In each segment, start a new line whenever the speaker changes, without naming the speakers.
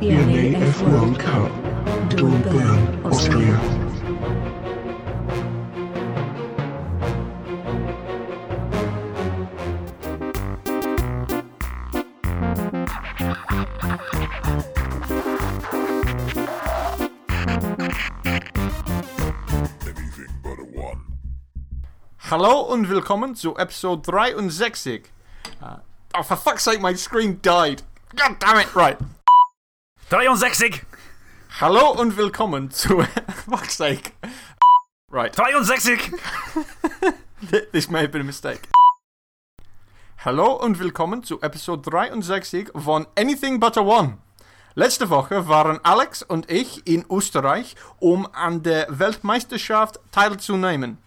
The NAF World Cup. Dornbirn, Austria. Anything but a one.
Hallo und willkommen zu Episode 63. Uh, oh, for fuck's sake, my screen died. God damn it, right.
63!
Hallo und willkommen zu. fuck's sake. Right,
63!
th- this may have been a mistake. Hallo und willkommen zu Episode 63 von Anything But a One. Letzte Woche waren Alex und ich in Österreich, um an der Weltmeisterschaft teilzunehmen.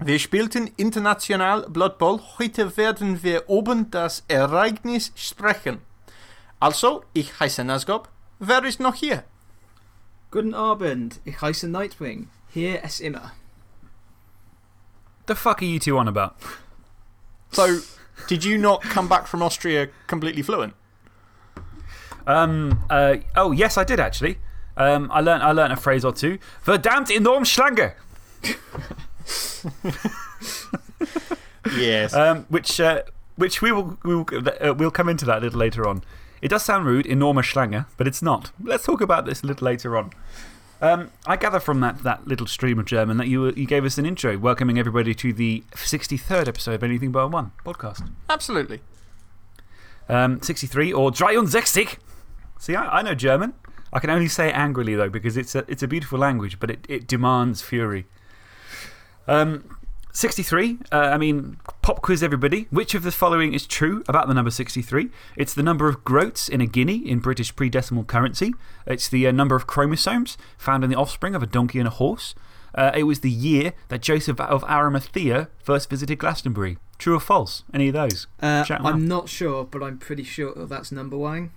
Wir spielten international Blood Bowl. Heute werden wir oben das Ereignis sprechen. Also, ich heiße Nazgob. Wer ist noch hier?
Guten Abend, ich heiße Nightwing. Hier es immer.
The fuck are you two on about?
So, did you not come back from Austria completely fluent?
Um, uh, oh, yes, I did actually. Um, I, learnt, I learnt a phrase or two. Verdammt enorm Schlange!
Yes.
Um, which, uh, which we will, we will uh, we'll come into that a little later on. It does sound rude, enorme Schlange, but it's not. Let's talk about this a little later on. Um, I gather from that, that little stream of German that you, you gave us an intro, welcoming everybody to the 63rd episode of Anything But One podcast.
Absolutely.
Um, 63 or 63. See, I, I know German. I can only say it angrily, though, because it's a, it's a beautiful language, but it, it demands fury. Um, 63, uh, I mean, pop quiz everybody. Which of the following is true about the number 63? It's the number of groats in a guinea in British pre decimal currency. It's the uh, number of chromosomes found in the offspring of a donkey and a horse. Uh, it was the year that Joseph of Arimathea first visited Glastonbury. True or false? Any of those?
Uh,
Shout 'em out.
I'm not sure, but I'm pretty sure that's number one.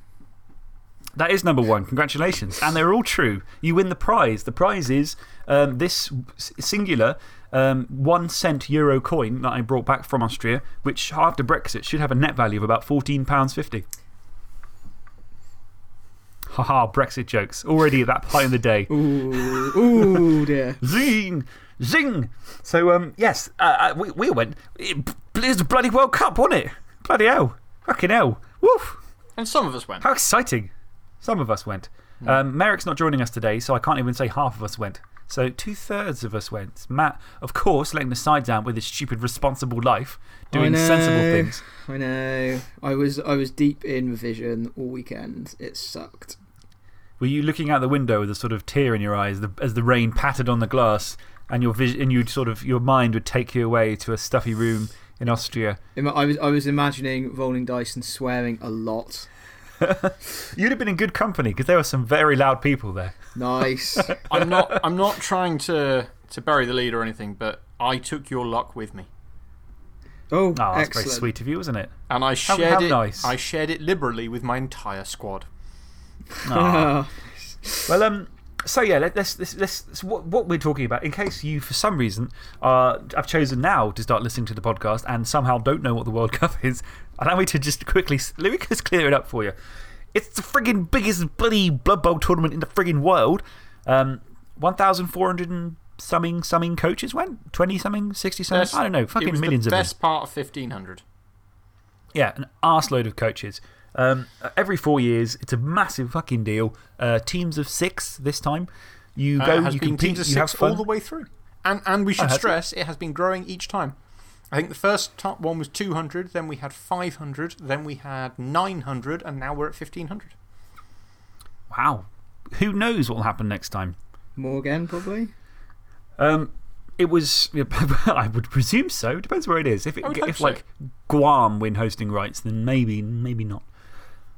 That is number one. Congratulations. And they're all true. You win the prize. The prize is um, this singular um, one cent euro coin that I brought back from Austria, which after Brexit should have a net value of about £14.50. Haha, Brexit jokes. Already at that point in the day.
Ooh, ooh dear.
Zing! Zing! So, um, yes, uh, uh, we, we went. It, it was the bloody World Cup, wasn't it? Bloody hell. Fucking hell. Woof!
And some of us went.
How exciting. Some of us went. Um, Merrick's not joining us today, so I can't even say half of us went. So two thirds of us went. Matt, of course, letting the side down with his stupid, responsible life, doing
know,
sensible things.
I know. I was, I was deep in revision all weekend. It sucked.
Were you looking out the window with a sort of tear in your eyes the, as the rain pattered on the glass and, your vision, and you'd sort of, your mind would take you away to a stuffy room in Austria?
I was, I was imagining rolling dice and swearing a lot.
You'd have been in good company because there were some very loud people there.
Nice.
I'm not, I'm not trying to, to bury the lead or anything, but I took your luck with me.
Oh,
Oh, that's
excellent.
very sweet of you, wasn't it?
And I shared,
how
it,
nice.
I shared it liberally with my entire squad.
Aw. Well, um, so yeah, let, let's, let's, let's, let's- what, what we're talking about, in case you, for some reason, uh, have chosen now to start listening to the podcast and somehow don't know what the World Cup is, allow me to just quickly, let me just clear it up for you. It's the friggin' biggest bloody Blood Bowl tournament in the friggin' world. Um, 1,400 and something, something coaches went? 20 something? 60 something? I don't know. Fucking millions of them.
best part of 1500.
Yeah, an arseload of coaches. Um, every four years, it's a massive fucking deal. Uh, teams of six this time. You
Uh,
go, you compete,
teams of
you have
six all the way through. And, and we should
has it?
stress it has been growing each time. I think the first top one was 200, then we had 500, then we had 900, and now we're at 1500.
Wow. Who knows what will happen next time?
More again, probably.
Um, it was, I would presume so. Depends where it is. If, it,
I
if
so.
like, Guam win hosting rights, then maybe, maybe not.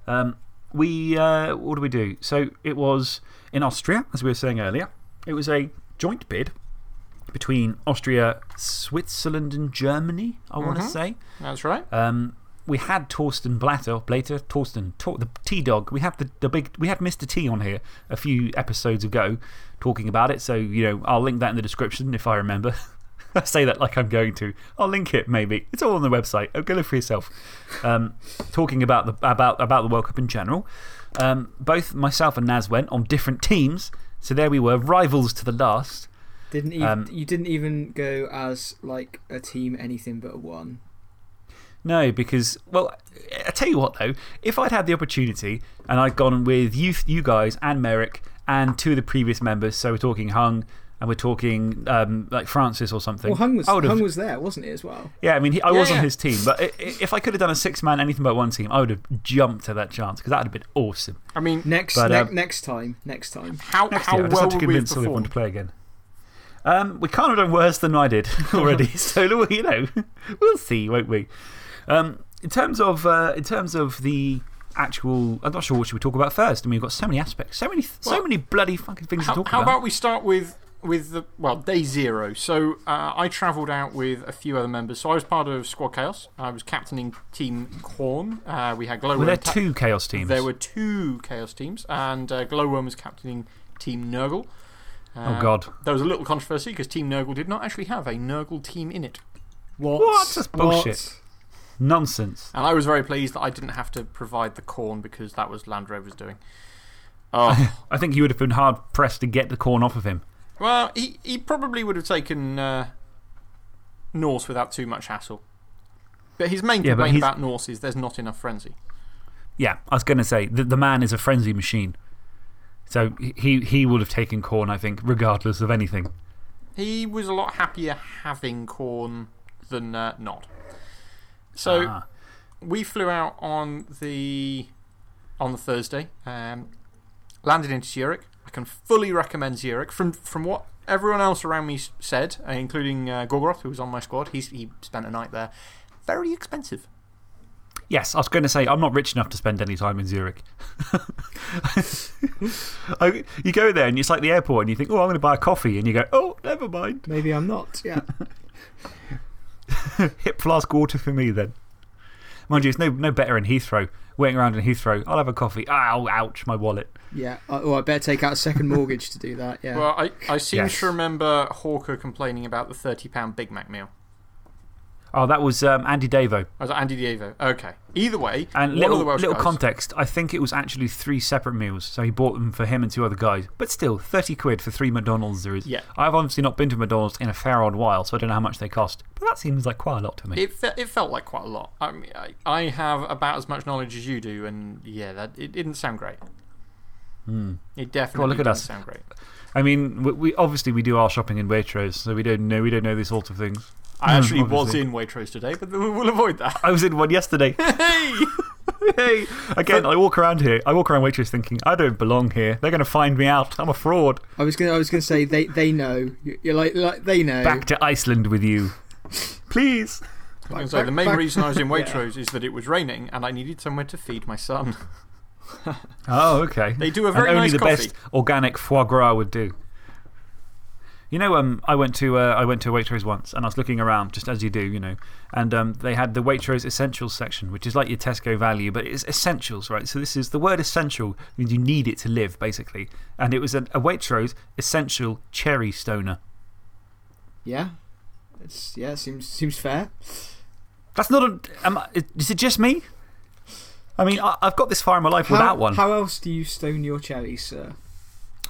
Um, we, uh, what do we do? So it was in Austria, as we were saying earlier. It was a joint bid between Austria, Switzerland, and Germany, I want to
Mhm.
say.
That's right.
Um, we had Torsten Blatter, Blatter, Torsten, Tor, the T Dog. We had the, the big, we had Mr. T on here a few episodes ago talking about it. So, you know, I'll link that in the description if I remember. I say that like I'm going to. I'll link it maybe. It's all on the website. Oh, go look for yourself. Um, talking about the, about, about the World Cup in general. Um, both myself and Naz went on different teams. So there we were, rivals to the last.
Didn't even,
Um,
you didn't even go as like a team anything but a one.
No, because, well, I tell you what though, if I'd had the opportunity and I'd gone with you, you guys and Merrick and two of the previous members, so we're talking Hung and we're talking um, like Francis or something.
Well, Hung was,
would've-
Hung was there, wasn't he, as well?
Yeah, I mean, he, I
Yeah,
was on his team, but i- i- if I could have done a six man, anything but one team, I would have jumped at that chance because that would have been awesome.
I mean,
Next,
But,
ne
um,
next time. Next time.
how,
Next
how
year, I just
well
to
would we have
convince everyone to play again. Um, we can't have done worse than I did already, so you know, we'll see, won't we? Um, in, terms of, uh, in terms of the actual, I'm not sure what should we talk about first. I mean, we've got so many aspects, so many, so many bloody fucking things
How,
to talk
how
about.
How about we start with, with the, well, day zero? So uh, I travelled out with a few other members. So I was part of Squad Chaos. I was captaining Team Khorne. Uh, we had Glowworm.
Were there two Chaos teams?
There were two Chaos teams, and uh, Glowworm was captaining Team Nurgle.
Oh, God.
There was a little controversy because Team Nurgle did not actually have a Nurgle team in it.
What?
What? That's bullshit.
What?
Nonsense.
And I was very pleased that I didn't have to provide the Khorne because that was Land Rover's doing. Oh,
I think you would have been hard pressed to get the Khorne off of him.
well, he, he probably would have taken uh, Norse without too much hassle. But his main complaint
he's-
about Norse is there's not enough frenzy.
Yeah, I was going to say, the, the man is a frenzy machine. So he, he would have taken Khorne, I think, regardless of anything.
He was a lot happier having Khorne than uh, not. So
Ah.
we flew out on the, on the Thursday, um, landed in Zurich. I can fully recommend Zurich. From, from what everyone else around me said, uh, including uh, Gorgoroth, who was on my squad, he's, he spent a night there. Very expensive.
Yes, I was going to say, I'm not rich enough to spend any time in Zurich. I, you go there and it's like the airport and you think, oh, I'm going to buy a coffee. And you go, oh, never mind.
Maybe I'm not. Yeah.
Hip flask water for me then. Mind you, it's no, no better in Heathrow. Waiting around in Heathrow, I'll have a coffee. Ow, ouch, my wallet.
yeah. I- Oh, I better take out a second mortgage to do that. Yeah.
Well, I, I seem
Yes.
to remember Hawker complaining about the £30 Big Mac meal.
Oh, that was um, Andy Davo.
I was like, Andy Diego. Okay. Either way,
And little,
of the Welsh
little
guys,
context, I think it was actually three separate meals. So he bought them for him and two other guys. But still, 30 quid for three McDonald's there is.
Yeah.
I've obviously not been to McDonald's in a fair old while, so I don't know how much they cost. But that seems like quite a lot to me.
It, fe it felt like quite a lot. I, mean, I, I have about as much knowledge as you do, and yeah, that, it didn't sound great. It definitely well,
look at
didn't
us.
sound great.
I mean, we, we, obviously we do our shopping in Waitrose, so we don't know, we don't know these sorts of things.
I hmm, actually was in Waitrose today, but we'll we'll avoid that.
I was in one yesterday.
hey!
hey! Again, I walk around here, I walk around Waitrose thinking, I don't belong here. They're going to find me out. I'm a fraud.
I was gonna. I was gonna say they. They know. You're like. like they know.
Back to Iceland with you. Please.
I was
Back-
say, the main
back-
reason I was in
yeah.
Waitrose is that it was raining and I needed somewhere to feed my son.
Oh, okay.
They do a
And
very
only
nice
the
coffee.
best organic foie gras would do. You know, um, I, went to, uh, I went to Waitrose once and I was looking around, just as you do, you know, and um, they had the Waitrose Essentials section, which is like your Tesco value, but it's essentials, right? So, this is the word essential means you need it to live, basically. And it was a, a Waitrose Essential Cherry Stoner.
Yeah. It's yeah. Seems seems fair.
That's not a. Am I, is it just me? I mean, I, I've got this far in my life
How,
without one.
How else do you stone your cherries, sir?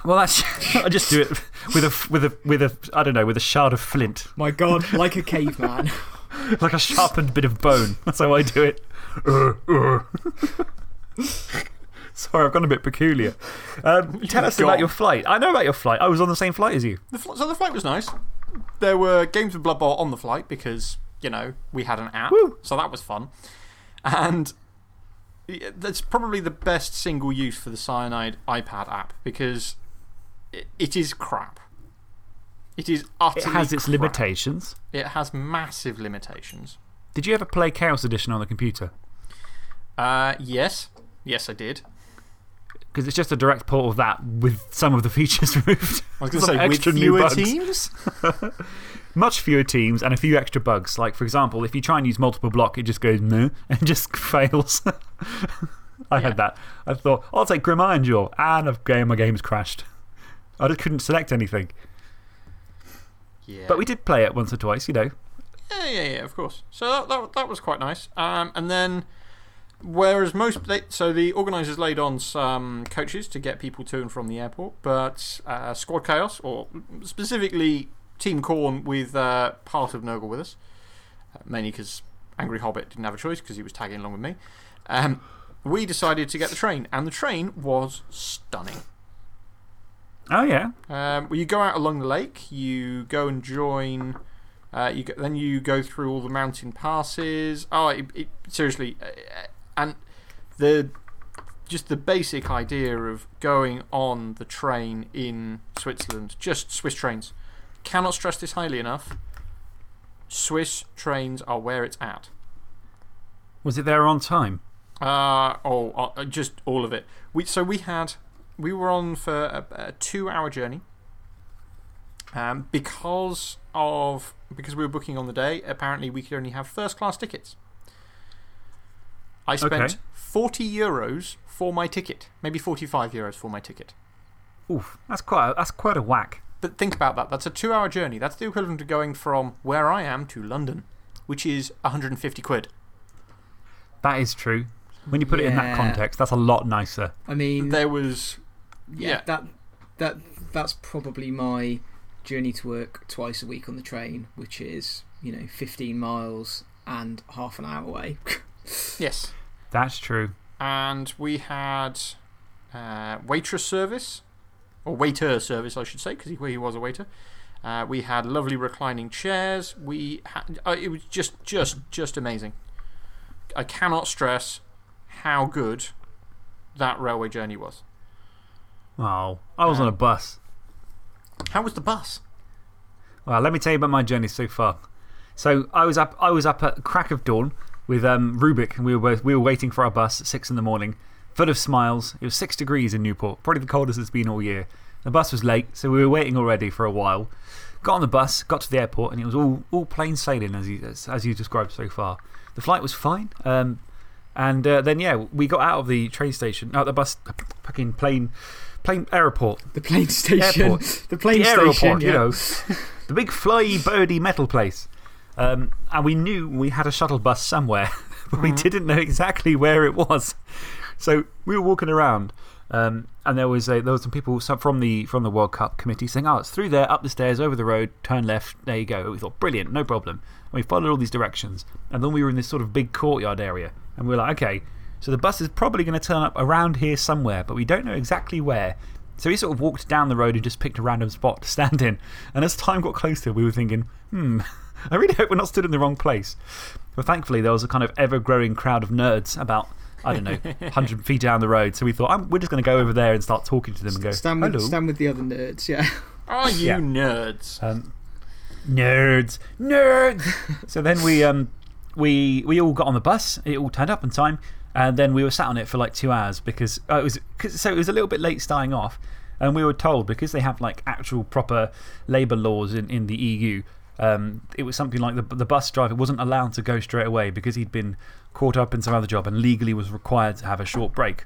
Well, that's. I just do it with a, with, a, with a, I don't know, with a shard of flint.
My God, like a caveman.
like a sharpened bit of bone. That's how I do it. Uh, uh. Sorry, I've gone a bit peculiar. Um, tell us about your flight. I know about your flight. I was on the same flight as you.
The fl- so the flight was nice. There were games of Blood Bowl on the flight because, you know, we had an app.
Woo.
So that was fun. And yeah, that's probably the best single use for the Cyanide iPad app because it, is crap. It is utterly.
It has its
crap.
limitations.
It has massive limitations.
Did you ever play Chaos Edition on the computer?
Uh, yes. Yes, I did.
Because it's just a direct port of that with some of the features removed.
I was going to say, with
extra new
fewer teams?
Much fewer teams and a few extra bugs. Like, for example, if you try and use multiple block, it just goes no and just fails. I had that. I thought, I'll take Grim Ironjaw. And game, my game's crashed. I just couldn't select anything.
Yeah.
But we did play it once or twice, you know.
Yeah, yeah, yeah, of course. So that, that, that was quite nice. Um, and then whereas most. They, so the organisers laid on some coaches to get people to and from the airport, but uh, Squad Chaos, or specifically Team Khorne with uh, part of Nurgle with us, uh, mainly because Angry Hobbit didn't have a choice because he was tagging along with me, um, we decided to get the train, and the train was stunning.
Oh, yeah.
Um, well, you go out along the lake, you go and join. Uh, you go, then you go through all the mountain passes. Oh, it, it, seriously. Uh, and the, just the basic idea of going on the train in Switzerland, just Swiss trains. Cannot stress this highly enough. Swiss trains are where it's at.
Was it there on time?
Uh, oh, uh, just all of it. We, so we had, we were on for a, a two hour journey. Um, because of, because we were booking on the day, apparently we could only have first class tickets. I spent
Okay.
40 euros for my ticket, maybe 45 euros for my ticket.
Oof, that's quite a, that's quite a whack.
But think about that. That's a two hour journey. That's the equivalent of going from where I am to London, which is 150 quid.
That is true. When you put it in that context, that's a lot nicer.
I mean,
There was.
Yeah,
yeah.
that that that's probably my journey to work twice a week on the train, which is you know 15 miles and half an hour away.
Yes.
That's true.
and we had uh, waitress service, or waiter service, I should say, because he, he was a waiter. Uh, we had lovely reclining chairs. We had, uh, it was just, just, just amazing. I cannot stress how good that railway journey was.
Oh, I was on a bus.
How was the bus?
Well, let me tell you about my journey so far. So I was up, I was up at crack of dawn with um, Rubik, and we were, both, we were waiting for our bus at six in the morning, full of smiles. It was six degrees in Newport, probably the coldest it's been all year. The bus was late, so we were waiting already for a while. Got on the bus, got to the airport, and it was all, all plain sailing, as you, as, as you described so far. The flight was fine. Um, and uh, then, yeah, we got out of the train station, out the bus, fucking plane, plane airport.
the plane station.
Airport.
The plane
the
station.
aeroport,
yeah.
you know. the big fly birdie metal place. Um, and we knew we had a shuttle bus somewhere, but we didn't know exactly where it was. So we were walking around, um, and there was, a, there was some people some from, the, from the World Cup committee saying, Oh, it's through there, up the stairs, over the road, turn left, there you go. We thought, Brilliant, no problem. And we followed all these directions. And then we were in this sort of big courtyard area, and we were like, Okay, so the bus is probably going to turn up around here somewhere, but we don't know exactly where. So we sort of walked down the road and just picked a random spot to stand in. And as time got closer, we were thinking, hmm, I really hope we're not stood in the wrong place. But thankfully, there was a kind of ever growing crowd of nerds about, I don't know, 100 feet down the road. So we thought, I'm, we're just going to go over there and start talking to them and go,
Stand with,
hello.
stand with the other nerds, yeah.
Are you
Yeah.
nerds?
Um, nerds, nerds. so then we, um, we, we all got on the bus. It all turned up on time. And then we were sat on it for like two hours because uh, it was, so it was a little bit late starting off. And we were told because they have like actual proper labour laws in, in the EU, um, it was something like the, the bus driver wasn't allowed to go straight away because he'd been caught up in some other job and legally was required to have a short break.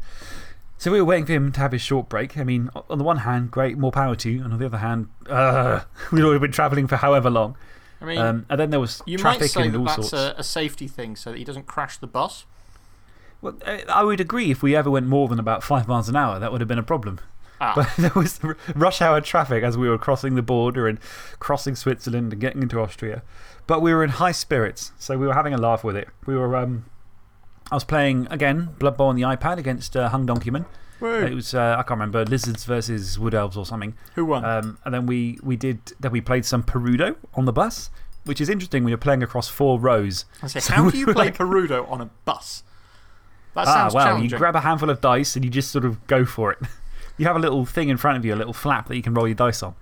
So we were waiting for him to have his short break. I mean, on the one hand, great, more power to you. And on the other hand, uh, we'd already been travelling for however long.
I mean,
Um, and then there was
you might
traffic
say
and
that
all
that's
sorts.
a, a safety thing so that he doesn't crash the bus.
Well, I would agree if we ever went more than about five miles an hour, that would have been a problem.
Ah.
But there was rush hour traffic as we were crossing the border and crossing Switzerland and getting into Austria. But we were in high spirits, so we were having a laugh with it. We were, um, I was playing, again, Blood Bowl on the iPad against uh, Hung Donkeyman.
Woo.
It was, uh, I can't remember, Lizards versus Wood Elves or something.
Who won?
Um, and then we, we did, then we played some Perudo on the bus, which is interesting when you're playing across four rows.
I say,
so
how do you play
like-
Perudo on a bus? That
Ah, well, you grab a handful of dice and you just sort of go for it. You have a little thing in front of you, a little flap that you can roll your dice on.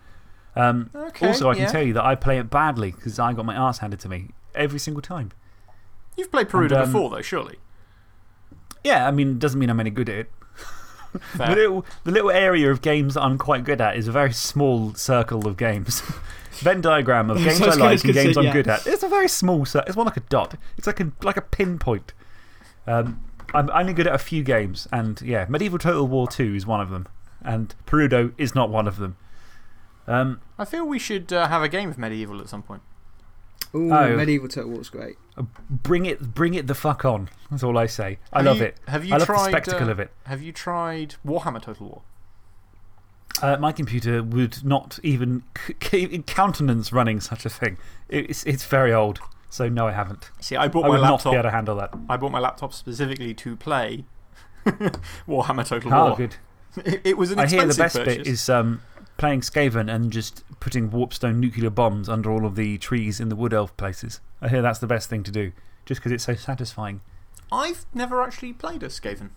Um,
Okay,
also, I can tell you that I play it badly because I got my arse handed to me every single time.
You've played Perudo
And, um,
before, though, surely.
Yeah, I mean, it doesn't mean I'm any good at it. The little, the little area of games that I'm quite good at is a very small circle of games. Venn diagram of games I like and games
say,
I'm good at. It's a very small circle. It's more like a dot. It's like a, like a pinpoint. Um, I'm only good at a few games, and yeah, Medieval Total War 2 is one of them, and Perudo is not one of them. Um,
I feel we should uh, have a game of Medieval at some point.
Ooh,
Oh.
medieval Total War's great.
Bring it, bring it the fuck on. That's all I say. I
Have
love
you-
it.
Have you
I love
tried,
the spectacle
uh,
of it.
Have you tried Warhammer Total War?
Uh, my computer would not even countenance running such a thing. It's, it's very old. So, no, I haven't.
See, I bought
I
my
would not
laptop.
be able to handle that.
I bought my laptop specifically to play Warhammer Total
Oh,
War.
good.
It, it was an
I hear the best
purchase.
bit is um, playing Skaven and just putting warpstone nuclear bombs under all of the trees in the wood elf places. I hear that's the best thing to do, just because it's so satisfying.
I've never actually played a Skaven.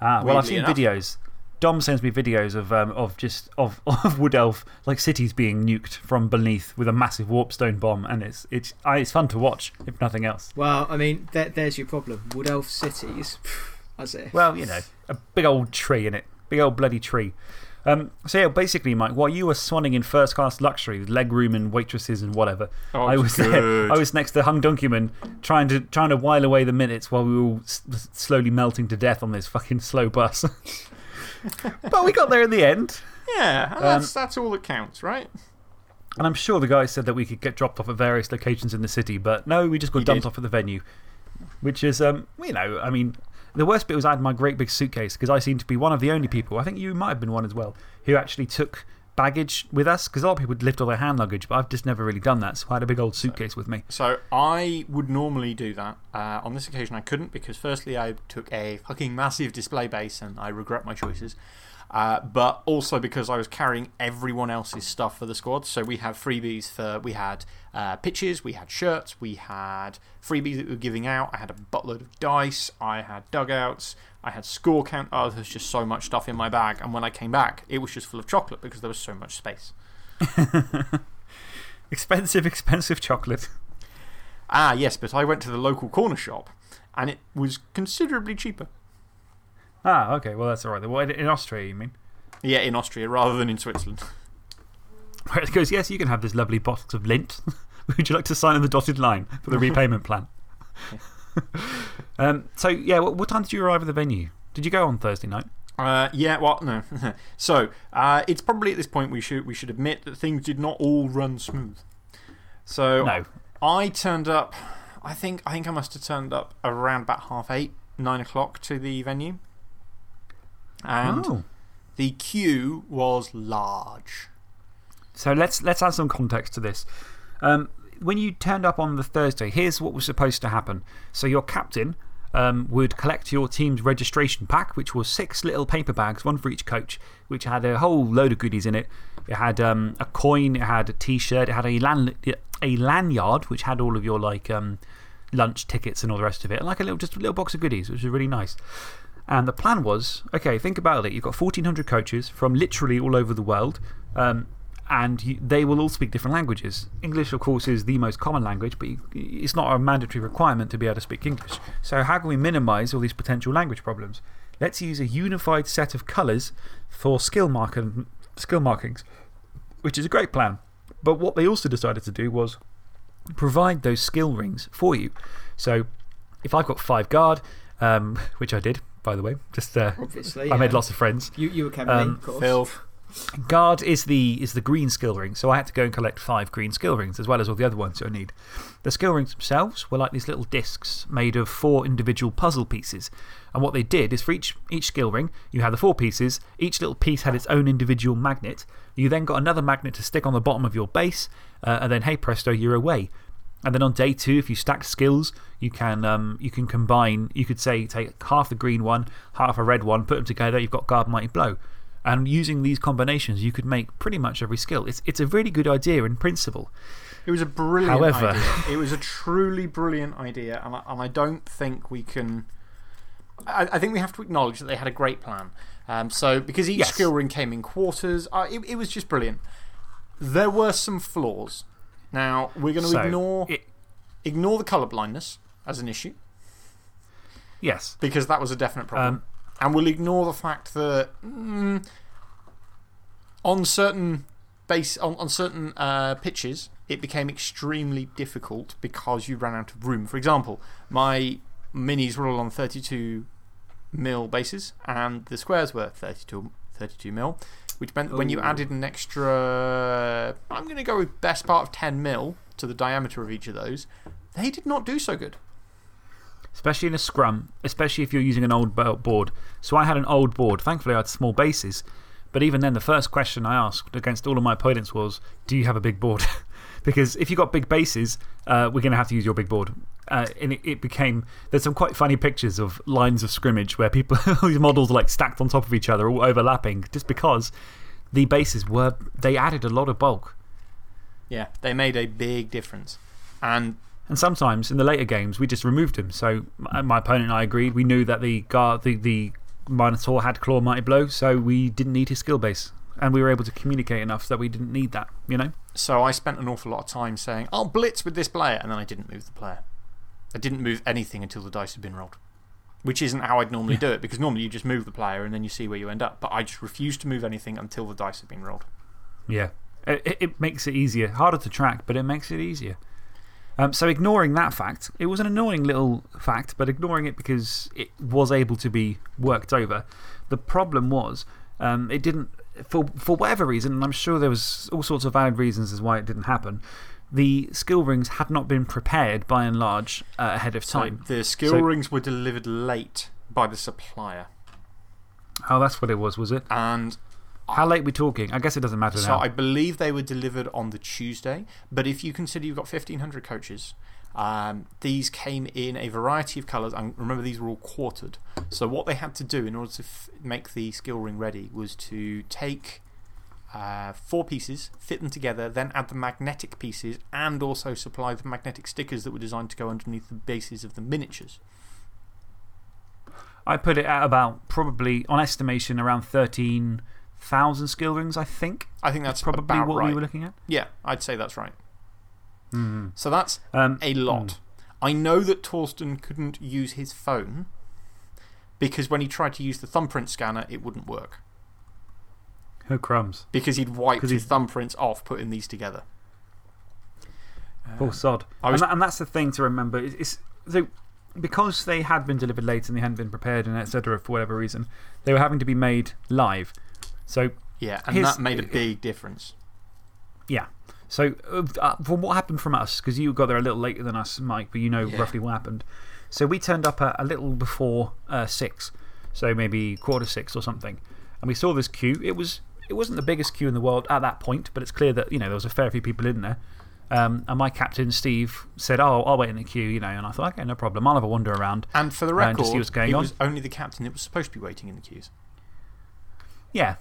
Ah, well, I've seen
enough.
videos. Dom sends me videos of, um, of just of, of wood elf, like cities being nuked from beneath with a massive warpstone bomb, and it's, it's, I- it's fun to watch, if nothing else.
Well, I mean, there, there's your problem. Wood Elf cities, as if.
Well, you know, a big old tree in it. Big old bloody tree. Um, so, yeah, basically, Mike, while you were swanning in first class luxury with leg room and waitresses and whatever,
Oh,
I, was there. I was next to Hung Donkeyman trying to, trying to while away the minutes while we were all slowly melting to death on this fucking slow bus. but we got there in the end.
Yeah,
Um,
that's, that's all that counts, right?
And I'm sure the guy said that we could get dropped off at various locations in the city, but no, we just got
He
dumped
did.
off at the venue. Which is, um, you know, I mean, the worst bit was I had my great big suitcase because I seemed to be one of the only people, I think you might have been one as well, who actually took baggage with us because a lot of people would lift all their hand luggage, but I've just never really done that. So I had a big old suitcase with me.
So I would normally do that. Uh, on this occasion, I couldn't because, firstly, I took a fucking massive display base and I regret my choices. Uh, but also because I was carrying everyone else's stuff for the squad. So we had freebies for, we had uh, pitches, we had shirts, we had freebies that we were giving out. I had a buttload of dice, I had dugouts, I had score count. Oh, there's just so much stuff in my bag. And when I came back, it was just full of chocolate because there was so much space.
Expensive, expensive chocolate.
Ah, yes, but I went to the local corner shop and it was considerably cheaper.
Ah, okay, well, that's all right. Well, in Austria, you mean?
Yeah, in Austria rather than in Switzerland.
Where it goes, yes, you can have this lovely box of Lindt. Would you like to sign on the dotted line for the repayment plan? um, so, yeah, what, what time did you arrive at the venue? Did you go on Thursday night?
Uh, yeah, well, no. so, uh, it's probably at this point we should, we should admit that things did not all run smooth. So,
No.
I turned up, I think, I think I must have turned up around about half eight, nine o'clock to the venue. And
Oh.
the queue was large.
So let's, let's add some context to this. Um, when you turned up on the Thursday, here's what was supposed to happen. So your captain um, would collect your team's registration pack, which was six little paper bags, one for each coach, which had a whole load of goodies in it. It had um, a coin, it had a t shirt, it had a, lan a lanyard, which had all of your like um, lunch tickets and all the rest of it, and like a little, just a little box of goodies, which was really nice. And the plan was okay, think about it. You've got 1,400 coaches from literally all over the world. Um, and you, they will all speak different languages. English, of course, is the most common language, but you, it's not a mandatory requirement to be able to speak English. So, how can we minimize all these potential language problems? Let's use a unified set of colours for skill, mark skill markings, which is a great plan. But what they also decided to do was provide those skill rings for you. So, if I've got five guard, um, which I did, by the way, just uh,
Obviously.
I made lots of friends.
You, you were Kevin,
Um,
of course.
Filth.
Guard is the, is the green skill ring, so I had to go and collect five green skill rings as well as all the other ones that I need. The skill rings themselves were like these little discs made of four individual puzzle pieces. And what they did is for each, each skill ring, you had the four pieces, each little piece had its own individual magnet. You then got another magnet to stick on the bottom of your base, uh, and then, hey presto, you're away. And then on day two, if you stack skills, you can, um, you can combine, you could say, take half the green one, half a red one, put them together, you've got Guard Mighty Blow. And using these combinations, you could make pretty much every skill. It's, it's a really good idea in principle.
It was a brilliant
However-
idea. It was a truly brilliant idea, and I, and I don't think we can. I, I think we have to acknowledge that they had a great plan. Um, so, because each
Yes.
skill ring came in quarters, uh, it, it was just brilliant. There were some flaws. Now, we're going to
So,
ignore,
it-
ignore the colour blindness as an issue,
yes.
because that was a definite problem.
Um,
and we'll ignore the fact that mm, on certain, base, on, on certain uh, pitches, it became extremely difficult because you ran out of room. For example, my minis were all on 32 mil bases, and the squares were 32, 32 mil, which meant when you added an extra, I'm going to go with best part of 10 mil to the diameter of each of those, they did not do so good.
Especially in a scrum, especially if you're using an old bo- board. So I had an old board. Thankfully, I had small bases. But even then, the first question I asked against all of my opponents was Do you have a big board? because if you've got big bases, uh, we're going to have to use your big board. Uh, and it, it became. There's some quite funny pictures of lines of scrimmage where people, these models are like stacked on top of each other, all overlapping, just because the bases were. They added a lot of bulk.
Yeah, they made a big difference. And
And sometimes in the later games, we just removed him. So my, my opponent and I agreed. We knew that the, guard, the, the Minotaur had Claw Mighty Blow, so we didn't need his skill base. And we were able to communicate enough that we didn't need that, you know?
so I spent an awful lot of time saying, I'll blitz with this player. And then I didn't move the player. I didn't move anything until the dice had been rolled. Which isn't how I'd normally do it, because normally you just move the player and then you see where you end up. But I just refused to move anything until the dice had been rolled.
Yeah. It, it- it makes it easier. Harder to track, but it makes it easier. Um, so, ignoring that fact, it was an annoying little fact, but ignoring it because it was able to be worked over. The problem was um, it didn't, for, for whatever reason, and I'm sure there was all sorts of valid reasons as why it didn't happen, the skill rings had not been prepared by and large uh, ahead of
So
time.
the skill
So-
rings were delivered late by the supplier.
oh, that's what it was, was it?
And
How late we talking? I guess it doesn't matter
So
now.
I believe they were delivered on the Tuesday. But if you consider you've got 1,500 coaches, um, these came in a variety of colours. And remember, these were all quartered. So what they had to do in order to make the skill ring ready was to take uh, four pieces, fit them together, then add the magnetic pieces, and also supply the magnetic stickers that were designed to go underneath the bases of the miniatures.
I put it at about probably, on estimation, around 13,000 skill rings, I think.
I think that's
Probably what
right.
we were looking at.
Yeah, I'd say that's right.
-hmm.
So that's
Um,
a lot. I know that Torsten couldn't use his phone because when he tried to use the thumbprint scanner, it wouldn't work.
Oh, crumbs.
Because he'd wiped his thumbprints off putting these together.
Poor sod.
Was-
and, that, and that's the thing to remember. It's, it's, so, because they had been delivered late and they hadn't been prepared and etc. for whatever reason, they were having to be made live. So,
Yeah, and
his-
that made a big difference.
yeah. So, uh, from what happened from us, because you got there a little later than us, Mike, but you know
Yeah.
roughly what happened. So, we turned up a, a little before uh, six, so maybe quarter six or something. And we saw this queue. It, was, it wasn't the biggest queue in the world at that point, but it's clear that you know, there was a fair few people in there. Um, and my captain, Steve, said, Oh, I'll wait in the queue, you know. And I thought, Okay, no problem. I'll have a wander around.
And for the record,
just see what's going
he
on.
was only the captain that was supposed to be waiting in the queues.
Yeah.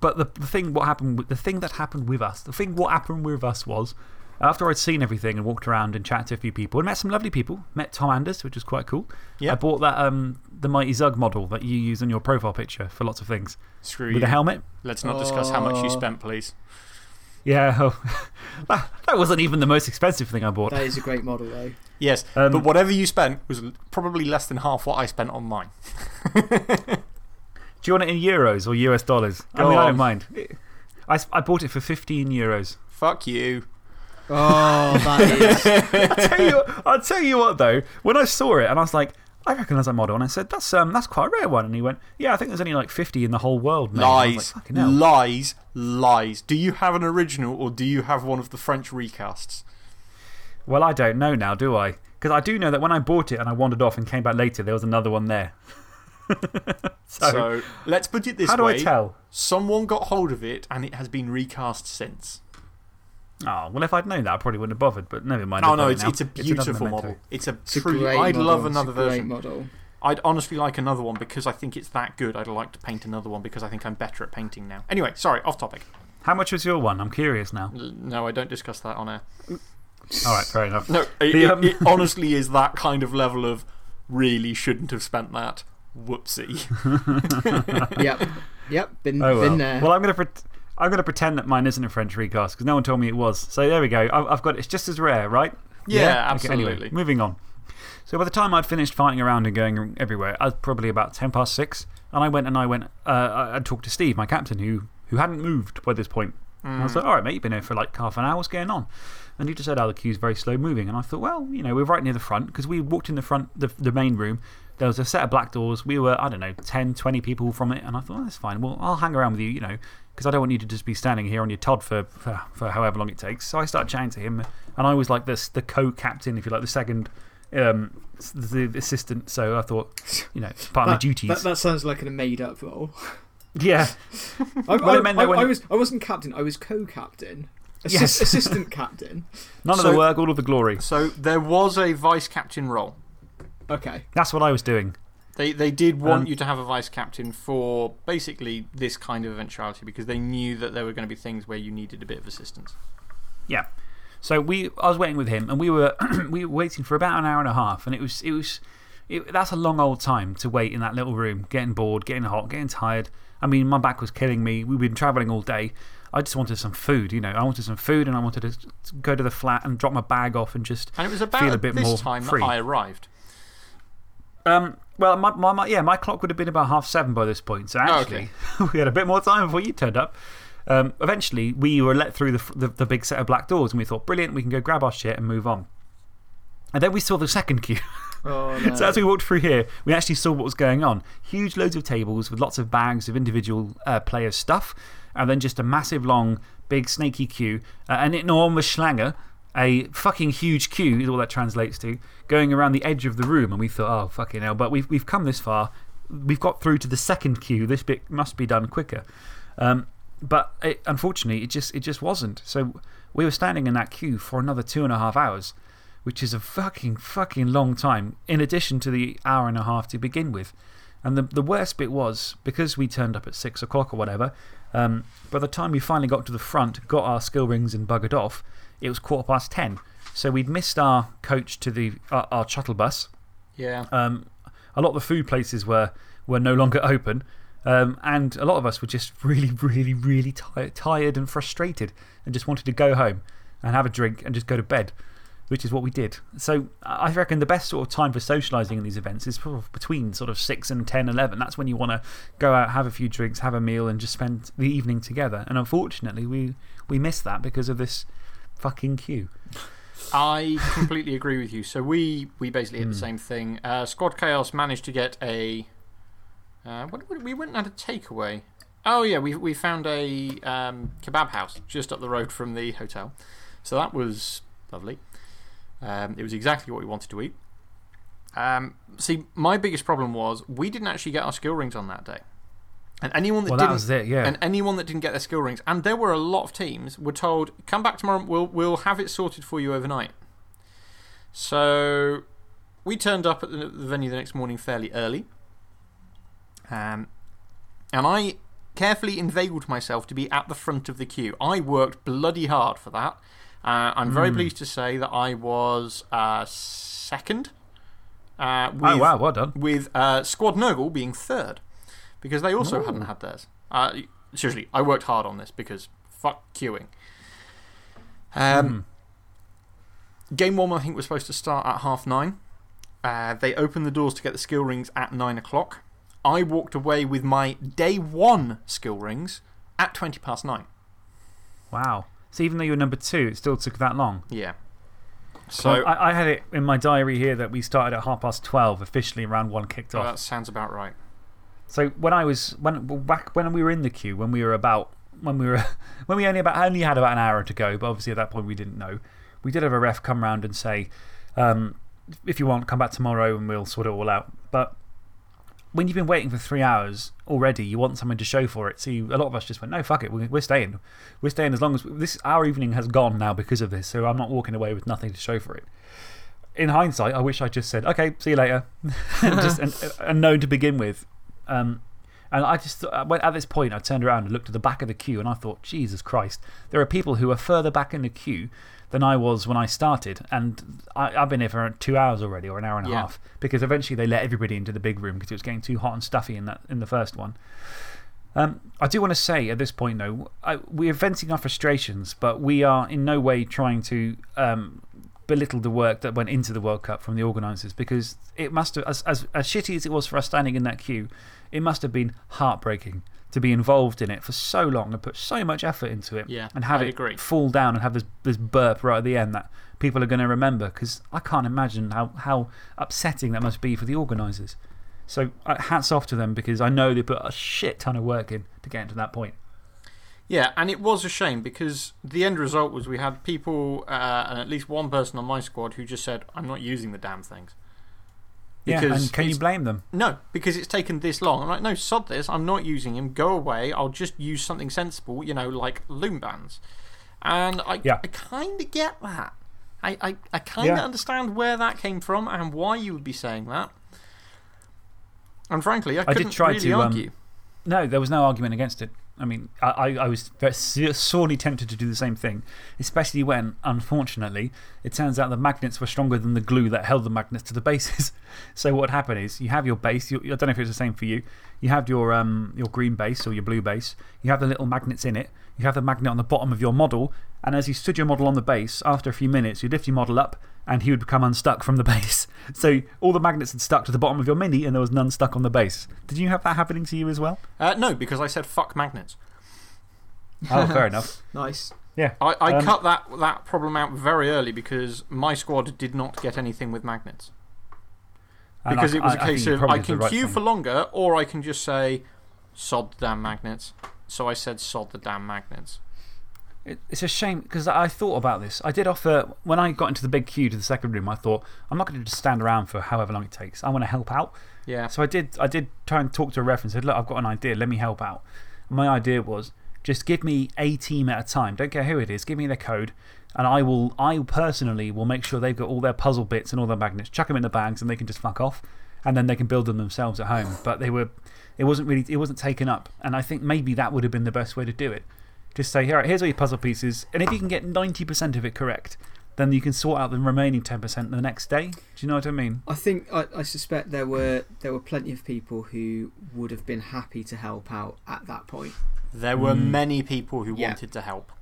But the, the, thing, what happened, with- the thing that happened with us, the thing what happened with us was, after I'd seen everything and walked around and chatted to a few people and met some lovely people, met Tom Anders, which was quite cool.
Yeah.
I bought that, um, the Mighty Zug model that you use on your profile picture for lots of things.
Screw
With
you.
a helmet.
Let's not discuss how much you
Oh.
spent, please.
Yeah. oh, that, that wasn't even the most expensive thing I bought.
That is a great model, though.
Yes,
Um,
but whatever you spent was probably less than half what I spent on mine.
Do you want it in euros or US dollars? I
Go
mean, I don't mind. I, I bought it for 15 euros.
Fuck you.
Oh, that is.
I'll, tell you, I'll tell you what, though, when I saw it and I was like, I recognise that model. And I said, that's, um, that's quite a rare one. And he went, Yeah, I think there's only like 50 in the whole world. Mate. And I was
Lies.
like,
lies. Lies. Do you have an original or do you have one of the French recasts?
Well, I don't know now, do I? Because I do know that when I bought it and I wandered off and came back later, there was another one there. so,
So let's put it this way.
how do I tell?
someone got hold of it and it has been recast since.
Oh, well, if I'd known that, I probably wouldn't have bothered. But never mind.
Oh, no, it's, it's a beautiful
memento.
model. It's a
It's a
truly.
great
I'd
model.
love
It's a
another
great
version.
model.
I'd honestly like another one because I think it's that good. I'd like to paint another one because I think I'm better at painting now. Anyway, sorry, off topic.
How much was your one? I'm curious now.
No, I don't discuss that on air.
All right, fair enough.
No, it,
The,
it-
um,
it honestly is that kind of level of really shouldn't have spent that. Whoopsie.
yep. Yep. Been,
Oh, well.
been there.
Well, I'm going to I'm going to pretend that mine isn't a French recast because no one told me it was. So there we go. I've, I've got it. It's just as rare, right?
Yeah,
Okay, anyway,
absolutely.
moving on. So by the time I'd finished fighting around and going everywhere, I was probably about 10 past six. And I went and I went, uh, I I talked to Steve, my captain, who, who hadn't moved by this point. And I was like, all right, mate, you've been here for like half an hour. What's going on? And he just said, oh, the queue's very slow moving. And I thought, well, you know, we're right near the front because we walked in the front, the, the main room. There was a set of black doors. We were, I don't know, 10, 20 people from it. And I thought, oh, that's fine. Well, I'll hang around with you, you know, because I don't want you to just be standing here on your Todd for, for, for however long it takes. So I started chatting to him. And I was like this, the co captain, if you like, the second um, the assistant. So I thought, you know, it's part of my
That-
duties.
That, that sounds like a made up role.
yeah.
I,
Well,
I,
it meant
I,
when-
I was, I wasn't captain, I was co captain. Assist,
Yes.
assistant captain.
None of the work, all of the glory.
So there was a vice captain role.
Okay.
That's what I was doing.
They, they did want
Um,
you to have a vice captain for basically this kind of eventuality because they knew that there were going to be things where you needed a bit of assistance.
Yeah. So we, I was waiting with him, and we were, we were waiting for about an hour and a half. And it was, it was it, that's a long old time to wait in that little room, getting bored, getting hot, getting tired. I mean, my back was killing me. We've been travelling all day. I just wanted some food, you know. I wanted some food, and I wanted to go to the flat and drop my bag off and just
And it was about
feel a bit
this
more
time
free.
that I arrived.
Um, well, my, my, my, yeah, my clock would have been about half seven by this point. So
Oh,
actually, we had a bit more time before you turned up. Um, eventually, we were let through the, the, the big set of black doors, and we thought, brilliant, we can go grab our shit and move on. And then we saw the second queue.
Oh, no.
So as we walked through here, we actually saw what was going on. Huge loads of tables with lots of bags of individual uh, players' stuff, and then just a massive, long, big, snaky queue. Uh, an enormous schlanger, a fucking huge queue is all that translates to, going around the edge of the room. And we thought, oh, fucking hell. But we've, we've come this far. We've got through to the second queue. This bit must be done quicker. Um, but it, unfortunately, it just, it just wasn't. So we were standing in that queue for another two and a half hours which is a fucking, fucking long time, in addition to the hour and a half to begin with. And the, the worst bit was, because we turned up at six o'clock or whatever, um, by the time we finally got to the front, got our skill rings and buggered off, it was quarter past ten. So we'd missed our coach to the, our, our shuttle bus.
Yeah.
Um, a lot of the food places were, were no longer open. Um, and a lot of us were just really, really, really tired, tired and frustrated and just wanted to go home and have a drink and just go to bed, which is what we did. So I reckon the best sort of time for socialising in these events is between sort of 6 and 10, 11. That's when you want to go out, have a few drinks, have a meal, and just spend the evening together. And unfortunately, we, we missed that because of this fucking queue.
I completely agree with you. So we, we basically did the same thing. Uh, Squad Chaos managed to get a. Uh, what, what, we went and had a takeaway. Oh, yeah, we, we found a um, kebab house just up the road from the hotel. So that was lovely. Um, it was exactly what we wanted to eat. Um, see, my biggest problem was we didn't actually get our skill rings on that day. And anyone that
Well,
didn't.
was it, yeah.
And anyone that didn't get their skill rings, and there were a lot of teams, were told, come back tomorrow, we'll, we'll have it sorted for you overnight. So we turned up at the, the venue the next morning fairly early. Um, and I carefully inveigled myself to be at the front of the queue. I worked bloody hard for that. Uh, I'm very pleased to say that I was uh, second. Uh, with,
oh, wow, well done.
With uh, Squad Nurgle being third. Because they also hadn't had theirs. Uh, seriously, I worked hard on this because fuck queuing. Um, Game one, I think, was supposed to start at half nine. Uh, they opened the doors to get the skill rings at nine o'clock. I walked away with my day one skill rings at 20 past nine.
Wow. So even though you were number two, it still took that long.
Yeah. So
I, I had it in my diary here that we started at half past 12, officially round one kicked
oh,
off.
that sounds about right.
So when I was, when, back when we were in the queue, when we were about, when we were, when we only, about, only had about an hour to go, but obviously at that point we didn't know, we did have a ref come round and say, um, if you want, come back tomorrow and we'll sort it all out. But when you've been waiting for three hours already, you want someone to show for it. So you, a lot of us just went, no, fuck it, we're, we're staying. We're staying as long as this, our evening has gone now because of this. So I'm not walking away with nothing to show for it. In hindsight, I wish I just said, okay, see you later. and, just, and, and known to begin with. Um, and I just, went, at this point, I turned around and looked at the back of the queue and I thought, Jesus Christ, there are people who are further back in the queue than I was when I started. And I, I've been here for two hours already, or an hour and a
Yeah.
half, because eventually they let everybody into the big room because it was getting too hot and stuffy in, that, in the first one. Um, I do want to say at this point, though, I, we are venting our frustrations, but we are in no way trying to um, belittle the work that went into the World Cup from the organisers because it must have, as, as, as shitty as it was for us standing in that queue, it must have been heartbreaking to be involved in it for so long and put so much effort into it.
Yeah,
and have
I
it
agree.
fall down and have this, this burp right at the end that people are going to remember because I can't imagine how, how upsetting that must be for the organisers. So uh, hats off to them because I know they put a shit ton of work in to get to that point.
Yeah, and it was a shame because the end result was we had people, uh, and at least one person on my squad who just said, I'm not using the damn things.
Yeah,
Because
and can you blame them?
No, because it's taken this long. I'm like, no, sod this. I'm not using him. Go away. I'll just use something sensible, you know, like loom bands. And I,
Yeah.
I kind of get that. I, I, I kind of
Yeah.
understand where that came from and why you would be saying that. And frankly, I
I did try
really
to, um,
argue.
No, there was no argument against it. I mean, I, I, was sorely tempted to do the same thing, especially when, unfortunately, it turns out the magnets were stronger than the glue that held the magnets to the bases. so, what happened is you have your base, you, I don't know if it's the same for you. You have your, um, your green base or your blue base, you have the little magnets in it, you have the magnet on the bottom of your model, and as you stood your model on the base, after a few minutes, you'd lift your model up and he would become unstuck from the base. So, all the magnets had stuck to the bottom of your mini and there was none stuck on the base. Did you have that happening to you as well?
Uh, no, because I said fuck magnets.
Oh, fair enough.
Nice.
Yeah.
I, I
Um,
cut that, that problem out very early because my squad did not get anything with magnets. Because
I-
it was
I-
a
I
case of I can
right
queue
thing.
for longer, or I can just say, sod the damn magnets. So I said, sod the damn magnets.
It, it's a shame because I thought about this. I did offer, when I got into the big queue to the second room, I thought, I'm not going to just stand around for however long it takes. I want to help out.
Yeah.
So I did, I did try and talk to a ref and said, Look, I've got an idea. Let me help out. My idea was just give me a team at a time. Don't care who it is. Give me their code. And I will, I personally will make sure they've got all their puzzle bits and all their magnets, chuck them in the bags, and they can just fuck off. And then they can build them themselves at home. But they were, it wasn't really, it wasn't taken up. And I think maybe that would have been the best way to do it. Just say, Here, here's all your puzzle pieces. And if you can get 90% of it correct, then you can sort out the remaining 10% the next day. Do you know what I mean?
I think I, I suspect there were there were plenty of people who would have been happy to help out at that point.
There were
Mm.
many people who
Yeah.
wanted to help.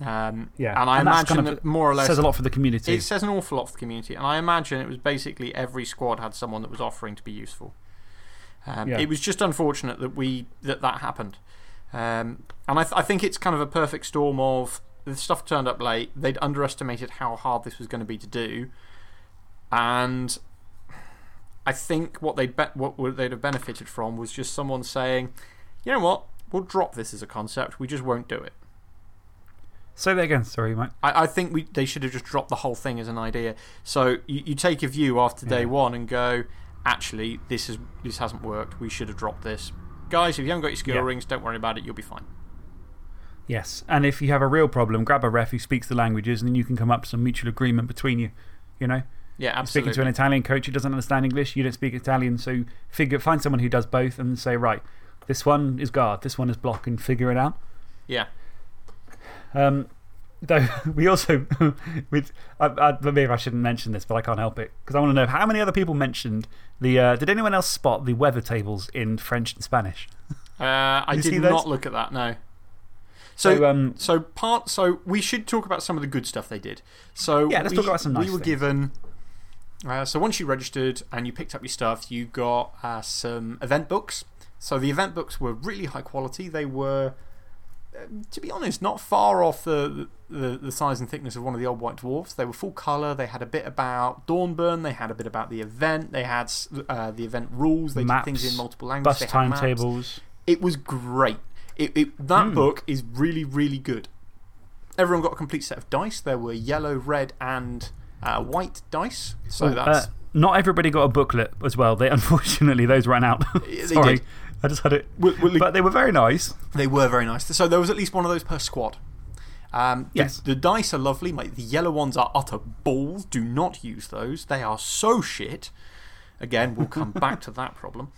Um,
Yeah.
And I
And that's
imagine
kind of-
that more or less.
says a lot for the community.
It says an awful lot for the community. And I imagine it was basically every squad had someone that was offering to be useful. Um,
Yeah.
It was just unfortunate that, we, that that happened. Um, and I, th I think it's kind of a perfect storm of the stuff turned up late. They'd underestimated how hard this was going to be to do. And I think what they'd, be what they'd have benefited from was just someone saying, you know what, we'll drop this as a concept, we just won't do it.
Say that again, sorry, mate.
I, I think we, they should have just dropped the whole thing as an idea. So you, you take a view after day
Yeah.
one and go, actually, this, is, this hasn't worked, we should have dropped this. Guys, if you haven't got your skill
Yeah.
rings, don't worry about it, you'll be fine.
Yes. And if you have a real problem, grab a ref who speaks the languages and then you can come up to some mutual agreement between you. You know?
Yeah,
Speaking
absolutely.
to an Italian coach who doesn't understand English, you don't speak Italian, so figure, find someone who does both and say, right, this one is guard, this one is block, and figure it out.
Yeah.
Um, though, we also, with, I, I, maybe I shouldn't mention this, but I can't help it because I want to know how many other people mentioned the. Uh, did anyone else spot the weather tables in French and Spanish?
Uh, I did not look at that, no. So,
So, um,
so, part, so we should talk about some of the good stuff they did. So
Yeah, let's
we,
talk about some nice
We were
things.
given. Uh, so once you registered and you picked up your stuff, you got uh, some event books. So the event books were really high quality. They were, uh, to be honest, not far off the, the, the size and thickness of one of the old white dwarfs. They were full colour. They had a bit about Dornbirn. They had a bit about the event. They had uh, the event rules. They
Maps,
did things in multiple languages.
bus
They had maps.
timetables.
It was great. It, it, that
Hmm.
book is really, really good. Everyone got a complete set of dice. There were yellow, red, and uh, white dice. So
Oh,
that's.
uh, not everybody got a booklet as well. They, unfortunately, those ran out. Sorry. I just had it.
Well, well,
But they were very nice.
They were very nice. So there was at least one of those per squad. Um, the-
Yes.
The, dice are lovely. Like, the yellow ones are utter balls. Do not use those. They are so shit. Again, we'll come back to that problem.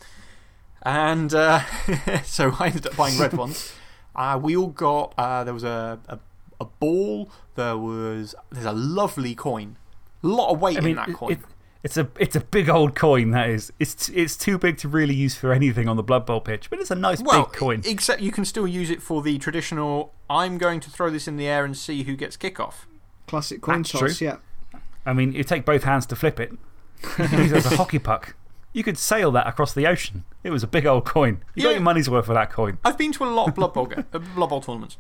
And uh, so I ended up buying red ones. Uh, we all got, uh, there was a, a, a ball. There was, there's a lovely coin. A lot of weight
I mean,
in that
it-
coin.
it- it's, a, it's a big old coin, that is. It's, it's too big to really use for anything on the Blood Bowl pitch, but it's a nice
well,
big coin.
except you can still use it for the traditional, I'm going to throw this in the air and see who gets kickoff.
Classic coin
That's
toss,
true.
yeah.
I mean, you take both hands to flip it. You could use it as a hockey puck. You could sail that across the ocean. It was a big old coin. You got your money's worth for that coin.
I've been to a lot of Blood Bowl, uh, Blood Bowl tournaments.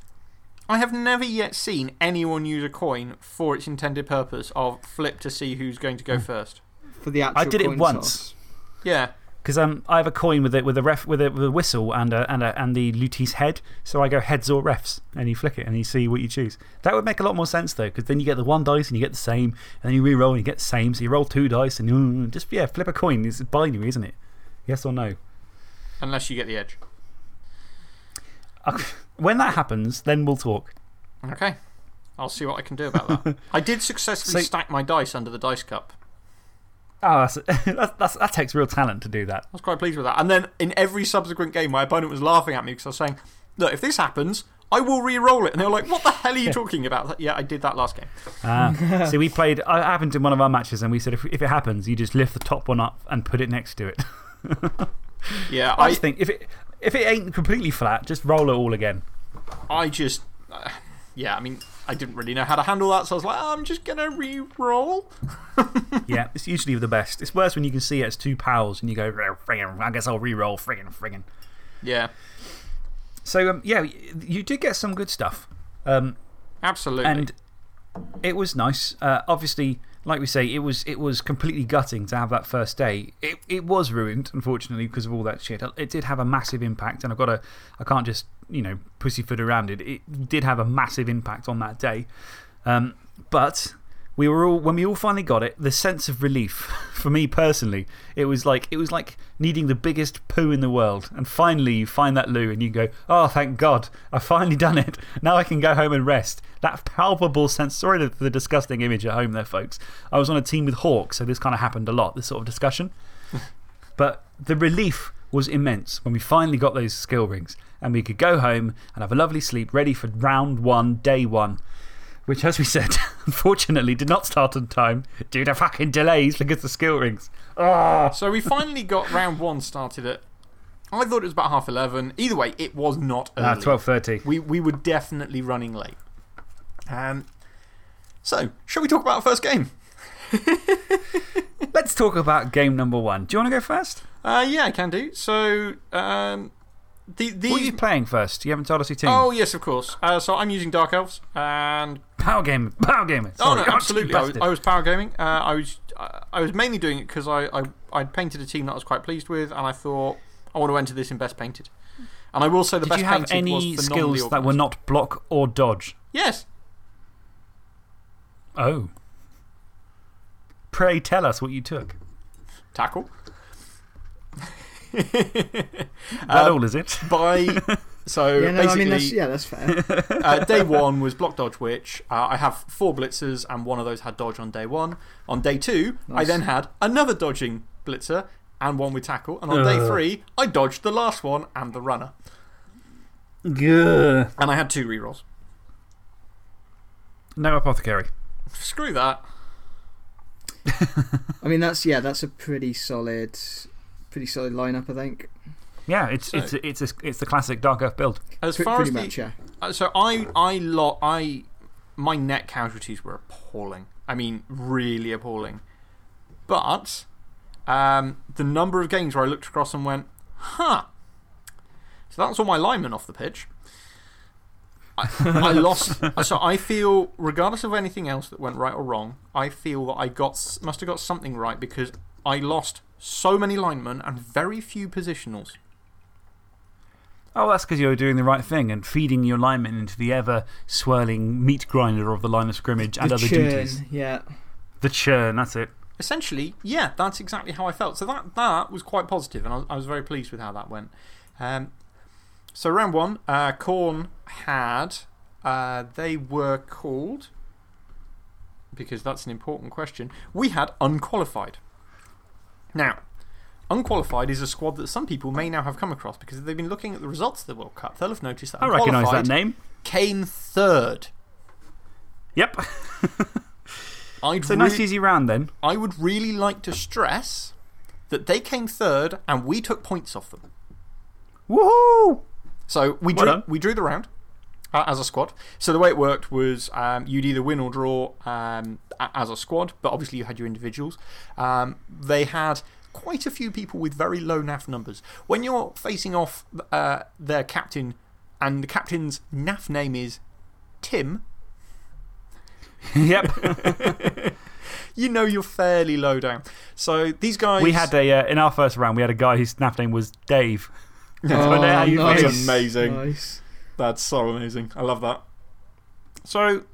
I have never yet seen anyone use a coin for its intended purpose of flip to see who's going to go first.
For the actual
I did it
coin
once.
toss.
Yeah.
Because um, I have a coin with, it, with, a ref, with, a, with a whistle and, a, and, a, and the lute's head. So I go heads or refs. And you flick it and you see what you choose. That would make a lot more sense, though, because then you get the one dice and you get the same. And then you re roll and you get the same. So you roll two dice and you just, yeah, flip a coin. It's binary, isn't it? Yes or no?
Unless you get the edge.
Uh, When that happens, then we'll talk.
Okay. I'll see what I can do about that. I did successfully
So-
stack my dice under the dice cup.
Oh, that's, that's, that's, that takes real talent to do that.
I was quite pleased with that. And then in every subsequent game, my opponent was laughing at me because I was saying, Look, if this happens, I will re roll it. And they were like, What the hell are you talking about? Like, yeah, I did that last game.
Ah. See, we played, I happened in one of our matches and we said if, if it happens, you just lift the top one up and put it next to it.
Yeah,
I
I,
just think if it, if it ain't completely flat, just roll it all again.
I just. uh, yeah, I mean, I didn't really know how to handle that. So I was like, "Oh, I'm just going to re roll.
Yeah, it's usually the best. It's worse when you can see it as two pows and you go, "Oh, friggin', I guess I'll re roll, friggin', friggin'.
Yeah,
So, um, yeah, you did get some good stuff. Um,
absolutely.
and it was nice. Uh, obviously, like we say, it was, it was completely gutting to have that first day. It, it was ruined, unfortunately, because of all that shit. It did have a massive impact, and I've got to, I can't just, you know, pussyfoot around it. It did have a massive impact on that day. Um, but we were all, when we all finally got it, the sense of relief, for me personally, it was like, it was like needing the biggest poo in the world. And finally, you find that loo and you go, oh, thank God, I've finally done it. Now I can go home and rest. That palpable sense. Sorry for the disgusting image at home there, folks. I was on a team with Hawks, so this kind of happened a lot, this sort of discussion. But the relief was immense when we finally got those skill rings and we could go home and have a lovely sleep ready for round one, day one. Which, as we said, unfortunately did not start on time due to fucking delays because the skill rings. Ah!
So we finally got round one started at. I thought it was about half 11. Either way, it was not early.
Ah, 12.30.
We, we were definitely running late. Um, so, shall we talk about our first game?
Let's talk about game number one. Do you want to go first?
Uh, yeah, I can do. So, um, the,
What are you playing first? You haven't told us your team.
Oh, yes, of course. Uh, so I'm using Dark Elves. And.
Power game. Power gamer.
Oh, no, absolutely. I was. I was power gaming. Uh, I, was, I, I was mainly doing it because I, I, I'd painted a team that I was quite pleased with, and I thought, I want to enter this in best painted. And I will say the
Did
best
you have any skills that were not block or dodge?
Yes.
Oh. Pray tell us what you took.
Tackle.
That
Um,
all, is it?
by so
Yeah, no, I
basically
mean, that's, yeah, that's fair.
uh, day one was block dodge witch uh, i have four blitzers and one of those had dodge on day one on day two i then had another dodging blitzer and one with tackle and on day three i dodged the last one and the runner
Gah.
and i had two rerolls
No apothecary.
screw that
I mean, that's, yeah, that's a pretty solid, pretty solid lineup, I think.
Yeah, it's,
So-
it's, it's, a, it's the classic Dark Elf build.
as
Pre-
far
pretty
as
much,
the,
yeah.
uh, so i i lot i my net casualties were appalling i mean really appalling but um, the number of games where i looked across and went huh so that's all my linemen off the pitch I, I lost. So I feel, regardless of anything else that went right or wrong, I feel that I got, must have got something right because I lost so many linemen and very few positionals.
Oh, that's because you were doing the right thing and feeding your linemen into the ever swirling meat grinder of the line of scrimmage and
the
other
churn,
duties.
yeah.
The churn, that's it.
Essentially, yeah, that's exactly how I felt. So that, that was quite positive, and I was, I was very pleased with how that went. Um, so, round one, uh, Khorne had, uh, they were called, because that's an important question, we had unqualified. Now, unqualified is a squad that some people may now have come across because if they've been looking at the results of the World Cup, they'll have noticed that
I recognise that name.
came third.
Yep.
I'd
So, nice, easy round then.
I would really like to stress that they came third and we took points off them.
Woohoo!
So we
Well
drew,
done.
we drew the round. uh, as a squad. So the way it worked was um, you'd either win or draw um, as a squad, but obviously you had your individuals. Um, they had quite a few people with very low NAF numbers. When you're facing off uh, their captain, and the captain's NAF name is Tim,
yep.
you know you're fairly low down. So these guys.
we had a, uh, in our first round, we had a guy whose NAF name was Dave.
Oh,
know how
That's
nice.
amazing.
Nice.
That's so amazing. I love that. So,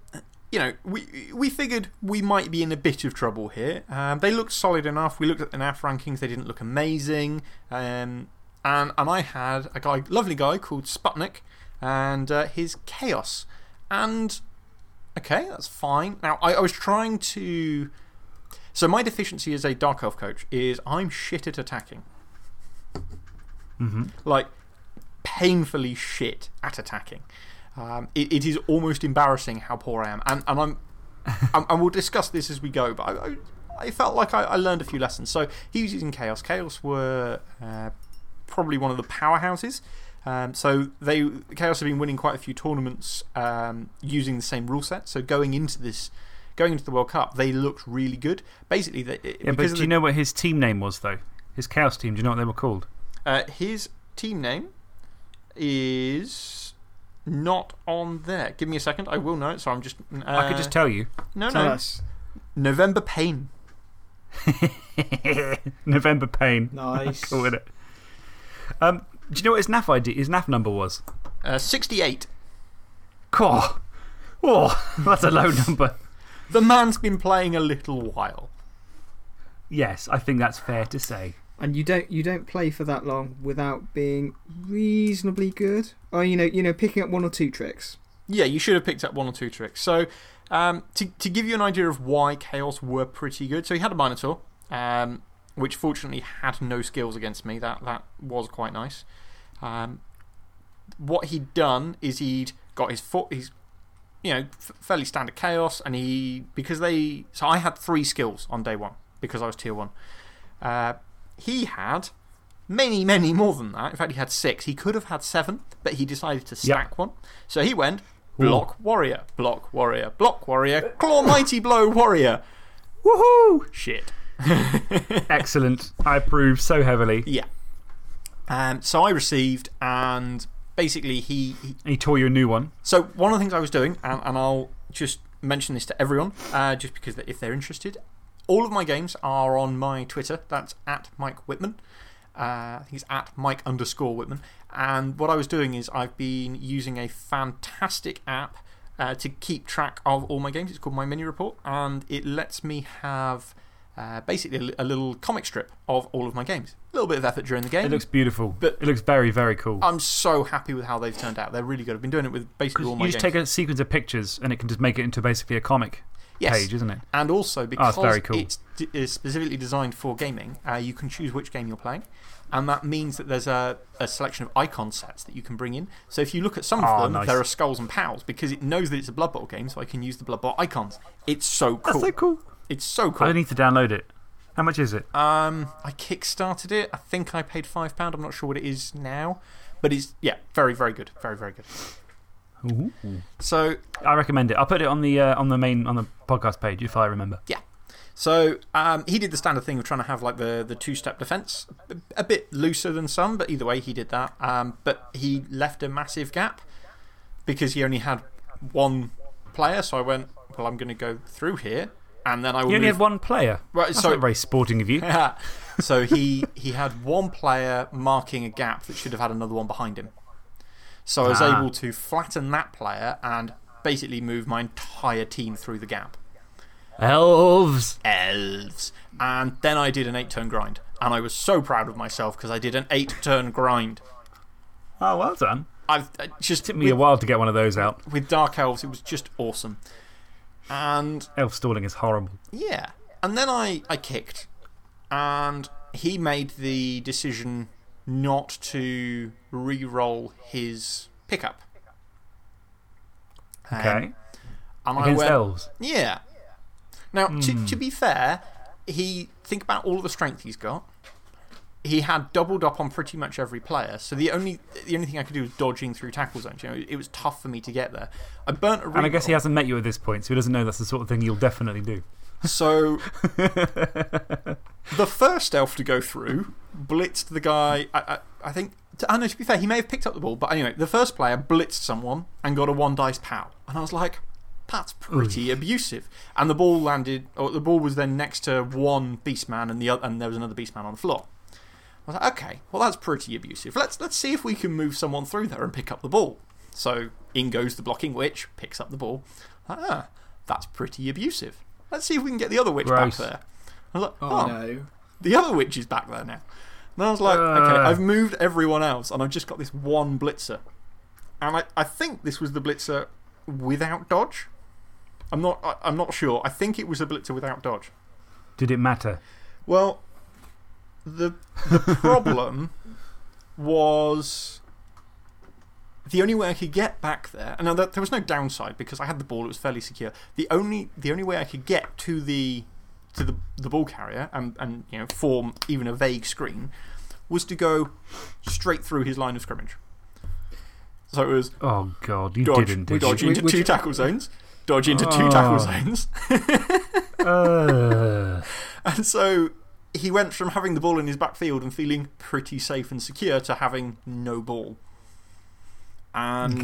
you know, we, we figured we might be in a bit of trouble here. Um, they looked solid enough. We looked at the NAF rankings, they didn't look amazing. Um, and, and I had a guy, lovely guy called Sputnik and uh, his Chaos. And, okay, that's fine. Now, I, I was trying to. So, my deficiency as a Dark Elf coach is I'm shit at attacking.
-hmm.
Like, painfully shit at attacking. Um, it, it is almost embarrassing how poor I am. And, and, I'm, and, and we'll discuss this as we go, but I, I, I felt like I, I learned a few lessons. So he was using Chaos. Chaos were uh, probably one of the powerhouses. Um, so they, Chaos have been winning quite a few tournaments um, using the same rule set. So going into this. Going into the World Cup, they looked really good. Basically, they,
Yeah, but do you know what his team name was, though? His Chaos team, do you know what they were called?
Uh, his team name is not on there. Give me a second. I will know it. So I'm just. Uh,
I could just tell you.
No,
Tell
no.
us.
November Pain.
November Pain.
Nice.
Cool, innit? Um, do you know what his NAF ID, his NAF number was?
Uh, 68.
Cool. Oh, that's a low number.
The man's been playing a little while.
Yes, I think that's fair to say.
And you don't, you don't play for that long without being reasonably good? Or, you know, you know, picking up one or two tricks.
Yeah, you should have picked up one or two tricks. So, um, to, to give you an idea of why Chaos were pretty good, so he had a Minotaur, um, which fortunately had no skills against me. That, that was quite nice. Um, what he'd done is he'd got his foot, he's, you know, fairly standard Chaos, and he, because they, so I had three skills on day one because I was tier one. Uh, he had many, many more than that. In fact, he had six. He could have had seven, but he decided to stack one. So he went block warrior, block warrior, block warrior, claw mighty blow warrior.
Woohoo!
Shit.
Excellent. I approve so heavily.
Yeah. Um, so I received, and basically he, he
He tore you a new one.
So, one of the things I was doing, and, and I'll just mention this to everyone, uh, just because if they're interested, all of my games are on my Twitter. That's at Mike Whitman. Uh, he's at Mike underscore Whitman. And what I was doing is I've been using a fantastic app uh, to keep track of all my games. It's called My Mini Report, and it lets me have uh, basically a, a little comic strip of all of my games. A little bit of effort during the game.
It looks beautiful.
But-
it looks very, very cool.
I'm so happy with how they've turned out. They're really good. I've been doing it with basically all my
you just
games.
take a sequence of pictures and it can just make it into basically a comic
Yes.
page, isn't it?
And also, because
Oh, very cool.
it's specifically designed for gaming, uh, you can choose which game you're playing. And that means that there's a, a selection of icon sets that you can bring in. So if you look at some of
Oh,
them,
nice.
there are skulls and pows because it knows that it's a Blood Bowl game, so I can use the Blood Bowl icons. It's so cool.
That's so cool.
It's so cool.
I need to download it. How much is it?
Um, I kickstarted it. I think I paid £5. I'm not sure what it is now. But it's, yeah, very, very good. Very, very good.
Ooh.
So
I recommend it. I'll put it on the, uh, on the main on the podcast page if I remember. Yeah.
So um, he did the standard thing of trying to have like the, the two step defense, a bit looser than some, but either way, he did that. Um, but he left a massive gap because he only had one player. So I went, well, I'm going to go through here. And then I will
You only
move-
had one player.
Right,
That's
so,
not very sporting of you.
so he, he had one player marking a gap that should have had another one behind him. So I was
Ah.
able to flatten that player and basically move my entire team through the gap.
Elves.
elves. And then I did an eight turn grind. And I was so proud of myself because I did an eight turn grind.
Oh, well done.
I've uh, just.
Took me a while to get one of those out.
with Dark Elves, it was just awesome. And
Elf stalling is horrible.
yeah. And then I, I kicked. And he made the decision not to re roll his pickup. Um,
Okay.
and I
Against
went,
elves.
Yeah. Now, to, to be fair, he think about all of the strength he's got. he had doubled up on pretty much every player. So the only, the only thing I could do was dodging through tackle zones. You know, it was tough for me to get there. I burnt a
And I guess he hasn't met you at this point, so he doesn't know that's the sort of thing you'll definitely do.
So the first elf to go through blitzed the guy. I, I, I think, I know, to be fair, he may have picked up the ball, but anyway, the first player blitzed someone and got a one dice pow. And I was like, that's pretty abusive. And the ball landed, or the ball was then next to one beastman and, the, oth- and there was another beastman on the floor. I was like, okay, well, that's pretty abusive. Let's, let's see if we can move someone through there and pick up the ball. So in goes the blocking witch, picks up the ball. Ah, that's pretty abusive. Let's see if we can get the other witch
Gross.
back there. I was like,
Oh,
oh,
no.
the other witch is back there now. And I was like, okay,
Uh.
I've moved everyone else and I've just got this one blitzer. And I, I think this was the blitzer without dodge. I'm not, I, I'm not sure. I think it was a blitzer without dodge.
Did it matter?
Well, the, the problem was the only way I could get back there, and now there there was no downside because I had the ball, it was fairly secure. The only, the only way I could get to the, to the, the ball carrier and, and you know, form even a vague screen was to go straight through his line of scrimmage. So it was
Oh, God, you
dodge,
didn't,
we
did
dodge
you?
into two tackle zones, dodge into two tackle
Oh.
zones.
Uh,
And so he went from having the ball in his backfield and feeling pretty safe and secure to having no ball. And.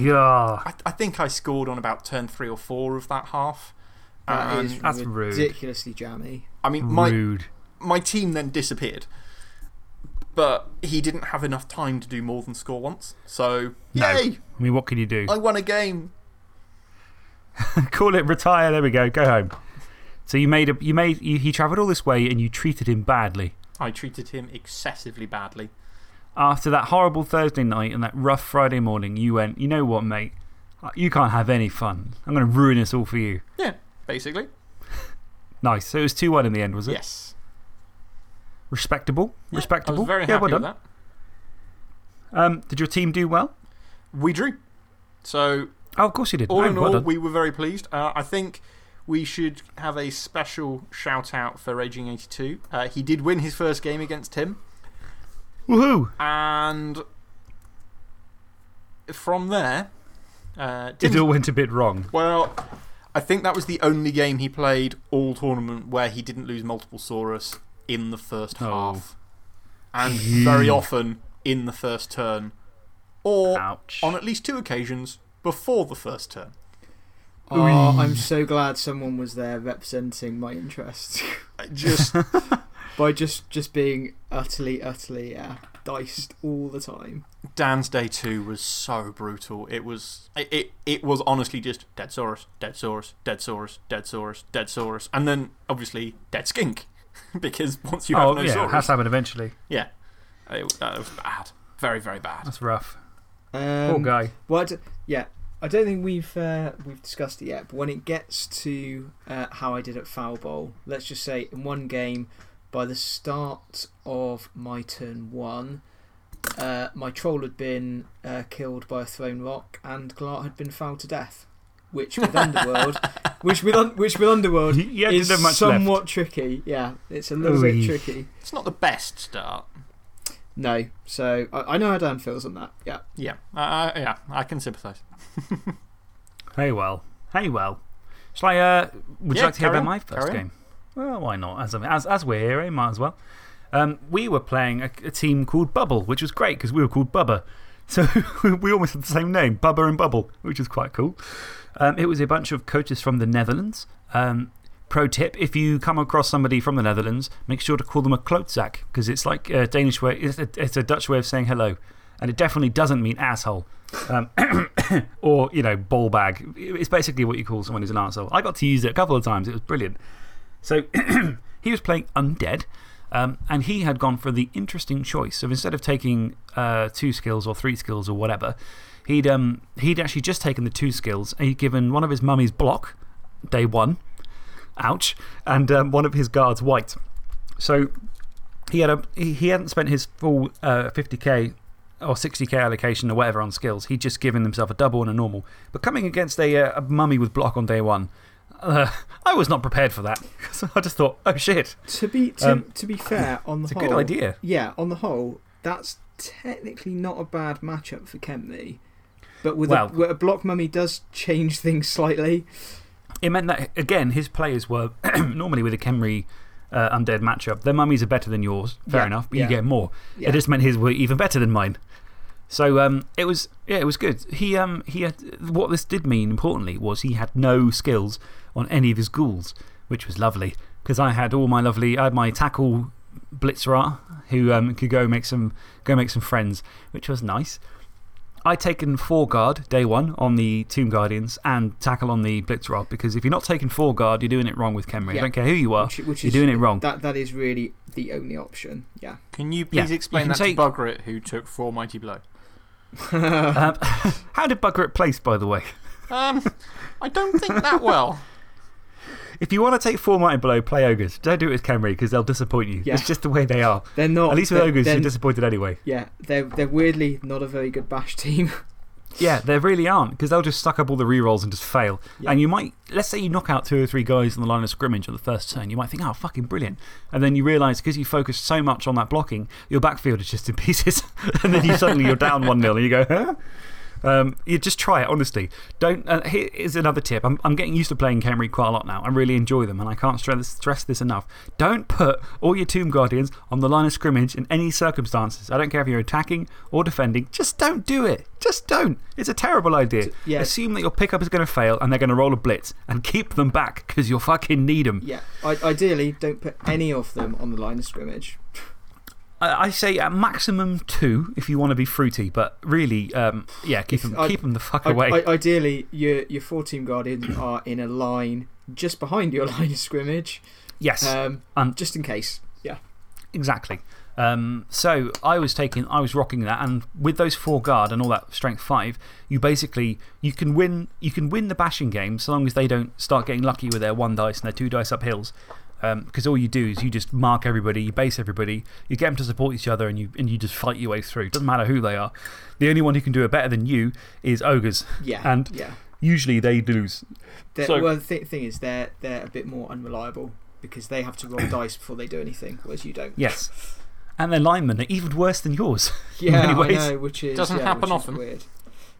I, I think I scored on about turn three or four of that half.
That
And
is
That's rude.
ridiculously jammy.
I mean, my,
Rude.
my team then disappeared. But he didn't have enough time to do more than score once. So,
No.
yay!
I mean, what can you do?
I won a game.
Call it retire. There we go. Go home. So you made a, you made, you, he travelled all this way and you treated him badly.
I treated him excessively badly.
After that horrible Thursday night and that rough Friday morning, you went, you know what, mate? You can't have any fun. I'm going to ruin this all for you.
Yeah, basically.
Nice. So it was 2 1 in the end, was it?
Yes.
Respectable.
Yeah,
Respectable.
I was very
yeah,
happy
well
with
done.
that.
Um, did your team do well?
We drew. So,
Oh, of course you did.
all
No,
in
well
all,
done.
we were very pleased. Uh, I think we should have a special shout out for Raging82. Uh, he did win his first game against him.
Woohoo!
And from there, uh,
It all went a bit wrong.
well, I think that was the only game he played all tournament where he didn't lose multiple Saurus in the first
Oh.
half. And very often in the first turn. Or
Ouch.
on at least two occasions before the first turn.
Oh, I'm so glad someone was there representing my interests
Just
by just, just being utterly, utterly yeah, diced all the time.
Dan's day two was so brutal. It was, it, it, it was honestly just Dead Saurus, Dead Saurus, Dead Saurus, Dead Saurus, Dead Saurus. And then obviously Dead Skink. because once you have
oh,
no
yeah, it has
Saurus.
to happen eventually.
Yeah. It, that was bad. Very, very bad.
That's rough.
Um,
Poor guy.
Well, I d- yeah, I don't think we've uh, we've discussed it yet. But when it gets to uh, how I did at Foul Bowl, let's just say in one game, by the start of my turn one, uh, my troll had been uh, killed by a thrown rock, and Glart had been fouled to death. Which with Underworld, which with un- which with Underworld
You
is
didn't have much
somewhat
left.
tricky. Yeah, it's a little
Oy.
bit tricky.
It's not the best start.
No, so I, I know how Dan feels on that. Yeah.
Yeah. Uh, uh, yeah, I can sympathise.
Hey, well. Hey, well. Shall I, uh, would you like to hear about
on,
my first
carry on.
game? Well, why not? As, as, as we're here, eh? Might as well. Um, we were playing a, a team called Bubble, which was great because we were called Bubba. So we almost had the same name, Bubba and Bubble, which was quite cool. Um, it was a bunch of coaches from the Netherlands. Um, pro tip if you come across somebody from the Netherlands, make sure to call them a klootzak because it's like a Danish way, it's a, it's a Dutch way of saying hello. And it definitely doesn't mean asshole. Or, you know, ball bag. It's basically what you call someone who's an asshole. I got to use it a couple of times. It was brilliant. So he was playing Undead. Um, and he had gone for the interesting choice of instead of taking uh, two skills or three skills or whatever, he'd, um, he'd actually just taken the two skills and he'd given one of his mummies block, day one. Ouch. And um, one of his guards white. So he, had a, he, he hadn't spent his full uh, 50k or 60k allocation or whatever on skills. He'd just given himself a double and a normal. But coming against a, uh, a mummy with block on day one, Uh, I was not prepared for that. So I just thought, oh shit.
To be, to,
Um,
to be fair, on the
It's a
whole.
good idea.
Yeah, on the whole, that's technically not a bad matchup for Khemri. But with,
Well-
a, with a block mummy does change things slightly.
It meant that, again, his players were normally with a Khemri uh, undead matchup. Their mummies are better than yours, fair
Yeah,
enough, but
yeah.
you get more.
Yeah.
It just meant his were even better than mine. So um, it was, yeah, it was good. He, um, he had, what this did mean, importantly, was he had no skills on any of his ghouls, which was lovely. Because I had all my lovely, I had my tackle Blitz-Ra, who um, could go make, some, go make some friends, which was nice. I'd taken four guard day one on the Tomb Guardians and tackle on the Blitz-Ra because if you're not taking four guard, you're doing it wrong with Khemri. I don't care who you are,
Which, which
you're
is,
doing it wrong.
That, that is really the only option. Yeah.
Can you please
you
explain
can
that
say-
to Bugrit, who took four mighty blow?
Um, how did Bugrit place, by the way?
Um, I don't think that well.
If you want to take four mighty below, play ogres. Don't do it with Khemri because they'll disappoint you.
Yeah.
It's just the way they are.
They're not.
At least with ogres, you're disappointed anyway.
Yeah, they're, they're weirdly not a very good bash team.
Yeah, they really aren't because they'll just suck up all the rerolls and just fail.
Yeah.
And you might, let's say you knock out two or three guys in the line of scrimmage on the first turn, you might think, oh, fucking brilliant. And then you realise because you focus so much on that blocking, your backfield is just in pieces. and then you suddenly you're down 1 0 and you go, huh? Um, you just try it, honestly. Don't, uh, here is another tip. I'm, I'm getting used to playing Khemri quite a lot now. I really enjoy them, and I can't stress, stress this enough. Don't put all your Tomb Guardians on the line of scrimmage in any circumstances. I don't care if you're attacking or defending. Just don't do it. Just don't. It's a terrible idea.
yeah.
Assume that your pickup is going to fail and they're going to roll a blitz and keep them back because you'll fucking need them.
Yeah, I, ideally, don't put any of them on the line of scrimmage.
I, I say at maximum two if you want to be fruity, but really, um, yeah, keep them,
I-
keep them the fuck
I,
away.
I, ideally, your, your four Tomb Guardians are in a line just behind your line of scrimmage,
yes.
um,
Um,
just in case. Yeah.
Exactly. Um, so I was taking, I was rocking that, and with those four guard and all that strength five, you basically you can win. You can win the bashing game so long as they don't start getting lucky with their one dice and their two dice up hills. Um, because all you do is you just mark everybody, you base everybody, you get them to support each other, and you, and you just fight your way through. Doesn't matter who they are. The only one who can do it better than you is ogres.
Yeah.
And
yeah.
usually they lose.
They're-
so-
well, the th thing is, they're, they're a bit more unreliable because they have to roll dice before they do anything, whereas you don't.
Yes. And their linemen are even worse than yours. in
Yeah,
many
I know, which is.
Doesn't
yeah,
happen
which is
often.
Weird.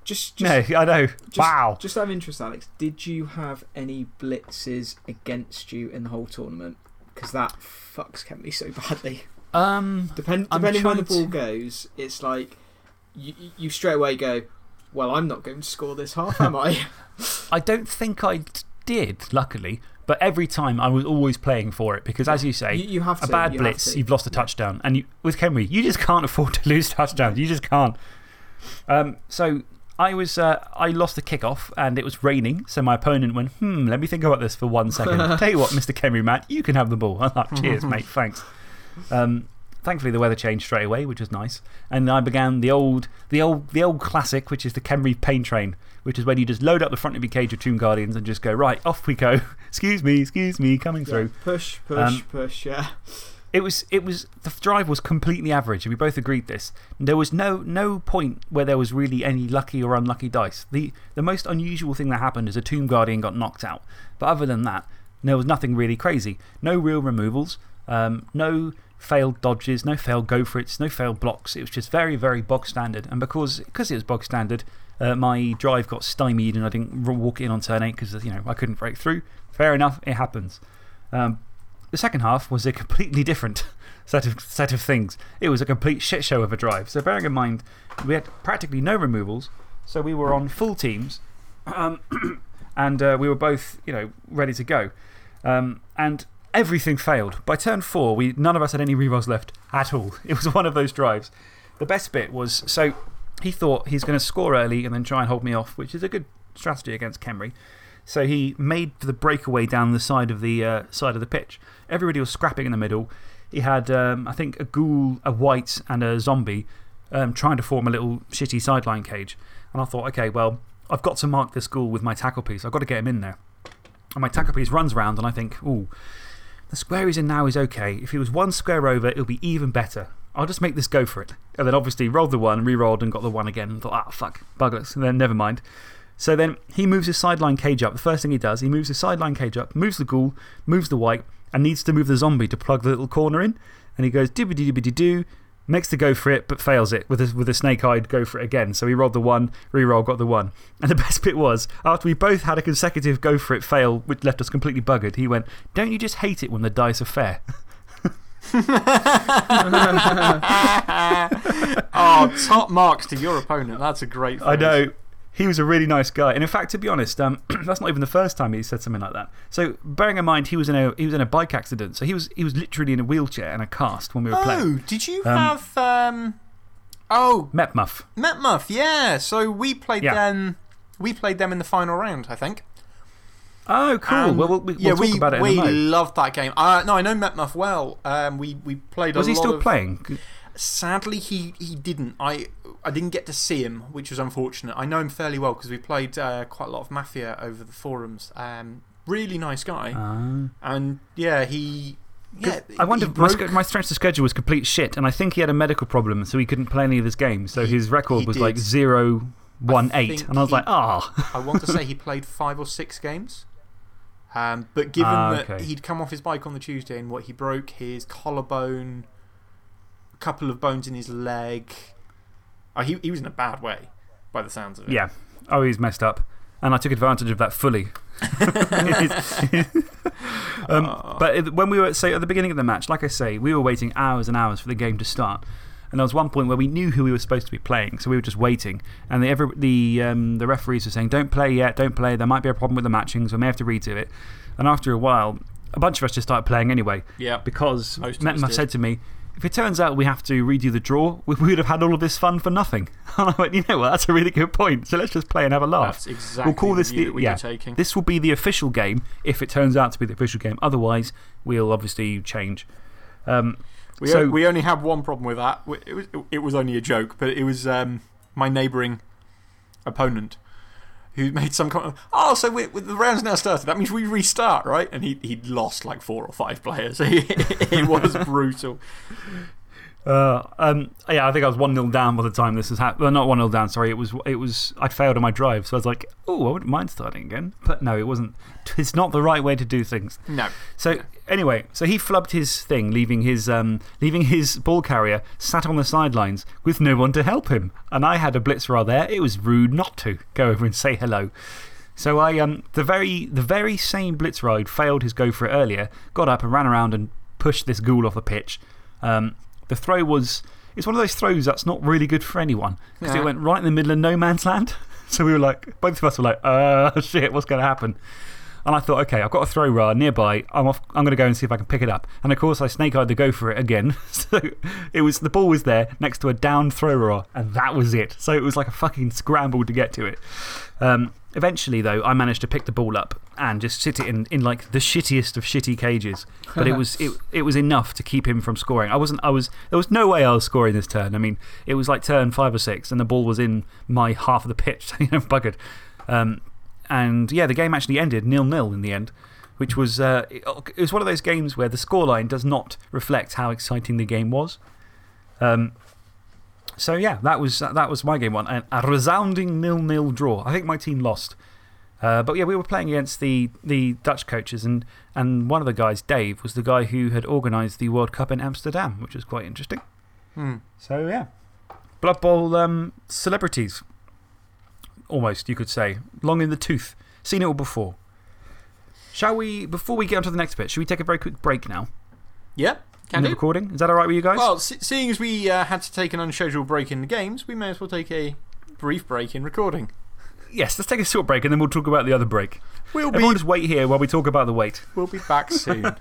Just, just,
No, I know.
Just,
wow.
Just out of interest, Alex, did you have any blitzes against you in the whole tournament? Because that fucks Khemri so badly.
Um,
Depend, depending where the ball goes, it's like you, you straight away go, Well, I'm not going to score this half, am I?
I don't think I did, luckily. But every time I was always playing for it because, as you say,
you, you have to.
a bad
you
blitz,
to.
you've lost a touchdown. And you, with Khemri, you just can't afford to lose touchdowns. You just can't. Um, so I, was, uh, I lost the kickoff and it was raining. So my opponent went, hmm, let me think about this for one second. Tell you what, Mr. Khemri, Matt, you can have the ball. I'm like, cheers, mate, thanks. Um, thankfully, the weather changed straight away, which was nice. And I began the old, the old, the old classic, which is the Khemri pain train, which is when you just load up the front of your cage of Tomb Guardians and just go, right, off we go. excuse me, excuse me, coming
Yeah,
through.
Push, push,
Um,
push, yeah.
It was, it was, the drive was completely average. We both agreed this. There was no, no point where there was really any lucky or unlucky dice. The, the most unusual thing that happened is a Tomb Guardian got knocked out. But other than that, there was nothing really crazy. No real removals, um, no failed dodges, no failed go for it's, no failed blocks. It was just very, very bog standard. And because, because it was bog standard, uh, my drive got stymied and I didn't walk in on turn 8 because you know, I couldn't break through. Fair enough, it happens. Um, the second half was a completely different set of, set of things. It was a complete shit show of a drive. So, bearing in mind, we had practically no removals. So, we were on full teams um, and uh, we were both you know, ready to go. Um, and everything failed. By turn four, we, none of us had any rerolls left at all. It was one of those drives. The best bit was so he thought he's going to score early and then try and hold me off, which is a good strategy against Khemri. So he made the breakaway down the side of the, uh, side of the pitch. Everybody was scrapping in the middle. He had, um, I think, a ghoul, a wight, and a zombie um, trying to form a little shitty sideline cage. And I thought, okay, well, I've got to mark this ghoul with my tackle piece. I've got to get him in there. And my tackle piece runs round, and I think, ooh, the square he's in now is okay. If he was one square over, it'll be even better. I'll just make this go for it. And then obviously rolled the one, re rolled, and got the one again. And thought, ah, fuck, buglets. And then never mind. So then he moves his sideline cage up. The first thing he does, he moves his sideline cage up, moves the ghoul, moves the wight, and needs to move the zombie to plug the little corner in. And he goes dibbity dibbity doo, makes the go for it, but fails it with a, with a snake eyed go for it again. So he rolled the one, re roll, got the one. And the best bit was, after we both had a consecutive go for it fail, which left us completely buggered, he went, Don't you just hate it when the dice are fair?
oh, top marks to your opponent. That's a great
I know. He was a really nice guy. And in fact, to be honest, um, that's not even the first time he said something like that. So, bearing in mind, he was in a, he was in a bike accident. So, he was, he was literally in a wheelchair and a cast when we were playing.
Oh, did you
Um,
have. Um, oh,
Metmuff.
Metmuff, yeah. So we played
Yeah.
them. We played them in the final round, I think.
Oh, cool.
Um,
well, we'll, we'll
yeah,
talk
we,
about it
we loved that game. Uh, no, I know Metmuff well. Um, we, we played
Was he still
of-
playing?
Sadly, he, he didn't. I, I didn't get to see him, which was unfortunate. I know him fairly well because we played uh, quite a lot of Mafia over the forums. Um, really nice guy.
Ah.
and yeah, he. Yeah,
I wonder, my, my strength to schedule was complete shit, and I think he had a medical problem, so he couldn't play any of his games. So his record
he
was like zero, one, eight. And I was
he-
like, ah.
I want to say he played five or six games. Um, but given
Ah,
that he'd come off his bike on the Tuesday and what he broke his collarbone, a couple of bones in his leg. Oh, he, he was in a bad way, by the sounds of it.
Yeah. Oh, he's messed up. And I took advantage of that fully. um, but it, when we were, say, at the beginning of the match, like I say, we were waiting hours and hours for the game to start. And there was one point where we knew who we were supposed to be playing, so we were just waiting. And the, every, the, um, the referees were saying, Don't play yet, don't play. There might be a problem with the matching, so we may have to redo it. And after a while, a bunch of us just started playing anyway.
Yeah.
Because
Most of us
Metma said to me, if it turns out we have to redo the draw, we we would have had all of this fun for nothing. And I went, you know what, that's a really good point. So let's just play and have a laugh.
That's exactly
we'll call
the
this
view
the,
we
yeah,
were taking.
This will be the official game if it turns out to be the official game. Otherwise, we'll obviously change. Um,
We,
so-
we only had one problem with that. It was, it was only a joke, but it was um, my neighbouring opponent who made some comment. Oh, so we, the round's now started. That means we restart, right? And he, he'd lost like four or five players. it was brutal.
Uh, um, yeah, I think I was 1 0 down by the time this was happening. Well, not 1 0 down, sorry. It was, it was, I'd failed on my drive. So I was like, oh, I wouldn't mind starting again. But no, it wasn't. It's not the right way to do things.
No.
So, anyway, so he flubbed his thing, leaving his, um, leaving his ball carrier sat on the sidelines with no one to help him. And I had a blitzer there. It was rude not to go over and say hello. So, I, um, the, very, the very same blitz who'd failed his go for it earlier got up and ran around and pushed this ghoul off the pitch. Um, the throw was. It's one of those throws that's not really good for anyone because
Yeah.
it went right in the middle of no man's land. So we were like, both of us were like, uh, shit, what's going to happen? And I thought, okay, I've got a Thro-Ra nearby. I'm, off, I'm going to go and see if I can pick it up. And of course, I snake eyed to go for it again. So it was, the ball was there next to a down Thro-Ra, and that was it. So it was like a fucking scramble to get to it. Um, eventually, though, I managed to pick the ball up and just sit it in, in like the shittiest of shitty cages. But it was, it, it was enough to keep him from scoring. I wasn't, I was, there was no way I was scoring this turn. I mean, it was like turn five or six, and the ball was in my half of the pitch. You know, buggered. Um, and yeah, the game actually ended nil nil in the end, which was uh, it, it was one of those games where the scoreline does not reflect how exciting the game was. Um, so yeah, that was, that was my game one. A, a resounding nil nil draw. I think my team lost. Uh, but yeah, we were playing against the, the Dutch coaches, and, and one of the guys, Dave, was the guy who had organised the World Cup in Amsterdam, which was quite interesting.
Hmm.
So yeah. Blood Bowl um, celebrities. Almost, you could say. Long in the tooth. Seen it all before. Shall we, before we get on to the next bit, should we take a very quick break now?
Yeah,
in
can
the recording? Is that all right with you guys?
Well, se seeing as we uh, had to take an unscheduled break in the games, we may as well take a brief break in recording.
yes, let's take a short break and then we'll talk about the other break.
We'll be,
Everyone just wait here while we talk about the weight.
we'll be back soon.
All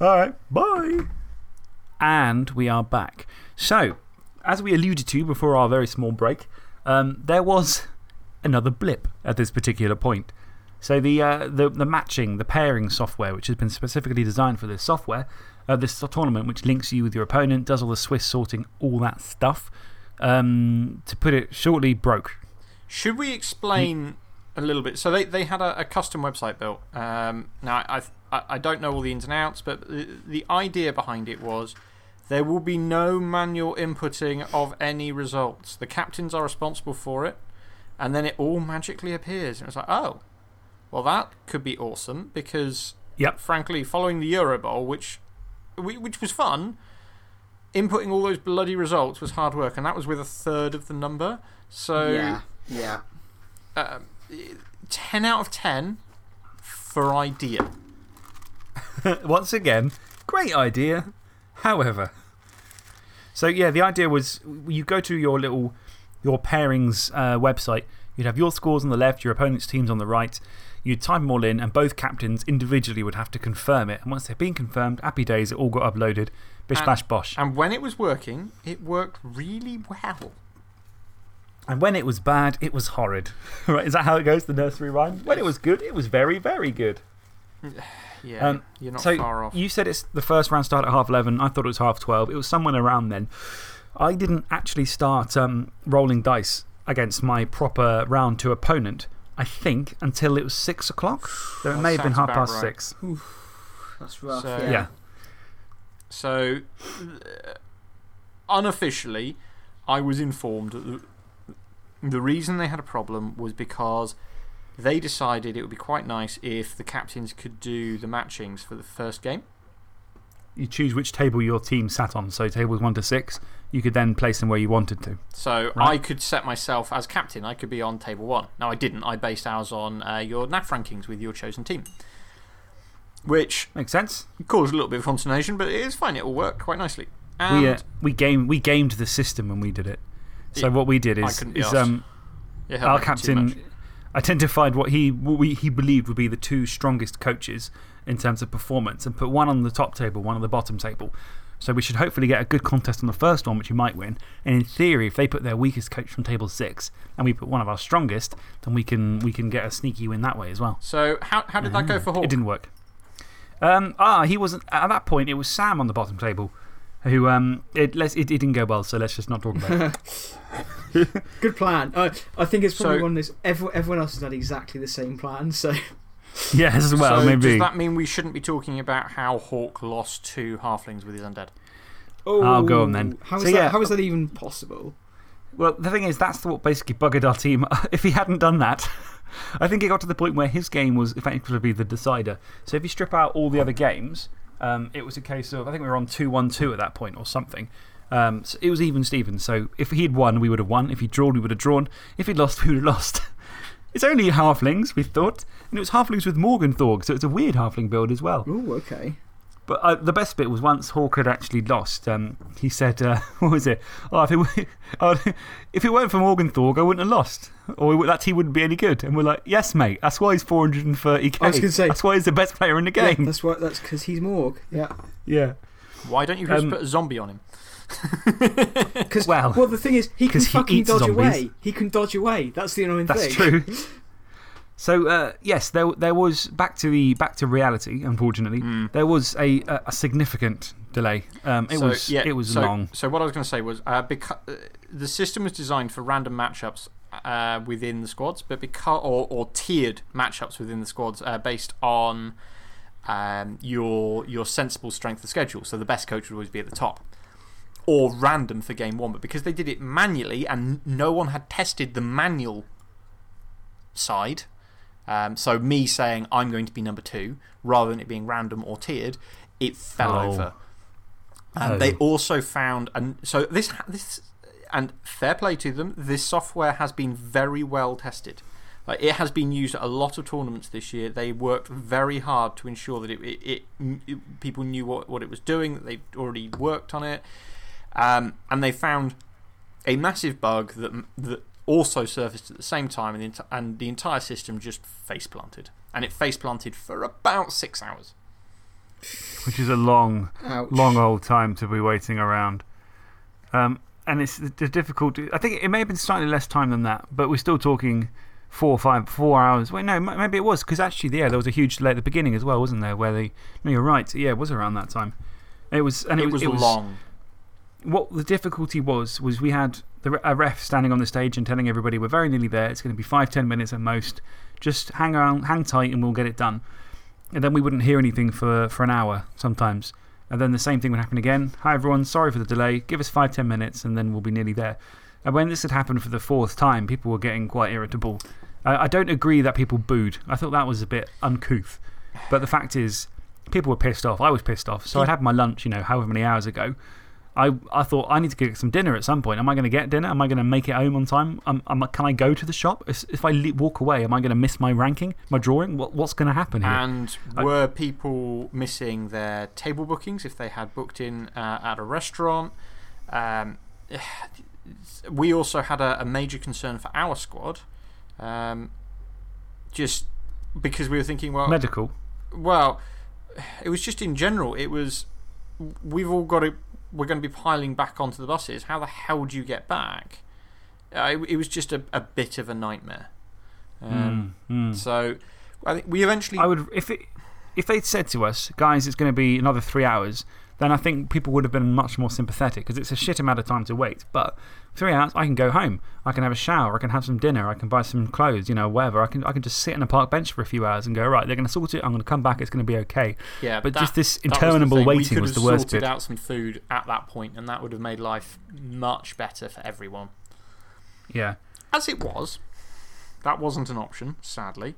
right, bye. And we are back. So, as we alluded to before our very small break, um, there was another blip at this particular point. So, the, uh, the, the matching, the pairing software, which has been specifically designed for this software, uh, this tournament, which links you with your opponent, does all the Swiss sorting, all that stuff, um, to put it shortly, broke.
Should we explain a little bit? So, they, they had a, a custom website built. Um, now, I, I, I don't know all the ins and outs, but the, the idea behind it was there will be no manual inputting of any results. The captains are responsible for it. and then it all magically appears. And it was like, oh, well, that could be awesome because,
Yep.
frankly, following the Euro Bowl, which, whi- which was fun, inputting all those bloody results was hard work, and that was with a third of the number. So,
yeah, yeah.
um, 10 out of 10 for idea.
Once again, great idea. However, so yeah, the idea was you go to your little your pairings uh, website, you'd have your scores on the left, your opponent's teams on the right. You'd type them all in, and both captains individually would have to confirm it. And once they've been confirmed, happy days, it all got uploaded. Bish
And-
bash bosh.
And when it was working, it worked really well.
And when it was bad, it was horrid. right? Is that how it goes, the nursery rhyme? When it was good, it was very, very good.
Yeah,
Um,
you're not
so
far off.
You said it's the first round started at half 11. I thought it was half 12. It was somewhere around then. I didn't actually start um, rolling dice against my proper round two opponent, I think, until it was six o'clock. So it
That
may have been half
about
past
right.
six.
That's rough.
So-
yeah.
Yeah.
So, uh, unofficially, I was informed that the, the reason they had a problem was because they decided it would be quite nice if the captains could do the matchings for the first game.
You choose which table your team sat on. So, tables one to six, you could then place them where you wanted to.
So,
Right.
I could set myself as captain. I could be on table one. Now, I didn't. I based ours on uh, your NAF rankings with your chosen team. Which
Makes sense?
caused a little bit of consternation, but it is fine. It will work quite nicely. And
We, uh, we, game, we gamed the system when we did it. So,
Yeah,
what we did is, um, our
helped me too much.
captain identified what he, what we, he believed would be the two strongest coaches in terms of performance and put one on the top table, one on the bottom table. So we should hopefully get a good contest on the first one, which you might win. And in theory, if they put their weakest coach from table six and we put one of our strongest, then we can, we can get a sneaky win that way as well.
So, how, how did that go for Hawk?
It didn't work. Um, ah, he wasn't. At that point, it was Sam on the bottom table. Who um, it, let's, it, it didn't go well, so let's just not talk about it.
Good plan. Uh, I think it's probably
So-
one of those. Everyone, everyone else has had exactly the same plan. So,
yes, as well,
so
maybe.
Does that mean we shouldn't be talking about how Hawk lost two halflings with his undead?
oh,
I'll go on then.
How is,
So,
that,
yeah.
how is that even possible?
Well, the thing is, that's what basically buggered our team. if he hadn't done that, I think it got to the point where his game was effectively the decider. So if you strip out all the other games, um, it was a case of, I think we were on 2 1 2 at that point or something. Um, so it was even Steven. So if he'd won, we would have won. If he'd drawn, we would have drawn. If he'd lost, we would have lost. it's only halflings, we thought. And it was halflings with Morg 'n' Thorg, so it's a weird halfling build as well.
Oh, okay.
But uh, the best bit was once Hawk had actually lost, um, he said, uh, what was it? Oh, if it, w- oh, if it weren't for Morg 'n' Thorg, I wouldn't have lost. Or that he wouldn't be any good. And we're like, yes, mate. That's why he's 430k.
I was gonna say-
That's why he's the best player in the
Yeah,
game.
that's what. That's because he's Morg. Yeah.
Yeah.
Why don't you just
Um,
put a zombie on him?
Because
Well,
well, the thing is, he can fucking
eats
dodge
zombies.
away. He can dodge away. That's the annoying
That's
thing.
true. So uh, yes, there, there was, back to, the, back to reality, unfortunately, there was a, a, a significant delay. Um, it,
so,
was,
yeah,
it was
so,
long.
So, what I was going to say was uh, because, uh, the system was designed for random matchups uh, within the squads, but because, or, or tiered matchups within the squads uh, based on um, your, your sensible strength of schedule. So, the best coach would always be at the top. Or random for game one. But because they did it manually and no one had tested the manual side, um, so me saying I'm going to be number two rather than it being random or tiered, it fell
Oh.
over. And
Oh.
they also found, and so this, this, and fair play to them, this software has been very well tested. Like, it has been used at a lot of tournaments this year. They worked very hard to ensure that it, it, it, people knew what, what it was doing, that they'd already worked on it. Um, and they found a massive bug that, that also surfaced at the same time, and the, and the entire system just face planted. And it face planted for about six hours.
Which is a long,
Ouch.
long old time to be waiting around. Um, and it's the the difficulty. I think it may have been slightly less time than that, but we're still talking four or five, four hours. Wait, no, maybe it was, because actually, yeah, there was a huge delay at the beginning as well, wasn't there? Where they. No, you're right. Yeah, it was around that time. It was, and it,
it was
it was
long.
What the difficulty was, was we had a ref standing on the stage and telling everybody, we're very nearly there. It's going to be five, ten minutes at most. Just hang around, hang tight, and we'll get it done. And then we wouldn't hear anything for, for an hour sometimes. And then the same thing would happen again. Hi, everyone. Sorry for the delay. Give us five, ten minutes, and then we'll be nearly there. And when this had happened for the fourth time, people were getting quite irritable. I, I don't agree that people booed. I thought that was a bit uncouth. But the fact is, people were pissed off. I was pissed off. So I'd had my lunch, you know, however many hours ago. I, I thought I need to get some dinner at some point. Am I going to get dinner? Am I going to make it home on time? Um, um, can I go to the shop? If, if I walk away, am I going to miss my ranking, my drawing? What, what's going to happen here?
And were people missing their table bookings if they had booked in uh, at a restaurant? Um, we also had a, a, major concern for our squad. Um, just because we were thinking, well.
Medical?
Well, it was just in general. It was. We've all got to we're going to be piling back onto the buses. How the hell do you get back? Uh, it, it, was just a, a bit of a nightmare. Um,
mm, mm.
So I think we eventually.
I would, if, it, if they'd said to us, guys, it's going to be another three hours, then I think people would have been much more sympathetic because it's a shit amount of time to wait. But three hours, I can go home. I can have a shower. I can have some dinner. I can buy some clothes, you know, whatever. I can, I can just sit on a park bench for a few hours and go, right, they're going to sort it. I'm going to come back. It's going to be okay.
Yeah,
but
that,
just this interminable waiting was the worst
bit. We could have sorted out some food at that point, and that would have made life much better for everyone.
Yeah.
As it was, that wasn't an option, sadly.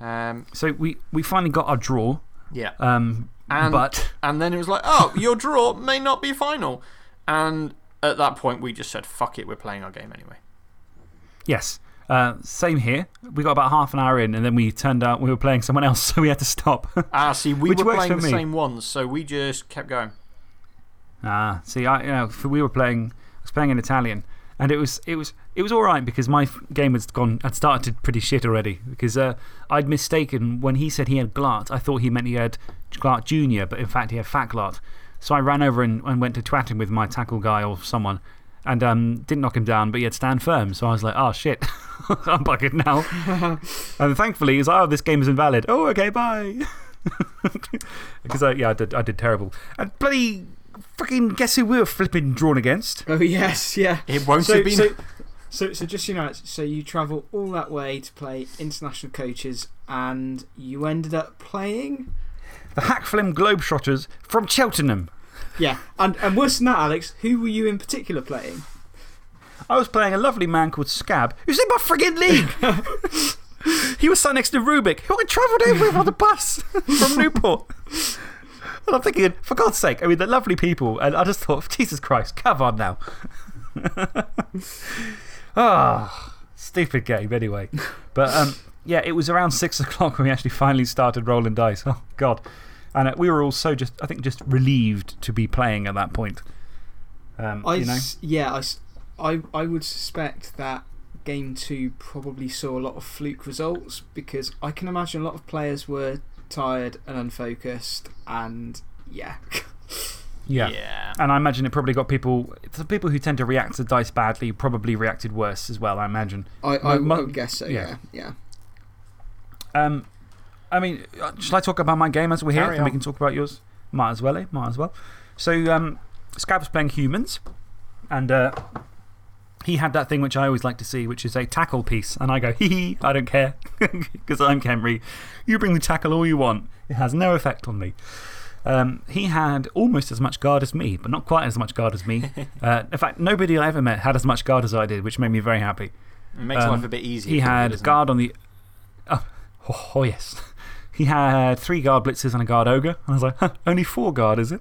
Um,
so we, we finally got our draw.
Yeah.
Um,
and,
but.
And then it was like, oh, your draw may not be final. And at that point, we just said, fuck it, we're playing our game anyway.
Yes. Uh, same here. We got about half an hour in, and then we turned out we were playing someone else, so we had to stop.
ah, see, we were playing the same ones, so we just kept going.
Ah, see, I, you know, we were playing, I was playing in Italian, and it was, it was, it was all right because my game had, gone, had started pretty shit already. Because uh, I'd mistaken when he said he had Glart, I thought he meant he had Glart Jr., but in fact he had Fat Glart. So I ran over and, and went to twat him with my tackle guy or someone and um, didn't knock him down, but he had stand firm. So I was like, oh shit, I'm bugged now. and thankfully, he's like, oh, this game is invalid. Oh, okay, bye. Because uh, yeah, I did, I did terrible. And bloody fucking guess who we were flipping drawn against?
Oh, yes, yeah.
It won't
so,
have been.
So, so, so just you know, so you travel all that way to play international coaches and you ended up playing?
The Hackflim Globetrotters from Cheltenham.
Yeah, and, and worse than that, Alex, who were you in particular playing?
I was playing a lovely man called Scab, who's in my frigging league. he was sat next to Rubik, who I travelled over with on the bus from Newport. And I'm thinking, for God's sake, I mean, they're lovely people. And I just thought, Jesus Christ, come on now. Ah, oh, stupid game, anyway. But um, yeah, it was around six o'clock when we actually finally started rolling dice. Oh, God. And uh, we were all so just, I think, just relieved to be playing at that point. Um,
I,
you know?
Yeah, I, I, I would suspect that game two probably saw a lot of fluke results because I can imagine a lot of players were tired and unfocused, and yeah.
Yeah.
yeah.
And I imagine it probably got people, the people who tend to react to dice badly probably reacted worse as well, I imagine.
I, I, I would guess so, yeah. Yeah.
yeah. Um, I mean, uh, shall I talk about my game as we're here?
and
we can talk about yours. Might as well, eh? Might as well. So, um, Scab was playing humans, and uh, he had that thing which I always like to see, which is a tackle piece. And I go, hee hee, I don't care, because I'm Khemri. You bring the tackle all you want, it has no effect on me. Um, he had almost as much guard as me, but not quite as much guard as me. uh, in fact, nobody I ever met had as much guard as I did, which made me very happy.
It makes
um,
life a bit easier.
He had
it,
guard on the. Oh, oh, oh, yes. He had three guard blitzers and a guard ogre. And I was like, huh, only four guard, is it?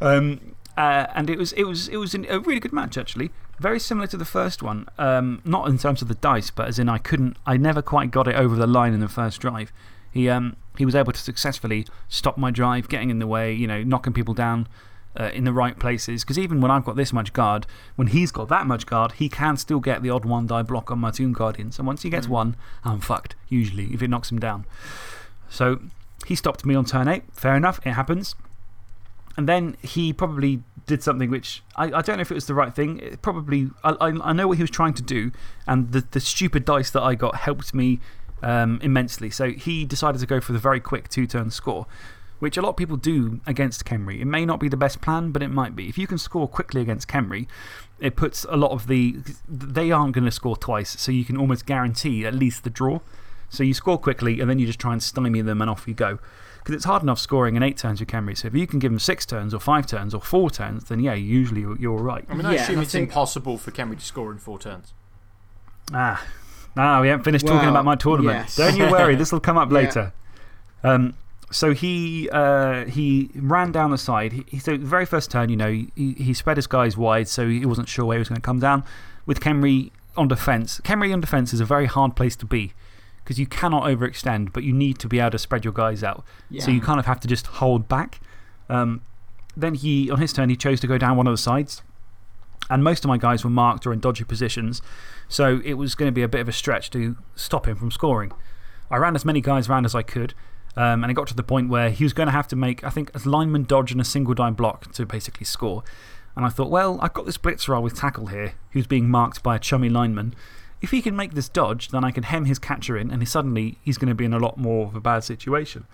um, uh, and it was, it was, it was a really good match, actually. Very similar to the first one. Um, not in terms of the dice, but as in I couldn't, I never quite got it over the line in the first drive. He, um, he was able to successfully stop my drive, getting in the way, you know, knocking people down. Uh, in the right places. Because even when I've got this much guard, when he's got that much guard, he can still get the odd one die block on my Tomb Guardian. So once he gets
Hmm.
one, I'm fucked, usually, if it knocks him down. So he stopped me on turn eight. Fair enough, it happens. And then he probably did something which I, I don't know if it was the right thing. It probably, I, I, I know what he was trying to do, and the, the stupid dice that I got helped me um, immensely. So he decided to go for the very quick two turn score, which a lot of people do against Khemri. It may not be the best plan, but it might be. If you can score quickly against Khemri, it puts a lot of the. They aren't going to score twice, so you can almost guarantee at least the draw. So you score quickly, and then you just try and stymie them, and off you go. Because it's hard enough scoring in eight turns with Khemri. So if you can give them six turns or five turns or four turns, then yeah, usually you're, you're all right.
I mean, I
Yeah,
assume
I
it's
think-
impossible for Khemri to score in four turns.
Ah, no, we haven't finished talking about my tournament.
yes.
Don't you worry, this will come up
Yeah.
later. Um, so he, uh, he ran down the side. He, he- so the very first turn, you know, he, he spread his guys wide, so he wasn't sure where he was going to come down. With Khemri on defence, Khemri on defence is a very hard place to be because you cannot overextend, but you need to be able to spread your guys out. So you kind of have to just hold back. Um, then he, on his turn, he chose to go down one of the sides. And most of my guys were marked or in dodgy positions. So it was going to be a bit of a stretch to stop him from scoring. I ran as many guys around as I could. Um, and it got to the point where he was going to have to make, I think, a lineman dodge and a single dime block to basically score. And I thought, well, I've got this blitzer with tackle here who's being marked by a chummy lineman. If he can make this dodge, then I can hem his catcher in, and he, suddenly he's going to be in a lot more of a bad situation.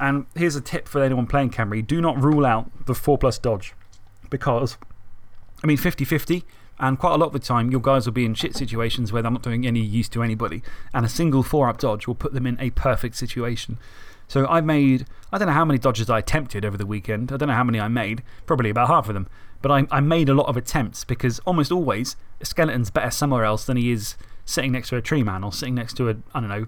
And here's a tip for anyone playing Khemri do not rule out the 4 plus dodge. Because, I mean, 50 50, and quite a lot of the time, your guys will be in shit situations where they're not doing any use to anybody. And a single 4 up dodge will put them in a perfect situation. So I made, I don't know how many dodges I attempted over the weekend. I don't know how many I made, probably about half of them. But I, I made a lot of attempts because almost always a skeleton's better somewhere else than he is sitting next to a tree man or sitting next to a, I don't know,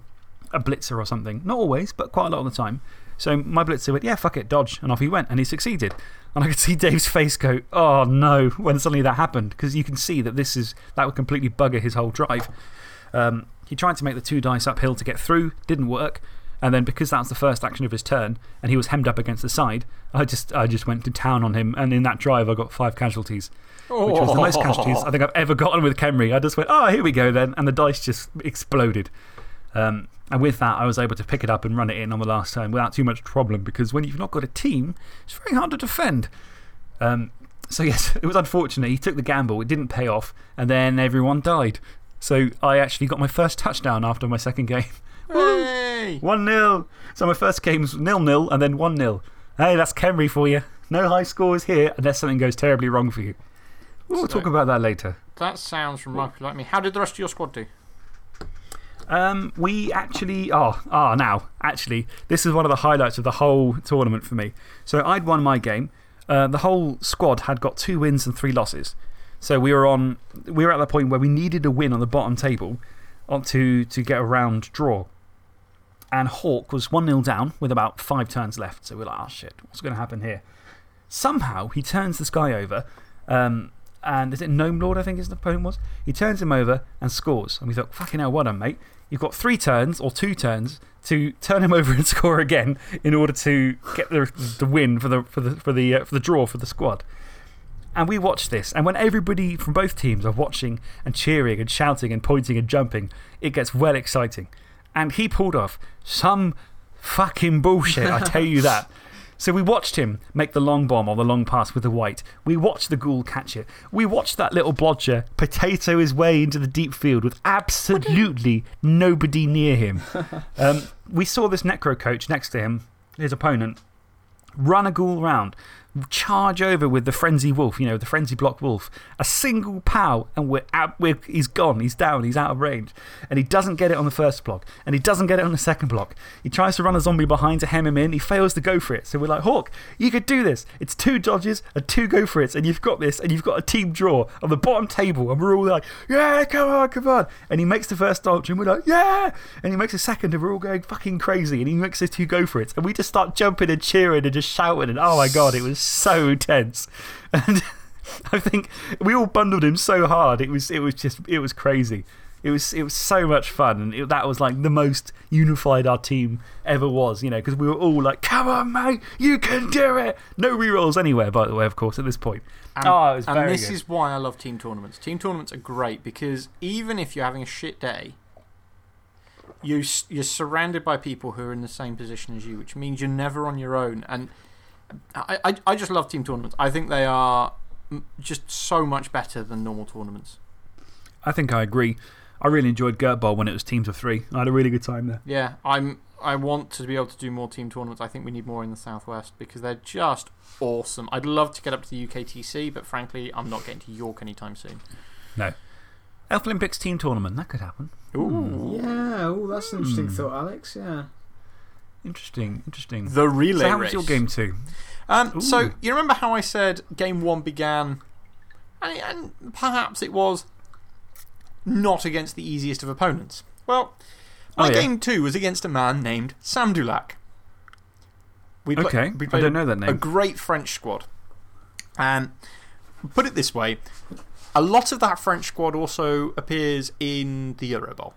a blitzer or something. Not always, but quite a lot of the time. So my blitzer went, yeah, fuck it, dodge. And off he went. And he succeeded. And I could see Dave's face go, oh no, when suddenly that happened. Because you can see that this is, that would completely bugger his whole drive. Um, he tried to make the two dice uphill to get through, didn't work. And then because that was the first action of his turn and he was hemmed up against the side, I just, I just went to town on him. And in that drive, I got five casualties, which was the most casualties I think I've ever gotten with Khemri. I just went, oh, here we go then. And the dice just exploded. Um, and with that, I was able to pick it up and run it in on the last turn without too much problem because when you've not got a team, it's very hard to defend. Um, so, yes, it was unfortunate. He took the gamble, it didn't pay off, and then everyone died. So, I actually got my first touchdown after my second game.
Hey!
1 0. So, my first game was nil nil and then 1 0. Hey, that's Khemri for you. No high scores here unless something goes terribly wrong for you. We'll talk about that later.
That sounds remarkably like me. How did the rest of your squad do?
Um, we actually, oh, ah, now, actually, this is one of the highlights of the whole tournament for me. So I'd won my game. Uh, the whole squad had got two wins and three losses. So we were, on, we were at the point where we needed a win on the bottom table on to, to get a round draw. And Hawk was 1 0 down with about five turns left. So we're like, oh shit, what's going to happen here? Somehow he turns this guy over. Um, and is it Gnome Lord, I think his opponent was? He turns him over and scores. And we thought, fucking hell, well done, mate. You've got three turns or two turns to turn him over and score again in order to get the, the win for the, for, the, for, the, uh, for the draw for the squad. And we watched this. And when everybody from both teams are watching and cheering and shouting and pointing and jumping, it gets well exciting. And he pulled off some fucking bullshit, I tell you that. So we watched him make the long bomb or the long pass with the wight. We watched the ghoul catch it. We watched that little blodger potato his way into the deep field with absolutely nobody near him. um, we saw this necro coach next to him, his opponent, run a ghoul round, charge over with the frenzy wolf, you know, the frenzy block wolf. A single pow, and we're out, we're, he's gone, he's down, he's out of range. And he doesn't get it on the first block, and he doesn't get it on the second block. He tries to run a zombie behind to hem him in, he fails to go for it. So we're like, Hawk, you could do this. It's two dodges and two go for it, and you've got this, and you've got a team draw on the bottom table, and we're all like, yeah, come on, come on. And he makes the first dodge, and we're like, yeah. And he makes a second, and we're all going fucking crazy, and he makes the two go for it. And we just start jumping and cheering and just shouting, and oh my god, it was so tense. And I think we all bundled him so hard, it was, it was just, it was crazy. It was, it was so much fun, and it, that was like the most unified our team ever was, you know, because we were all like, come on, mate, you can do it. No rerolls anywhere, by the way, of course, at this point.
And,
oh, it was
and
very
this
good.
is why I love team tournaments. Team tournaments are great because even if you're having a shit day, you, you're surrounded by people who are in the same position as you, which means you're never on your own. And I, I, I just love team tournaments. I think they are just so much better than normal tournaments.
I think I agree. I really enjoyed Gert Bowl when it was teams of three. I had a really good time there.
Yeah, I'm, I want to be able to do more team tournaments. I think we need more in the Southwest because they're just awesome. I'd love to get up to the UKTC, but frankly, I'm not getting to York anytime soon.
No. Elf Olympics team tournament, that could happen.
Ooh.
Yeah, oh, that's an interesting
Hmm.
thought, Alex. Yeah.
Interesting, interesting.
The relay
so, how
race.
was your game two?
Um, so, you remember how I said game one began, and, and perhaps it was not against the easiest of opponents? Well, my
Oh, yeah.
game two was against a man named Sam Dulac. We
Okay,
we
I don't know that name.
A great French squad. And put it this way a lot of that French squad also appears in the Euro Bowl.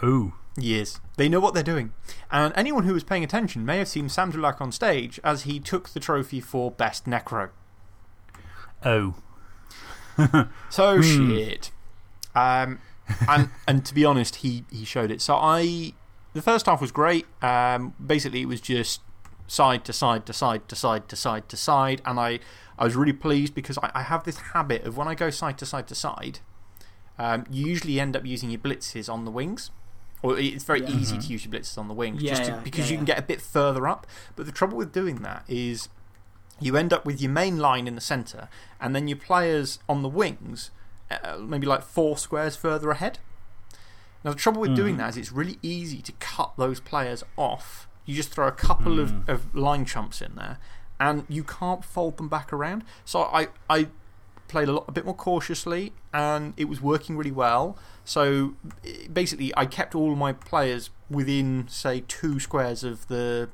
Oh.
Yes, they know what they're doing. And anyone who was paying attention may have seen Sam Dulac on stage as he took the trophy for Best Necro.
Oh.
So
Hmm.
shit. Um, and, and to be honest, he, he showed it. So I. The first half was great. Um, basically, it was just side to side to side to side to side to side. And I, I was really pleased because I, I have this habit of when I go side to side to side, um, you usually end up using your blitzes on the wings. Or it's very
Yeah.
easy mm-hmm. to use your blitzes on the wings
Yeah,
just to,
yeah,
because
yeah,
you can get a bit further up. But the trouble with doing that is you end up with your main line in the centre, and then your players on the wings, uh, uh, maybe like four squares further ahead. Now, the trouble with doing mm. that is it's really easy to cut those players off. You just throw a couple of, mm. of line chumps in there, and you can't fold them back around. So I, I played a, lot, a bit more cautiously, and it was working really well. So basically, I kept all my players within, say, two squares of the.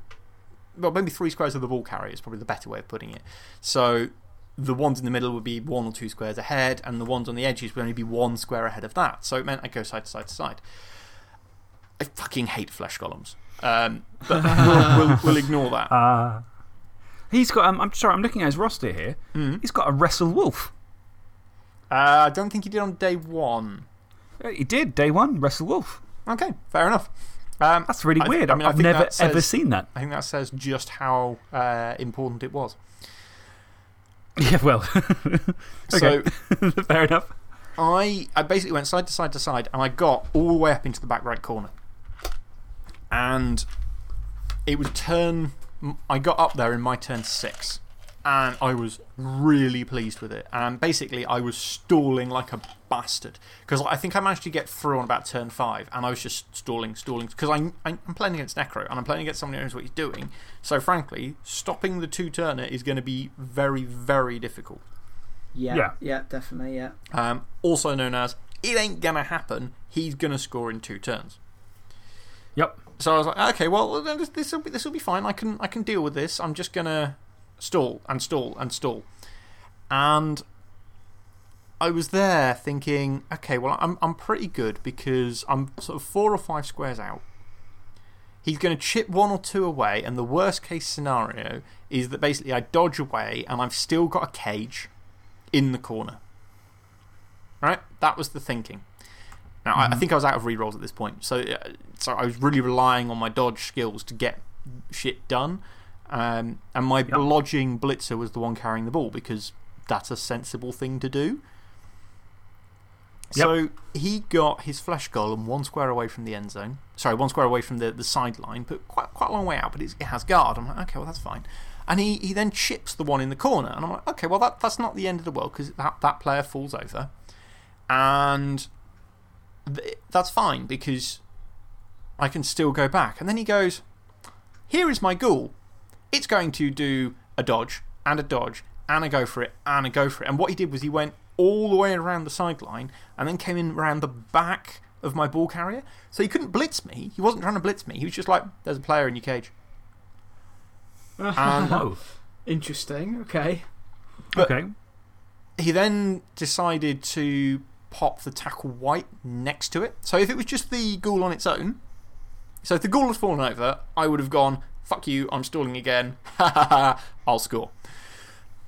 Well, maybe three squares of the ball carrier is probably the better way of putting it. So the ones in the middle would be one or two squares ahead, and the ones on the edges would only be one square ahead of that. So it meant I'd go side to side to side. I fucking hate flesh golems. Um, but we'll, we'll, we'll ignore that.
Uh, he's got. Um, I'm sorry, I'm looking at his roster here.
Mhm.
He's got a Wrestle Wolf.
Uh, I don't think he did on day one.
He did, day one, Wrestle Wolf.
Okay, fair enough. Um,
That's really
I
weird.
I mean,
I've never
that
ever seen that.
I think that says just how uh, important it was.
Yeah, well.
So.
Fair enough.
I, I basically went side to side to side, and I got all the way up into the back right corner. And it was turn. I got up there in my turn six, and I was really pleased with it. And basically, I was stalling like a bastard because I think I managed to get through on about turn five, and I was just stalling, stalling because I'm, I'm playing against Necro and I'm playing against someone who knows what he's doing. So, frankly, stopping the two turner is going to be very, very difficult.
Yeah,
Yeah.
yeah, definitely, yeah.
Um, also known as it ain't gonna happen, he's gonna score in two turns.
Yep.
So I was like, okay, well, this- this will be, this will be fine. I can, I can deal with this. I'm just gonna stall and stall and stall. And I was there thinking, okay, well, I'm, I'm pretty good because I'm sort of four or five squares out. He's going to chip one or two away, and the worst case scenario is that basically I dodge away and I've still got a cage in the corner. Right? That was the thinking. Now, I, I think I was out of rerolls at this point, so, uh, so I was really relying on my dodge skills to get shit done. Um, and my lodging blitzer was the one carrying the ball because that's a sensible thing to do.
Yep.
So he got his flesh golem one square away from the end zone. Sorry, one square away from the, the sideline, but quite, quite a long way out, but it has guard. I'm like, okay, well, that's fine. And he, he then chips the one in the corner. And I'm like, okay, well, that, that's not the end of the world because that, that player falls over. And th that's fine because I can still go back. And then he goes, here is my ghoul. It's going to do a dodge and a dodge and a go for it and a go for it. And what he did was he went all the way around the sideline and then came in around the back of my ball carrier. So he couldn't blitz me. He wasn't trying to blitz me. He was just like, there's a player in your cage. And
Oh,
Interesting, okay.
But-
okay.
he then decided to pop the tackle wight next to it. So if it was just the ghoul on its own, so if the ghoul had fallen over, I would have gone, fuck you, I'm stalling again. Ha ha ha, I'll score.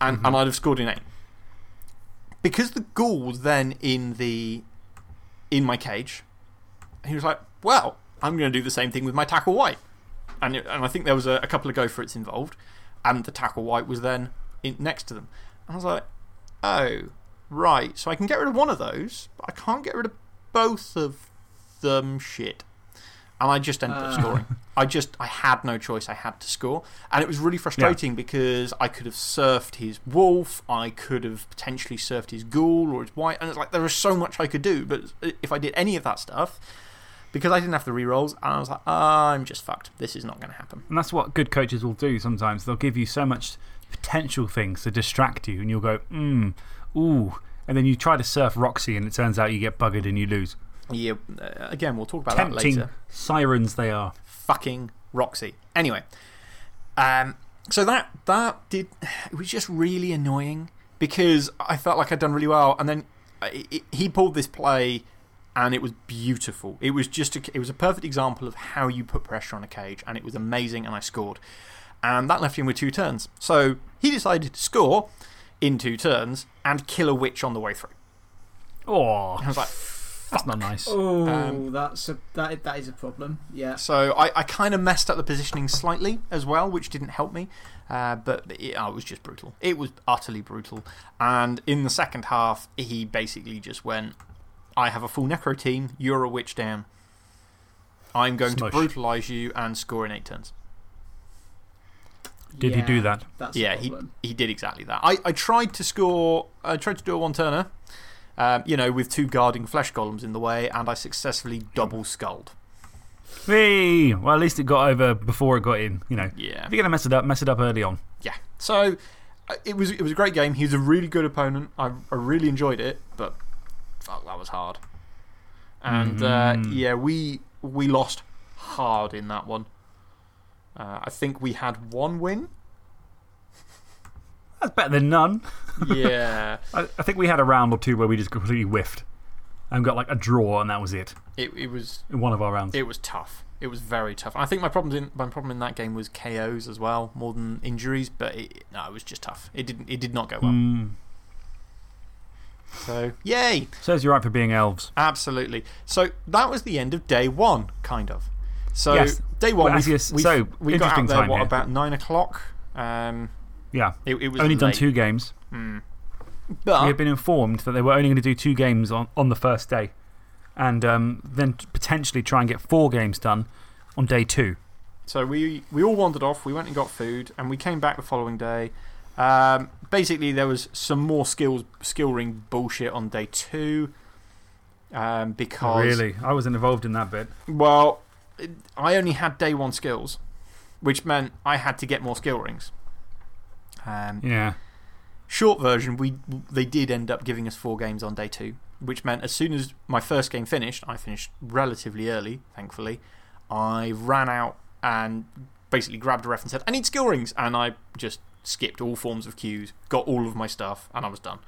And, mm-hmm. and I'd have scored in eight. Because the ghoul was then in, the, in my cage, he was like, well, I'm going to do the same thing with my tackle wight. And, it- and I think there was a, a couple of go for it's involved. And the tackle wight was then in, next to them. And I was like, oh, right. So I can get rid of one of those, but I can't get rid of both of them. Shit. And I just ended up
Ah.
scoring. I just, I had no choice. I had to score. And it was really frustrating because I could have surfed his wolf, I could have potentially surfed his ghoul or his wight. And it's like, there was so much I could do. But if I did any of that stuff, because I didn't have the rerolls, and I was like, I'm just fucked. This is not going to happen.
And that's what good coaches will do sometimes. They'll give you so much potential things to distract you, and you'll go, hmm, ooh. And then you try to surf Roxy, and it turns out you get buggered and you lose.
Yeah, uh, again, we'll talk about that
Tempting
later.
sirens they are.
Fucking Roxy. Anyway, um, so that, that did. It was just really annoying because I felt like I'd done really well, and then it, it, he pulled this play. And it was beautiful. It was just a, it was a perfect example of how you put pressure on a cage, and it was amazing, and I scored. And that left him with two turns. So he decided to score in two turns and kill a witch on the way through.
Oh,
I was like,
that's not nice.
Oh,
Um,
that's a, that, that is a problem. Yeah.
So I, I kind of messed up the positioning slightly as well, which didn't help me. Uh, but it, oh, it was just brutal. It was utterly brutal. And in the second half, he basically just went, I have a full necro team, you're a witch down. I'm going
Smush.
to brutalise you and score in eight turns.
Did he do that?
Yeah, he, he did exactly that. I, I tried to score, I tried to do a one turner, um, you know, with two guarding flesh golems in the way, and I successfully double skulled.
Hey, well, at least it got over before it got in. You know,
Yeah.
if you're going to mess it up, mess it up early on.
Yeah. So uh, it was, it was a great game. He was a really good opponent. I, I really enjoyed it, but fuck, that was hard. And uh,
Mhm.
yeah, we, we lost hard in that one. Uh, I think we had one win.
That's better than none.
Yeah.
I, I think we had a round or two where we just completely whiffed and got like a draw, and that was it
it, it, was,
in one of our rounds.
it was tough. It was very tough. I think my, problems in, my problem in that game was KOs as well, more than injuries, but it, no, it was just tough. It, didn't, it did not go well.
Hmm.
So, yay!
Says you're right for being elves.
Absolutely. So that was the end of day one, kind of. So,
Yes.
day one,
Well,
we,
you s-
we,
so,
we got out there, what,
here.
about nine o'clock? Um,
Yeah.
it, it was
Only done two games.
Mm.
we had been informed that they were only going to do two games on, on the first day and um, then potentially try and get four games done on day two.
so we, we all wandered off, we went and got food, and we came back the following day. Um, basically, there was some more skills, skill ring bullshit on day two. Um, because.
Really? I wasn't involved in that bit.
Well, it- I only had day one skills, which meant I had to get more skill rings. Um,
Yeah.
Short version, we, they did end up giving us four games on day two, which meant as soon as my first game finished, I finished relatively early, thankfully. I ran out and basically grabbed a ref and said, I need skill rings. And I just skipped all forms of queues, got all of my stuff, and I was done.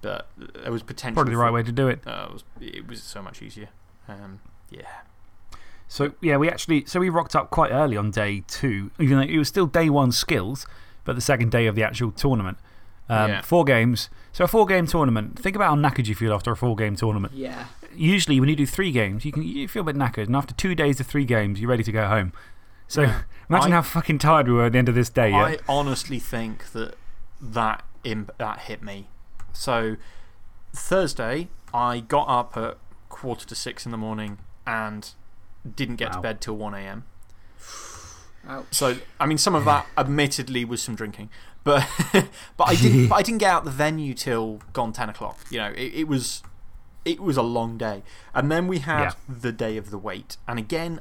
But there was potential.
Probably the right way to do it.
Uh, it, was, it was so much easier. Um, yeah.
So, yeah, we actually, so we rocked up quite early on day two, even though it was still day one skills, but the second day of the actual tournament. Um,
Yeah.
Four games. So, a four game tournament. Think about how knackered you feel after a four game tournament.
Yeah.
Usually, when you do three games, you, can, you feel a bit knackered, and after two days of three games, you're ready to go home. So,
Yeah.
imagine
I-
how fucking tired we were at the end of this day. Yeah?
I honestly think that that, that hit me. So, Thursday, I got up at quarter to six in the morning and didn't get to bed till 1 a.m.
Ouch.
So, I mean, some of that admittedly was some drinking. But, but, I didn't, but I didn't get out the venue till gone 10 o'clock. You know, it, it, was, it was a long day. And then we had
Yeah.
the day of the wait. And again,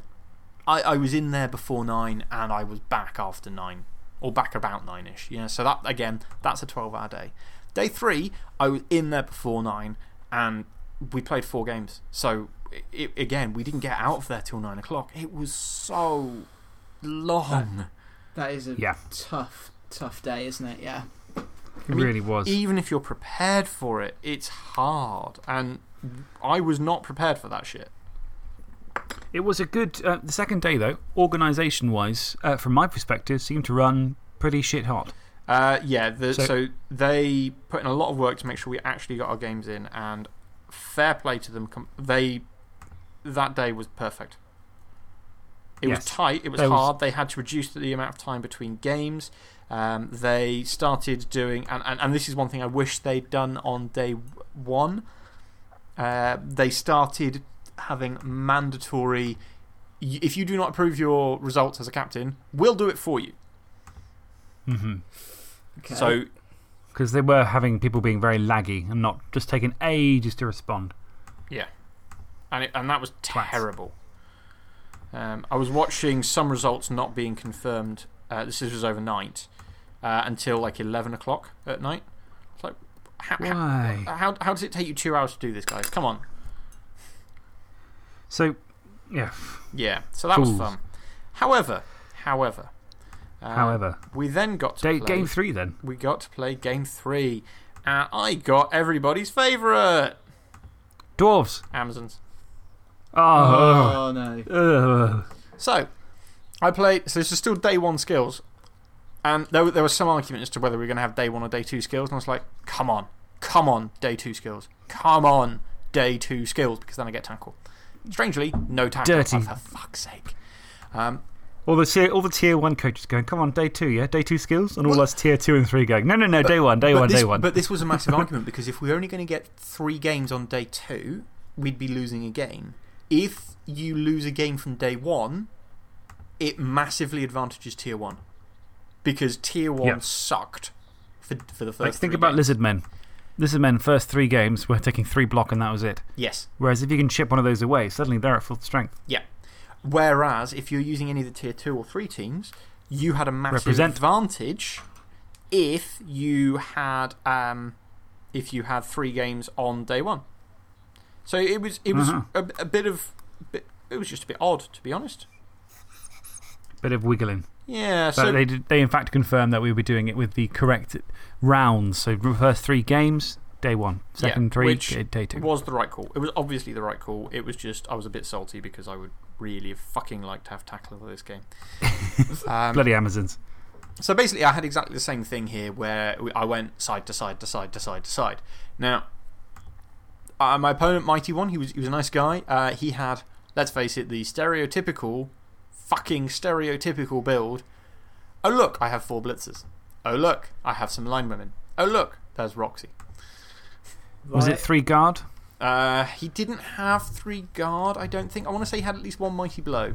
I, I was in there before nine and I was back after nine, or back about nine ish. Yeah, so that, again, that's a 12 hour day. Day three, I was in there before nine and we played four games. So, it, again, we didn't get out of there till nine o'clock. It was so long.
That is a
Yeah.
tough, tough day, isn't it? Yeah.
it
I mean,
really was.
Even if you're prepared for it, it's hard. And I was not prepared for that shit.
It was a good. Uh, the second day, though, organisation wise, uh, from my perspective, seemed to run pretty shit hot.
Uh, yeah, the, so,
So-
they put in a lot of work to make sure we actually got our games in, and fair play to them. They that day was perfect. It was tight. It was
was-
hard. They had to reduce the amount of time between games. Um, they started doing, and, and, and this is one thing I wish they'd done on day one. Uh, they started having mandatory. If you do not approve your results as a captain, we'll do it for you.
-hmm.
Okay.
So
Because they were having people being very laggy and not just taking ages to respond.
Yeah. And, it, and that was
Twats.
terrible. Um, I was watching some results not being confirmed. Uh, this was overnight uh, until like 11 o'clock at night. It's like, how, how,
Why?
how, how does it take you two hours to do this, guys? Come on.
So, yeah.
Yeah, so that was fun. However, however, uh,
However,
we then got to
day,
play,
game three then.
We got to play game three. And I got everybody's favourite
Dwarves.
Amazons.
Oh.
No.
Ugh.
So, I played. So, this is still day one skills. And there, there was some argument as to whether we were going to have day one or day two skills. And I was like, come on. Come on, day two skills. Come on, day two skills. Because then I get tackle. Strangely, no tackle.
Dirty.
For fuck's sake. Um,
All the, tier, all the tier one coaches going, come on, day two, yeah? Day two skills? And all us tier two and three going, no, no, no, day one, day one,
this,
day one.
But this was a massive argument because if we're only going to get three games on day two, we'd be losing a game. If you lose a game from day one, it massively advantages tier one. Because tier one
Yep.
sucked for, for the first
like, think about
games.
Lizard Men. Lizard Men, first three games, we're taking three block and that was it.
Yes.
Whereas if you can chip one of those away, suddenly they're at full strength.
Yeah. Whereas if you're using any of the tier two or three teams, you had a massive
Represent.
advantage if you had um, if you had three games on day one. So it was it was
Uh-huh.
a, a bit of bit, it was just a bit odd to be honest.
Bit of wiggling.
Yeah.
But
So
they, did, they, in fact, confirmed that we would be doing it with the correct rounds. So, first three games, day one.
Yeah,
three, day, two.
was the right call. It was obviously the right call. It was just I was a bit salty because I would really have fucking like to have tackle of this game. um,
Bloody Amazons.
So basically, I had exactly the same thing here where I went side to side to side to side to side. Now, uh, my opponent, Mighty One, he was, he was a nice guy. Uh, he had, let's face it, the stereotypical, fucking stereotypical build. Oh, look, I have four blitzers. Oh, look, I have some line women. Oh, look, there's Roxy.
Was it three guard?
Uh, he didn't have three guard, I don't think. I want to say he had at least one Mighty Blow.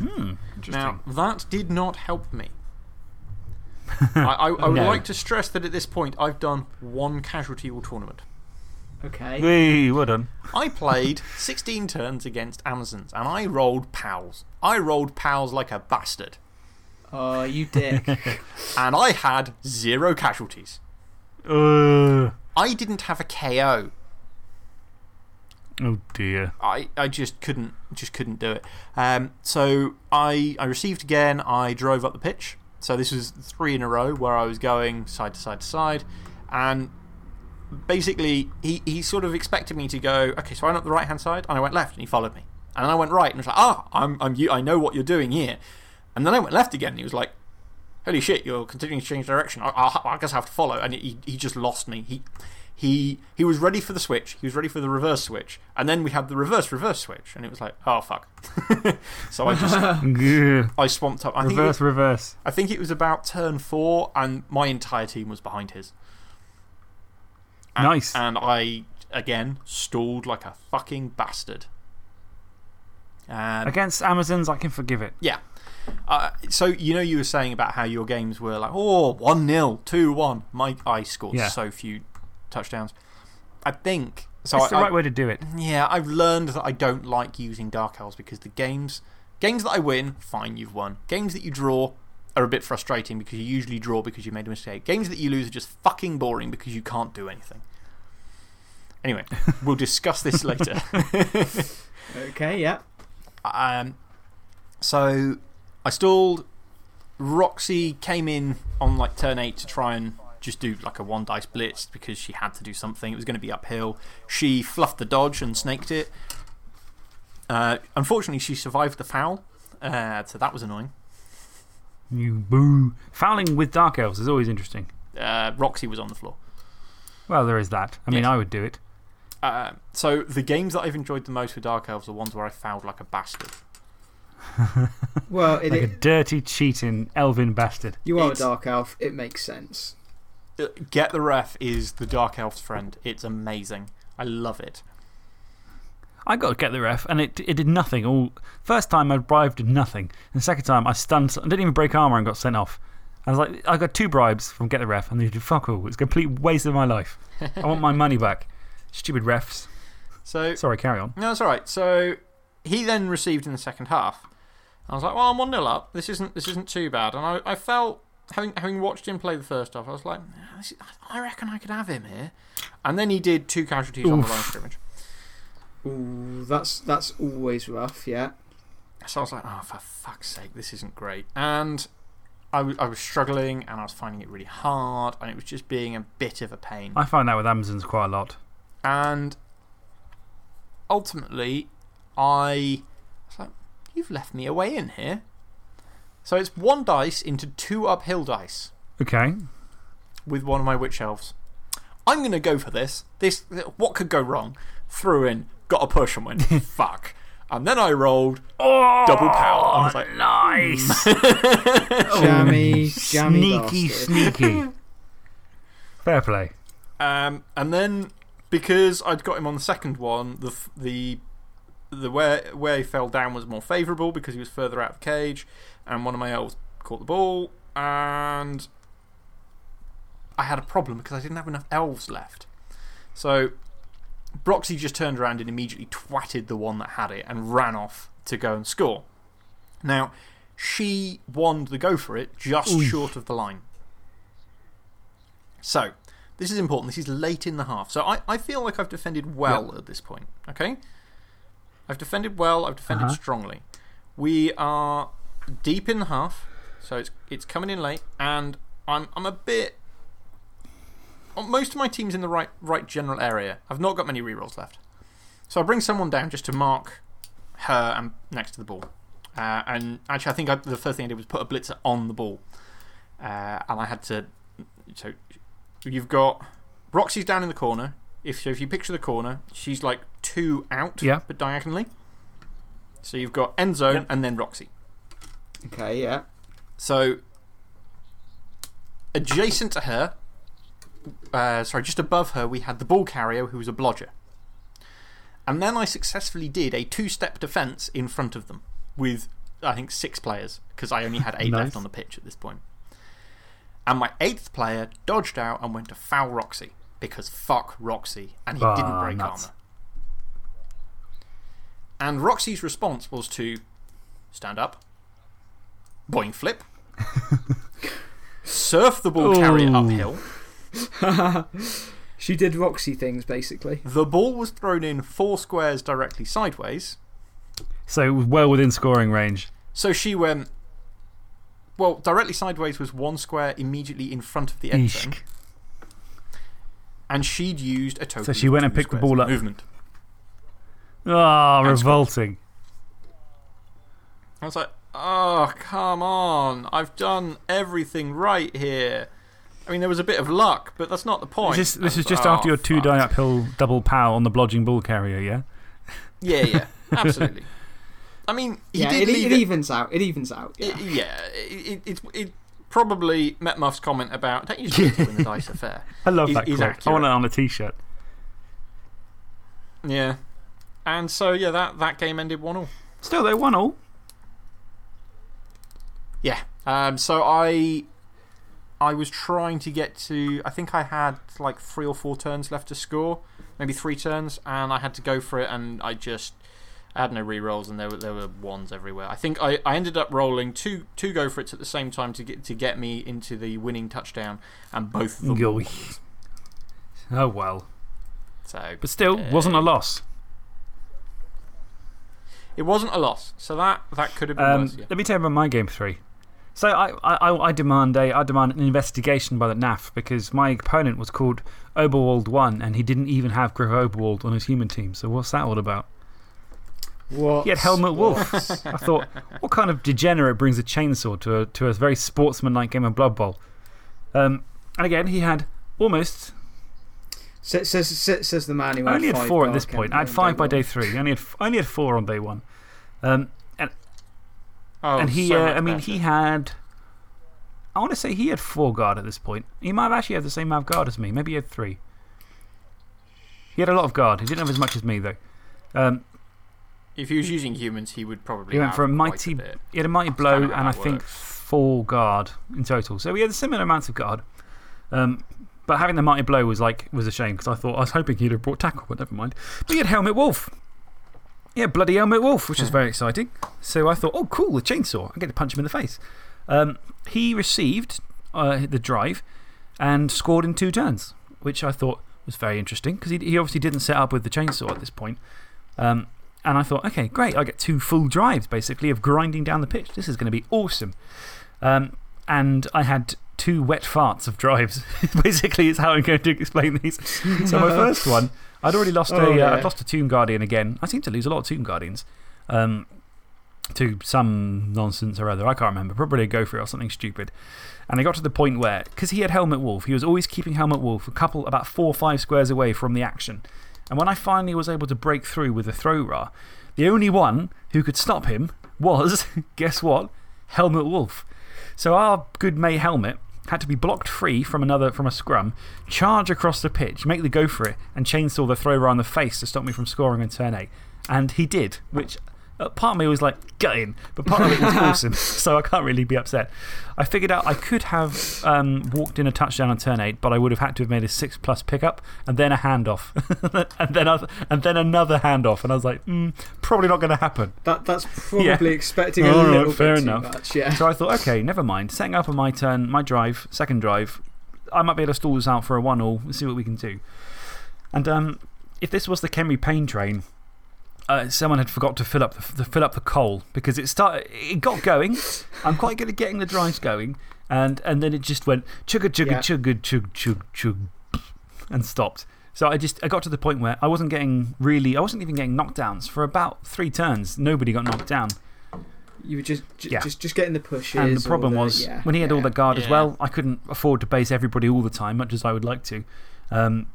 Hmm. Interesting.
Now, that did not help me. I, I, I would
No.
like to stress that at this point, I've done one casualty all tournament.
Okay.
Wee, well done.
I played 16 turns against Amazons and I rolled pows. I rolled pows like a bastard.
Oh, you dick.
And I had zero casualties.
Uh,
I didn't have a KO.
oh, dear.
I, I just couldn't just couldn't do it. Um, so I, I received again. I drove up the pitch. So this was three in a row where I was going side to side to side. And basically, he, he sort of expected me to go, okay, so I went up the right hand side and I went left and he followed me. And then I went right and was like, ah, I'm, I'm you, I know what you're doing here. And then I went left again and he was like, holy shit, you're continuing to change direction. I, I, I guess I have to follow. And he, he just lost me. He, he, he was ready for the switch. He was ready for the reverse switch. And then we had the reverse reverse switch. And it was like, oh, fuck. so I just, I swamped up. I think, it,
Reverse, reverse.
I think it was about turn four, and my entire team was behind his. And,
Nice.
And I, again, stalled like a fucking bastard. And
Against Amazons, I can forgive it.
yeah. Uh, so, you know, you were saying about how your games were like, oh, 1 0, 2 1. My, I scored
Yeah.
so few touchdowns. I think. So
It's
I,
the
I-
right way to do it.
yeah, I've learned that I don't like using Dark Elves because the games, games that I win, fine, you've won. Games that you draw are a bit frustrating because you usually draw because you made a mistake. Games that you lose are just fucking boring because you can't do anything. Anyway, we'll discuss this later.
okay, yeah.
Um, so I stalled. Roxy came in on like turn eight to try and just do like a one dice blitz because she had to do something. It was going to be uphill. She fluffed the dodge and snaked it. Uh, unfortunately, she survived the foul, uh, so that was annoying.
You boo. Fouling with Dark Elves is always interesting.
Uh, Roxy was on the floor.
Well, there is that. I mean,
Yes.
I would do it.
Uh, so the games that I've enjoyed the most with Dark Elves are ones where I fouled like a bastard.
Well, it,
Like a dirty, cheating, elven bastard.
you are a Dark Elf. It makes sense.
Uh, Get the Ref is the Dark Elf's friend. It's amazing. I love it.
I got to get the ref, and it, it did nothing. All, first time I bribed did nothing. And second time I stunned, I didn't even break armor and got sent off. I was like, I got two bribes from Get the Ref, and they did fuck all. It's a complete waste of my life. I want my money back. Stupid refs.
So
Sorry, carry on.
No, it's alright. So he then received in the second half. I was like, well, I'm 1 0 up. This isn't, this isn't too bad. And I, I felt, having, having watched him play the first half, I was like, is, I reckon I could have him here. And then he did two casualties on the line of scrimmage.
Ooh, that's, that's always rough, yeah.
So I was like, oh, for fuck's sake, this isn't great. And I wa- I was struggling and I was finding it really hard and it was just being a bit of a pain.
I find that with Amazons quite a lot.
And ultimately, I was like, you've left me a way in here. So it's one dice into two uphill dice
Okay.
with one of my witch elves. I'm going to go for this. This What could go wrong? Threw in, got a push and went, fuck. And then I rolled
Oh,
double power. I was like,
nice.
Jammy, jammy
sneaky, sneaky. Fair play.
Um, and then because I'd got him on the second one, the, f- the, the where, where he fell down was more favourable because he was further out of the cage, and one of my elves caught the ball, and I had a problem because I didn't have enough elves left. So Broxy just turned around and immediately twatted the one that had it and ran off to go and score. Now, she won the go for it just short of the line. So, this is important. This is late in the half. So, I, I feel like I've defended well at this point. Okay? I've defended well, I've defended
Uh-huh.
strongly. We are deep in the half, so it's, it's coming in late, and I'm, I'm a bit. Most of my team's in the right, right general area. I've not got many rerolls left. So I bring someone down just to mark her and next to the ball. Uh, and actually, I think I, the first thing I did was put a blitzer on the ball. Uh, and I had to. So you've got. Roxy's down in the corner. If, so if you picture the corner, she's like two out,
Yeah.
but diagonally. So you've got end zone
Yep.
and then Roxy.
Okay, yeah.
So, adjacent to her, uh, sorry, just above her, we had the ball carrier who was a blodger. And then I successfully did a two step defence in front of them with, I think, six players because I only had eight
Nice.
left on the pitch at this point. And my eighth player dodged out and went to foul Roxy because fuck Roxy. And he didn't
Ah,
break
nuts.
armour. And Roxy's response was to stand up, boing flip, surf the ball carrier uphill.
She did Roxy things, basically.
The ball was thrown in four squares directly sideways.
So, it was well within scoring range.
So she went. Well, directly sideways was one square immediately in front of the end zone. And she'd used a total.
So she went and picked the ball up.
Movement.
Ah,
And
revolting.
I was like, oh, come on. I've done everything right here. I mean, there was a bit of luck, but that's not the point.
This, this is just
like,
after
"Oh,
your two
fuck."
die uphill double pow on the blodging ball carrier, yeah?
Yeah, yeah, absolutely. I mean, he
yeah,
did
it,
leave
it
it
evens out. It evens out. Yeah.
It, yeah, it, it, it probably met Muff's comment about don't you just get to win the dice affair.
I love
Is-
that
is
quote. I want it on a t shirt.
Yeah. And so, yeah, that, that game ended 1 all.
Still, they won all.
Yeah. Um, so I, I was trying to get to, I think I had like three or four turns left to score, maybe three turns, and I had to go for it, and I just. I had no rerolls and there were, there were ones everywhere. I think I, I ended up rolling two, two go for it at the same time to get, to get me into the winning touchdown, and both of them. were
Yoy.
ones.
Oh, well.
So,
But still, wasn't a loss.
It wasn't a loss, so that, that could have been
Um,
worse. Yeah.
Let me tell you about my game three. So I, I, I, demand a, I demand an investigation by the NAF because my opponent was called Oberwald 1 and he didn't even have Griff Oberwald on his human team. So what's that all about?
What?
He had Helmut Wolf. I thought, what kind of degenerate brings a chainsaw to a, to a very sportsmanlike game of Blood Bowl? Um, and again, he had almost.
says, says, says, the man who had
only had four at this point. I had five by day three. I only had, only had four on day one. Um,
Oh,
and he,
so
uh, I mean,
better.
he had. I want to say he had four guard at this point. He might have actually had the same amount of guard as me. Maybe he had three. He had a lot of guard. He didn't have as much as me, though. Um,
If he was using humans, he would probably.
he went
have
for a mighty.
bit.
he had a mighty blow and I think four guard in total. So we had a similar amount of guard. Um, but having the mighty blow was like was a shame because I thought I was hoping he'd have brought tackle, but never mind. But he had Helmut Wolf. Yeah, Bloody Helmut Wolf, which is very exciting. So I thought, oh, cool, the chainsaw. I get to punch him in the face. Um, he received uh, the drive and scored in two turns, which I thought was very interesting because he, he obviously didn't set up with the chainsaw at this point. Um, and I thought, okay, great. I get two full drives basically of grinding down the pitch. This is going to be awesome. Um, and I had two wet farts of drives, basically, is how I'm going to explain these. so, my first one, I'd already lost,
Oh,
a,
yeah.
uh, I'd lost a Tomb Guardian again. I seem to lose a lot of Tomb Guardians um, to some nonsense or other. I can't remember. Probably a go for it or something stupid. And I got to the point where, because he had Helmut Wolf, he was always keeping Helmut Wolf a couple, about four or five squares away from the action. And when I finally was able to break through with the Thro-Ra, the only one who could stop him was, guess what? Helmut Wolf. So our good May Helmut had to be blocked free from, another, from a scrum, charge across the pitch, make the go for it, and chainsaw the thrower on the face to stop me from scoring in turn eight. And he did, which part of me was like gutting, but part of it was awesome. So I can't really be upset. I figured out I could have um, walked in a touchdown on turn eight, but I would have had to have made a six plus pickup and then a handoff, and, then and then another handoff. And I was like, mm, probably not going to happen.
That, that's probably expecting a
All right,
little
fair
bit
enough.
too much. Yeah.
So I thought, okay, never mind. Setting up on my turn, my drive, second drive, I might be able to stall this out for a one all and see what we can do. And um, if this was the Khemri Pain train, uh, someone had forgot to fill up the, to fill up the coal because it, started, it got going. I'm quite good at getting the drives going. And, and then it just went chugga chugga
Yeah.
chugga chug chug chug and stopped. So I just I got to the point where I wasn't getting really, I wasn't even getting knockdowns. For about three turns, nobody got knocked down.
You were just, ju-
Yeah.
just, just getting the pushes.
And the problem
the-
was,
yeah,
when he had all the guard as well, I couldn't afford to base everybody all the time, much as I would like to. Um,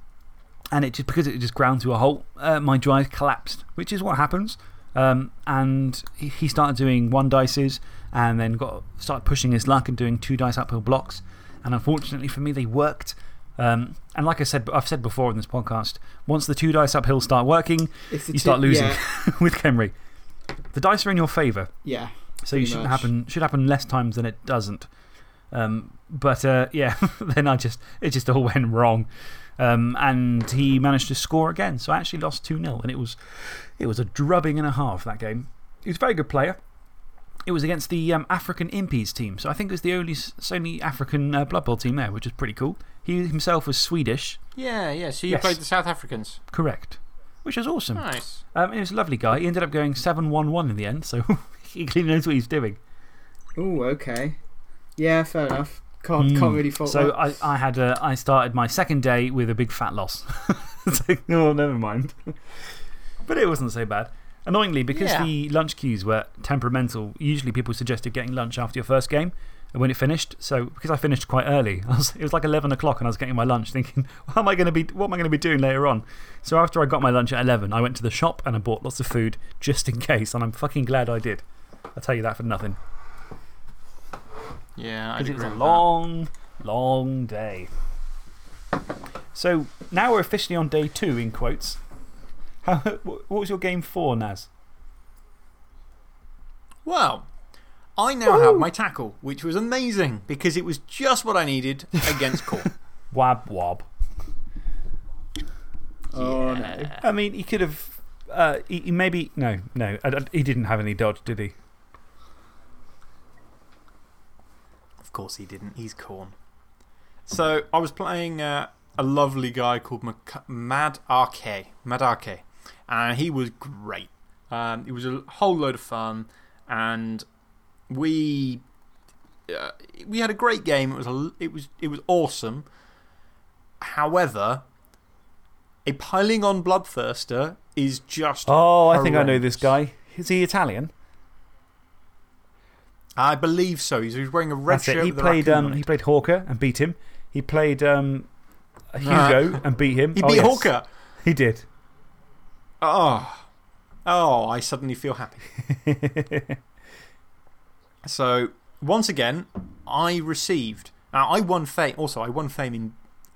and it just, because it just ground to a halt, uh, my drive collapsed, which is what happens. Um, and he- he started doing one dices and then got, started pushing his luck and doing two dice uphill blocks. And unfortunately for me, they worked. Um, and like I said, I've said before in this podcast, once the two dice uphill start working, you
two-
start losing
Yeah.
with Khemri. The dice are in your favour.
yeah.
So you shouldn't
much.
happen, should happen less times than it doesn't. Um, but uh, yeah, then I just, it just all went wrong. Um, and he managed to score again. So I actually lost 2 0. And it was, it was a drubbing and a half that game. He was a very good player. It was against the um, African Impies team. So I think it was the only, only African uh, Blood Bowl team there, which is pretty cool. He himself was Swedish.
Yeah, yeah. So you
Yes.
played the South Africans.
Correct. Which was awesome.
Nice.
Um, he was a lovely guy. He ended up going 7 1 1 in the end. So he clearly knows what he's doing.
Oh, okay. Yeah, fair enough. Can't,
Mm.
can't really fault
So
that.
I, I, had a, I started my second day with a big fat loss. it's like, oh, never mind. but it wasn't so bad. Annoyingly, because
Yeah.
the lunch queues were temperamental, usually people suggested getting lunch after your first game and when it finished. So, because I finished quite early, was, it was like 11 o'clock and I was getting my lunch thinking, how am I going to be, what am I going to be doing later on? So, after I got my lunch at 11, I went to the shop and I bought lots of food just in case. And I'm fucking glad I did. I'll tell you that for nothing.
Yeah,
Because it was a
with
long, long day. So now we're officially on day two, in quotes. How, what was your game four, Naz?
Well, I now have my tackle, which was amazing because it was just what I needed against Khorne.
Wab Wab.
oh, no.
I mean, he could have. Uh, he, he maybe. No, no. I don't- he didn't have any dodge, did he?
Course he didn't. He's Khorne. So I was playing uh, a lovely guy called Mac- Mad Arke. Mad Arke. And he was great. Um, it was a whole load of fun. And we. Uh, we had a great game. It was, a, it, was, it was awesome. However, a piling on Bloodthirster is just.
Oh, I think I know this guy. Is he Italian?
I believe so. He's, he's wearing a red
That's
shirt.
He
with
played,
raccoon
um, he played Hawker and beat him. He played um, Hugo and beat him.
He
Oh,
beat
yes.
Hawker.
He did.
Oh. Oh, I suddenly feel happy. so, once again, I received. Now, I won fame. Also, I won fame in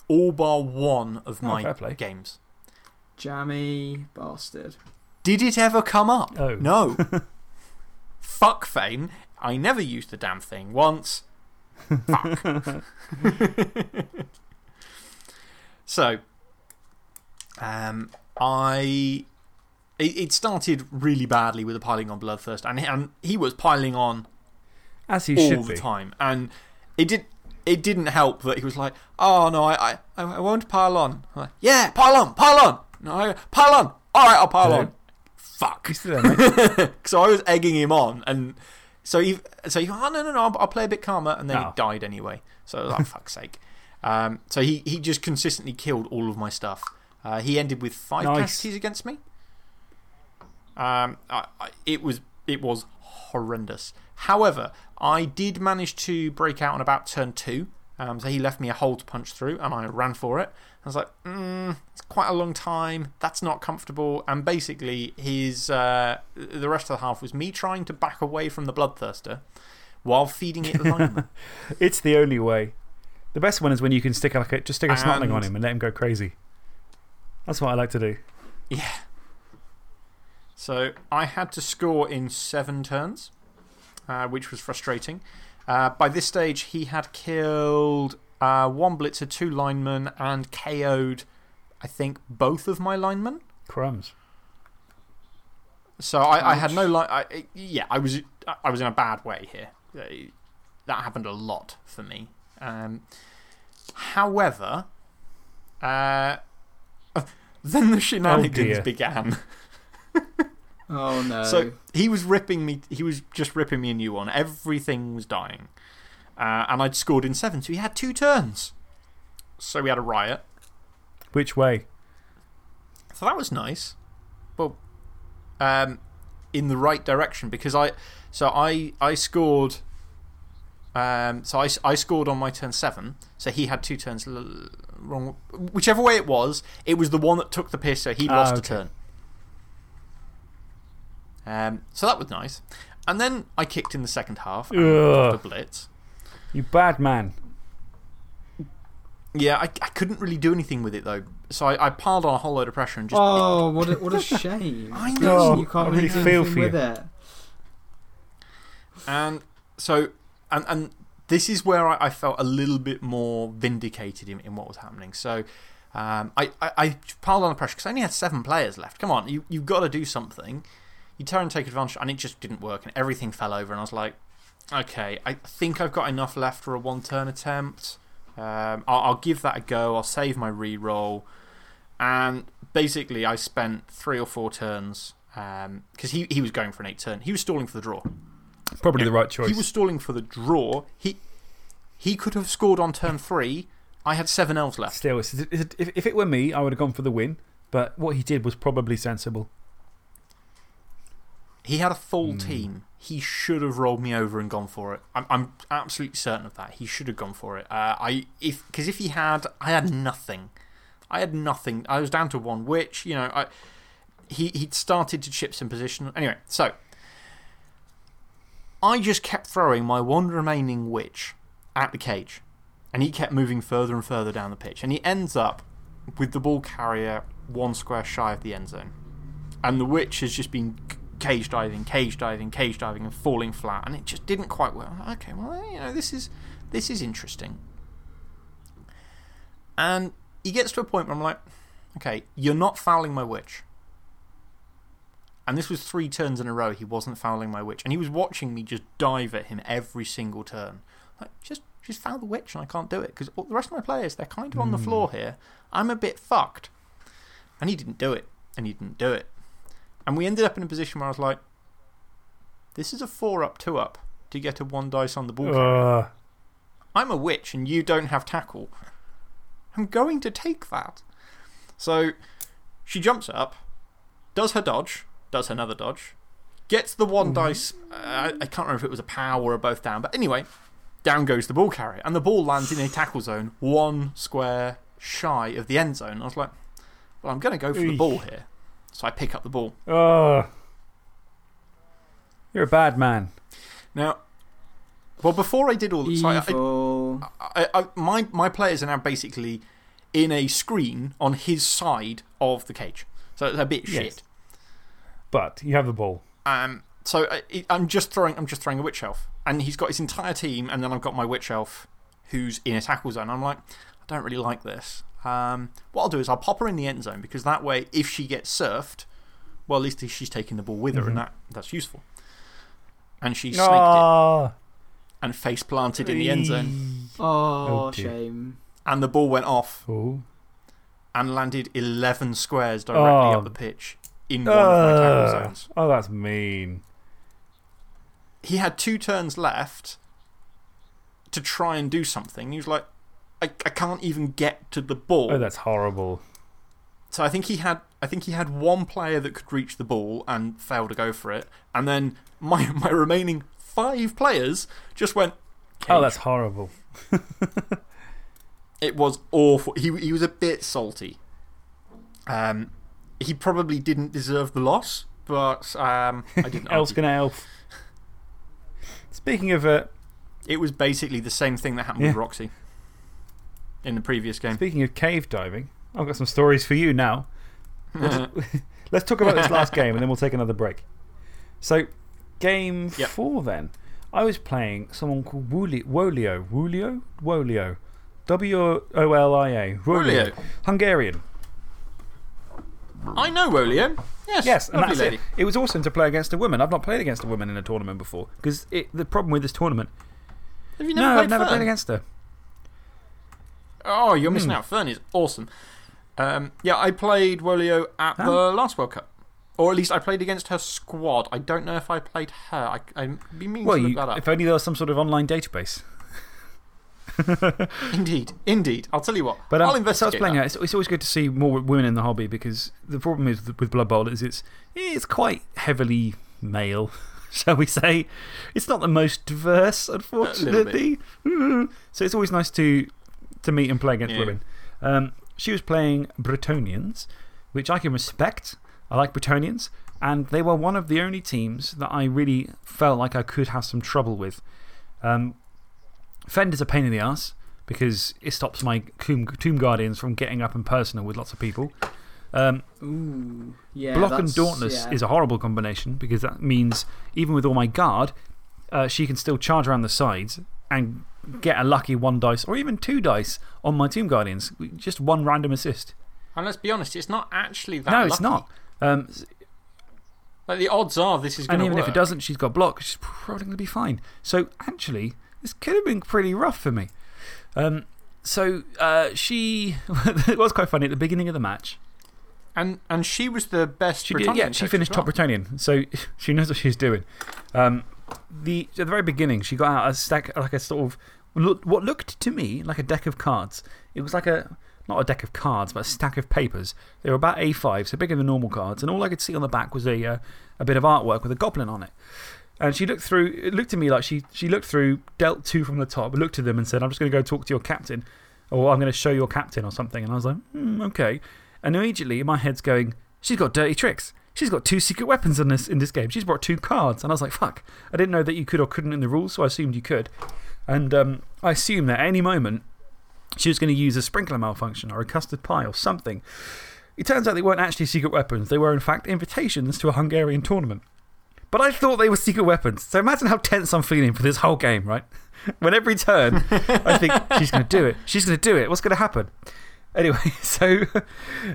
all bar one of
Oh,
my games.
Jammy bastard.
Did it ever come up?
Oh.
No. Fuck fame. I never used the damn thing once. Fuck. so, um, I it, it started really badly with the piling on Bloodthirst, and, and he was piling on
As he
all the
be.
time. And it, did, it didn't help that he was like, oh, no, I, I, I won't pile on. Like, yeah, pile on, pile on. No, I- pile on. All right, I'll pile
Hello?
on. Fuck. So I was egging him on, and so he, so he, oh no no no, I'll, I'll play a bit calmer, and then
Oh.
he died anyway. So was fuck's sake. Um, so he, he just consistently killed all of my stuff. Uh, he ended with five
Nice.
casualties against me. Um, I, I, it was it was horrendous. However, I did manage to break out on about turn two. Um, so he left me a hole to punch through, and I ran for it. I was like, mm, it's quite a long time. That's not comfortable. And basically, his, uh, the rest of the half was me trying to back away from the Bloodthirster while feeding it lime.
it's the only way. The best one is when you can stick like a, just stick a snotling on him and let him go crazy. That's what I like to do.
yeah. So I had to score in seven turns, uh, which was frustrating. Uh, by this stage, he had killed uh, one blitzer, two linemen, and KO'd, I think, both of my linemen.
Crumbs.
So I, I had no line. I, yeah, I was, I was in a bad way here. That happened a lot for me. Um, however, uh, then the shenanigans
dear.
began.
Oh no.
So he was ripping me, he was just ripping me a new one. Everything was dying. Uh, and I'd scored in seven, so he had two turns. So we had a riot.
Which way?
So that was nice. Well, um, in the right direction because I, so I, I scored. Um, so I scored on my turn seven. So he had two turns wrong. Whichever way it was, it was the one that took the piss, so he
Ah,
lost a
okay.
turn. Um, so that was nice. And then I kicked in the second half and got the blitz.
You bad man.
Yeah, I, I couldn't really do anything with it though. So I, I piled on a whole load of pressure and just.
Oh, what a, what a shame.
I
Because
know.
You can't
I
really
really feel
anything
for
with
you.
it.
And so, and, and this is where I, I felt a little bit more vindicated in, in what was happening. So um, I, I, I piled on the pressure because I only had seven players left. Come on, you, you've got to do something. You try and take advantage, and it just didn't work, and everything fell over. And I was like, okay, I think I've got enough left for a one turn attempt. Um, I'll, I'll give that a go. I'll save my re roll. And basically, I spent three or four turns because he, he was going for an eight turn. He was stalling for the draw.
Probably the right choice.
He was stalling for the draw. He, he could have scored on turn three. I had seven elves left.
Still, it's, it's, if, if it were me, I would have gone for the win. But what he did was probably sensible.
He had a full
Hmm.
team. He should have rolled me over and gone for it. I'm, I'm absolutely certain of that. He should have gone for it. Uh, I, if, because if he had, I had nothing. I had nothing. I was down to one witch. You know, I, he, he'd started to chip some position. Anyway, so I just kept throwing my one remaining witch at the cage. And he kept moving further and further down the pitch. And he ends up with the ball carrier one square shy of the end zone. And the witch has just been cage diving, cage diving, cage diving, and falling flat. And it just didn't quite work. Like, Okay, well, you know, this is, this is interesting. And he gets to a point where I'm like, okay, you're not fouling my witch. And this was three turns in a row, he wasn't fouling my witch. And he was watching me just dive at him every single turn. Like, just, just foul the witch, and I can't do it. Because the rest of my players, they're kind of on the hmm. floor here. I'm a bit fucked. And he didn't do it. And he didn't do it. And we ended up in a position where I was like, this is a four up, two up to get a one dice on the ball. carrier. I'm a witch and you don't have tackle. I'm going to take that. So she jumps up, does her dodge, does another dodge, gets the one dice. Uh, I, can't remember if it was a power or a both down, but anyway, down goes the ball carrier. And the ball lands in a tackle zone, one square shy of the end zone. I was like, well, I'm going to go for the ball here. So I pick up the ball.
Ugh. You're a bad man.
Now, well, before I did all this, so I, I,
Evil.
I, I, my, my players are now basically in a screen on his side of the cage. So it's a bit
Yes.
shit.
But you have the ball.
Um, so I, I'm, just throwing, I'm just throwing a witch elf. And he's got his entire team, and then I've got my witch elf who's in a tackle zone. I'm like, I don't really like this. Um, what I'll do is I'll pop her in the end zone because that way, if she gets surfed, well, at least she's taking the ball with her,
-hmm.
and that, that's useful. And she snaked it
Oh,
and face planted in the end zone.
Oh,
Oh,
shame.
And the ball went off
Ooh.
and landed 11 squares directly
Oh.
up the pitch in one of my tackle
Uh,
zones.
oh, that's mean.
He had two turns left to try and do something. He was like, I, I can't even get to the ball.
Oh, that's horrible.
So I think he had I think he had one player that could reach the ball and failed to go for it. And then my, my remaining five players just went.
Oh, that's horrible.
It was awful. He, he was a bit salty. Um, he probably didn't deserve the loss, but um, I didn't.
Elf's
argue.
gonna elf. Speaking of uh,
It was basically the same thing that happened with Roxy in the previous game.
speaking of cave diving, I've got some stories for you now. Let's talk about this last game and then we'll take another break. So, game
Yep.
four then. I was playing someone called Wooly, Wolio. Wolio? Wolio. W O L I A.
Wolio.
Hungarian.
I know Wolio. Yes,
Yes, and that's
lady.
it. It was awesome to play against a woman. I've not played against a woman in a tournament before. Because the problem with this tournament.
Have you never
no,
played
I've never played against her.
Oh, you're missing
Hmm.
out. Fern is awesome. Um, yeah, I played Wolio at the last World Cup. Or at least I played against her squad. I don't know if I played her. I, I'd be meaning
Well,
to look
you,
that up.
if only there was some sort of online database.
Indeed, indeed. I'll tell you what.
But um,
I'll
so I was playing it. It's, it's always good to see more women in the hobby because the problem is with Blood Bowl is it's, it's quite heavily male, shall we say. It's not the most diverse, unfortunately. so it's always nice to, to meet and play against
Yeah.
women. Um, she was playing Bretonnians, which I can respect. I like Bretonnians. And they were one of the only teams that I really felt like I could have some trouble with. Um, Fend is a pain in the ass because it stops my Tomb, tomb Guardians from getting up and personal with lots of people. Um,
Ooh. Yeah.
Block and
that's-
Dauntless
yeah.
is a horrible combination because that means even with all my guard, uh, she can still charge around the sides and get a lucky one dice or even two dice on my Tomb Guardians. Just one random assist.
And let's be honest, it's not actually that
No, it's
lucky.
not. Um,
Like, the odds are this is going
and
to
even
work.
if it doesn't, she's got block. She's probably going to be fine. So actually, this could have been pretty rough for me. Um, so uh, she. it was quite funny at the beginning of the match.
And, and she was the best
She did, yeah, she finished
well.
top Bretonnian. So she knows what she's doing. Um, the, at the very beginning, she got out a stack, like a sort of. What looked to me like a deck of cards. It was like a. Not a deck of cards, but a stack of papers. They were about A5, so bigger than normal cards. And all I could see on the back was a, uh, a bit of artwork with a goblin on it. And she looked through, it looked at me like she, she looked through, dealt two from the top, looked at them and said, I'm just going to go talk to your captain, or I'm going to show your captain or something. And I was like, hmm, okay. And immediately my head's going, she's got dirty tricks. She's got two secret weapons in this, in this game. She's brought two cards. And I was like, fuck. I didn't know that you could or couldn't in the rules, so I assumed you could. And um, I assumed that at any moment she was going to use a sprinkler malfunction or a custard pie or something. It turns out they weren't actually secret weapons. They were, in fact, invitations to a Hungarian tournament. But I thought they were secret weapons. So imagine how tense I'm feeling for this whole game, right? When every turn I think she's going to do it. She's going to do it. What's going to happen? Anyway, so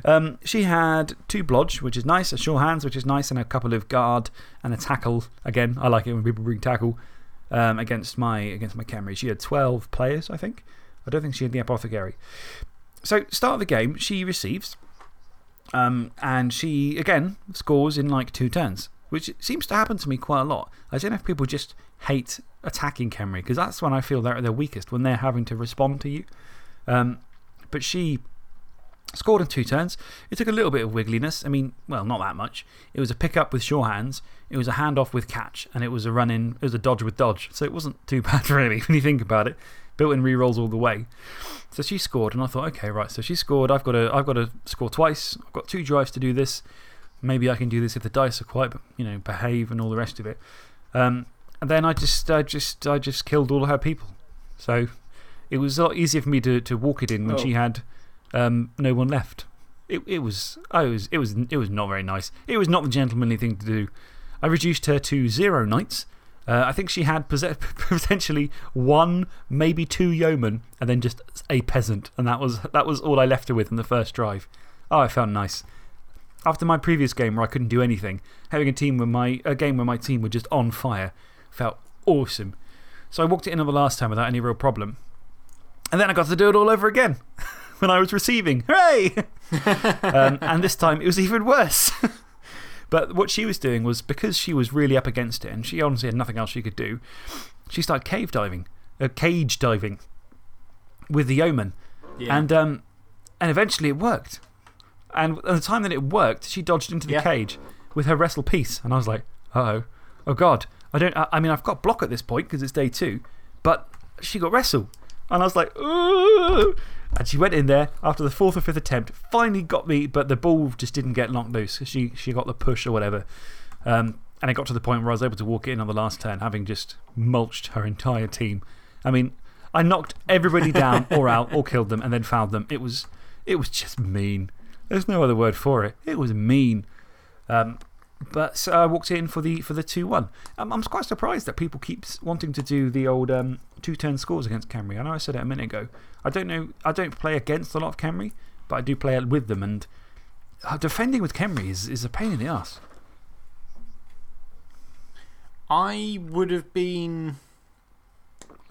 um, she had two blodge, which is nice, a sure hands, which is nice, and a couple of guard and a tackle. Again, I like it when people bring tackle um, against, my, against my Khemri. She had 12 players, I think. I don't think she had the apothecary. So, start of the game, she receives. Um, and she, again, scores in like two turns, which seems to happen to me quite a lot. I don't know if people just hate attacking Khemri, because that's when I feel they're at their weakest, when they're having to respond to you. Um, but she scored in two turns. It took a little bit of wiggliness. I mean, well, not that much. It was a pick up with sure hands, it was a handoff with catch, and it was a run in, it was a dodge with dodge. So it wasn't too bad, really, when you think about it. Built in rerolls all the way. So she scored, and I thought, okay, right. So she scored. I've got, to, I've got to score twice. I've got two drives to do this. Maybe I can do this if the dice are quite, you know, behave and all the rest of it. Um, and then I just, I, just, I just killed all of her people. So it was a lot easier for me to, to walk it in when
Oh.
she had um, no one left. It, it, was, I was, it, was, it was not very nice. It was not the gentlemanly thing to do. I reduced her to zero knights. Uh, I think she had potentially one, maybe two yeomen, and then just a peasant. And that was, that was all I left her with in the first drive. Oh, I felt nice. after my previous game where I couldn't do anything, having a, team where my, a game where my team were just on fire felt awesome. So I walked it in on the last time without any real problem. And then I got to do it all over again when I was receiving. Hooray! um, and this time it was even worse. but what she was doing was because she was really up against it and she honestly had nothing else she could do, she started cave diving, uh, cage diving with the yeoman.
Yeah.
And, um, and eventually it worked. And at the time that it worked, she dodged into the
Yeah.
cage with her wrestle piece. And I was like, uh oh. Oh, God. I, don't, I, I mean, I've got block at this point because it's day two, but she got wrestle. And I was like, ooh. And she went in there after the fourth or fifth attempt, finally got me, but the ball just didn't get knocked loose. She, she got the push or whatever. Um, and it got to the point where I was able to walk in on the last turn, having just mulched her entire team. I mean, I knocked everybody down or out or killed them and then fouled them. It was, it was just mean. There's no other word for it. It was mean. Um, but I walked in for the, for the 2 1. Um, I'm quite surprised that people keep wanting to do the old um, two turn scores against Khemri. I know I said it a minute ago. I don't, know, I don't play against a lot of Khemri, but I do play with them. And uh, defending with Khemri is, is a pain in the ass.
I would have been.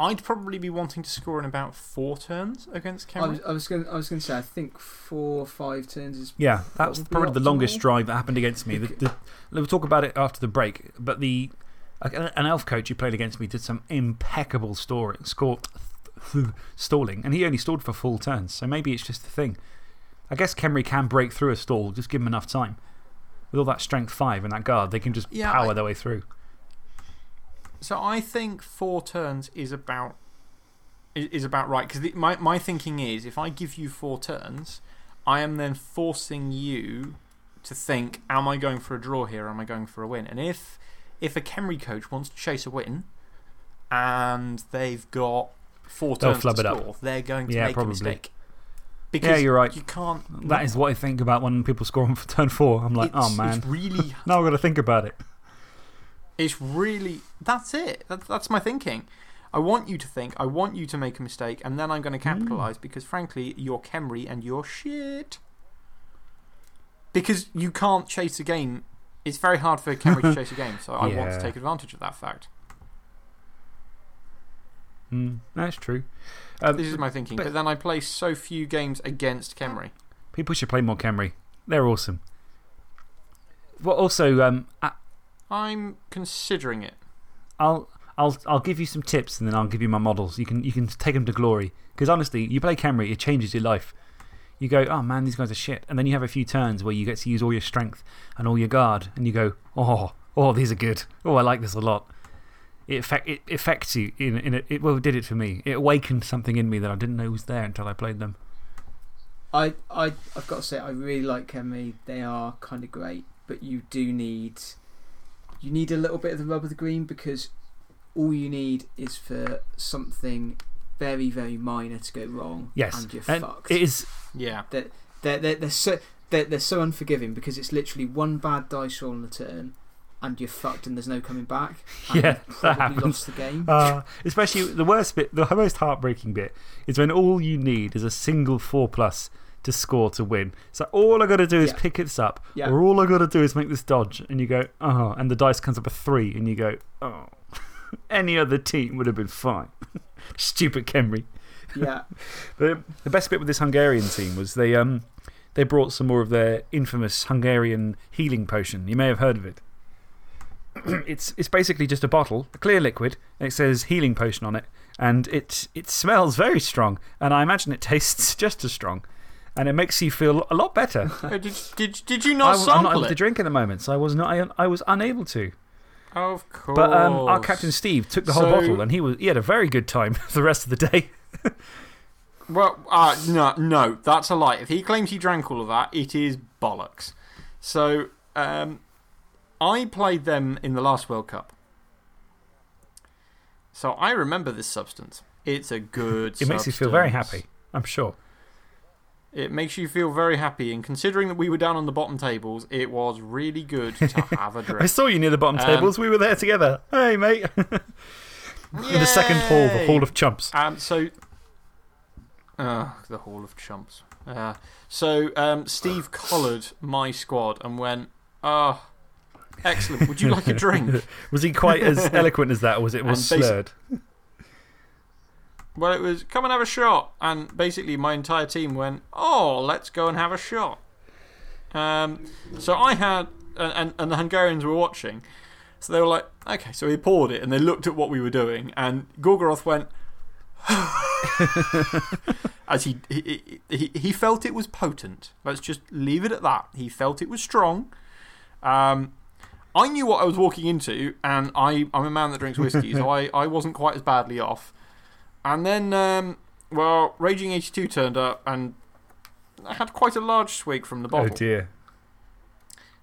I'd probably be wanting to score in about four turns against
I
Cameron.
I was going I was going to say, I think four or five turns is.
Yeah, that was
would
probably the longest drive that happened against me. The, the, we'll talk about it after the break. But the, an an elf coach who played against me did some impeccable story, score, stalling, and he only stalled for full turns. So maybe it's just the thing. I guess Khemri can break through a stall, just give him enough time. With all that strength five and that guard, they can just
Yeah,
power
I-
their way through.
So I think four turns is about is about right because my my thinking is if I give you four turns, I am then forcing you to think: Am I going for a draw here? Or am I going for a win? And if if a Khemri coach wants to chase a win, and they've got four
They'll
turns to
it up.
score, they're going to
Yeah,
make
probably.
a mistake. Because
you're right.
You can't.
That is what I think about when people score on for turn four. I'm like,
it's,
oh man.
It's really
Now I've got to think about it.
It's really. That's it. That's, that's my thinking. I want you to think, I want you to make a mistake, and then I'm going to capitalise because, frankly, you're Khemri and you're shit. Because you can't chase a game. It's very hard for Khemri to chase a game, so I want to take advantage of that fact.
Mm, that's true. Um,
This is my thinking. But,
but-
then I play so few games against Khemri.
People should play more Khemri. They're awesome. Well, also, um,
I'm considering it.
I'll, I'll, I'll give you some tips and then I'll give you my models. You can, you can take them to glory. Because honestly, you play Khemri, it changes your life. You go, oh man, these guys are shit. And then you have a few turns where you get to use all your strength and all your guard. And you go, oh, oh, these are good. Oh, I like this a lot. It, affect, it affects you. In, in a, it, well, it did it for me. It awakened something in me that I didn't know was there until I played them.
I, I, I've got to say, I really like Khemri. They are kind of great, but you do need. You need a little bit of the rub of the green because all you need is for something very, very minor to go wrong.
Yes.
And you're
And
fucked.
it is,
Yeah.
They're, they're, they're, they're, so, they're, they're so unforgiving because it's literally one bad dice roll on the turn and you're fucked and there's no coming back. And
Yeah, that happens.
lost the game.
Uh, especially the worst bit, the most heartbreaking bit is when all you need is a single 4 plus to score to win. So all i got to do is
Yeah.
pick this up,
Yeah.
or all i got to do is make this dodge, and you go, oh, and the dice comes up a 3, and you go, oh. Any other team would have been fine. Stupid Khemri.
yeah.
The, the best bit with this Hungarian team was they, um, they brought some more of their infamous Hungarian healing potion. You may have heard of it. it's, it's basically just a bottle, a clear liquid, and it says healing potion on it. And it, it smells very strong, and I imagine it tastes just as strong. And it makes you feel a lot better.
Did, did, did you
I,
not
am not
sample
able to drink at the moment, so I was, not, I, I was unable to.
Of course.
But um, our captain Steve took the whole
So-
bottle, and he, was, he had a very good time the rest of the day.
Well, uh, no, no, that's a lie. If he claims he drank all of that, it is bollocks. So, um, I played them in the last World Cup. So, I remember this substance. It's a good
It makes you feel very happy, I'm sure.
It makes you feel very happy. And considering that we were down on the bottom tables, it was really good to have a
I
drink.
I saw you near the bottom
Um,
tables. We were there together. Hey, mate. In the second hall, the Hall of Chumps.
Um, so, uh, the Hall of Chumps. Uh, so um, Steve collared my squad and went, Oh, excellent. Would you like a drink?
Was he quite as eloquent as that, or was it more slurred?
Well, it was, Come and have a shot. And basically, my entire team went, Oh, let's go and have a shot. Um, so I had, and, and, and the Hungarians were watching. So they were like, Okay. So he poured it and they looked at what we were doing. And Gorgoroth went, As he, he, he, he felt it was potent. Let's just leave it at that. He felt it was strong. Um, I knew what I was walking into, and I, I'm a man that drinks whiskey, so I, I wasn't quite as badly off. And then, um, well, Raging 82 turned up, and I had quite a large swig from the bottle.
Oh, dear.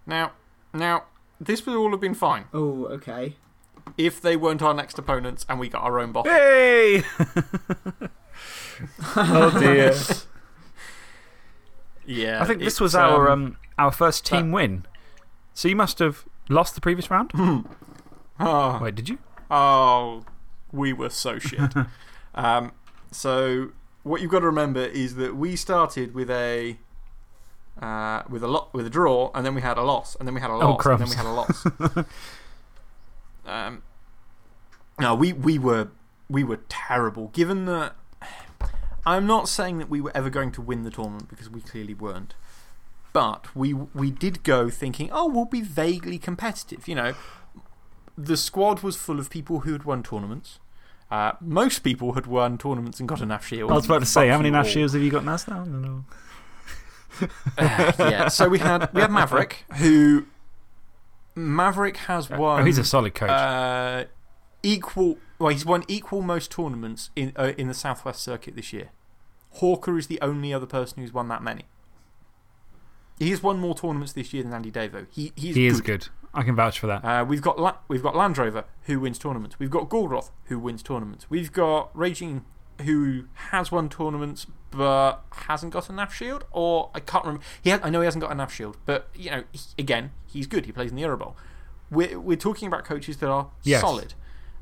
now, now, this would all have been fine
Oh, okay.
if they weren't our next opponents and we got our own bottle.
Hey! oh, dear.
Yeah.
I think this was our,
um,
um, our first team win. So you must have lost the previous round?
oh,
Wait, did you?
Oh, we were so shit. Um, so, what you've got to remember is that we started with a. Uh, with a lot, with a draw, and then we had a loss, and then we had a loss, and then we had a loss. um, no, we, we were we were terrible. Given that, I'm not saying that we were ever going to win the tournament because we clearly weren't. But we, we did go thinking, oh, we'll be vaguely competitive. You know, the squad was full of people who had won tournaments. Uh, most people had won tournaments and got a NAF shield.
I was about to say, how many
you
NAF shields have you got now? No, no, no.
Uh, yeah, so we had, we had Maverick, who. Maverick has won.
Oh, he's a solid coach.
Uh, equal. Well, he's won equal most tournaments in, uh, in the Southwest Circuit this year. Hawker is the only other person who's won that many. He's won more tournaments this year than Andy Davo. He, he's
he is good. I can vouch for that.
Uh, we've, got La we've got Land Rover, who wins tournaments. We've got Goldroth, who wins tournaments. We've got Raging, who has won tournaments but hasn't got a NAF shield. Or I can't remember. He had, I know he hasn't got a NAF shield, but you know, he- again, he's good. He plays in the Euro Bowl. We're, we're talking about coaches that are
Yes.
solid.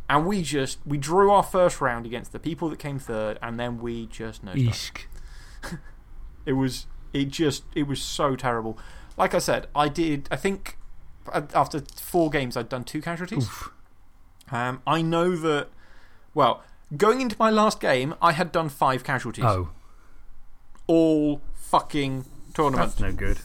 And we just we drew our first round against the people that came third, and then we just no. It was, it just, it was so terrible. Like I said, I did, I think after four games, I'd done two casualties. Um, I know that, well, going into my last game, I had done five casualties.
Oh,
All fucking tournament.
that's no good.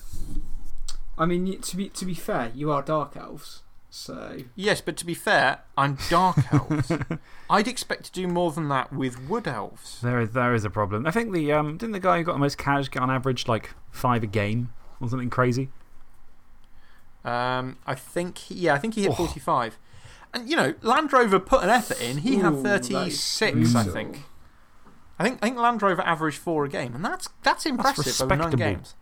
I mean, to be, to be fair, you are Dark Elves, so.
Yes, but to be fair, I'm Dark Elves. I'd expect to do more than that with Wood Elves.
There is, there is a problem. I think the um, didn't the guy who got the most cash get on average like five a game or something crazy?
Um, I think, he, yeah, I think he hit 45. And, you know, Land Rover put an effort in. He had
Ooh, is
36, I think. I think, I think Land Rover averaged four a game, and that's, that's impressive over nine games.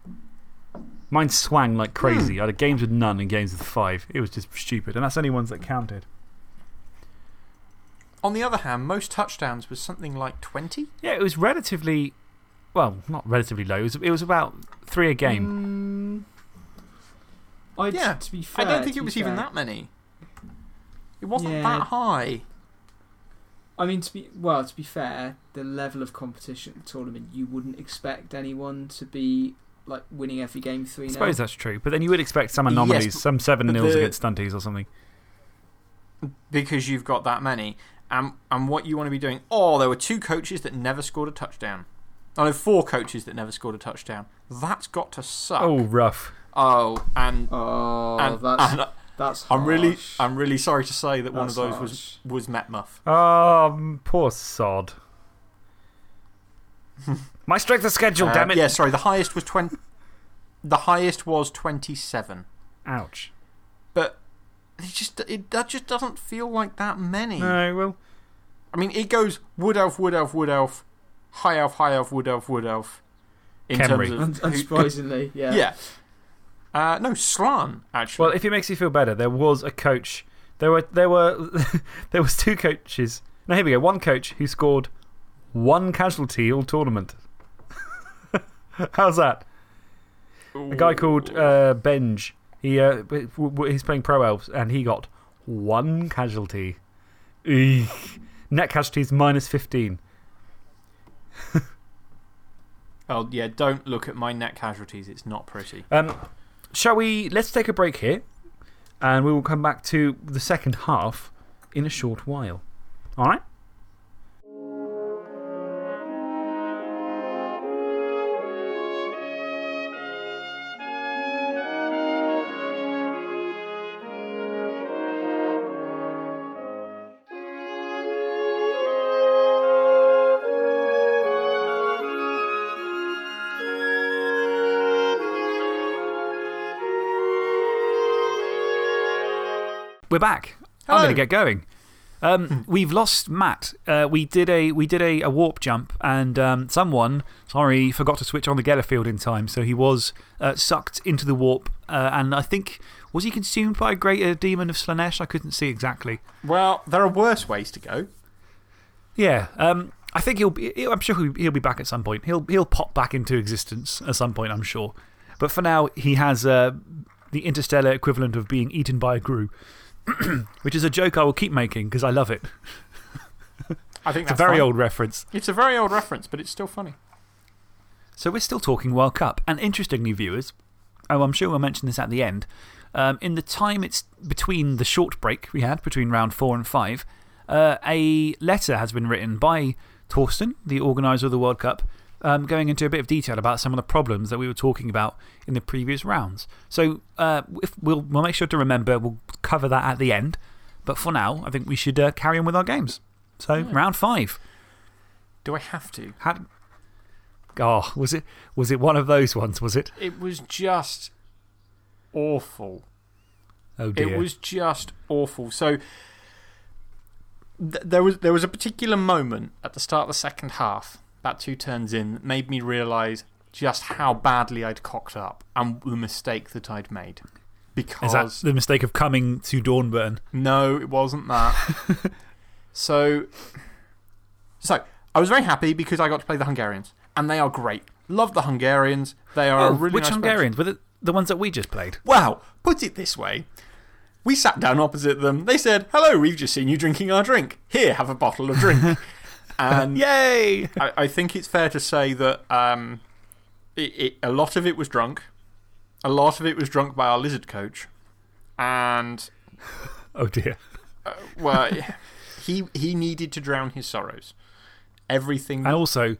Mine swang like crazy. I had games with none and games with five. It was just stupid. And that's only ones that counted.
On the other hand, most touchdowns was something like 20.
Yeah, it was relatively, well, not relatively low. It was, it was about three a game.
Mm, I'd,
Yeah,
to be fair.
I don't think it
be
was even that many. It wasn't
Yeah.
that high.
I mean, to be well, to be fair, the level of competition at the tournament, you wouldn't expect anyone to be like winning every game 3
I
0.
suppose that's true. But then you would expect some
Yes,
anomalies, some 7
but
nils
the-
against stunties or something.
because you've got that many. And, and what you want to be doing. Oh, there were two coaches that never scored a touchdown. Oh, I know four coaches that never scored a touchdown. That's got to suck.
Oh, rough.
Oh, and,
Oh,
and,
that's,
and
that's
I'm, really. I'm really sorry to say that one of those was,
harsh.
was Metmuff.
Muff. mm, poor sod. My strength of schedule,
Uh,
damn it.
Yeah, sorry, the highest was 20. The highest was 27.
Ouch.
But it just, it, that just doesn't feel like that many.
No, well,
I mean, it goes wood elf, wood elf, wood elf, high elf, high elf, wood elf, wood elf. In
Khemri.
terms of.
Unsurprisingly, yeah.
yeah. Uh, no, Slann, actually.
well, if it makes you feel better, there was a coach. There were, there were, there was two coaches. No, here we go. One coach who scored one casualty all tournament. How's that? A guy called uh, Benj. He, uh, he's playing Pro Elves and he got one casualty. Eek. Net casualties minus 15.
oh, yeah, don't look at my net casualties. It's not pretty.
Um, shall we? Let's take a break here and we will come back to the second half in a short while. All right? We're back. I'm going to get going. Um, we've lost Matt. Uh, we did, a, we did a, a warp jump, and um, someone, sorry, forgot to switch on the Geller field in time. So he was uh, sucked into the warp. Uh, and I think, was he consumed by a greater demon of Slaanesh? I couldn't see exactly.
Well, there are worse ways to go.
Yeah. Um, I think he'll be, I'm sure he'll, he'll be back at some point. He'll, he'll pop back into existence at some point, I'm sure. But for now, he has uh, the interstellar equivalent of being eaten by a Grue. which is a joke I will keep making because I love it.
I think
it's a very old reference.
It's a very old reference, but it's still funny.
So we're still talking World Cup. And interestingly, viewers, oh, I'm sure we'll mention this at the end. Um, in the time it's between the short break we had between round four and five, uh, a letter has been written by Torsten, the organiser of the World Cup, um, going into a bit of detail about some of the problems that we were talking about in the previous rounds. So uh, if we'll, we'll make sure to remember, we'll cover that at the end. But for now, I think we should uh, carry on with our games. So, round five.
Do I have to?
Had, oh, was it, was it one of those ones, was it?
It was just awful.
Oh, dear.
It was just awful. So th there, was, there was a particular moment at the start of the second half, about two turns in, that made me realise just how badly I'd cocked up and the mistake that I'd made. Because.
Is that the mistake of coming to Dornbirn?
No, it wasn't that. so, so, I was very happy because I got to play the Hungarians. And they are great. Love the Hungarians. They are
Oh,
really
which
nice bunch.
Hungarians? Were the, the ones that we just played?
Well, put it this way. We sat down opposite them. They said, Hello, we've just seen you drinking our drink. Here, have a bottle of drink. and
Yay!
I, I think it's fair to say that um, it, it, a lot of it was drunk. A lot of it was drunk by our lizard coach. And,
Oh, dear.
well, he, he needed to drown his sorrows. Everything.
And also,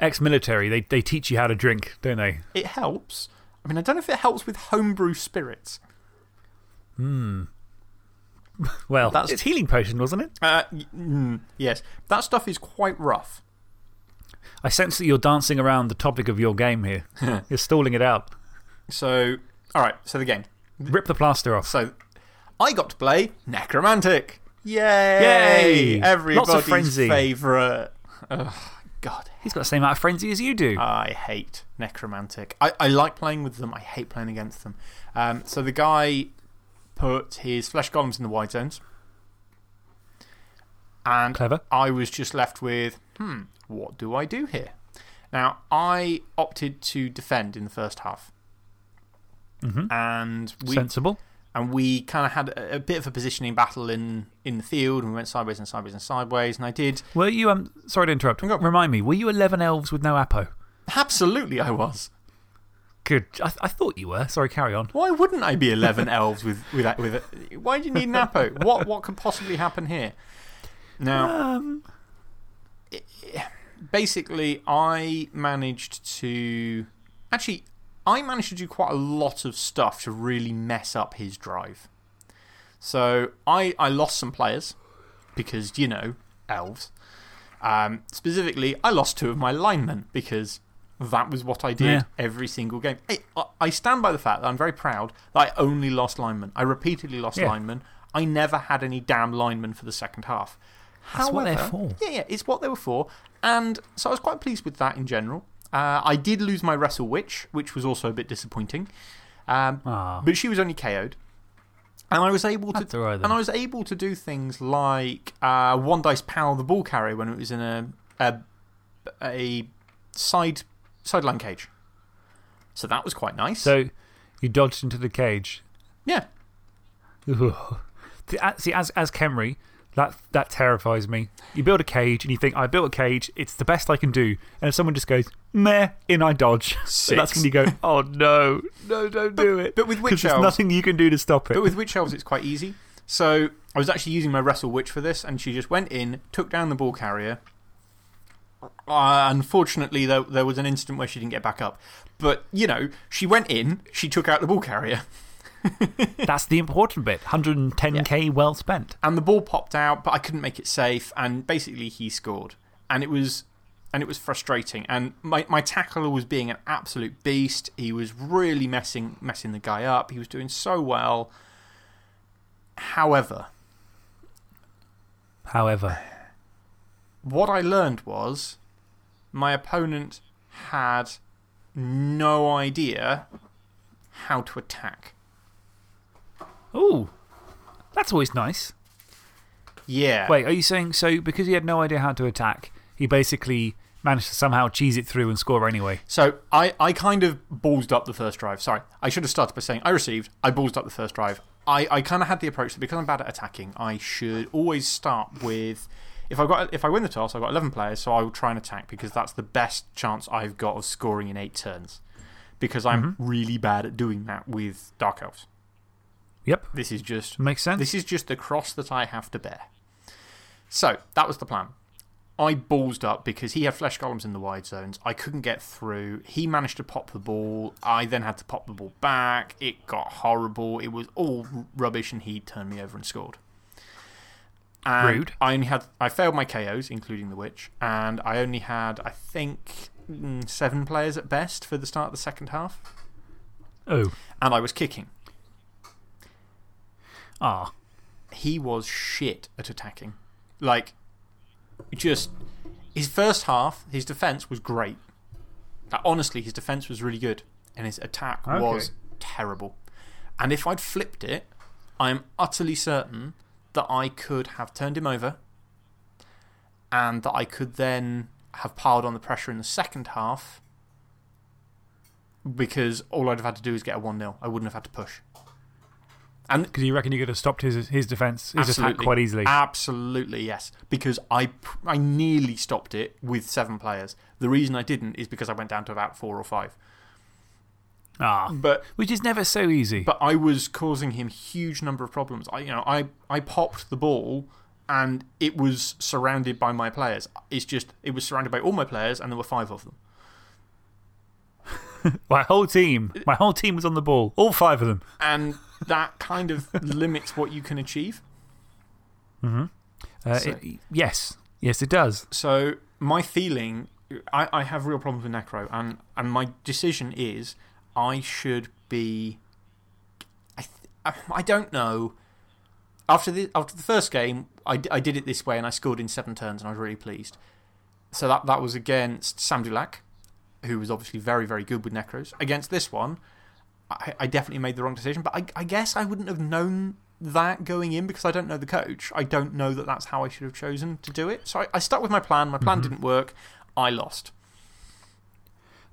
ex military, they, they teach you how to drink, don't they?
It helps. I mean, I don't know if it helps with homebrew spirits.
Well,
That's-
it's healing potion, wasn't it?
Uh, mm, yes. That stuff is quite rough.
I sense that you're dancing around the topic of your game here. you're stalling it out.
So, all right, so the game.
Rip the plaster off.
So, I got to play Necromantic. Yay!
Yay!
Everybody's
frenzy.
favourite. God,
He's got the same amount of frenzy as you do.
I hate Necromantic. I, I like playing with them, I hate playing against them. Um, so, the guy put his flesh golems in the wide zones. And
Clever.
I was just left with, hmm, what do I do here? Now, I opted to defend in the first half.
-hmm.
And we,
Sensible.
and we kind of had a, a bit of a positioning battle in, in the field, and we went sideways and sideways and sideways. And I did.
Were you, um, sorry to interrupt. Remind me, were you 11 elves with no Apo?
Absolutely, I was.
Good. I, I thought you were. Sorry, carry on.
Why wouldn't I be 11 elves with, with, that- with it? Why do you need an Apo? What, what could possibly happen here? Now,
Um,
basically, I managed to. Actually, I managed to do quite a lot of stuff to really mess up his drive. So, I, I lost some players because, you know, elves. Um, specifically, I lost two of my linemen because that was what I did
Yeah.
every single game. I, I- stand by the fact that I'm very proud that I only lost linemen. I repeatedly lost
Yeah.
linemen. I never had any damn linemen for the second half.
That's what they're for.
Yeah, yeah, it's what they were for. And so I was quite pleased with that in general. Uh, I did lose my Wrestle Witch, which was also a bit disappointing. Um,
Ah.
but she was only KO'd. And I was able to,
That's all right then.
and I was able to do things like uh, one dice power the ball carrier when it was in a, a, a side, sideline cage. So that was quite nice.
So, you dodged into the cage.
yeah.
See, as, as Khemri, that, that terrifies me. You build a cage and you think, I built a cage, it's the best I can do. And if someone just goes, meh, in I dodge. That's when you go, oh no, no, don't do it.
but with witch
'Cause there's
elves-
nothing you can do to stop it.
But with witch elves, it's quite easy. So I was actually using my wrestle witch for this, and she just went in, took down the ball carrier. Uh, unfortunately, there, there was an instant where she didn't get back up. But, you know, she went in, she took out the ball carrier,
That's the important bit. 110k well spent.
and the ball popped out, but I couldn't make it safe, and basically he scored. And it was. And it was frustrating. And my, my tackler was being an absolute beast. He was really messing, messing the guy up. He was doing so well. However,
However,
what I learned was my opponent had no idea how to attack.
ooh, that's always nice.
Yeah.
Wait, are you saying so because he had no idea how to attack, he basically managed to somehow cheese it through and score anyway?
So I, I kind of ballsed up the first drive. Sorry, I should have started by saying I received, I ballsed up the first drive. I, I kind of had the approach that because I'm bad at attacking, I should always start with. If, I've got, if I win the toss, I've got 11 players, so I will try and attack because that's the best chance I've got of scoring in eight turns. Because I'm mm-hmm. really bad at doing that with Dark Elves.
Yep,
This is just
makes sense.
This is just the cross that I have to bear. So, that was the plan. I ballsed up because he had flesh golems in the wide zones. I couldn't get through. He managed to pop the ball. I then had to pop the ball back. It got horrible. It was all rubbish, and he turned me over and scored. And
Rude.
I only had. I failed my KOs, including the witch, and I only had, I think, mm, seven players at best for the start of the second half.
oh,
And I was kicking.
ah.
he was shit at attacking. Like, just his first half, his defense was great. Like, honestly, his defense was really good, and his attack was terrible. And if I'd flipped it, I am utterly certain that I could have turned him over and that I could then have piled on the pressure in the second half because all I'd have had to do is get a 1 0. I wouldn't have had to push. And
Because you reckon you could have stopped his, his defense, his attack quite easily.
Absolutely, yes. Because I, I nearly stopped it with seven players. The reason I didn't is because I went down to about four or five.
Ah.
But,
Which is never so easy.
but I was causing him huge number of problems. I, you know, I, I popped the ball and it was surrounded by my players. It's just, it was surrounded by all my players and there were five of them.
my whole team, my whole team was on the ball. All five of them.
And that kind of limits what you can achieve.
Mm Uh,
So-
it- yes. Yes, it does.
So, my feeling, I, I have real problems with Necro, and, and my decision is I should be. I, th I don't know. After the, after the first game, I, d- I did it this way and I scored in seven turns and I was really pleased. So, that, that was against Sam Dulac, who was obviously very, very good with Necros. Against this one, I, I definitely made the wrong decision, but I, I guess I wouldn't have known that going in because I don't know the coach. I don't know that that's how I should have chosen to do it. So I, I stuck with my plan. My plan mm-hmm. didn't work. I lost.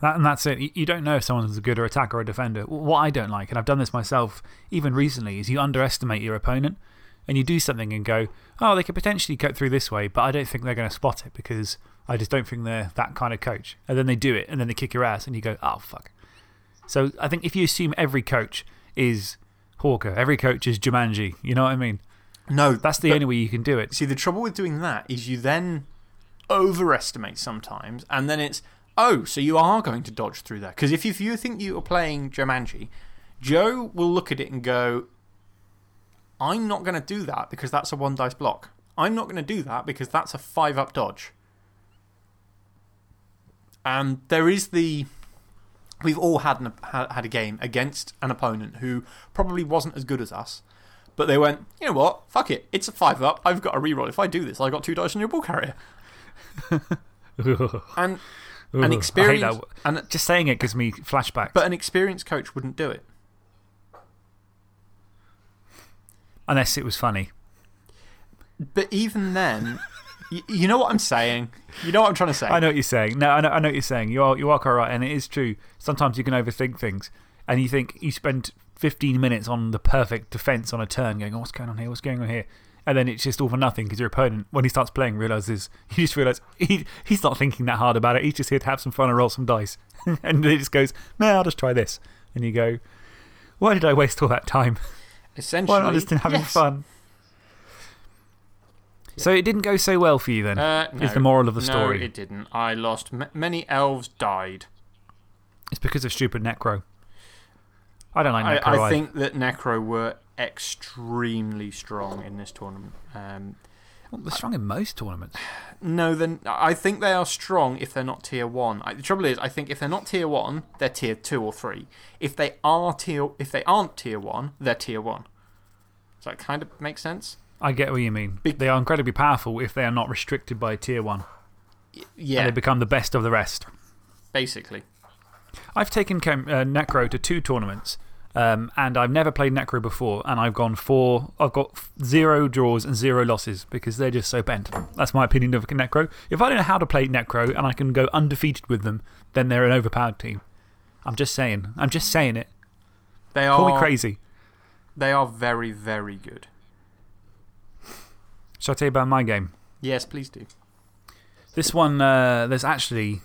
That, and that's it. You- don't know if someone's a good or attacker or a defender. What I don't like, and I've done this myself even recently, is you underestimate your opponent and you do something and go, oh, they could potentially cut through this way, but I don't think they're going to spot it because I just don't think they're that kind of coach. And then they do it and then they kick your ass and you go, oh, fuck. So I think if you assume every coach is Hawker, every coach is Jumanji, you know what I mean?
No,
That's the only way you can do it.
See, the trouble with doing that is you then overestimate sometimes, and then it's, oh, so you are going to dodge through there. Because if, if you think you are playing Jumanji, Joe will look at it and go, I'm not going to do that because that's a one dice block. I'm not going to do that because that's a five up dodge. And there is the. We've all had, an, had had a game against an opponent who probably wasn't as good as us, but they went, you know what? Fuck it. It's a five up. I've got a reroll. If I do this, I got two dice on your ball carrier. And
I
an experience. And,
Just saying it gives me flashbacks.
but an experienced coach wouldn't do it.
Unless it was funny.
But even then, y- you know what I'm saying? You know what I'm trying to say?
I know what you're saying. No, I know, I know what you're saying. You are, you are quite right. And it is true. Sometimes you can overthink things. And you think you spend 15 minutes on the perfect defense on a turn, going, oh, what's going on here? What's going on here? And then it's just all for nothing because your opponent, when he starts playing, realizes, you just realize he, he's not thinking that hard about it. He's just here to have some fun and roll some dice. and he just goes, no, I'll just try this. And you go, why did I waste all that time?
Essentially.
Why not just having
yes.
fun? So it didn't go so well for you then,
Uh, no,
is the moral of the
no,
story.
it didn't. I lost. Many elves died.
It's because of stupid Necro. I don't like
I,
Necro
I
either.
think that Necro were extremely strong in this tournament. Um,
Well, they're strong in most tournaments.
no, then I think they are strong if they're not tier one. I, the trouble is, I think if they're not tier one, they're tier two or three. If they are tier, if they aren't tier one, they're tier one. Does that kind of make sense?
I get what you mean.
Be-
they are incredibly powerful if they are not restricted by tier one.
Y-
And
yeah,
they become the best of the rest.
basically.
I've taken uh, Necro to two tournaments, um, and I've never played Necro before, and I've gone four. I've got zero draws and zero losses because they're just so bent. That's my opinion of Necro. If I don't know how to play Necro and I can go undefeated with them, then they're an overpowered team. I'm just saying. I'm just saying it.
They are.
Call me crazy.
They are very, very good.
Shall I tell you about my game?
Yes, please do.
This one, uh, there's actually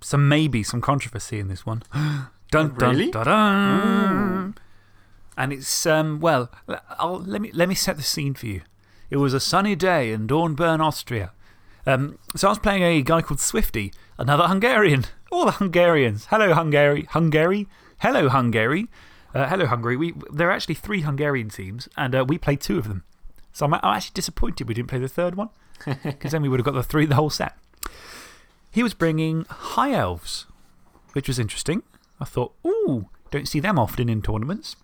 some, maybe some controversy in this one. dun, dun,
Really?
dun, dun. And it's, um, well, I'll, let, me, let me set the scene for you. It was a sunny day in Dornbirn, Austria. Um, so I was playing a guy called Swifty, another Hungarian. All the Hungarians. Hello, Hungary. Hungary? Hello, Hungary. Uh, hello, Hungary. We, there are actually three Hungarian teams, and uh, we played two of them. So I'm, I'm actually disappointed we didn't play the third one, because then we would have got the three, the whole set. He was bringing High Elves, which was interesting. I thought, ooh, don't see them often in tournaments.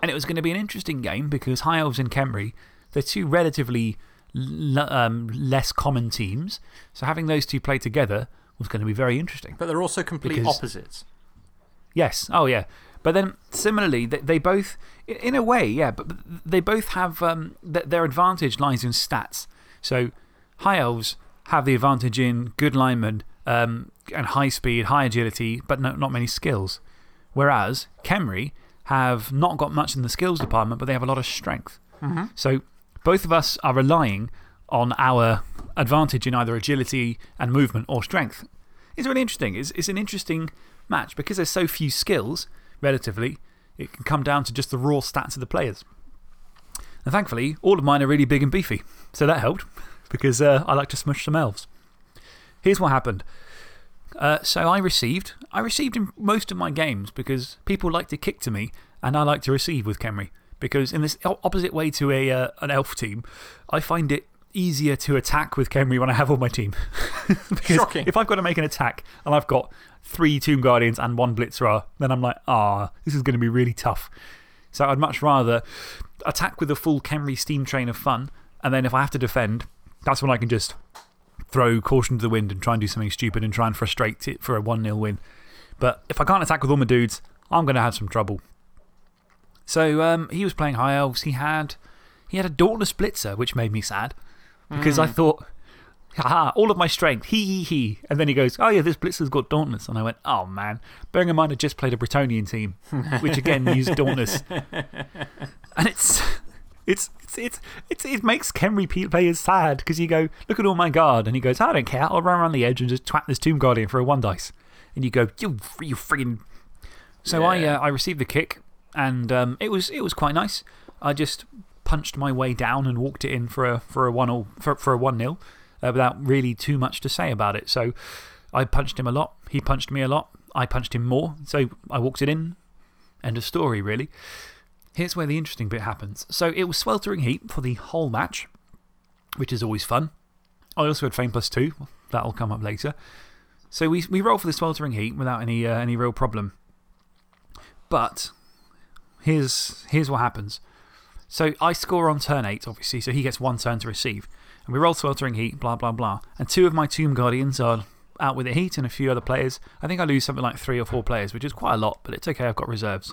And it was going to be an interesting game because High Elves and Khemri, they're two relatively um, less common teams. So having those two play together was going to be very interesting.
But they're also complete
Because-
opposites.
Yes. Oh, yeah. But then similarly, they, they both, in a way, yeah, but, but they both have um, th their advantage lies in stats. So High Elves have the advantage in good linemen um, and high speed, high agility, but no, not many skills. Whereas Khemri have not got much in the skills department, but they have a lot of strength.
Mm-hmm.
So both of us are relying on our advantage in either agility and movement or strength. It's really interesting. It's, it's an interesting match because there's so few skills, relatively, it can come down to just the raw stats of the players. And thankfully, all of mine are really big and beefy. So that helped because uh, I like to smush some elves. Here's what happened. Uh, so I received, I received in most of my games because people like to kick to me and I like to receive with Khemri. Because in this opposite way to a, uh, an elf team, I find it easier to attack with Khemri when I have all my team. because
Shocking.
if I've got to make an attack and I've got three Tomb Guardians and one Blitz-Ra, then I'm like, ah, this is going to be really tough. So I'd much rather attack with a full Khemri steam train of fun, and then if I have to defend, that's when I can just throw caution to the wind and try and do something stupid and try and frustrate it for a 1 0 win. But if I can't attack with all my dudes, I'm going to have some trouble. So um, he was playing High Elves. He had, he had a Dauntless Blitzer, which made me sad because I thought, haha, all of my strength, he, he, he. And then he goes, oh, yeah, this Blitzer's got Dauntless. And I went, oh, man. Bearing in mind, I just played a Bretonnian team, which again used Dauntless. And it's. It's, it's, it's, it's, it makes Khemri pe- players sad because you go, look at all my guard. And he goes, I don't care. I'll run around the edge and just twat this Tomb Guardian for a one dice. And you go, you, you friggin'. So I, uh, I received the kick and um, it, was, it was quite nice. I just punched my way down and walked it in for a, for a 1 0 for, for a 1 0 uh, without really too much to say about it. So I punched him a lot. He punched me a lot. I punched him more. So I walked it in. End of story, really. Here's where the interesting bit happens. So it was sweltering heat for the whole match, which is always fun. I also had Fame Plus 2. That'll come up later. So we, we roll for the sweltering heat without any, uh, any real problem. But here's, here's what happens. So I score on turn 8, obviously, so he gets one turn to receive. And we roll sweltering heat, blah, blah, blah. And two of my Tomb Guardians are out with the heat and a few other players. I think I lose something like three or four players, which is quite a lot, but it's okay. I've got reserves.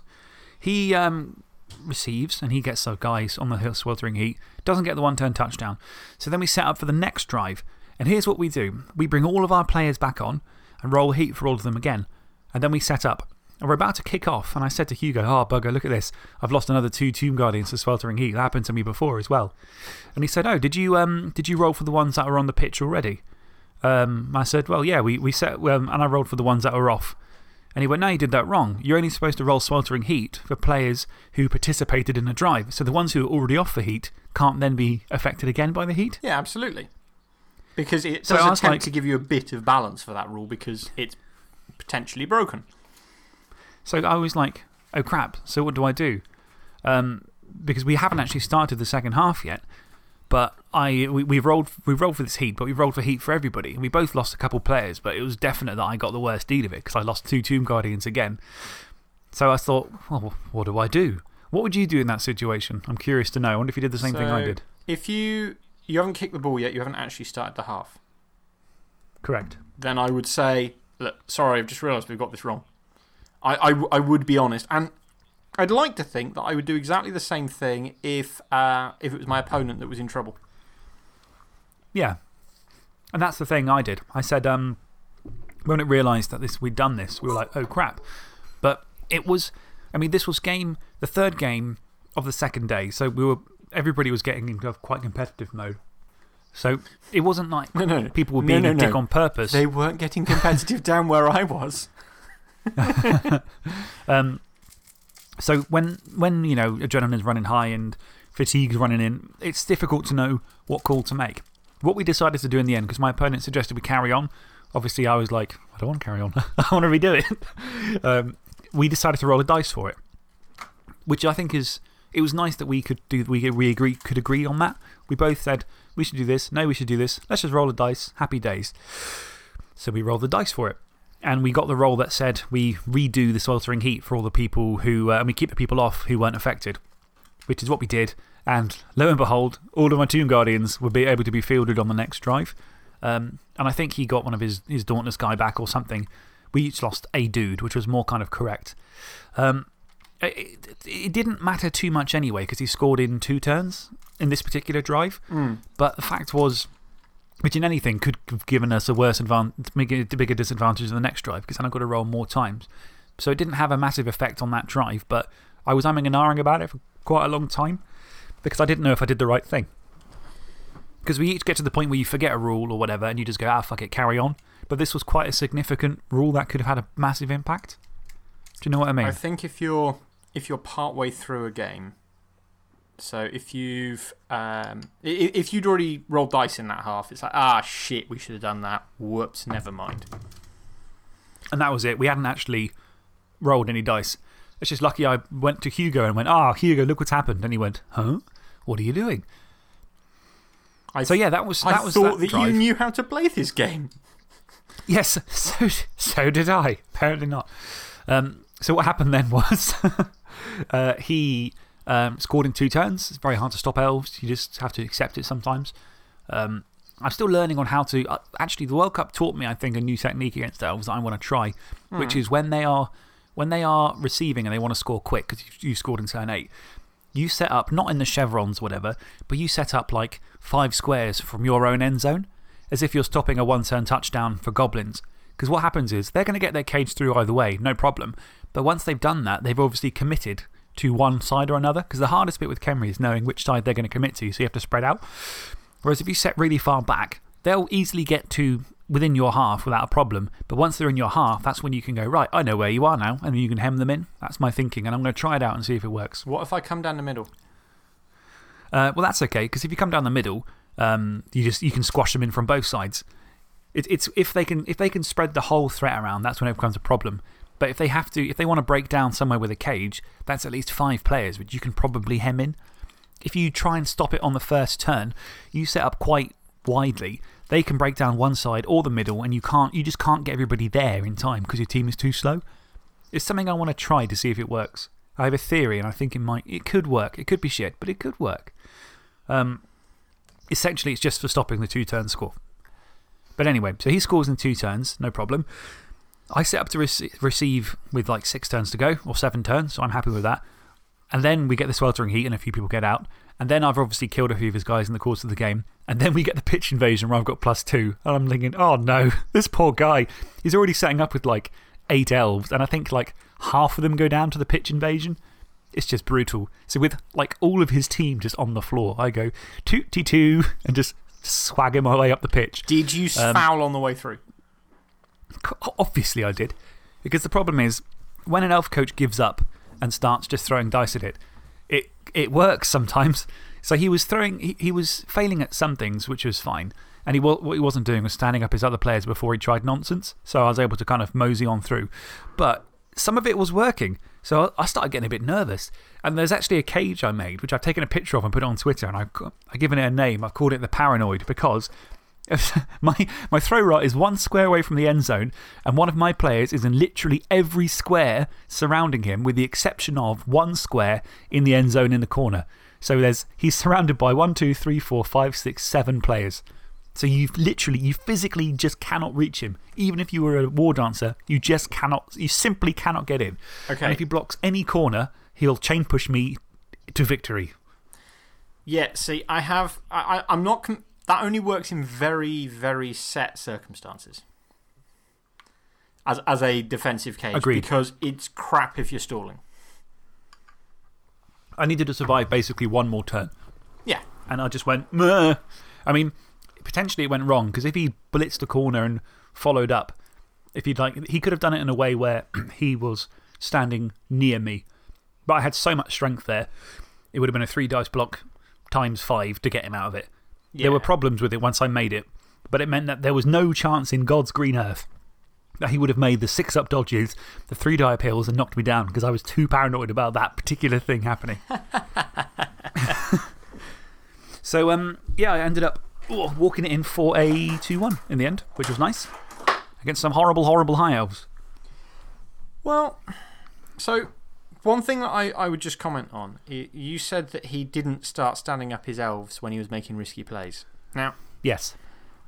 He um, receives and he gets the guys on the sweltering heat. Doesn't get the one turn touchdown. So then we set up for the next drive. And here's what we do we bring all of our players back on and roll heat for all of them again. And then we set up. And we're about to kick off. And I said to Hugo, Oh, bugger, look at this. I've lost another two Tomb Guardians to Sweltering Heat. That happened to me before as well. And he said, Oh, did you, um, did you roll for the ones that were on the pitch already? Um, I said, Well, yeah, we, we set, um, and I rolled for the ones that were off. And he went, No, you did that wrong. You're only supposed to roll Sweltering Heat for players who participated in a drive. So the ones who are already off for heat can't then be affected again by the heat.
Yeah, absolutely. Because it
So
does attempt
like-
to give you a bit of balance for that rule because it's potentially broken.
So I was like, oh crap, so what do I do? Um, because we haven't actually started the second half yet. But I, we, we've, rolled, we've rolled for this heat, but we've rolled for heat for everybody. And we both lost a couple players, but it was definite that I got the worst deed of it because I lost two Tomb Guardians again. So I thought, well, what do I do? What would you do in that situation? I'm curious to know. I wonder if you did the same thing I did.
If you, you haven't kicked the ball yet, you haven't actually started the half,
Correct.
then I would say, Look, sorry, I've just realised we've got this wrong. I I would be honest. And I'd like to think that I would do exactly the same thing if, uh, if it was my opponent that was in trouble.
Yeah. And that's the thing I did. I said, um, when it realised that this, we'd done this, we were like, oh crap. But it was, I mean, this was game, the third game of the second day. So we were, everybody was getting into quite competitive mode. So it wasn't like
No, no,
people were being
no,
a dick on purpose.
They weren't getting competitive down where I was.
Um, so when, when, you know, adrenaline's running high and fatigue's running in, it's difficult to know what call to make. What we decided to do in the end, because my opponent suggested we carry on, obviously I was like, I don't want to carry on. I want to redo it. um, we decided to roll a dice for it, which I think is, it was nice that we could do, we, we agree, could agree on that. We both said, we should do this. No, we should do this. Let's just roll a dice. Happy days. So we rolled the dice for it. And we got the role that said we redo the sweltering heat for all the people who, uh, and we keep the people off who weren't affected, which is what we did. And lo and behold, all of my Tomb Guardians would be able to be fielded on the next drive. Um, and I think he got one of his, his Dauntless guy back or something. We each lost a dude, which was more kind of correct. Um, it, it, it didn't matter too much anyway because he scored in two turns in this particular drive. But the fact was, which in anything could have given us a worse advantage, make it a bigger disadvantage in the next drive because then I've got to roll more times. So it didn't have a massive effect on that drive, but I was umming and ahhing about it for quite a long time because I didn't know if I did the right thing. Because we each get to the point where you forget a rule or whatever and you just go, ah, fuck it, carry on. But this was quite a significant rule that could have had a massive impact. Do you know what I mean?
I think if you're, if you're partway through a game, so if you've um, i- i- if you'd already rolled dice in that half, it's like, ah, shit, we should have done that. Whoops, never mind.
And that was it. We hadn't actually rolled any dice. It's just lucky I went to Hugo and went, ah, Hugo, look what's happened. And he went, huh? What are you doing?
I,
So, yeah, that was,
I
that, was
thought
that
that you knew how to play this game.
Yes, so, so did I. Apparently not. Um, so, what happened then was uh, he um, scored in two turns. It's very hard to stop elves. You just have to accept it sometimes. Um, I'm still learning on how to. Uh, actually, the World Cup taught me, I think, a new technique against elves that I want to try, which is when they, are, when they are receiving and they want to score quick, because you, you scored in turn eight, you set up, not in the chevrons, whatever, but you set up like five squares from your own end zone as if you're stopping a one turn touchdown for goblins. Because what happens is they're going to get their cage through either way, no problem. But once they've done that, they've obviously committed to one side or another. Because the hardest bit with Khemri is knowing which side they're going to commit to, so you have to spread out. Whereas if you set really far back, they'll easily get to within your half without a problem. But once they're in your half, that's when you can go, right, I know where you are now, and you can hem them in. That's my thinking, and I'm going to try it out and see if it works.
What if I come down the middle?
Uh, well, that's okay, because if you come down the middle, um, you, just, you can squash them in from both sides. It, it's, if, they can, if they can spread the whole threat around, that's when it becomes a problem. But if they have to, if they want to break down somewhere with a cage, that's at least five players, which you can probably hem in. If you try and stop it on the first turn, you set up quite widely. They can break down one side or the middle, and you, can't, you just can't get everybody there in time because your team is too slow. It's something I want to try to see if it works. I have a theory, and I think it might. It could work. It could be shit, but it could work. Um, essentially, it's just for stopping the two turn score. But anyway, so he scores in two turns, no problem. I set up to rec receive with like six turns to go, or seven turns, so I'm happy with that. And then we get the sweltering heat, and a few people get out. And then I've obviously killed a few of his guys in the course of the game. And then we get the pitch invasion where I've got plus two. And I'm thinking, oh no, this poor guy. He's already setting up with like eight elves, and I think like half of them go down to the pitch invasion. It's just brutal. So, with like all of his team just on the floor, I go tooty two and just swagger my way up the pitch.
Did you
Um,
foul on the way through?
Obviously, I did. Because the problem is, when an elf coach gives up and starts just throwing dice at it, it, it works sometimes. So he was throwing, he, he was failing at some things, which was fine. And he, what he wasn't doing was standing up his other players before he tried nonsense. So I was able to kind of mosey on through. But some of it was working. So I started getting a bit nervous. And there's actually a cage I made, which I've taken a picture of and put it on Twitter. And I've, I've given it a name. I've called it the Paranoid because my, my Thro-Ra is one square away from the end zone, and one of my players is in literally every square surrounding him, with the exception of one square in the end zone in the corner. So there's, he's surrounded by one, two, three, four, five, six, seven players. So you literally, you physically just cannot reach him. Even if you were a war dancer, you just cannot, you simply cannot get in.
Okay.
And if he blocks any corner, he'll chain push me to victory.
Yeah, see, I have. I, I, I'm not. That only works in very, very set circumstances. As, as a defensive cage.
Agreed.
Because it's crap if you're stalling.
I needed to survive basically one more turn.
Yeah.
And I just went, Meh. I mean, potentially it went wrong because if he blitzed the corner and followed up, if he'd like, he could have done it in a way where he was standing near me. But I had so much strength there, it would have been a three dice block times five to get him out of it.
Yeah.
There were problems with it once I made it, but it meant that there was no chance in God's green earth that he would have made the six up dodges, the three die appeals, and knocked me down because I was too paranoid about that particular thing happening. so, um, yeah, I ended up oh, walking it in for a 2 1 in the end, which was nice. Against some horrible, horrible high elves.
Well, so one thing that I, I would just comment on you said that he didn't start standing up his elves when he was making risky plays. Now,
Yes.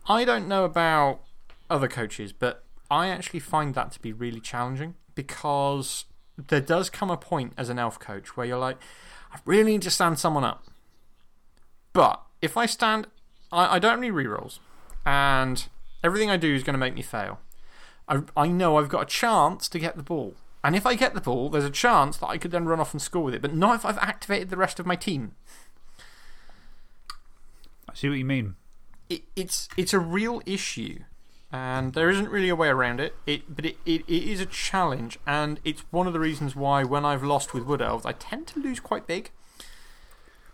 I don't know about other coaches, but I actually find that to be really challenging because there does come a point as an elf coach where you're like, I really need to stand someone up. But if I stand, I, I don't have any rerolls, and everything I do is going to make me fail. I, I know I've got a chance to get the ball. And if I get the ball, there's a chance that I could then run off and score with it, but not if I've activated the rest of my team.
I see what you mean.
it, it's, it's a real issue. And there isn't really a way around it, it but it, it, it is a challenge. And it's one of the reasons why, when I've lost with Wood Elves, I tend to lose quite big.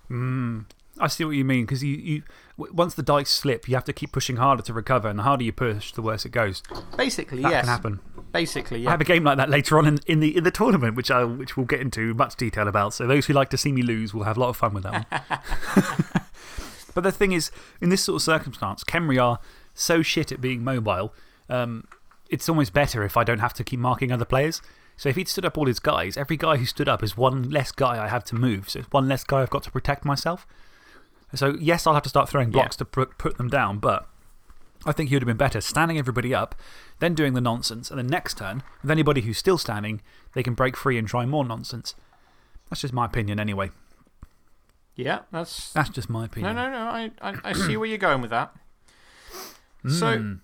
Mm. I see what you mean because you, you, once the dice slip, you have to keep pushing harder to recover, and the harder you push, the worse it goes.
Basically,
That
yes.
can happen.
Basically, yeah.
I have a game like that later on in, in, the, in the tournament, which, I, which we'll get into much detail about. So, those who like to see me lose will have a lot of fun with that one. but the thing is, in this sort of circumstance, Khemri are so shit at being mobile, um, it's almost better if I don't have to keep marking other players. So, if he'd stood up all his guys, every guy who stood up is one less guy I have to move. So, it's one less guy I've got to protect myself. So, yes, I'll have to start throwing blocks to put, put them down, but I think he would have been better standing everybody up, then doing the nonsense, and then next turn, with anybody who's still standing, they can break free and try more nonsense. That's just my opinion, anyway.
Yeah, that's.
That's just my opinion.
no, no. I, I, I see where you're going with that. So,
Mm.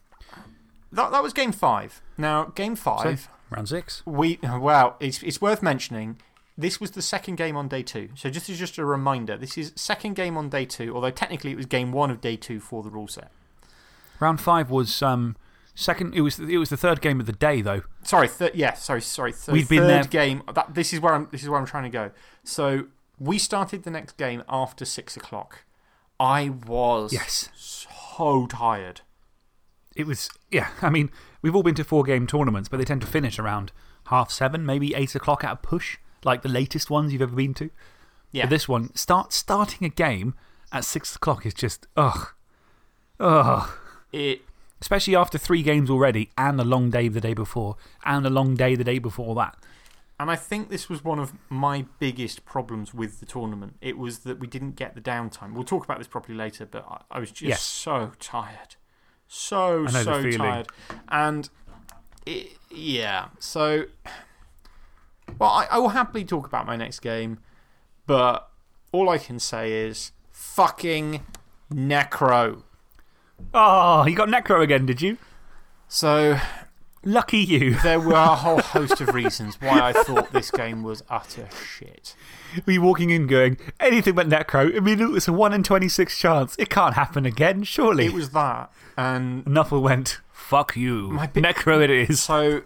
that, that was game five. Now, game five,
So, round six.
we. Well, it's, it's worth mentioning. This was the second game on day two. So, just as just a reminder, this is second game on day two, although technically it was game one of day two for the rule set.
Round five was um, second. It was, it was the third game of the day, though.
Sorry, yeah, sorry, sorry. Th
We'd been
third
there-
game. That, this, is where I'm, this is where I'm trying to go. So, we started the next game after six o'clock. I was
Yes.
so tired.
It was, yeah. I mean, we've all been to four game tournaments, but they tend to finish around half seven, maybe eight o'clock at a push, like the latest ones you've ever been to.
Yeah.
But this one, start, starting a game at six o'clock is just, ugh. Ugh.
It,
Especially after three games already, and a long day the day before, and a long day the day before that.
And I think this was one of my biggest problems with the tournament. It was that we didn't get the downtime. We'll talk about this properly later, but I, I was just
Yes.
so tired. So,
I know the
so tired. And it, yeah, so. Well, I, I will happily talk about my next game, but all I can say is fucking Necro.
Oh, you got Necro again, did you?
So,
Lucky you.
There were a whole host of reasons why I thought this game was utter shit.
Were you walking in going, anything but Necro? I mean, it's a 1 in 26 chance. It can't happen again, surely.
It was that. And
Nuffle went, fuck you. Necro it is.
so,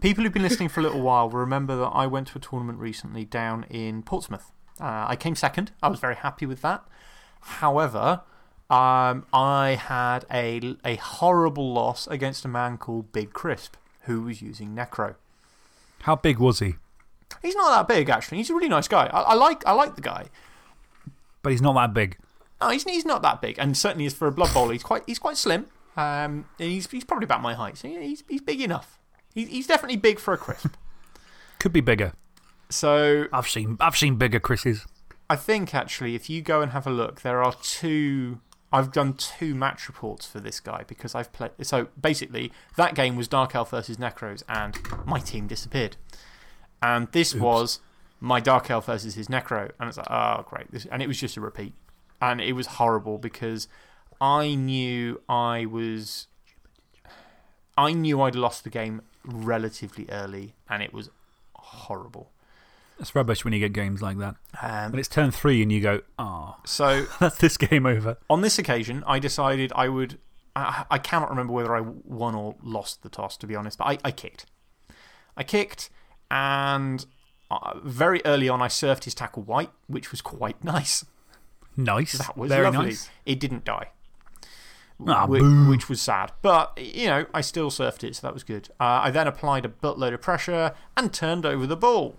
people who've been listening for a little while will remember that I went to a tournament recently down in Portsmouth. Uh, I came second. I was very happy with that. However, um, I had a, a horrible loss against a man called Big Crisp, who was using Necro.
How big was he?
He's not that big, actually. He's a really nice guy. I, I, like, I like the guy.
But he's not that big.
No, he's, he's not that big. And certainly is for a Blood Bowl, he's quite, he's quite slim. Um, and he's, he's probably about my height. So yeah, he's, he's big enough. He's, he's definitely big for a crisp.
Could be bigger.
so
I've seen, I've seen bigger Chris's.
I think actually, if you go and have a look, there are two. I've done two match reports for this guy because I've played. So basically, that game was Dark Elf versus Necros, and my team disappeared. And this was my Dark Elf versus his Necro. And it's like, oh, great. This, and it was just a repeat. And it was horrible because I knew I was. I knew I'd lost the game relatively early, and it was horrible.
It's rubbish when you get games like that.
Um,
When it's turn three and you go, oh,
so
that's this game over.
on this occasion, I decided I would. I, I cannot remember whether I won or lost the toss, to be honest, but I, I kicked. I kicked, and uh, very early on, I surfed his tackle wight, which was quite nice.
Nice.
That was
Very
lovely.
nice.
It didn't die.
Ah,
whi-
boo.
which was sad. But, you know, I still surfed it, so that was good. Uh, I then applied a buttload of pressure and turned over the ball.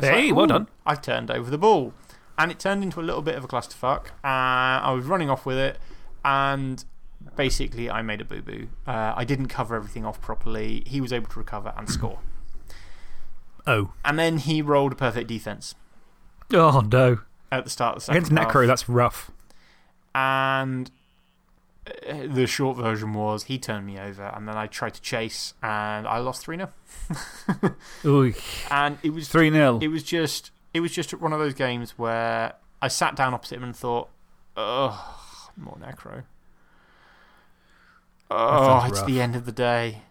Hey,
like,
well done."
I've turned over the ball. And it turned into a little bit of a clusterfuck. Uh, I was running off with it, and basically, I made a boo boo. Uh, I didn't cover everything off properly. He was able to recover and score.
Oh.
And then he rolled a perfect defense
Oh, no.
at the start of the second
Against
half.
Necro, that's rough.
And the short version was he turned me over, and then I tried to chase, and I lost 3 0.
Ooh.
And it was
3 0.
it was just it was just one of those games where I sat down opposite him and thought, oh, more necro. Oh, it's
rough.
the end of the day.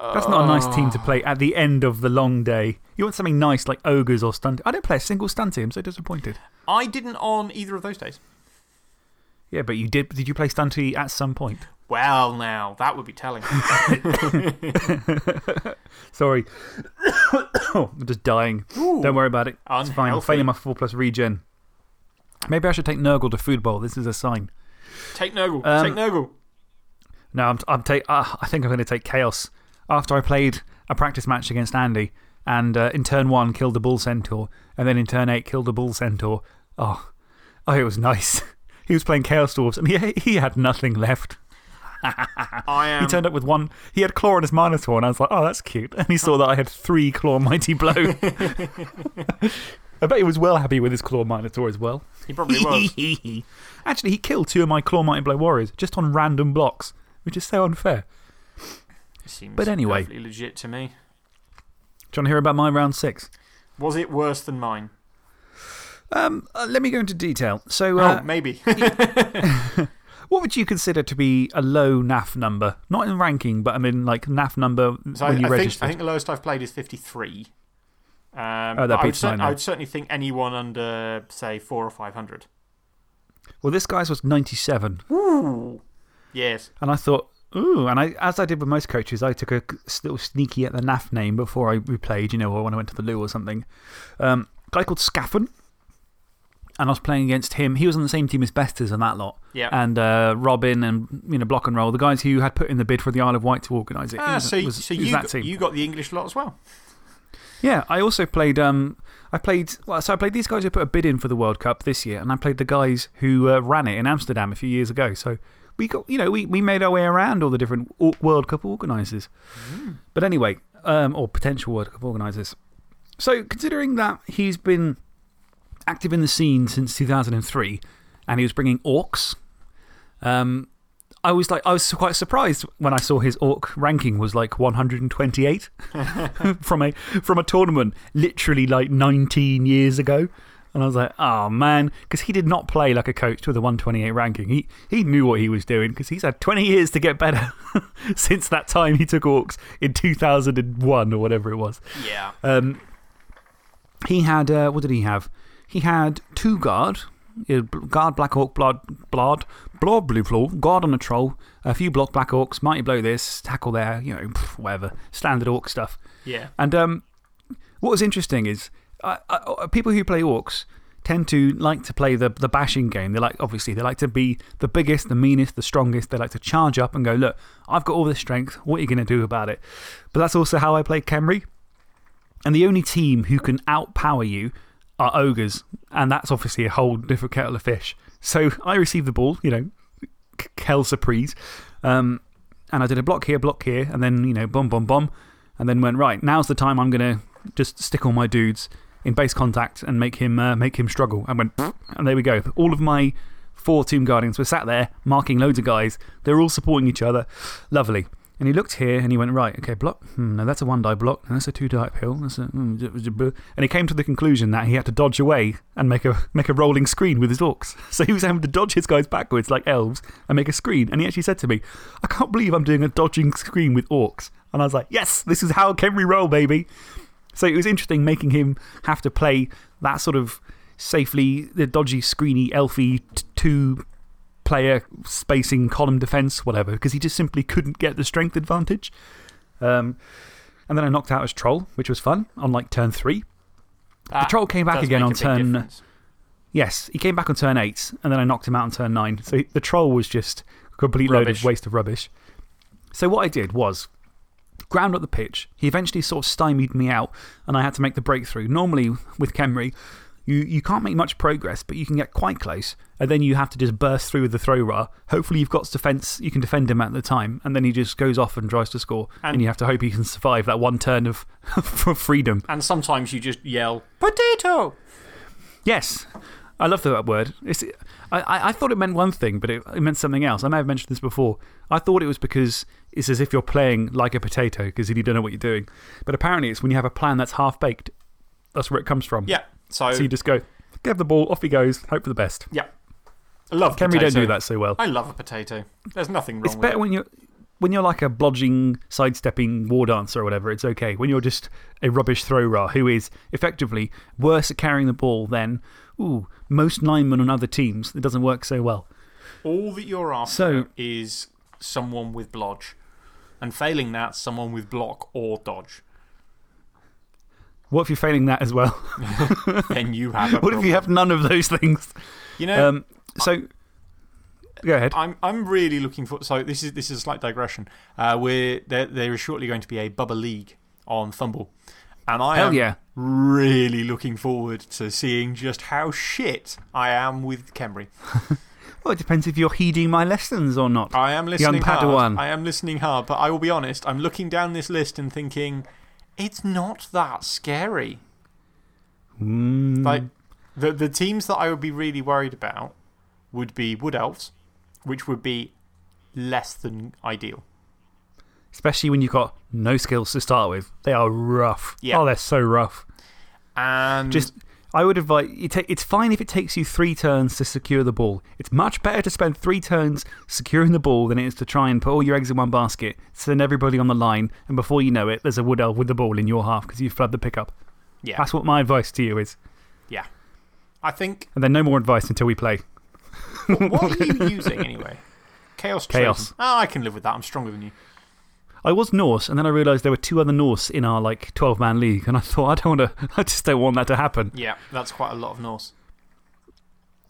That's not a nice team to
Oh.
play at the end of the long day. You want something nice like Ogres or Stunt. I don't play a single Stunt team, I'm so disappointed.
I didn't on either of those days.
Yeah, but you did. Did you play Stunty at some point?
Well, now that would be telling.
Sorry. I'm just dying. Don't worry about it. It's fine. I'm failing my 4 plus regen. Maybe I should take Nurgle to food bowl. This is a sign.
Take Nurgle.
Um,
Take Nurgle.
No, I'm, I'm take, uh, I think I'm going to take Chaos. After I played a practice match against Andy, and uh, in turn one killed a Bull Centaur, and then in turn eight killed a Bull Centaur. Oh, oh it was nice. he was playing Chaos Dwarves, and he, he had nothing left.
I am.
He turned up with one. He had Claw on his Minotaur, and I was like, oh, that's cute. And he saw that I had three Claw Mighty Blow. I bet he was well happy with his Claw Minotaur as well.
he probably was.
Actually, he killed two of my Claw Mighty Blow warriors just on random blocks, which is so unfair.
Seems
But anyway.
legit to me.
Do you want to hear about my round six?
Was it worse than mine?
Um, uh, let me go into detail. So, uh,
oh, maybe.
what would you consider to be a low NAF number? Not in ranking, but I mean, like NAF number
So
when
I,
you
I, think. I think the lowest I've played is 53. Um,
Oh, that
I would, I would certainly think anyone under, say, 4 or 500.
Well, this guy's was 97. Ooh.
Yes.
And I thought, ooh. And I, as I did with most coaches, I took a little sneaky at the NAF name before I replayed, you know, or when I went to the loo or something. Um, a guy called Scaffon. And I was playing against him. He was on the same team as Besters and that lot.
Yeah.
And uh, Robin and, you know, Block and Roll, the guys who had put in the bid for the Isle of Wight to organise it.
Ah,
was-
so
was-
so you, got,
team.
you got the English lot as well.
Yeah, I also played. Um, I played. Well, so I played these guys who put a bid in for the World Cup this year, and I played the guys who uh, ran it in Amsterdam a few years ago. So we got, you know, we, we made our way around all the different World Cup organisers. But anyway, um, or potential World Cup organisers. So considering that he's been active in the scene since 2003 and he was bringing orcs, um, I was, like, I was quite surprised when I saw his orc ranking was like 128 from, a, from a tournament literally like 19 years ago. And I was like, oh man. Because he did not play like a coach with a 128 ranking. He, he knew what he was doing because he's had 20 years to get better since that time he took Orcs in 2001 or whatever it was.
Yeah.
Um, he had, uh, what did he have? He had two guard, he had bl- guard Black Orc, blood, blood, blood, blue floor, guard on a troll, a few block Black Orcs, mighty blow this, tackle there, you know, whatever, standard Orc stuff.
Yeah.
And um, what was interesting is uh, uh, people who play Orcs tend to like to play the, the bashing game. They like, obviously, they like to be the biggest, the meanest, the strongest. They like to charge up and go, look, I've got all this strength. What are you going to do about it? But that's also how I play Khemri. And the only team who can outpower you are ogres. And that's obviously a whole different kettle of fish. So I received the ball, you know, Kel surprise. Um, and I did a block here, block here, and then, you know, bomb, bomb, bomb. And then went, right, now's the time I'm going to just stick all my dudes in base contact and make him, uh, make him struggle. And went, and there we go. All of my four Tomb Guardians were sat there marking loads of guys. They're all supporting each other. Lovely. And he looked here and he went, right, okay, block. Hmm, no, that's a one die block. That's a two die uphill. That's a, hmm, j- j- b-" and he came to the conclusion that he had to dodge away and make a, make a rolling screen with his orcs. So he was having to dodge his guys backwards like elves and make a screen. And he actually said to me, I can't believe I'm doing a dodging screen with orcs. And I was like, yes, this is how Khemri roll, baby. So it was interesting making him have to play that sort of safely, the dodgy, screeny, elfy two player spacing column defense, whatever, because he just simply couldn't get the strength advantage. Um, and then I knocked out his troll, which was fun, on like turn three.
That
troll came back again on turn-
difference.
Yes, he came back on turn eight, and then I knocked him out on turn nine. So he- the troll was just a complete load of waste of rubbish. So what I did was ground up the pitch. He eventually sort of stymied me out, and I had to make the breakthrough. Normally, with Khemri, you, you can't make much progress, but you can get quite close, and then you have to just burst through with the Thro-Ra. Hopefully, you've got defense, you can defend him at the time, and then he just goes off and tries to score, and,
And-
you have to hope he can survive that one turn of freedom.
And sometimes you just yell, potato!
Yes. I love that word. It's, I, I, I thought it meant one thing, but it, it meant something else. I may have mentioned this before. I thought it was because it's as if you're playing like a potato because you don't know what you're doing. But apparently, it's when you have a plan that's half baked. That's where it comes from.
Yeah. So,
So you just go, give the ball, off he goes, hope for the best.
yeah. I love
Khemri
potato.
don't do that so well.
I love a potato. There's nothing wrong
It's better
it.
when you're, when you're like a blodging, sidestepping war dancer or whatever, it's okay. When you're just a rubbish Thro-Ra who is effectively worse at carrying the ball than ooh, most linemen on other teams, it doesn't work so well.
All that you're after
So-
is someone with blodge. And failing that, someone with block or dodge.
What if you're failing that as well?
then you have a
what if you have none of those things?
You know,
Um, so, go ahead.
I'm, I'm really looking for. So, this is, this is a slight digression. Uh, we're, there, there is shortly going to be a Bubba League on FUMBBL. And I
Hell
am
yeah.
really looking forward to seeing just how shit I am with Khemri.
Well, it depends if you're heeding my lessons or not.
I am listening hard.
Padawan.
I am listening hard, but I will be honest. I'm looking down this list and thinking, it's not that scary.
Mm,
Like, the, the teams that I would be really worried about would be Wood Elves, which would be less than ideal.
especially when you've got no skills to start with. They are rough.
Yeah.
Oh, they're so rough.
And
Just, I would advise you ta it's fine if it takes you three turns to secure the ball. It's much better to spend three turns securing the ball than it is to try and put all your eggs in one basket, send everybody on the line, and before you know it, there's a Wood Elf with the ball in your half because you've flooded the pickup.
yeah,
That's what my advice to you is.
yeah. I think.
And then no more advice until we play.
What are you using anyway? Chaos
Chaos.
Oh, I can live with that. I'm stronger than you.
I was Norse, and then I realised there were two other Norse in our like 12 man league, and I thought, I don't want to, I just don't want that to happen.
Yeah, that's quite a lot of Norse.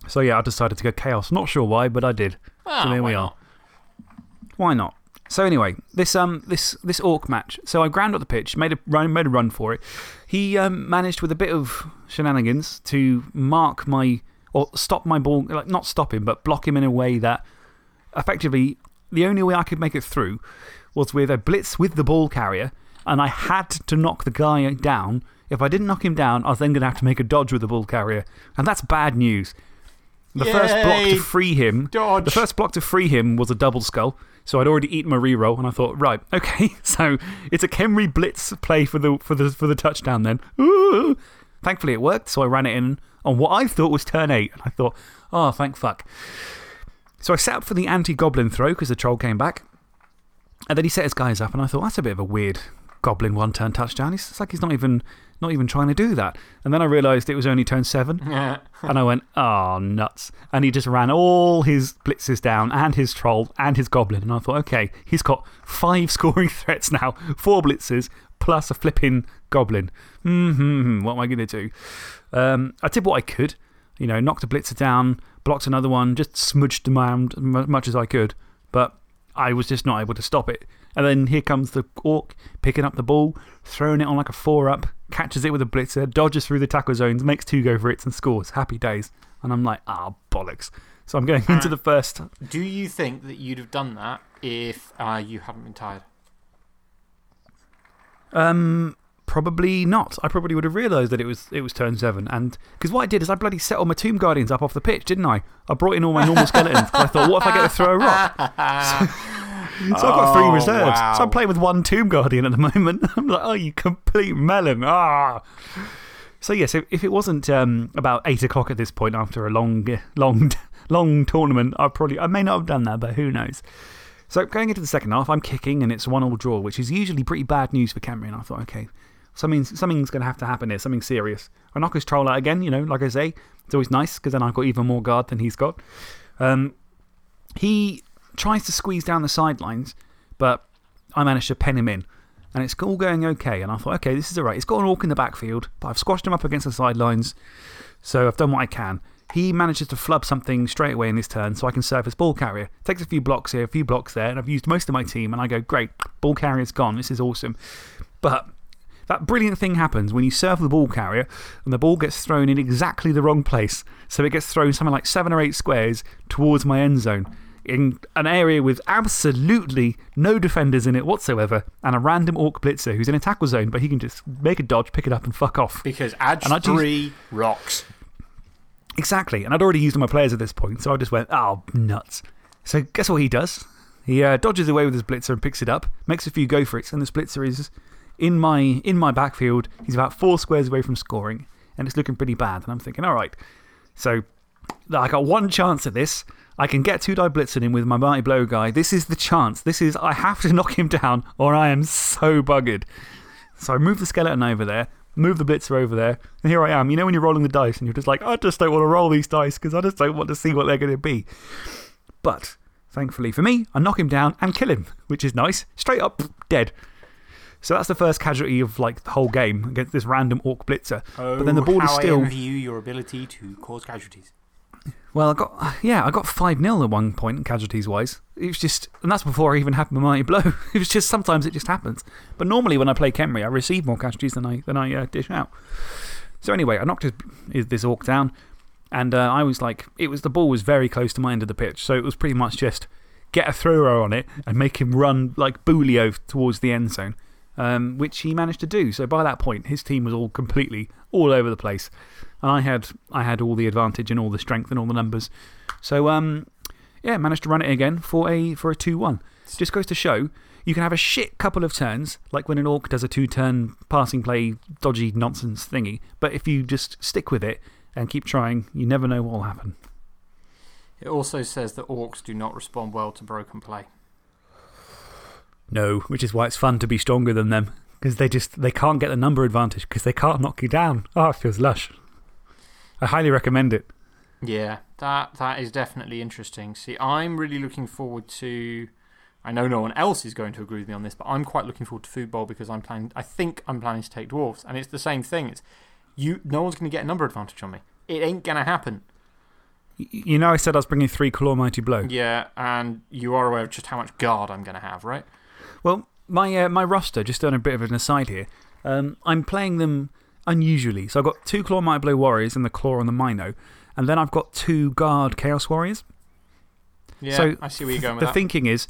So yeah, I decided to go Chaos. Not sure why, but I did.
Ah,
so there
why
we
not?
are. Why not? So anyway, this, um, this, this Orc match. So I ground up the pitch, made a run, made a run for it. He um, managed with a bit of shenanigans to mark my, or stop my ball, like not stop him, but block him in a way that effectively the only way I could make it through was with a blitz with the ball carrier, and I had to knock the guy down. If I didn't knock him down, I was then going to have to make a dodge with the ball carrier. And that's bad news. The first block to free him.
Dodge.
The first block to free him was a double skull. So I'd already eaten my reroll, and I thought, right, okay, so it's a Khemri blitz play for the, for the, for the touchdown then. Ooh. Thankfully, it worked, so I ran it in. on what I thought was turn eight. And I thought, oh, thank fuck. So I set up for the anti goblin throw because the troll came back. And then he set his guys up, and I thought, that's a bit of a weird goblin one turn touchdown. It's like he's not even, not even trying to do that. And then I realised it was only turn seven. And I went, oh, nuts. And he just ran all his blitzes down and his troll and his goblin. And I thought, okay, he's got five scoring threats now, four blitzes, plus a flipping goblin. Mm hmm, what am I going to do? Um, I did what I could. You know, knocked a blitzer down, blocked another one, just smudged him around as much as I could. But I was just not able to stop it. And then here comes the orc picking up the ball, throwing it on like a four up, catches it with a blitzer, dodges through the tackle zones, makes two go for it, and scores. Happy days. And I'm like, ah, bollocks. So I'm going into the first.
Do you think that you'd have done that if uh, you hadn't been tired?
Um, probably not. I probably would have realised that it was, it was turn seven. And because what I did is I bloody set all my Tomb Guardians up off the pitch, didn't I? I brought in all my normal skeletons I thought, what if I get to throw a rock? So, so I've got three reserves. So. I'm playing with one Tomb Guardian at the moment. I'm like, oh, you complete melon. Ah. So, yes, if, if it wasn't um, about eight o'clock at this point after a long, long, long tournament, I probably, I may not have done that, but who knows. So, going into the second half, I'm kicking and it's one all draw, which is usually pretty bad news for Khemri. And I thought, okay, something's, something's going to have to happen here, something serious. I knock his troll out again, you know, like I say. It's always nice because then I've got even more guard than he's got. Um, he tries to squeeze down the sidelines, but I managed to pen him in. And it's all going okay. And I thought, okay, this is all right. He's got an orc in the backfield, but I've squashed him up against the sidelines. So I've done what I can. He manages to flub something straight away in his turn so I can serve as ball carrier. Takes a few blocks here, a few blocks there, and I've used most of my team. And I go, great, ball carrier's gone. This is awesome. But that brilliant thing happens when you serve the ball carrier and the ball gets thrown in exactly the wrong place. So it gets thrown something like seven or eight squares towards my end zone in an area with absolutely no defenders in it whatsoever and a random orc blitzer who's in a tackle zone, but he can just make a dodge, pick it up, and fuck off.
Because
And I
three rocks.
Exactly. And I'd already used all my players at this point, so I just went, oh, nuts. So guess what he does? He uh, dodges away with his blitzer and picks it up, makes a few go for it, and this blitzer is in my, in my backfield. He's about four squares away from scoring, and it's looking pretty bad. And I'm thinking, all right. So I got one chance at this. I can get two die blitzing in with my mighty blow guy. This is the chance. This is, I have to knock him down, or I am so buggered. So I move the skeleton over there, move the blitzer over there, and here I am. You know, when you're rolling the dice and you're just like, I just don't want to roll these dice because I just don't want to see what they're going to be. But thankfully for me, I knock him down and kill him, which is nice. Straight up, dead. So that's the first casualty of like the whole game against this random orc blitzer. but then the ball is still.
I you your ability to cause casualties.
Well, I got, yeah, I got 5 0 at one point, casualties wise. It was just, and that's before I even had my mighty blow. It was just sometimes it just happens. But normally when I play Khemri, I receive more casualties than I, than I uh, dish out. So anyway, I knocked his, his, this orc down, and uh, I was like, it was, the ball was very close to my end of the pitch. So it was pretty much just get a thrower on it and make him run like Boolio towards the end zone, um, which he managed to do. So by that point, his team was all completely all over the place. And I had, I had all the advantage and all the strength and all the numbers. So um, yeah, managed to run it again for a, for a 2 1. Just goes to show you can have a shit couple of turns, like when an orc does a two turn passing play, dodgy nonsense thingy. But if you just stick with it and keep trying, you never know what will happen.
It also says that orcs do not respond well to broken play.
No, which is why it's fun to be stronger than them. Because they just they can't get the number advantage because they can't knock you down. Oh, it feels lush. I highly recommend it.
Yeah, that, that is definitely interesting. See, I'm really looking forward to. I know no one else is going to agree with me on this, but I'm quite looking forward to football because I'm planning. I think I'm planning to take dwarves, and it's the same thing. It's you. No one's going to get a number advantage on me. It ain't going to happen.
You know, I said I was bringing three Claw Mighty Blow.
Yeah, and you are aware of just how much guard I'm going to have, right?
Well, my uh, my roster, just on a bit of an aside here, um, I'm playing them unusually. So I've got two Claw Mighty Blow Warriors and the Claw on the Mino, and then I've got two Guard Chaos Warriors.
Yeah,
so
I see where you're going with
the
that.
thinking is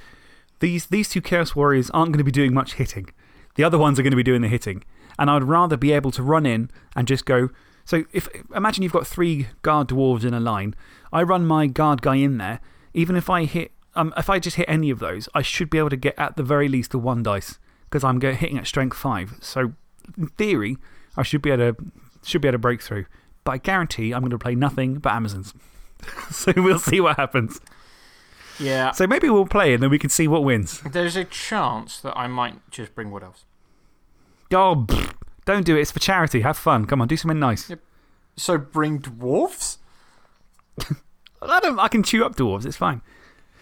these, these two Chaos Warriors aren't going to be doing much hitting. The other ones are going to be doing the hitting. And I'd rather be able to run in and just go. So if, imagine you've got three guard dwarves in a line. I run my guard guy in there. Even if I hit, um, if I just hit any of those, I should be able to get at the very least the one dice because I'm hitting at strength five. So in theory, I should be able to, should be able to break through. but I guarantee I'm going to play nothing but Amazons. so we'll see what happens.
Yeah.
So maybe we'll play and then we can see what wins.
There's a chance that I might just bring what else.
Oh, pfft, don't do it. It's for charity. Have fun. Come on, do something nice.
So bring dwarfs?
I, don't, I can chew up dwarves. It's fine.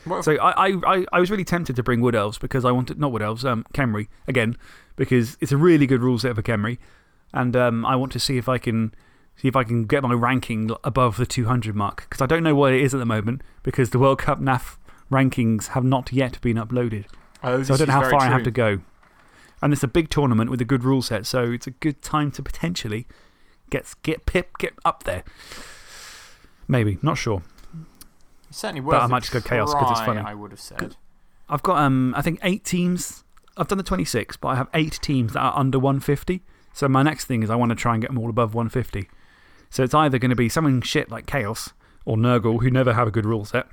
What
So I, I, I, I was really tempted to bring Wood Elves because I wanted, not Wood Elves, um, Khemri, again, because it's a really good rule set for Khemri. And um, I want to see if I can. See if I can get my ranking above the 200 mark. Because I don't know what it is at the moment, because the World Cup NAF rankings have not yet been uploaded.
Oh,
So I don't know how far I have to go. And it's a big tournament with a good rule set, so it's a good time to potentially get, get Pip get up there. Maybe, not sure.
It's certainly
But
worth
I
a
might just go chaos 'cause it's funny.
I would have said.
I've got, um, I think, eight teams. I've done the 26, but I have eight teams that are under 150. So my next thing is I want to try and get them all above 150. So it's either going to be something shit like Chaos or Nurgle, who never have a good rule set,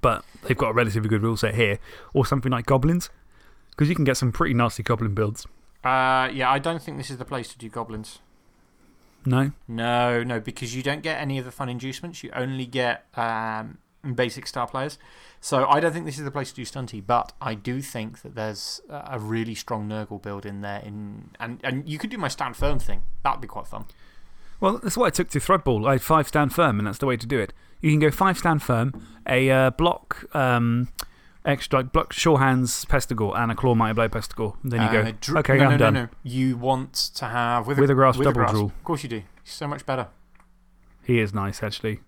but they've got a relatively good rule set here, or something like Goblins, because you can get some pretty nasty Goblin builds.
Uh, yeah, I don't think this is the place to do goblins.
No?
No, no, because you don't get any of the fun inducements. You only get um, basic star players. So I don't think this is the place to do stunty, but I do think that there's a really strong Nurgle build in there. In, and, and you could do my stand firm thing. That would be quite fun.
Well, that's what I took to Thrudball. I had five stand firm, and that's the way to do it. You can go five stand firm, a uh, block, um, extra, like block sure hands Pestigor, and a claw mighty blow Pestigor. And then you
Uh,
go,
dr-
okay,
no,
I'm
no,
done.
No, no. You want to have Wither,
Withergrass double
Withergrass.
rule.
Of course you do. He's so much better.
He is nice, actually.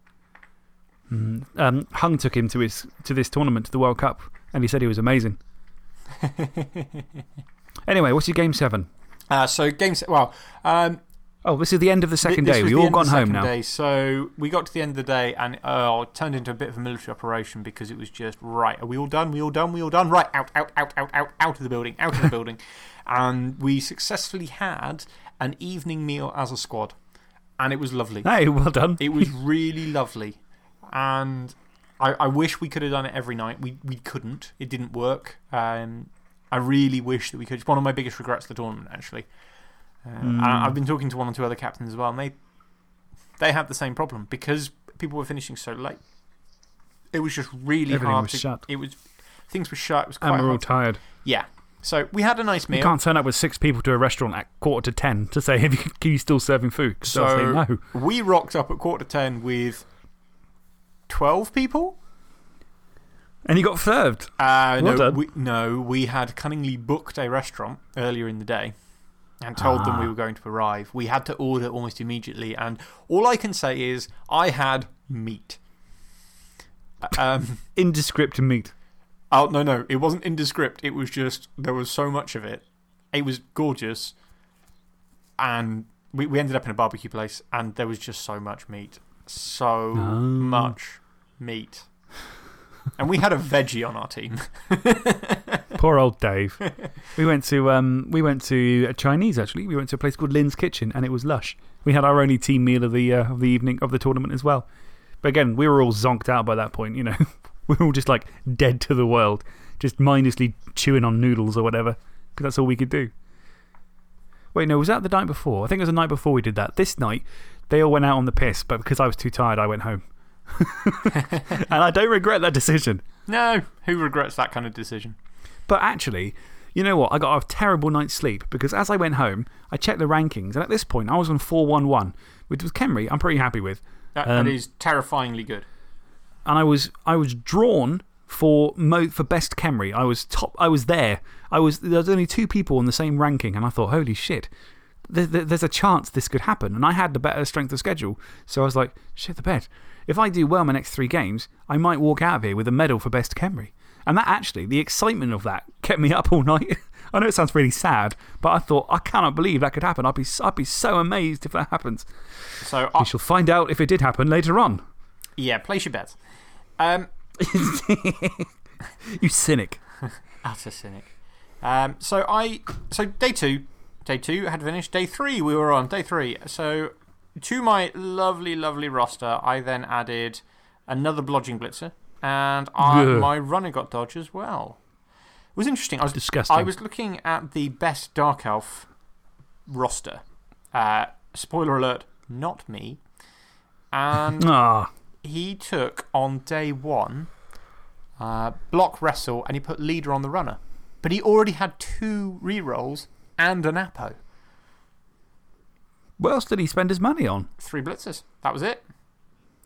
Mm. Um, Hung took him to, his, to this tournament, to the World Cup, and he said he was amazing. anyway, what's your game seven?
Uh, so, games. Well, um,
Oh, this is the end of the second day. We've all gone home now.
Day. So we got to the end of the day and uh, it turned into a bit of a military operation because it was just, right, are we all done? We all done? We all done? Right, out, out, out, out, out, out of the building, out of the building. And we successfully had an evening meal as a squad. And it was lovely.
Hey, well done.
It was really lovely. And I, I wish we could have done it every night. We, we couldn't. It didn't work. Um, I really wish that we could. It's one of my biggest regrets of the tournament, actually. Uh,
Hmm.
I, I've been talking to one or two other captains as well, and they, they had the same problem because people were finishing so late. It was just really
Everything
hard
was
to.
shut.
It was, things were shut. It was quite
And we're all tired.
yeah. So we had a nice meal.
You can't turn up with six people to a restaurant at quarter to ten to say, have you, can you still serving food?
So
no.
we rocked up at quarter to ten with 12 people.
And you got served.
Uh,
Well
no,
done.
we, no, we had cunningly booked a restaurant earlier in the day and told them we
Ah.
were going to arrive. We had to order almost immediately, and all I can say is I had meat. Uh, Um,
Indescript meat.
oh, no, no, it wasn't indescript. It was just there was so much of it. It was gorgeous, and we, we ended up in a barbecue place, and there was just so much meat. So
Oh.
much meat. And we had a veggie on our team.
Poor old Dave. we, went to, um, we went to a Chinese, actually. We went to a place called Lynn's Kitchen, and it was lush. We had our only team meal of the, uh, of the evening of the tournament as well. But again, we were all zonked out by that point, you know. we were all just like dead to the world, just mindlessly chewing on noodles or whatever, because that's all we could do. Wait, no, was that the night before? I think it was the night before we did that. This night, they all went out on the piss, but because I was too tired, I went home. and I don't regret that decision.
No, who regrets that kind of decision?
But actually, you know what? I got a terrible night's sleep because as I went home, I checked the rankings, and at this point, I was on 411, which was Khemri, I'm pretty happy with.
That,
Um,
that is terrifyingly good.
And I was, I was drawn for, mo for best Khemri. I was, top, I was there. I was, there was only two people in the same ranking, and I thought, holy shit. There, there- there's a chance this could happen. And I had the better strength of schedule. So I was like, shit the bed. If I do well my next three games, I might walk out of here with a medal for best Khemri. And that actually, the excitement of that kept me up all night. I know it sounds really sad, but I thought, I cannot believe that could happen. I'd be, I'd be so amazed if that happens.
So, I
We shall find out if it did happen later on.
yeah, place your bets. Um,
You cynic.
utter cynic. Um, so, I, so day two, day two had finished. Day three, we were on. Day three. So, to my lovely, lovely roster, I then added another Blodging Blitzer, and I, my runner got dodge as well. It was interesting. I was,
Disgusting.
I was looking at the best Dark Elf roster. Uh, spoiler alert, not me. And
Ah,
he took on day one uh, block wrestle and he put leader on the runner. But he already had two rerolls and an Apo.
what else did he spend his money on?
Three blitzers. That was it.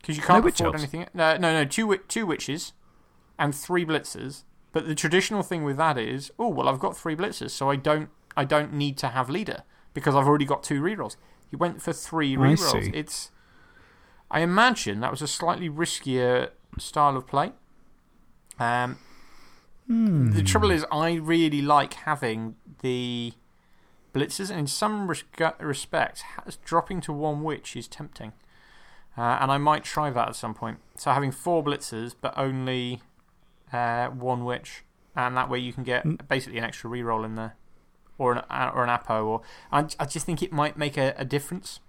Because you can't
witch
afford anything. No, no, no. Two, two witches and three blitzers. But the traditional thing with that is, oh, well, I've got three blitzers, so I don't, I don't need to have leader because I've already got two rerolls. He went for three
I
rerolls.
see.
It's, I imagine that was a slightly riskier style of play. Um, The trouble is, I really like having the blitzers, and in some resca- respects, dropping to one witch is tempting. Uh, and I might try that at some point. So having four blitzers, but only uh, one witch. And that way you can get basically an extra reroll in there. Or an, uh, or an Apo. Or, I, I just think it might make a, a difference.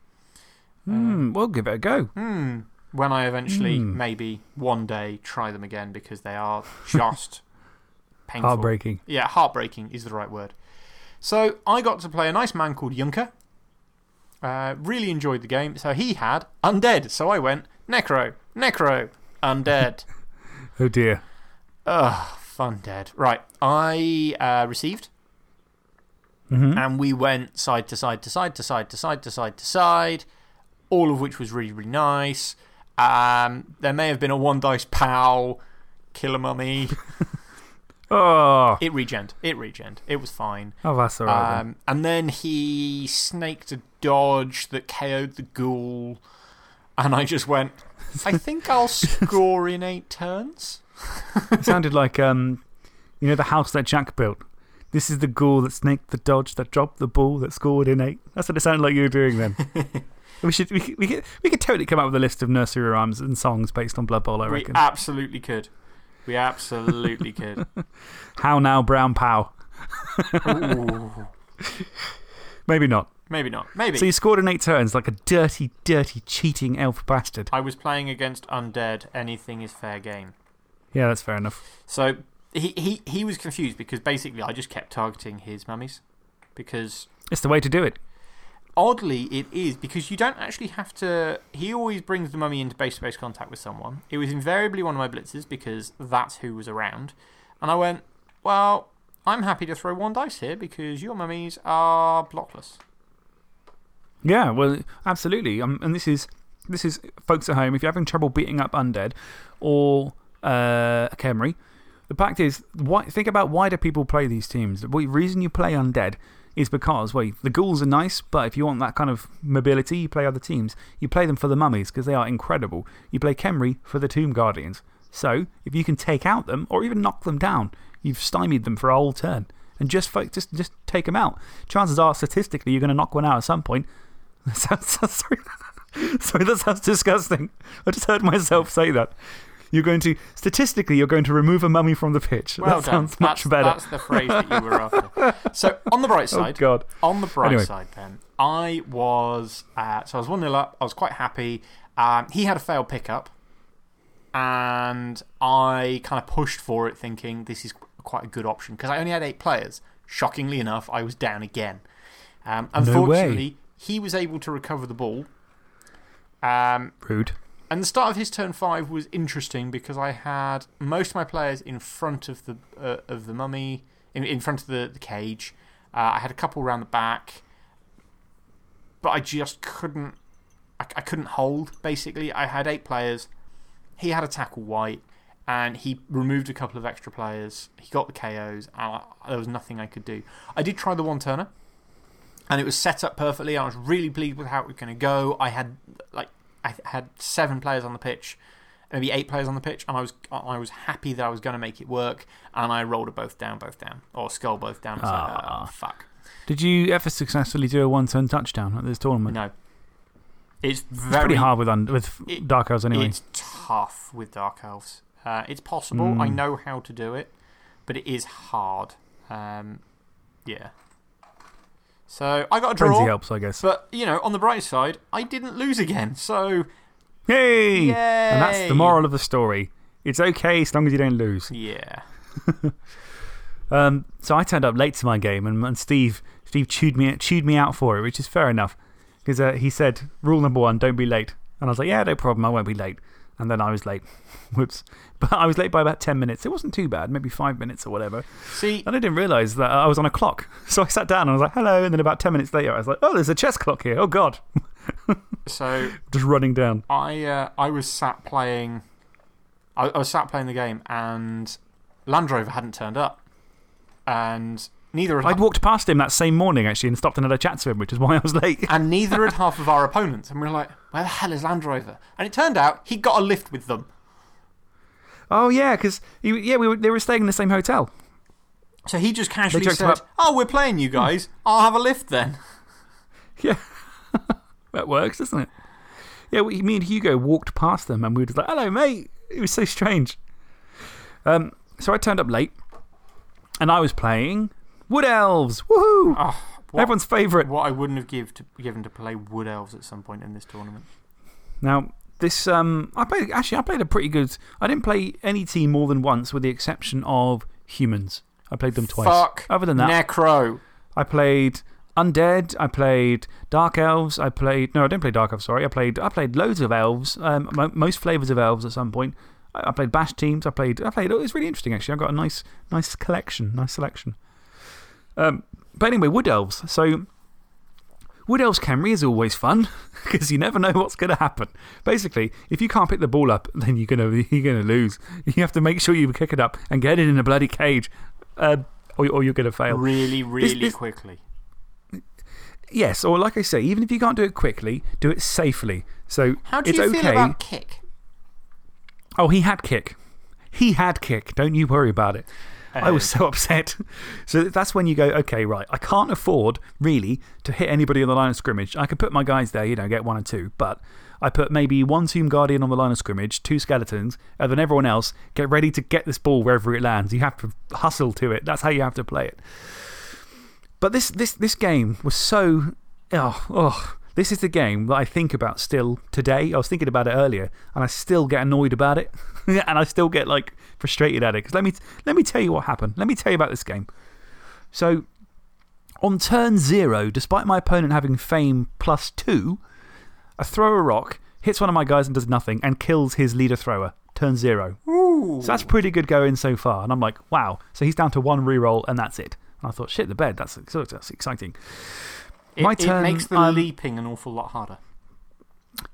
Hmm, we'll give it a go.
Hmm. When I eventually,
Hmm.
maybe one day, try them again because they are just painful.
Heartbreaking.
Yeah, heartbreaking is the right word. So I got to play a nice man called Junker. Uh, really enjoyed the game. So he had Undead. So I went Necro, Necro, Undead.
Oh dear.
Ugh, fun dead. Right. I uh, received.
-hmm.
And we went side to side to side to side to side to side to side, all of which was really, really nice. Um, there may have been a one dice pow, killer mummy.
Oh,
it regened. It regened. It was fine.
oh, that's all right.
Um, and then he snaked a dodge that KO'd the ghoul. And I just went, I think I'll score in eight turns.
It sounded like um, you know, the house that Jack built. This is the ghoul that snaked the dodge, that dropped the ball, that scored in eight. That's what it sounded like you were doing then. we, should, we, could, we, could, we could totally come up with a list of nursery rhymes and songs based on Blood Bowl, I
We
reckon.
absolutely could. We absolutely could.
How now, Brown Pow? Maybe not.
Maybe not. Maybe.
So you scored in eight turns like a dirty, dirty, cheating elf bastard.
I was playing against undead. Anything is fair game.
Yeah, that's fair enough.
So he, he, he was confused because basically I just kept targeting his mummies. Because
It's the way to do it.
Oddly, it is because you don't actually have to. He always brings the mummy into base to base contact with someone. It was invariably one of my blitzers because that's who was around. And I went, well, I'm happy to throw one dice here because your mummies are blockless.
Yeah, well, absolutely. Um, and this is, this is, folks at home, if you're having trouble beating up Undead or uh, Khemri, the fact is, why, think about why do people play these teams? The reason you play Undead is because, well, the ghouls are nice, but if you want that kind of mobility, you play other teams. You play them for the mummies because they are incredible. You play Khemri for the Tomb Guardians. So, if you can take out them or even knock them down, you've stymied them for a whole turn. And just, just, just take them out. Chances are, statistically, you're going to knock one out at some point. Sorry. sorry, that sounds disgusting. I just heard myself say that. You're going to, statistically, you're going to remove a mummy from the pitch.
Well
that
done.
sounds much
that's,
better.
That's the phrase that you were after. So, on the bright
oh,
side,
God.
On the bright
Anyway.
side, then, I was. Uh, so I was 1 0 up. I was quite happy. Um, he had a failed pickup. And I kind of pushed for it, thinking this is quite a good option because I only had eight players. Shockingly enough, I was down again. Um, unfortunately, he was able to recover the ball. Um,
Rude.
And the start of his turn five was interesting because I had most of my players in front of the, uh, of the mummy, in, in front of the, the cage. Uh, I had a couple around the back, but I just couldn't. I, I couldn't hold, basically. I had eight players. He had a tackle white, and he removed a couple of extra players. He got the KOs, and I, there was nothing I could do. I did try the one turner, and it was set up perfectly. I was really pleased with how it was going to go. I had, like, I had seven players on the pitch, maybe eight players on the pitch, and I was, I was happy that I was going to make it work. And I rolled it both down, both down, or skull both down. I like, oh, fuck.
Did you ever successfully do a one turn touchdown at this tournament?
No. It's
It's
very
pretty hard with, with
It-
Dark Elves anyway.
It's tough with Dark Elves. Uh, it's possible. I
Mm.
know how to do it, but it is hard. Um, yeah. So I got a
Frenzy
draw.
helps, I guess.
But, you know, on the bright side, I didn't lose again. So,
Yay! And that's the moral of the story. It's okay as long as you don't lose.
yeah.
Um, so I turned up late to my game, and, and Steve, Steve chewed, me, chewed me out for it, which is fair enough. Because uh, he said, rule number one, don't be late. And I was like, Yeah, no problem. I won't be late. And then I was late. Whoops. But I was late by about 10 minutes. It wasn't too bad, maybe five minutes or whatever.
See,
And I didn't realise that I was on a clock. So I sat down and I was like, Hello. And then about 10 minutes later, I was like, Oh, there's a chess clock here. Oh, God.
so
Just running down.
I uh, I was sat playing. I, I was sat playing the game, and Land Rover hadn't turned up, and neither had
I'd walked past him that same morning, actually, and stopped and had a chat to him, which is why I was late.
and neither had half of our opponents, and we were like, "Where the hell is Land Rover?" And it turned out he got a lift with them.
oh, yeah, because yeah, we were, they were staying in the same hotel.
So he just casually said,
about-
"Oh, we're playing you guys. I'll have a lift then."
Yeah. that works, doesn't it? Yeah, we, me and Hugo walked past them and we were just like, hello, mate. It was so strange. Um, so I turned up late and I was playing Wood Elves. Woohoo!
Oh, what,
Everyone's favourite.
what I wouldn't have give to, given to play Wood Elves at some point in this tournament.
Now, this, um, I played, actually, I played a pretty good. I didn't play any team more than once with the exception of humans. I played them twice.
Fuck.
Other than that,
Necro.
I played Undead, I played Dark Elves, I played. No, I didn't play Dark Elves, sorry. I played, I played loads of elves, um, most flavours of elves at some point. I, I played Bash teams, I played. I played. It was really interesting, actually. I got a nice, nice collection, nice selection. Um, but anyway, Wood Elves. So, Wood Elves Khemri is always fun because you never know what's going to happen. Basically, if you can't pick the ball up, then you're going to you're gonna lose. You have to make sure you kick it up and get it in a bloody cage, uh, or, or you're going to fail.
Really, really
this-
quickly.
Yes, or like I say, even if you can't do it quickly, do it safely. So
How do
it's
you
okay.
feel about kick?
Oh, he had kick. He had kick. Don't you worry about it. I was um, so upset. So that's when you go, okay, right, I can't afford really to hit anybody on the line of scrimmage. I could put my guys there, you know, get one or two, but I put maybe one Tomb Guardian on the line of scrimmage, two skeletons, and then everyone else get ready to get this ball wherever it lands. You have to hustle to it. That's how you have to play it. But this, this, this game was so. Oh, oh, this is the game that I think about still today. I was thinking about it earlier, and I still get annoyed about it. and I still get like frustrated at it. Because let me, let me tell you what happened. Let me tell you about this game. So, on turn zero, despite my opponent having fame plus two, I throw a rock, hits one of my guys and does nothing, and kills his leader thrower. Turn zero.
Ooh.
So that's pretty good going so far. And I'm like, wow. So he's down to one reroll, and that's it. And I thought, shit, the bed. That's, that's exciting.
It,
My
it
turn,
makes the
um,
leaping an awful lot harder.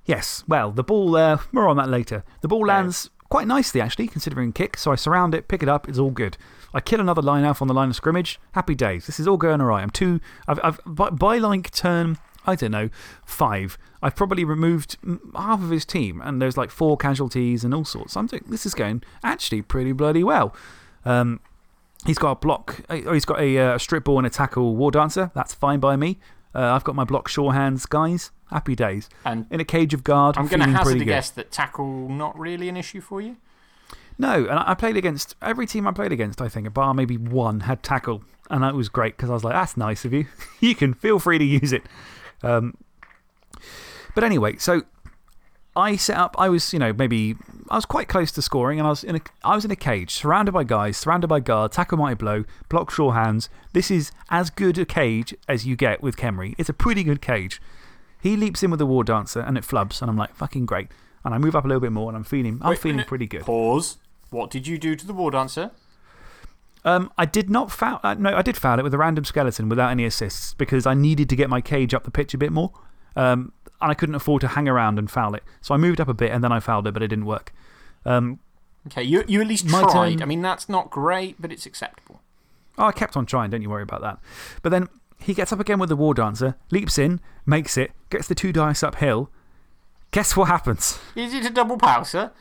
Yes. Well, the ball, uh, more on that later. The ball lands quite nicely, actually, considering kick. So I surround it, pick it up, it's all good. I kill another line elf on the line of scrimmage. Happy days. This is all going all right. I'm two. I've, I've, by, by like turn, I don't know, five, I've probably removed half of his team, and there's like four casualties and all sorts. I'm doing, this is going actually pretty bloody well. Um, He's got a block, oh, he's got a uh, strip ball and a tackle war dancer. That's fine by me. Uh, I've got my block sure hands, guys. Happy days.
And
In a cage of guard.
I'm going to hazard a
good.
guess that tackle not really an issue for you.
No, and I I played against every team I played against, I think, a bar maybe one had tackle. And that was great because I was like, that's nice of you. you can feel free to use it. Um, but anyway, so I set up, I was, you know, maybe, I was quite close to scoring and I was in a, I was in a cage, surrounded by guys, surrounded by guards, tackle mighty blow, block sure hands. This is as good a cage as you get with Khemri. It's a pretty good cage. He leaps in with the war dancer and it flubs, and I'm like, fucking great. And I move up a little bit more and I'm feeling, I'm
Wait
feeling pretty good.
Pause. What did you do to the war dancer?
Um, I did not foul. Uh, no, I did foul it with a random skeleton without any assists because I needed to get my cage up the pitch a bit more. Um, and I couldn't afford to hang around and foul it. So I moved up a bit and then I fouled it, but it didn't work. Um,
Okay, you, you at least tried.
turn.
I mean, that's not great, but it's acceptable.
oh, I kept on trying, don't you worry about that. But then he gets up again with the war dancer, leaps in, makes it, gets the two dice uphill. Guess what happens?
Is it a double pauser?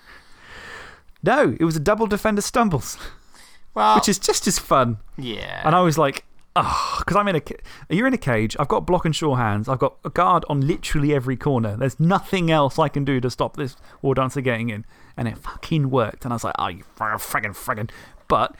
No, it was a double defender stumbles,
Well,
which is just as fun.
yeah.
And I was like, because I'm in a. You're in a cage. I've got block and sure hands. I've got a guard on literally every corner. There's nothing else I can do to stop this war dancer getting in. And it fucking worked. And I was like, oh, you friggin' friggin'. But.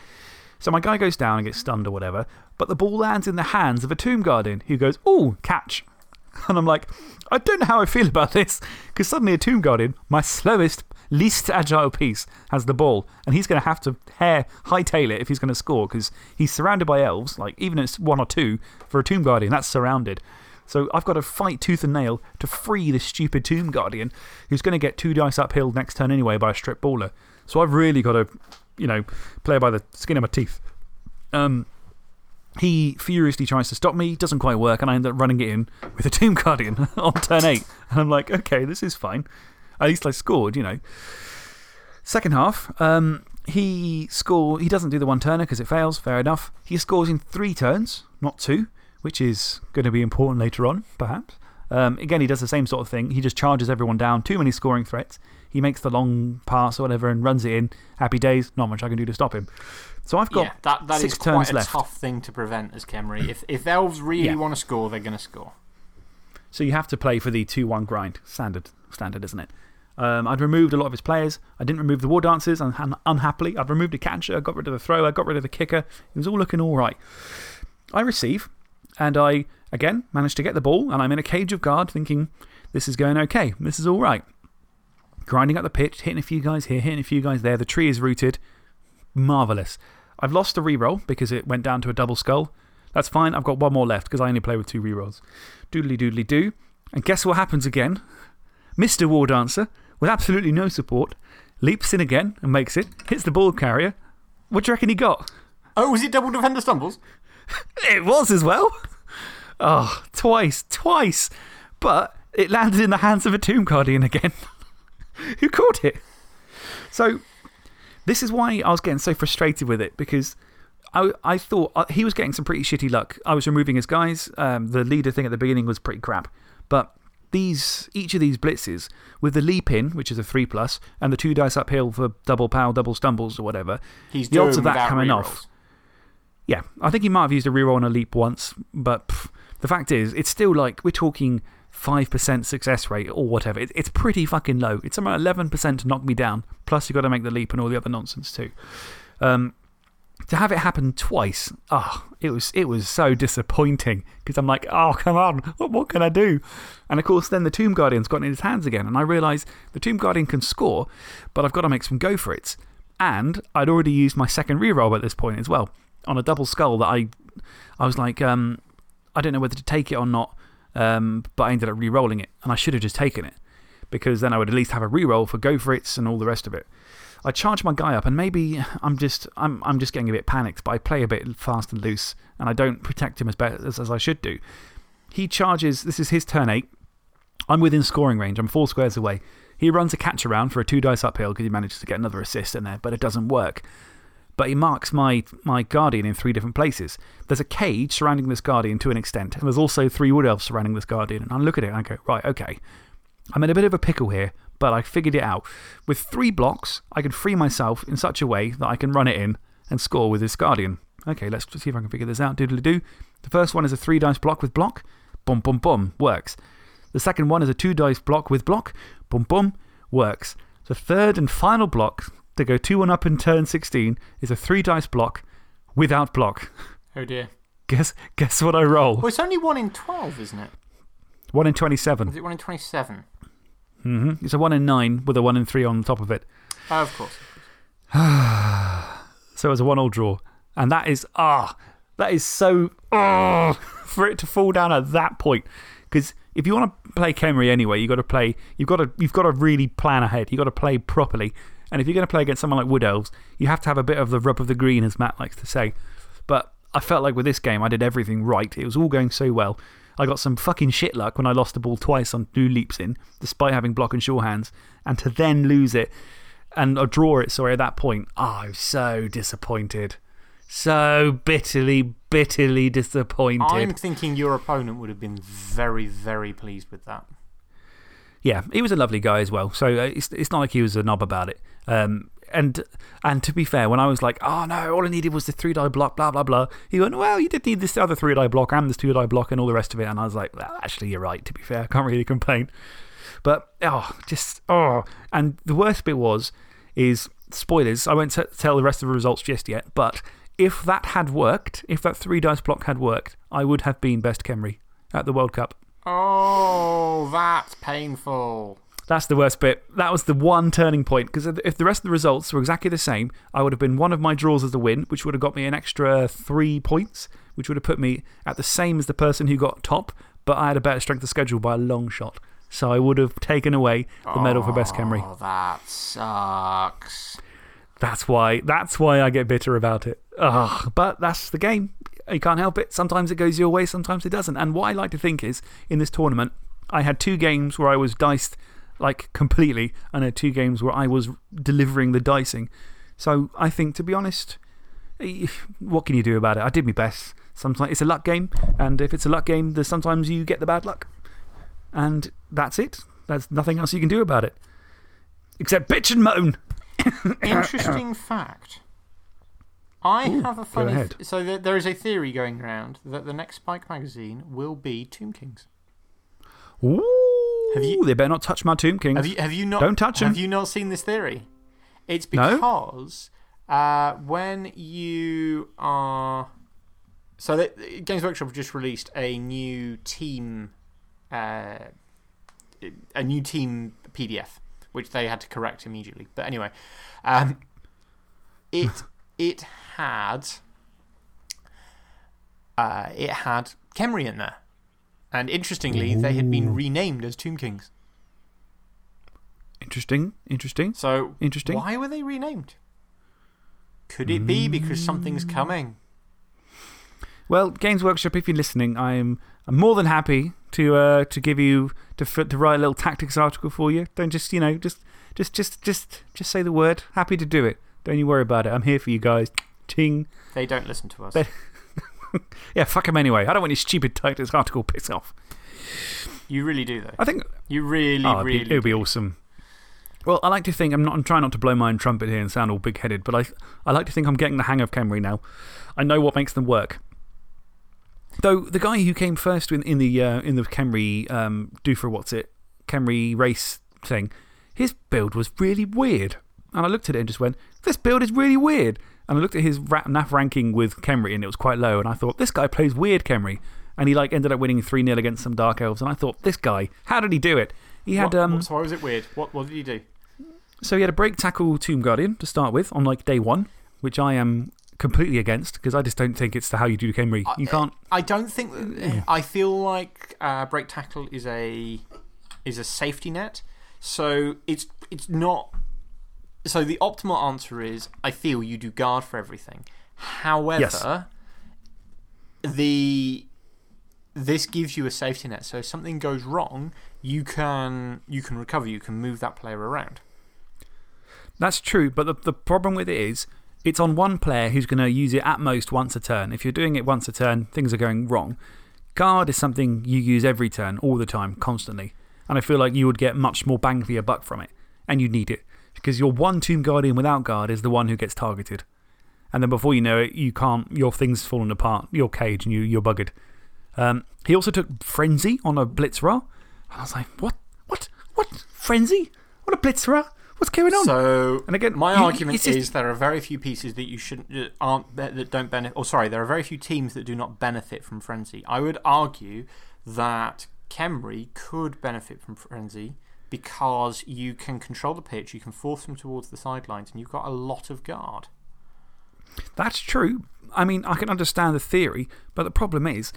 So my guy goes down and gets stunned or whatever. But the ball lands in the hands of a tomb guardian who goes, oh, catch. And I'm like, I don't know how I feel about this. Because suddenly a tomb guardian, my slowest, least agile piece, has the ball. And he's going to have to hair, hightail it if he's going to score. Because he's surrounded by elves. Like, even if it's one or two, for a tomb guardian, that's surrounded. So I've got to fight tooth and nail to free this stupid Tomb Guardian who's going to get two dice uphill next turn anyway by a strip baller. So I've really got to, you know, play by the skin of my teeth. Um, he furiously tries to stop me, doesn't quite work, and I end up running it in with a Tomb Guardian on turn 8. And I'm like, okay, this is fine. At least I scored, you know. Second half, um, he, score, he doesn't do the one turner because it fails, fair enough. He scores in three turns, not two, which is going to be important later on, perhaps. Um, again, he does the same sort of thing. He just charges everyone down, too many scoring threats. He makes the long pass or whatever and runs it in. Happy days, not much I can do to stop him. So I've got
yeah, that, that
six
is
turns
quite a
left.
tough thing to prevent as Khemri. If, if elves really
Yeah.
want to score, they're going to score.
So you have to play for the 2 1 grind. Standard, standard isn't it? Um, I'd removed a lot of his players. I didn't remove the war dancers, un unhappily. I'd removed a catcher, I got rid of the thrower, I got rid of the kicker. It was all looking all right. I receive, and I, again, managed to get the ball, and I'm in a cage of guard thinking, this is going okay. This is all right. Grinding up the pitch, hitting a few guys here, hitting a few guys there. The tree is rooted. Marvellous. I've lost a reroll because it went down to a double skull. That's fine. I've got one more left because I only play with two rerolls. Doodly doodly do. And guess what happens again? Mr. War Dancer, with absolutely no support, leaps in again and makes it, hits the ball carrier. What do you reckon he got?
Oh, was it double defender stumbles?
It was as well. Oh, twice, twice. But it landed in the hands of a Tomb Guardian again, who caught it. So, this is why I was getting so frustrated with it because I, I thought uh, he was getting some pretty shitty luck. I was removing his guys. Um, the leader thing at the beginning was pretty crap. But these, each of these blitzes, with the leap in, which is a 3 plus, and the two dice uphill for double pow, double stumbles or whatever,
He's
the odds of that coming
rerolls.
off. Yeah, I think he might have used a reroll on a leap once, but pff, the fact is, it's still like we're talking 5% success rate or whatever. It, it's pretty fucking low. It's about 11% to knock me down, plus you've got to make the leap and all the other nonsense too. Um, to have it happen twice, oh, it was, it was so disappointing because I'm like, oh, come on, what, what can I do? And of course, then the Tomb Guardian's got it in his hands again, and I realise the Tomb Guardian can score, but I've got to make some go for it. And I'd already used my second reroll at this point as well on a double skull that I, I was like, um, I don't know whether to take it or not, um, but I ended up re rolling it. And I should have just taken it because then I would at least have a reroll for go for it's and all the rest of it. I charge my guy up, and maybe I'm just, I'm, I'm just getting a bit panicked, but I play a bit fast and loose, and I don't protect him as, best as, as I should do. He charges, this is his turn eight. I'm within scoring range, I'm four squares away. He runs a catch around for a two dice uphill because he manages to get another assist in there, but it doesn't work. But he marks my, my guardian in three different places. There's a cage surrounding this guardian to an extent, and there's also three wood elves surrounding this guardian. And I look at it and I go, right, okay. I'm in a bit of a pickle here, but I figured it out. With three blocks, I can free myself in such a way that I can run it in and score with this guardian. Okay, let's see if I can figure this out. Doodly doo. The first one is a three dice block with block. Boom, boom, boom. Works. The second one is a two dice block with block. Boom, boom. Works. The third and final block to go 2 1 up in turn 16 is a three dice block without block.
Oh dear.
Guess, guess what I roll?
Well, it's only 1 in 12, isn't it?
1 in 27.
Is it 1 in 27?
-hmm. It's a 1 in 9 with a 1 in 3 on top of it.
Oh, of course.
So it's a 1 all draw. And that is, ah, that is so, ah, for it to fall down at that point. Because if you want to play Khemri anyway, you've got to play, you've got to, you've got to really plan ahead. You've got to play properly. And if you're going to play against someone like Wood Elves, you have to have a bit of the rub of the green, as Matt likes to say. But I felt like with this game, I did everything right. It was all going so well. I got some fucking shit luck when I lost the ball twice on new leaps in, despite having block and sure hands. And to then lose it and or draw it, sorry, at that point, oh, I was so disappointed. So bitterly, bitterly disappointed.
I'm thinking your opponent would have been very, very pleased with that.
Yeah, he was a lovely guy as well. So uh, it's, it's not like he was a knob about it. Um, and, and to be fair, when I was like, oh no, all I needed was the three die block, blah, blah, blah, he went, well, you did need this other three die block and this two die block and all the rest of it. And I was like, well, actually, you're right, to be fair. I can't really complain. But, oh, just, oh. And the worst bit was, is spoilers. I won't tell the rest of the results just yet. But if that had worked, if that three dice block had worked, I would have been best Khemri at the World Cup.
Oh, that's painful.
That's the worst bit. That was the one turning point. Because if the rest of the results were exactly the same, I would have been one of my draws as the win, which would have got me an extra three points, which would have put me at the same as the person who got top, but I had a better strength of schedule by a long shot. So I would have taken away the medal for best Khemri.
Oh, that sucks.
That's why, that's why I get bitter about it. Ugh, but that's the game. You can't help it. Sometimes it goes your way, sometimes it doesn't. And what I like to think is, in this tournament, I had two games where I was diced like completely, and had two games where I was delivering the dicing. So I think, to be honest, eh, what can you do about it? I did my best. Sometimes it's a luck game, and if it's a luck game, there's sometimes you get the bad luck. And that's it. There's nothing else you can do about it. Except bitch and moan.
Interesting fact. I have a funny. so there, there is a theory going around that the next Spike magazine will be Tomb Kings.
Ooh,
Have you-
they better not touch my Tomb Kings.
Have you, have you not?
Don't touch 'em.
Have you not seen this theory? It's
No.
because uh, when you are. So, the, Games Workshop just released a new team. Uh, a new team PDF, which they had to correct immediately. But anyway, um, it, it had. Uh, it had Khemri in there. And interestingly, they had been renamed as Tomb Kings.
Interesting. Interesting.
So,
Interesting.
why were they renamed? Could it be because something's
Mm.
coming?
Well, Games Workshop, if you're listening, I'm, I'm more than happy to, uh, to give you, to, to write a little tactics article for you. Don't just, you know, just, just, just, just, just say the word. Happy to do it. Don't you worry about it. I'm here for you guys. Ting.
They don't listen to us.
But- Yeah, fuck him anyway. I don't want your stupid tactics article. Piss off.
you really do, though.
I think
You really,
Oh,
really.
it would be awesome. Well, I like to think, I'm, not, I'm trying not to blow my own trumpet here and sound all big headed, but I, I like to think I'm getting the hang of Khemri now. I know what makes them work. Though the guy who came first in, in the, uh, in the Khemri um, Do for What's It, Khemri race thing, his build was really weird. And I looked at it and just went, this build is really weird. And I looked at his NAF ranking with Khemri and it was quite low. And I thought, this guy plays weird Khemri. And he like ended up winning 3 0 against some Dark Elves. And I thought, this guy, how did he do it? He had.
What-
um,
what- so, why was it weird? What, what did he do?
so he had a break tackle Tomb Guardian to start with on like day one, which I am completely against because I just don't think it's the how you do Khemri. You can't.
I don't think. That, I feel like uh, break tackle is a, is a safety net. So it's, it's not. So the optimal answer is I feel you do guard for everything. However, the this gives you a safety net. So if something goes wrong, you can, you can recover, you can move that player around.
That's true, but the, the problem with it is it's on one player who's going to use it at most once a turn. If you're doing it once a turn, things are going wrong. Guard is something you use every turn, all the time, constantly. And I feel like you would get much more bang for your buck from it. And you need it. Because your one Tomb Guardian without guard is the one who gets targeted. And then before you know it, you can't, your thing's fallen apart, your cage, and you, you're buggered. Um, he also took Frenzy on a Blitz-Ra. I was like, what? What? What? Frenzy? What a Blitz-Ra? What's going on?
So,
And again,
my
you-
argument
just-
is there are very few pieces that you shouldn't, that aren't, that that don't benefit, or sorry, there are very few teams that do not benefit from Frenzy. I would argue that Khemri could benefit from Frenzy because you can control the pitch, you can force them towards the sidelines, and you've got a lot of guard.
That's true. I mean, I can understand the theory, but the problem is,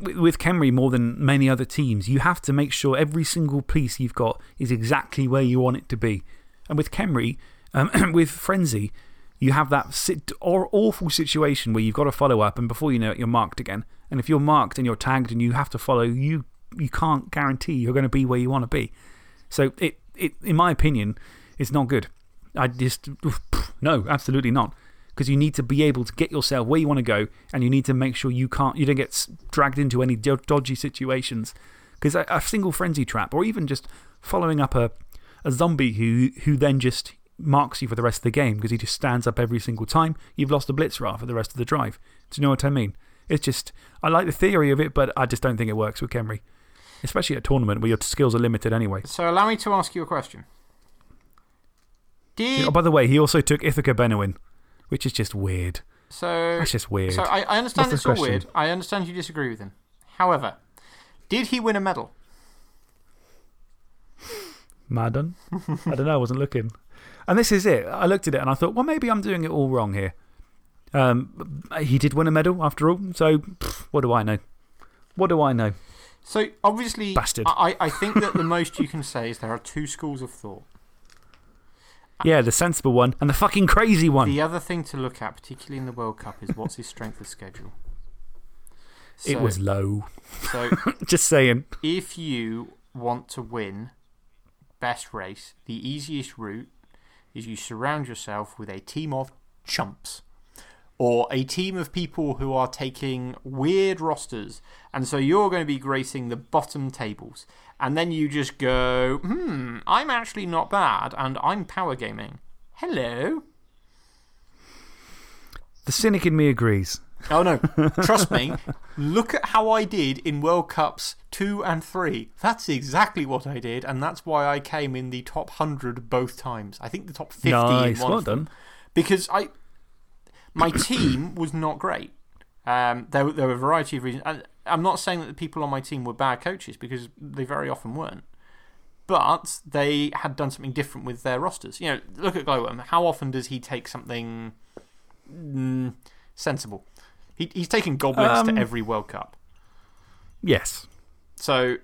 with- Khemri more than many other teams, you have to make sure every single piece you've got is exactly where you want it to be. And with Khemri, um, with Frenzy, you have that sit or awful situation where you've got to follow up, and before you know it, you're marked again. And if you're marked and you're tagged and you have to follow, you, you can't guarantee you're going to be where you want to be. So, it, it, in my opinion, it's not good. I just, no, absolutely not. Because you need to be able to get yourself where you want to go, and you need to make sure you, can't, you don't get dragged into any do- dodgy situations. Because a, a single frenzy trap, or even just following up a, a zombie who, who then just marks you for the rest of the game because he just stands up every single time, you've lost a Blitz-Ra for the rest of the drive. Do you know what I mean? It's just, I like the theory of it, but I just don't think it works with Khemri. Especially at a tournament where your skills are limited anyway.
So, allow me to ask you a question. Did.
Oh, by the way, he also took Ithaca Benoin, which is just weird.
so,
That's just weird.
so I, I understand
What's
it's all weird. I understand you disagree with him. However, did he win a medal?
Madden? I don't know, I wasn't looking. And this is it. I looked at it and I thought, well, maybe I'm doing it all wrong here. Um, he did win a medal after all, so pff, what do I know? What do I know?
So, obviously,
Bastard.
I, I think that the most you can say is there are two schools of thought.
Yeah, the sensible one and the fucking crazy one.
The other thing to look at, particularly in the World Cup, is what's his strength of schedule.
it was low.
So,
Just saying.
if you want to win best race, the easiest route is you surround yourself with a team of chumps. Or a team of people who are taking weird rosters. And so you're going to be gracing the bottom tables. And then you just go, hmm, I'm actually not bad and I'm power gaming. Hello.
The cynic in me agrees.
Oh no, trust me. Look at how I did in World Cups 2 and 3. That's exactly what I did, and that's why I came in the top 100 both times. I think the top 50
Nice.
in one
Well done.
Because I, my team was not great. Um, there, were- there were a variety of reasons. And I'm not saying that the people on my team were bad coaches, because they very often weren't. But they had done something different with their rosters. You know, look at Glowworm. How often does he take something mm, sensible? He, he's taken goblins
Um,
to every World Cup.
Yes.
So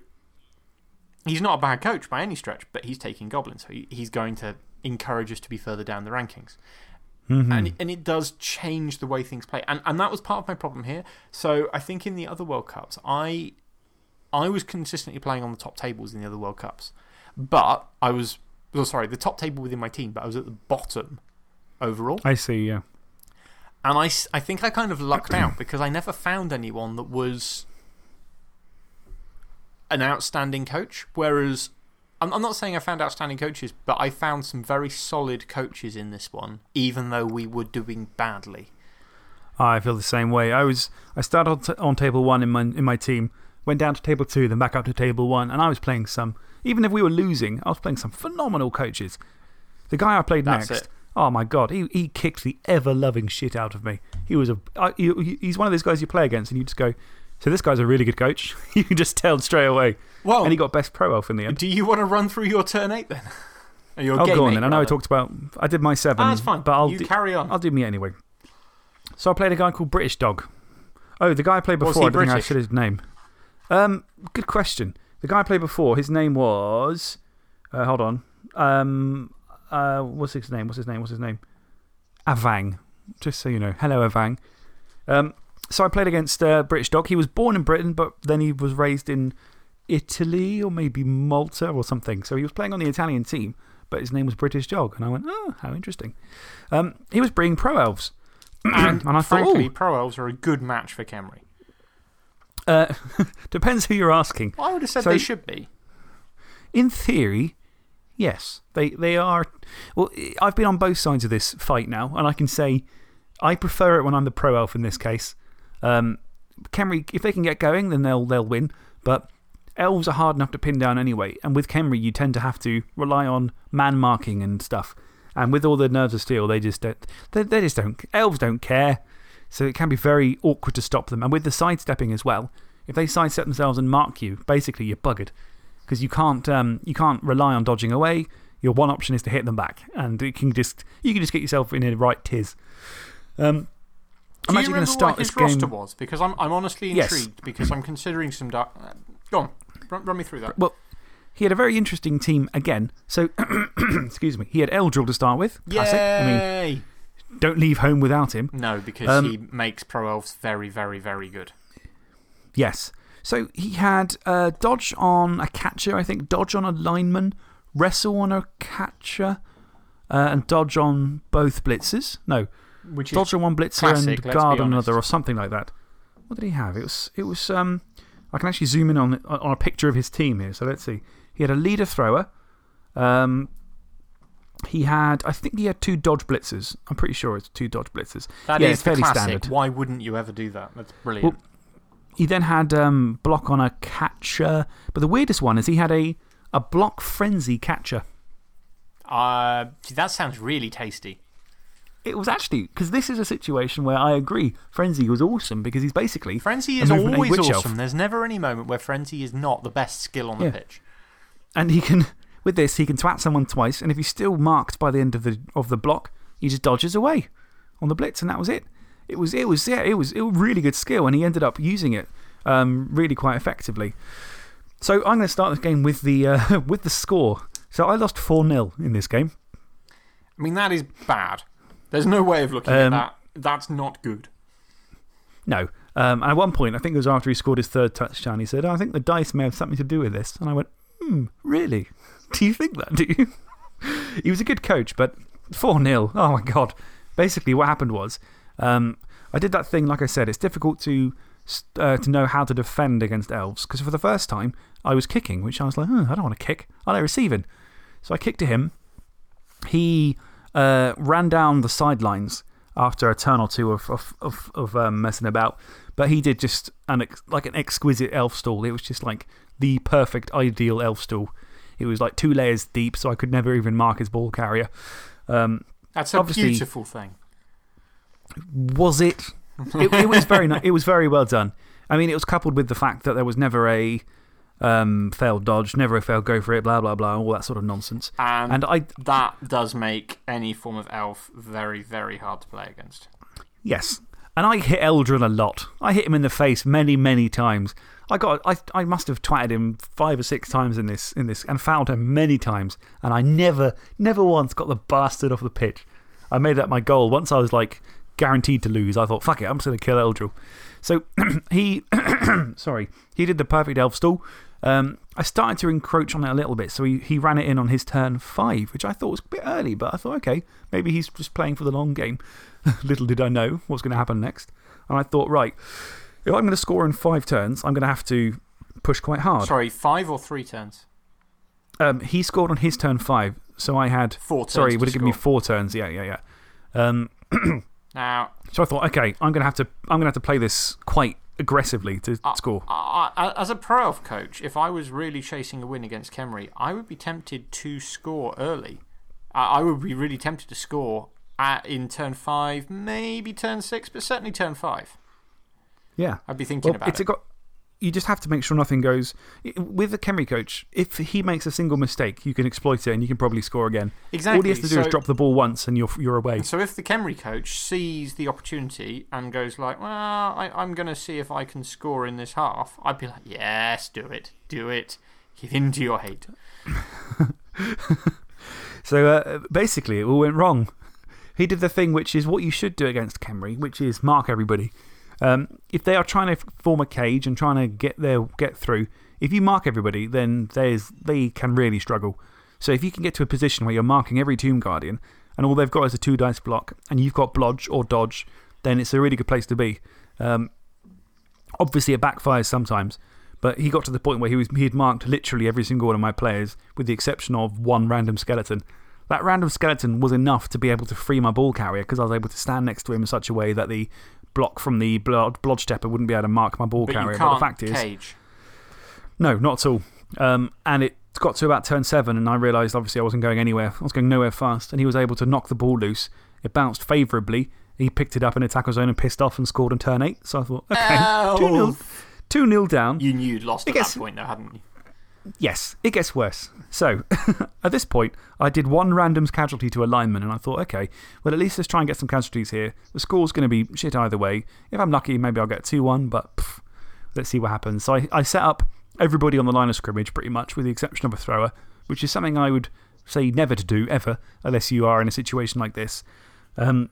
he's not a bad coach by any stretch, but he's taking goblins. So he, he's going to encourage us to be further down the rankings.
-hmm.
And, and it does change the way things play. And, and that was part of my problem here. So I think in the other World Cups, I, I was consistently playing on the top tables in the other World Cups. But I was, well, sorry, the top table within my team, but I was at the bottom overall.
I see, yeah.
And I, I think I kind of lucked out because I never found anyone that was an outstanding coach. Whereas, I'm, I'm not saying I found outstanding coaches, but I found some very solid coaches in this one, even though we were doing badly.
I feel the same way. I, was, I started on, on table one in my, in my team, went down to table two, then back up to table one, and I was playing some, even if we were losing, I was playing some phenomenal coaches. The guy I played
That's
next,
it.
oh my God, he, he kicked the ever loving shit out of me. He was a, I, he, he's one of those guys you play against, and you just go, so this guy's a really good coach. you can just tell straight away.
Well,
and he got best pro elf in the end.
do you want to run through your turn eight then?
Oh, go on
eight,
then. I know I talked about, I did my seven.
Ah, that's fine.
But I'll,
you
do,
carry on.
I'll do me anyway. So I played a guy called British Dog. Oh, the guy I played before, I don't think I
British?
said his name. Um, good question. The guy I played before, his name was. Uh, hold on. Um, uh, what's his name? What's his name? What's his name? Avang. Just so you know. Hello, Avang. Um, so I played against uh, British Dog. He was born in Britain, but then he was raised in Italy or maybe Malta or something. So he was playing on the Italian team, but his name was British Dog. And I went, oh, how interesting. Um, he was bringing pro elves.
and,
and I thought,
frankly,
"Ooh."
Pro Elves are a good match for Khemri.
Uh, depends who you're asking.
I would have said
So-
they should be.
In theory, yes. They, they are. Well, I've been on both sides of this fight now, and I can say I prefer it when I'm the pro elf in this case. Um, Khemri, if they can get going, then they'll, they'll win. But elves are hard enough to pin down anyway. And with Khemri, you tend to have to rely on man marking and stuff. And with all the nerves of steel, they just don't. They, they just don't. Elves don't care. So it can be very awkward to stop them. And with the sidestepping as well, if they sidestep themselves and mark you, basically you're buggered. Because you, can't, um, you can't rely on dodging away. Your one option is to hit them back. And it can just, you can just get yourself in a right tiz. Um, I'm
Do
actually going to start this game.
roster was? Because I'm, I'm honestly
Yes.
intrigued because I'm considering some dark. Go on, run, run me through that.
Well, he had a very interesting team again. So, excuse me, he had Eldril to start with. Classic. I mean,
Yay!
don't leave home without him.
no, because
um,
he makes Pro Elves very, very, very good.
Yes. So he had uh, dodge on a catcher, I think, dodge on a lineman, wrestle on a catcher, uh, and dodge on both blitzes. No,
Which
dodge one blitzer
classic,
and guard another, or something like that. What did he have? It was, it was um, I can actually zoom in on, on a picture of his team here. So let's see. He had a leader thrower. Um, he had, I think he had two dodge blitzers. I'm pretty sure it's two dodge blitzers.
that
yeah,
is
fairly
classic.
standard.
Why wouldn't you ever do that? That's brilliant.
He then had um, block on a catcher. But the weirdest one is he had a, a block frenzy catcher.
uh, that sounds really tasty.
It was actually, because this is a situation where I agree, Frenzy was awesome because he's basically.
Frenzy is always awesome.
elf.
There's never any moment where Frenzy is not the best skill on the
Yeah.
pitch.
And he can, with this, he can twat someone twice. And if he's still marked by the end of the, of the block, he just dodges away on the blitz. And that was it. It was, it was, yeah, it was, it was really good skill. And he ended up using it um, really quite effectively. So I'm going to start this game with the, uh, with the score. So I lost 4 0 in this game.
I mean, that is bad. There's no way of looking
Um,
at that. That's not good.
No. Um, at one point, I think it was after he scored his third touchdown, he said, I think the dice may have something to do with this. And I went, hmm, really? Do you think that, do you? he was a good coach, but 4 0. Oh my God. Basically, what happened was um, I did that thing, like I said, it's difficult to, uh, to know how to defend against elves. Because for the first time, I was kicking, which I was like, oh, I don't want to kick. I like receiving. So I kicked to him. He uh, ran down the sidelines after a turn or two of, of, of, of um, messing about. But he did just an like an exquisite elf stall. It was just like the perfect, ideal elf stall. It was like two layers deep, so I could never even mark his ball carrier. Um,
That's a beautiful thing.
was it? it, it, was very, it was very well done. I mean, it was coupled with the fact that there was never a um, failed dodge, never a failed go for it, blah, blah, blah, all that sort of nonsense.
And,
And I,
that does make any form of elf very, very hard to play against.
Yes. And I hit Eldril a lot. I hit him in the face many, many times. I, got, I, I must have twatted him five or six times in this, in this and fouled him many times. And I never, never once got the bastard off the pitch. I made that my goal. Once I was like guaranteed to lose, I thought, fuck it, I'm just going to kill Eldril. So he, sorry, he did the perfect elf stall. Um, I started to encroach on it a little bit, so he, he ran it in on his turn five, which I thought was a bit early, but I thought, okay, maybe he's just playing for the long game. Little did I know what's going to happen next. And I thought, right, if I'm going to score in five turns, I'm going to have to push quite hard.
Sorry, five or three turns?
Um, he scored on his turn five, so I had.
Four turns.
Sorry, would have given me four turns. Yeah, yeah, yeah. Um,
Now,
so I thought, okay, I'm going to have to, I'm going to have to play this quite aggressively to score.
I, I, as a pro elf coach, if I was really chasing a win against Khemri, I would be tempted to score early. I, I would be really tempted to score at, in turn five, maybe turn six, but certainly turn five.
Yeah.
I'd be thinking
Well,
about
it's
it.
A got, you just have to make sure nothing goes. With the Khemri coach, if he makes a single mistake, you can exploit it and you can probably score again.
Exactly.
All he has to do is drop the ball once and you're, you're away.
So if the Khemri coach sees the opportunity and goes like, well, I, I'm going to see if I can score in this half, I'd be like, yes, do it. Do it. Give in to your hate.
So uh, basically, it all went wrong. He did the thing which is what you should do against Khemri, which is mark everybody. Um, if they are trying to form a cage and trying to get, their, get through, if you mark everybody, then they can really struggle. So if you can get to a position where you're marking every Tomb Guardian and all they've got is a two dice block and you've got blodge or dodge, then it's a really good place to be. Um, obviously, it backfires sometimes, but he got to the point where he, was, he had marked literally every single one of my players, with the exception of one random skeleton. That random skeleton was enough to be able to free my ball carrier because I was able to stand next to him in such a way that the block from the blood, blood stepper wouldn't be able to mark my ball
But
carrier. but the fact is,
cage.
no, not at all. Um, and it got to about turn seven, and I realised obviously I wasn't going anywhere. I was going nowhere fast, and he was able to knock the ball loose. It bounced favourably. He picked it up in a tackle zone and pissed off and scored on turn eight. So I thought, okay, 2 0 down.
You knew you'd lost
I
at
guess-
that point, though, hadn't you?
Yes, it gets worse. So, at this point, I did one randoms casualty to a lineman, and I thought, okay, well, at least let's try and get some casualties here. The score's going to be shit either way. If I'm lucky, maybe I'll get 2 1, but pff, let's see what happens. So, I, I set up everybody on the line of scrimmage pretty much, with the exception of a thrower, which is something I would say never to do, ever, unless you are in a situation like this. Um,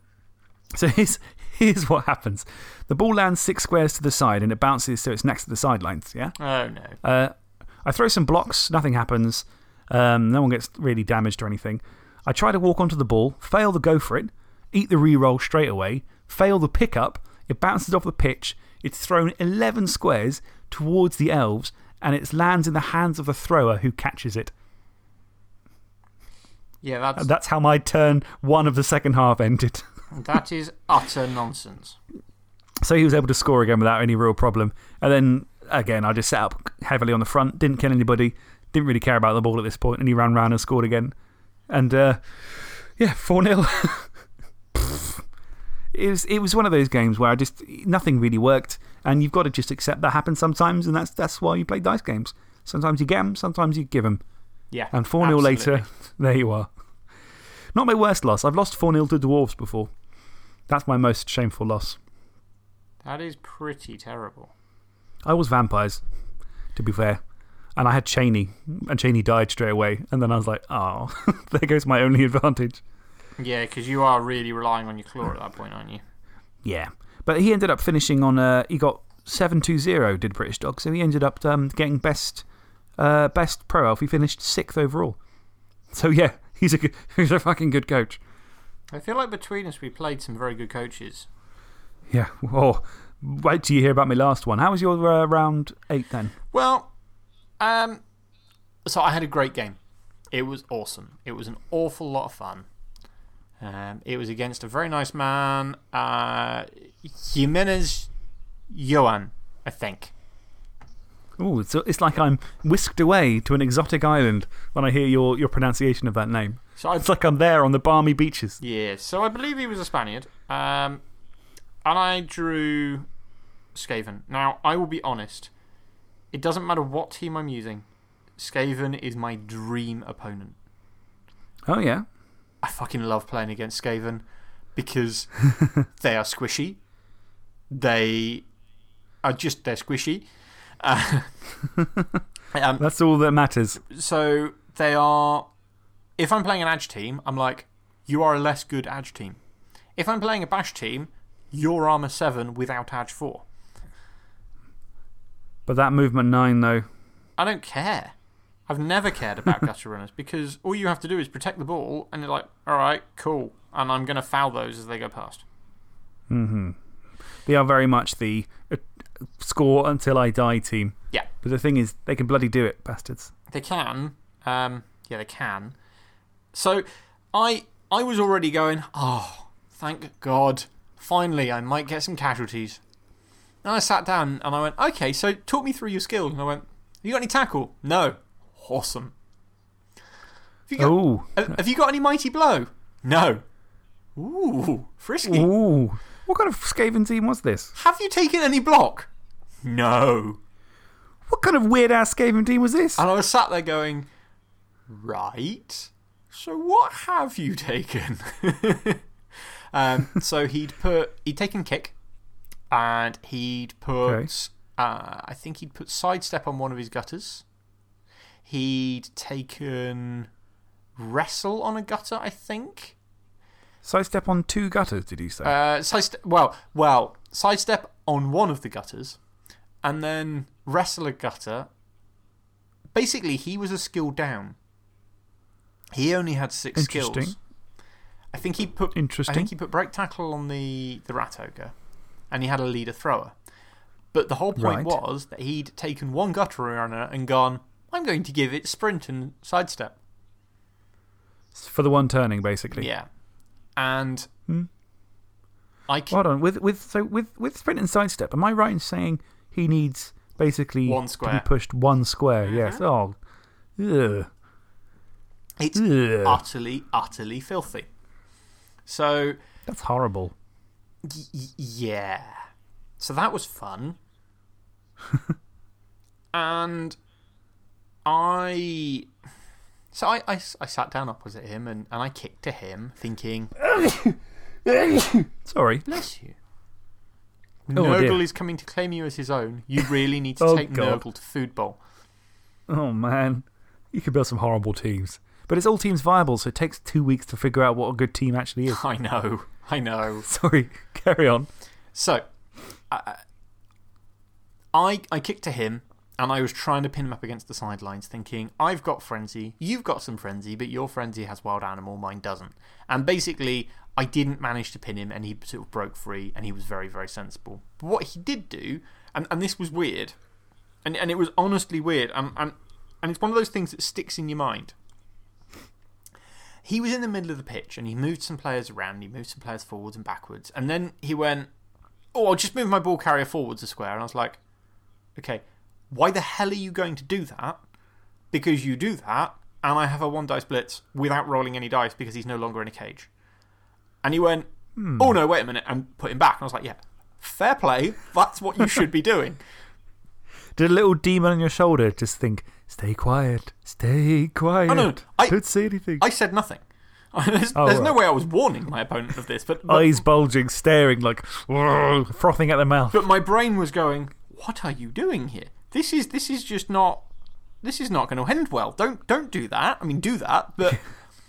so, here's, here's what happens the ball lands six squares to the side, and it bounces so it's next to the sidelines, yeah?
Oh, no.
Uh, I throw some blocks, nothing happens. Um, no one gets really damaged or anything. I try to walk onto the ball, fail to go for it, eat the re-roll straight away, fail the pickup, it bounces off the pitch, it's thrown 11 squares towards the elves, and it lands in the hands of the thrower who catches it.
Yeah, that's,
that's how my turn one of the second half ended.
that is utter nonsense.
So he was able to score again without any real problem. And then, again, I just set up heavily on the front, didn't kill anybody, didn't really care about the ball at this point, and he ran round and scored again. And uh, yeah, 4 0. it, was, it was one of those games where I just, nothing really worked, and you've got to just accept that happens sometimes, and that's, that's why you play dice games. Sometimes you get them, sometimes you give them.
Yeah.
And 4 0 later, there you are. Not my worst loss. I've lost 4 0 to Dwarves before. That's my most shameful loss.
That is pretty terrible.
I was vampires, to be fair. And I had Cheney, and Cheney died straight away. And then I was like, oh, there goes my only advantage.
Yeah, because you are really relying on your claw at that point, aren't you?
Yeah. But he ended up finishing on, uh, he got 720, did British Dog. So he ended up um, getting best, uh, best pro elf. He finished sixth overall. So yeah, he's a, good, he's a fucking good coach.
I feel like between us, we played some very good coaches.
Yeah. Oh, wait till you hear about my last one. How was your uh, round eight then?
Well, um, so I had a great game. It was awesome. It was an awful lot of fun. Um, it was against a very nice man, uh, Jimenez Johan, I think.
Oh, it's, it's like I'm whisked away to an exotic island when I hear your, your pronunciation of that name.
So I,
It's like I'm there on the balmy beaches.
yeah, so I believe he was a Spaniard. Um, and I drew Skaven. Now, I will be honest, it doesn't matter what team I'm using, Skaven is my dream opponent.
Oh, yeah.
I fucking love playing against Skaven because they are squishy. They are just, they're squishy. Uh, um,
That's all that matters.
so they are. If I'm playing an Edge team, I'm like, you are a less good Edge team. If I'm playing a Bash team, you're Armor 7 without Edge 4.
But that movement nine, though.
I don't care. I've never cared about gutter runners because all you have to do is protect the ball, and you're like, alright, cool. And I'm going to foul those as they go past.
Mm hmm. They are very much the uh, score until I die team.
Yeah.
But the thing is, they can bloody do it, bastards.
They can. Um, yeah, they can. So I, I was already going, oh, thank God. Finally, I might get some casualties. And I sat down and I went, okay, so talk me through your skills. And I went, have you got any tackle? No. Awesome. Have you got, have uh, have you got any mighty blow? No. Ooh, frisky.
Ooh. What kind of Skaven team was this?
Have you taken any block? No.
What kind of weird ass Skaven team was this?
And I was sat there going, right. So what have you taken? um, so he'd put, he'd taken kick and he'd put,
Okay.
uh, I think he'd put sidestep on one of his gutters. He'd taken wrestle on a gutter, I think.
Sidestep on two gutters, did you say?
Uh, sidestep, well, well, sidestep on one of the gutters, and then wrestle a gutter. Basically, he was a skill down. He only had six skills. I think he put.
Interesting.
I think he put break tackle on the the rat ogre, and he had a leader thrower. But the whole point
Right.
was that he'd taken one gutter runner and gone. I'm going to give it sprint and sidestep.
For the one turning, basically.
Yeah, and
Hmm.
I c-
Hold on. With, with, so with, with sprint and sidestep, am I right in saying he needs basically
One square.
to be pushed one square? Yes. Oh. Ugh.
it's
Ugh.
utterly, utterly filthy. So,
That's horrible.
yeah. So that was fun. and I. So I, I sat down opposite him and, and I kicked to him, thinking,
Sorry.
Bless you.
Oh,
Nurgle
dear.
is coming to claim you as his own. You really need to
Oh,
take
God.
Nurgle to Food Bowl.
Oh, man. You could build some horrible teams. But it's all teams viable, so it takes two weeks to figure out what a good team actually is.
I know. I know.
Sorry. Carry on.
So, I, I, I kicked to him and I was trying to pin him up against the sidelines, thinking, I've got frenzy, you've got some frenzy, but your frenzy has wild animal, mine doesn't. And basically, I didn't manage to pin him and he sort of broke free and he was very, very sensible. But what he did do, and, and this was weird, and, and it was honestly weird, and, and, and it's one of those things that sticks in your mind. He was in the middle of the pitch and he moved some players around, he moved some players forwards and backwards, and then he went, Oh, I'll just move my ball carrier forwards a square. And I was like, Okay, why the hell are you going to do that? Because you do that, and I have a one dice blitz without rolling any dice because he's no longer in a cage. And he went, hmm. Oh, no, wait a minute, and put him back. And I was like, Yeah, fair play. That's what you should be doing.
Did a little demon on your shoulder just think, stay quiet, stay quiet.
Oh, no, I-
Don't say anything.
I said nothing. there's
Oh,
there's no way I was warning my opponent of this, but, but,
Eyes bulging, staring, like, frothing at the mouth.
but my brain was going, what are you doing here? This is, this is just not, this is not going to end well. Don't, don't do that. I mean, do that, but.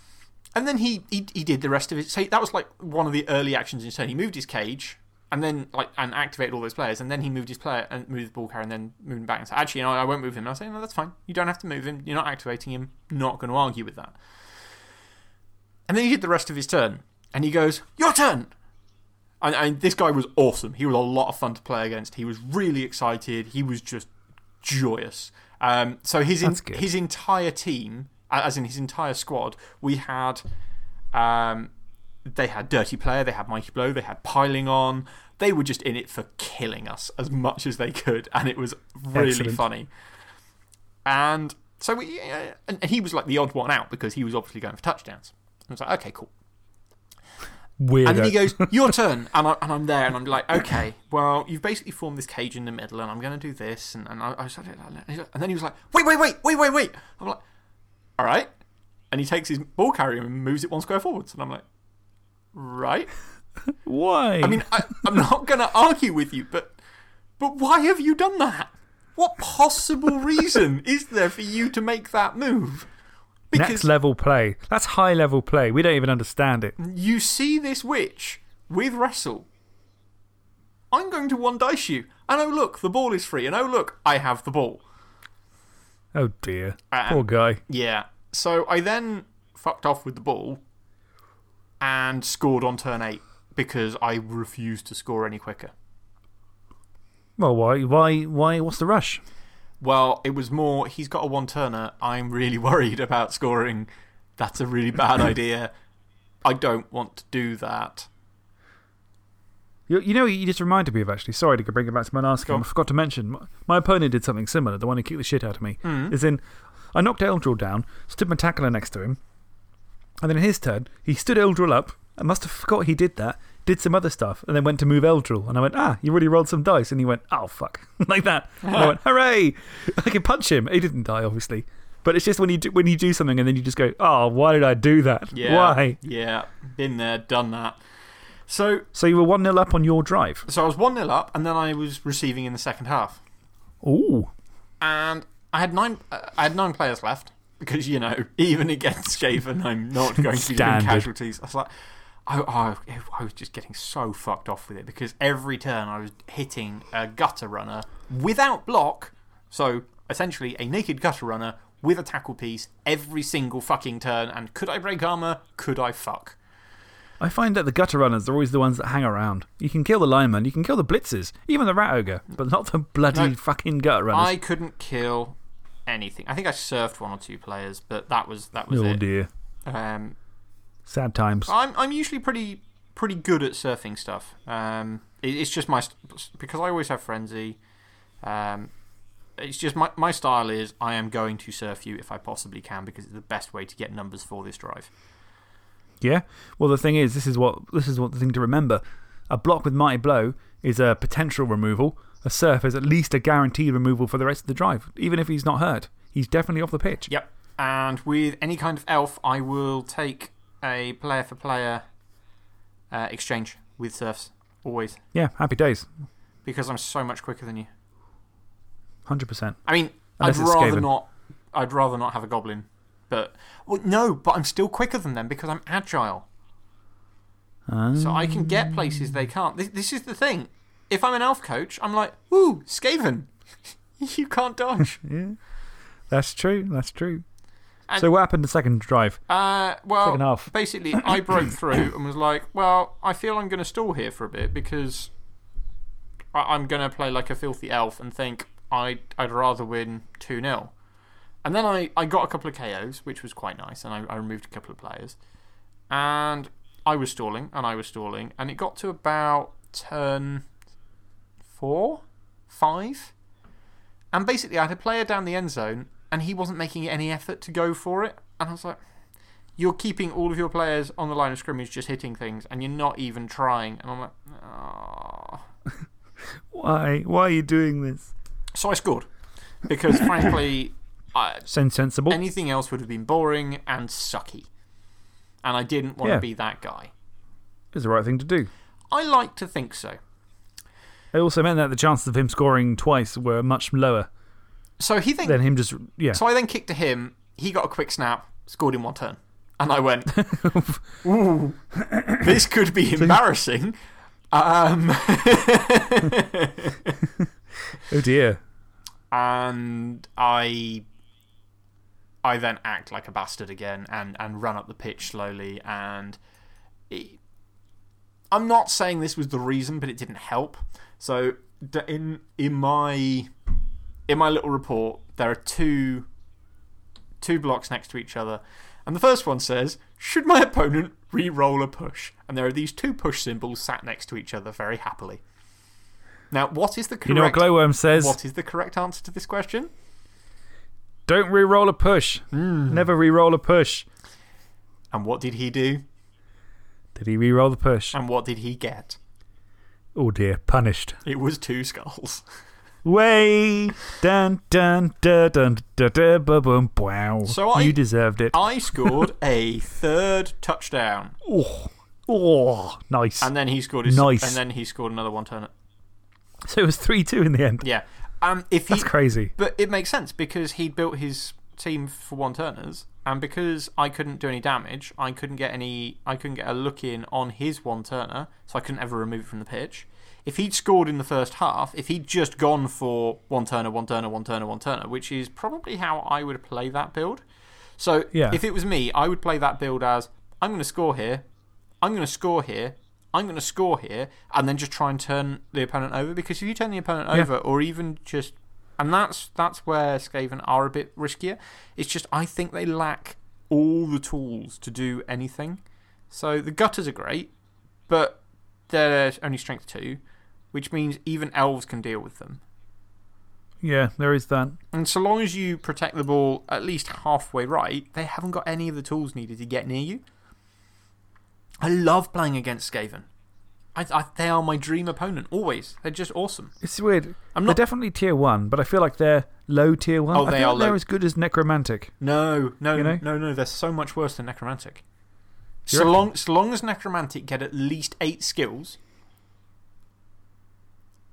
and then he, he, he did the rest of it. So that was like one of the early actions in his turn. He moved his cage and then like and activated all those players, and then he moved his player and moved the ball carrier, and then moved him back and said, "Actually, you know, I won't move him." And I saying, "No, that's fine. You don't have to move him. You're not activating him. Not going to argue with that." And then he did the rest of his turn, and he goes, "Your turn." And, and this guy was awesome. He was a lot of fun to play against. He was really excited. He was just joyous. Um, so his in, his entire team, as in his entire squad, we had. Um, they had Dirty Player, they had Mighty Blow, they had Piling On. They were just in it for killing us as much as they could, and it was really
Excellent.
funny. And so we, yeah, and, and he was like the odd one out because he was obviously going for touchdowns. I was like, okay, cool.
Weird.
And then he goes, Your turn. And, I, and I'm there, and I'm like, Okay, well, you've basically formed this cage in the middle, and I'm going to do this. And, and I, I said it. And like- and then he was like, Wait, wait, wait, wait, wait, wait. I'm like, All right. And he takes his ball carrier and moves it one square forwards. And I'm like, Right.
Why?
I mean, I, I'm not going to argue with you, but, but why have you done that? What possible reason is there for you to make that move?
next level play. That's high level play. We don't even understand it.
you see this witch with wrestle. I'm going to one dice you. And oh, look, the ball is free. And oh, look, I have the ball.
Oh dear.
Uh,
Poor guy.
Yeah. So I then fucked off with the ball and scored on turn eight because I refused to score any quicker.
Well, why? Why? Why? What's the rush?
Well, it was more, he's got a one turner. I'm really worried about scoring. That's a really bad idea. I don't want to do that.
You, you know, you just reminded me of actually. Sorry to bring it back to my last game. I forgot to mention. My, my opponent did something similar, the one who kicked the shit out of me.
Hmm.
Is in, I knocked Eldril down, stood my tackler next to him, and then in his turn, he stood Eldril up. I must have forgot he did that, did some other stuff, and then went to move Eldril. And I went, ah, you really rolled some dice. And he went, oh, fuck. like that. And I went, hooray! I can punch him. He didn't die, obviously. But it's just when you, do, when you do something and then you just go, oh, why did I do that?
Yeah.
Why?
Yeah. Been there, done that. So
So you were 1 0 up on your drive.
So I was 1 0 up, and then I was receiving in the second half.
Ooh.
And I had nine, uh, I had nine players left because, you know, even against Skaven, I'm not going to be doing casualties. I was like, I, I, I was just getting so fucked off with it because every turn I was hitting a gutter runner without block. So essentially, a naked gutter runner with a tackle piece every single fucking turn. And could I break armor? Could I fuck?
I find that the gutter runners are always the ones that hang around. You can kill the lineman, you can kill the blitzers, even the rat ogre, but not the bloody
No.
fucking gutter runners.
I couldn't kill anything. I think I surfed one or two players, but that was, that was
oh
it.
dear.
Um,
Sad times.
I'm, I'm usually pretty, pretty good at surfing stuff. Um, it, it's just my. Because I always have frenzy. Um, it's just my, my style is I am going to surf you if I possibly can because it's the best way to get numbers for this drive.
Yeah? Well, the thing is, this is, what, this is what the thing to remember. A block with Mighty Blow is a potential removal. A surf is at least a guaranteed removal for the rest of the drive, even if he's not hurt. He's definitely off the pitch.
Yep. And with any kind of elf, I will take a player for player uh, exchange with surfs. Always.
Yeah, happy days.
Because I'm so much quicker than you.
100%.
I mean,
Unless
I'd rather
Skaven.
not. I'd rather not have a goblin, but well, no. But I'm still quicker than them because I'm agile, so I can get places they can't. This, this is the thing. If I'm an elf coach, I'm like, "Ooh, Skaven, you can't dodge."
Yeah. That's true. That's true.
And-
so, what happened the second drive?
Uh, well,
Second half.
basically, I broke through and was like, "Well, I feel I'm going to stall here for a bit because I- I'm going to play like a filthy elf and think I'd, I'd rather win 2 0. And then I, I got a couple of KOs, which was quite nice, and I, I removed a couple of players. And I was stalling, and I was stalling, and it got to about turn four, five. And basically, I had a player down the end zone, and he wasn't making any effort to go for it. And I was like, you're keeping all of your players on the line of scrimmage just hitting things, and you're not even trying. And I'm like, oh.
Why? Why are you doing this?
So I scored. Because, frankly, I,
sensible.
anything else would have been boring and sucky. And I didn't want to be that guy.
It's the right thing to do.
I like to think so.
It also meant that the chances of him scoring twice were much lower
So he thinks.
than him just. Yeah.
So I then kicked to him. He got a quick snap, scored in one turn. And I went, Ooh, this could be embarrassing. Um,
Oh dear.
and I. I then act like a bastard again and, and run up the pitch slowly. And it, I'm not saying this was the reason, but it didn't help. So in, in, my, in my little report, there are two, two blocks next to each other. And the first one says, Should my opponent re roll a push? And there are these two push symbols sat next to each other very happily. Now, what is the correct,
You know what Glowworm says?
what is the correct answer to this question?
Don't re roll a push.
Hmm.
Never re roll a push.
And what did he do?
Did he re roll the push?
And what did he get?
Oh dear. Punished.
It was two skulls.
Way! Dun dun dun dun dun dun ba boom wow.
So I-
You deserved it.
I scored a third touchdown.
Oh. Oh. Nice.
And then he scored his.
Nice.
And then he scored another one turn.
So it was 3 2 in the end.
Yeah. Um, if he,
That's crazy.
But it makes sense because he'd built his team for one turners, and because I couldn't do any damage, I couldn't get any. I couldn't get a look in on his one turner, so I couldn't ever remove it from the pitch. If he'd scored in the first half, if he'd just gone for one turner, one turner, one turner, one turner, which is probably how I would play that build. So
Yeah.
if it was me, I would play that build as I'm going to score here, I'm going to score here, I'm going to score here, and then just try and turn the opponent over. Because if you turn the opponent
Yeah.
over, or even just. And that's, that's where Skaven are a bit riskier. It's just, I think they lack all the tools to do anything. So the gutters are great, but they're only strength 2, which means even elves can deal with them.
Yeah, there is that.
And so long as you protect the ball at least halfway right, they haven't got any of the tools needed to get near you. I love playing against Skaven. I, I, they are my dream opponent, always. They're just awesome.
It's weird.
I'm not, They're
definitely tier 1, but I feel like they're low tier 1.
Oh,
I
they are
like they're as good as Necromantic.
No, no,
You know?
no, no. They're so much worse than Necromantic.
You
So
reckon?
long, so long as Necromantic get at least eight skills,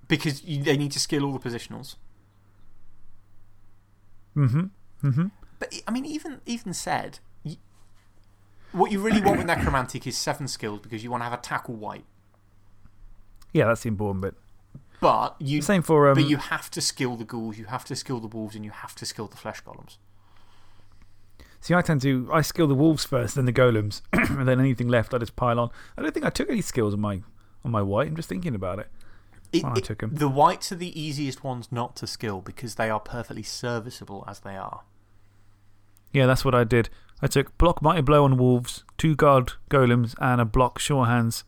because you, they need to skill all the positionals.
Mm hmm. Mm hmm.
But, I mean, even, even said, y what you really want with Necromantic is seven skills because you want to have a tackle wight.
Yeah, that's the important bit.
But you,
Same for. Um,
but you have to skill the ghouls, you have to skill the wolves, and you have to skill the flesh golems.
See, I tend to. I skill the wolves first, then the golems, and then anything left I just pile on. I don't think I took any skills on my, on my wight. I'm just thinking about it.
It-
I
it-
took 'em.
The wights are the easiest ones not to skill because they are perfectly serviceable as they are.
Yeah, that's what I did. I took block mighty blow on wolves, two guard golems, and a block sure hands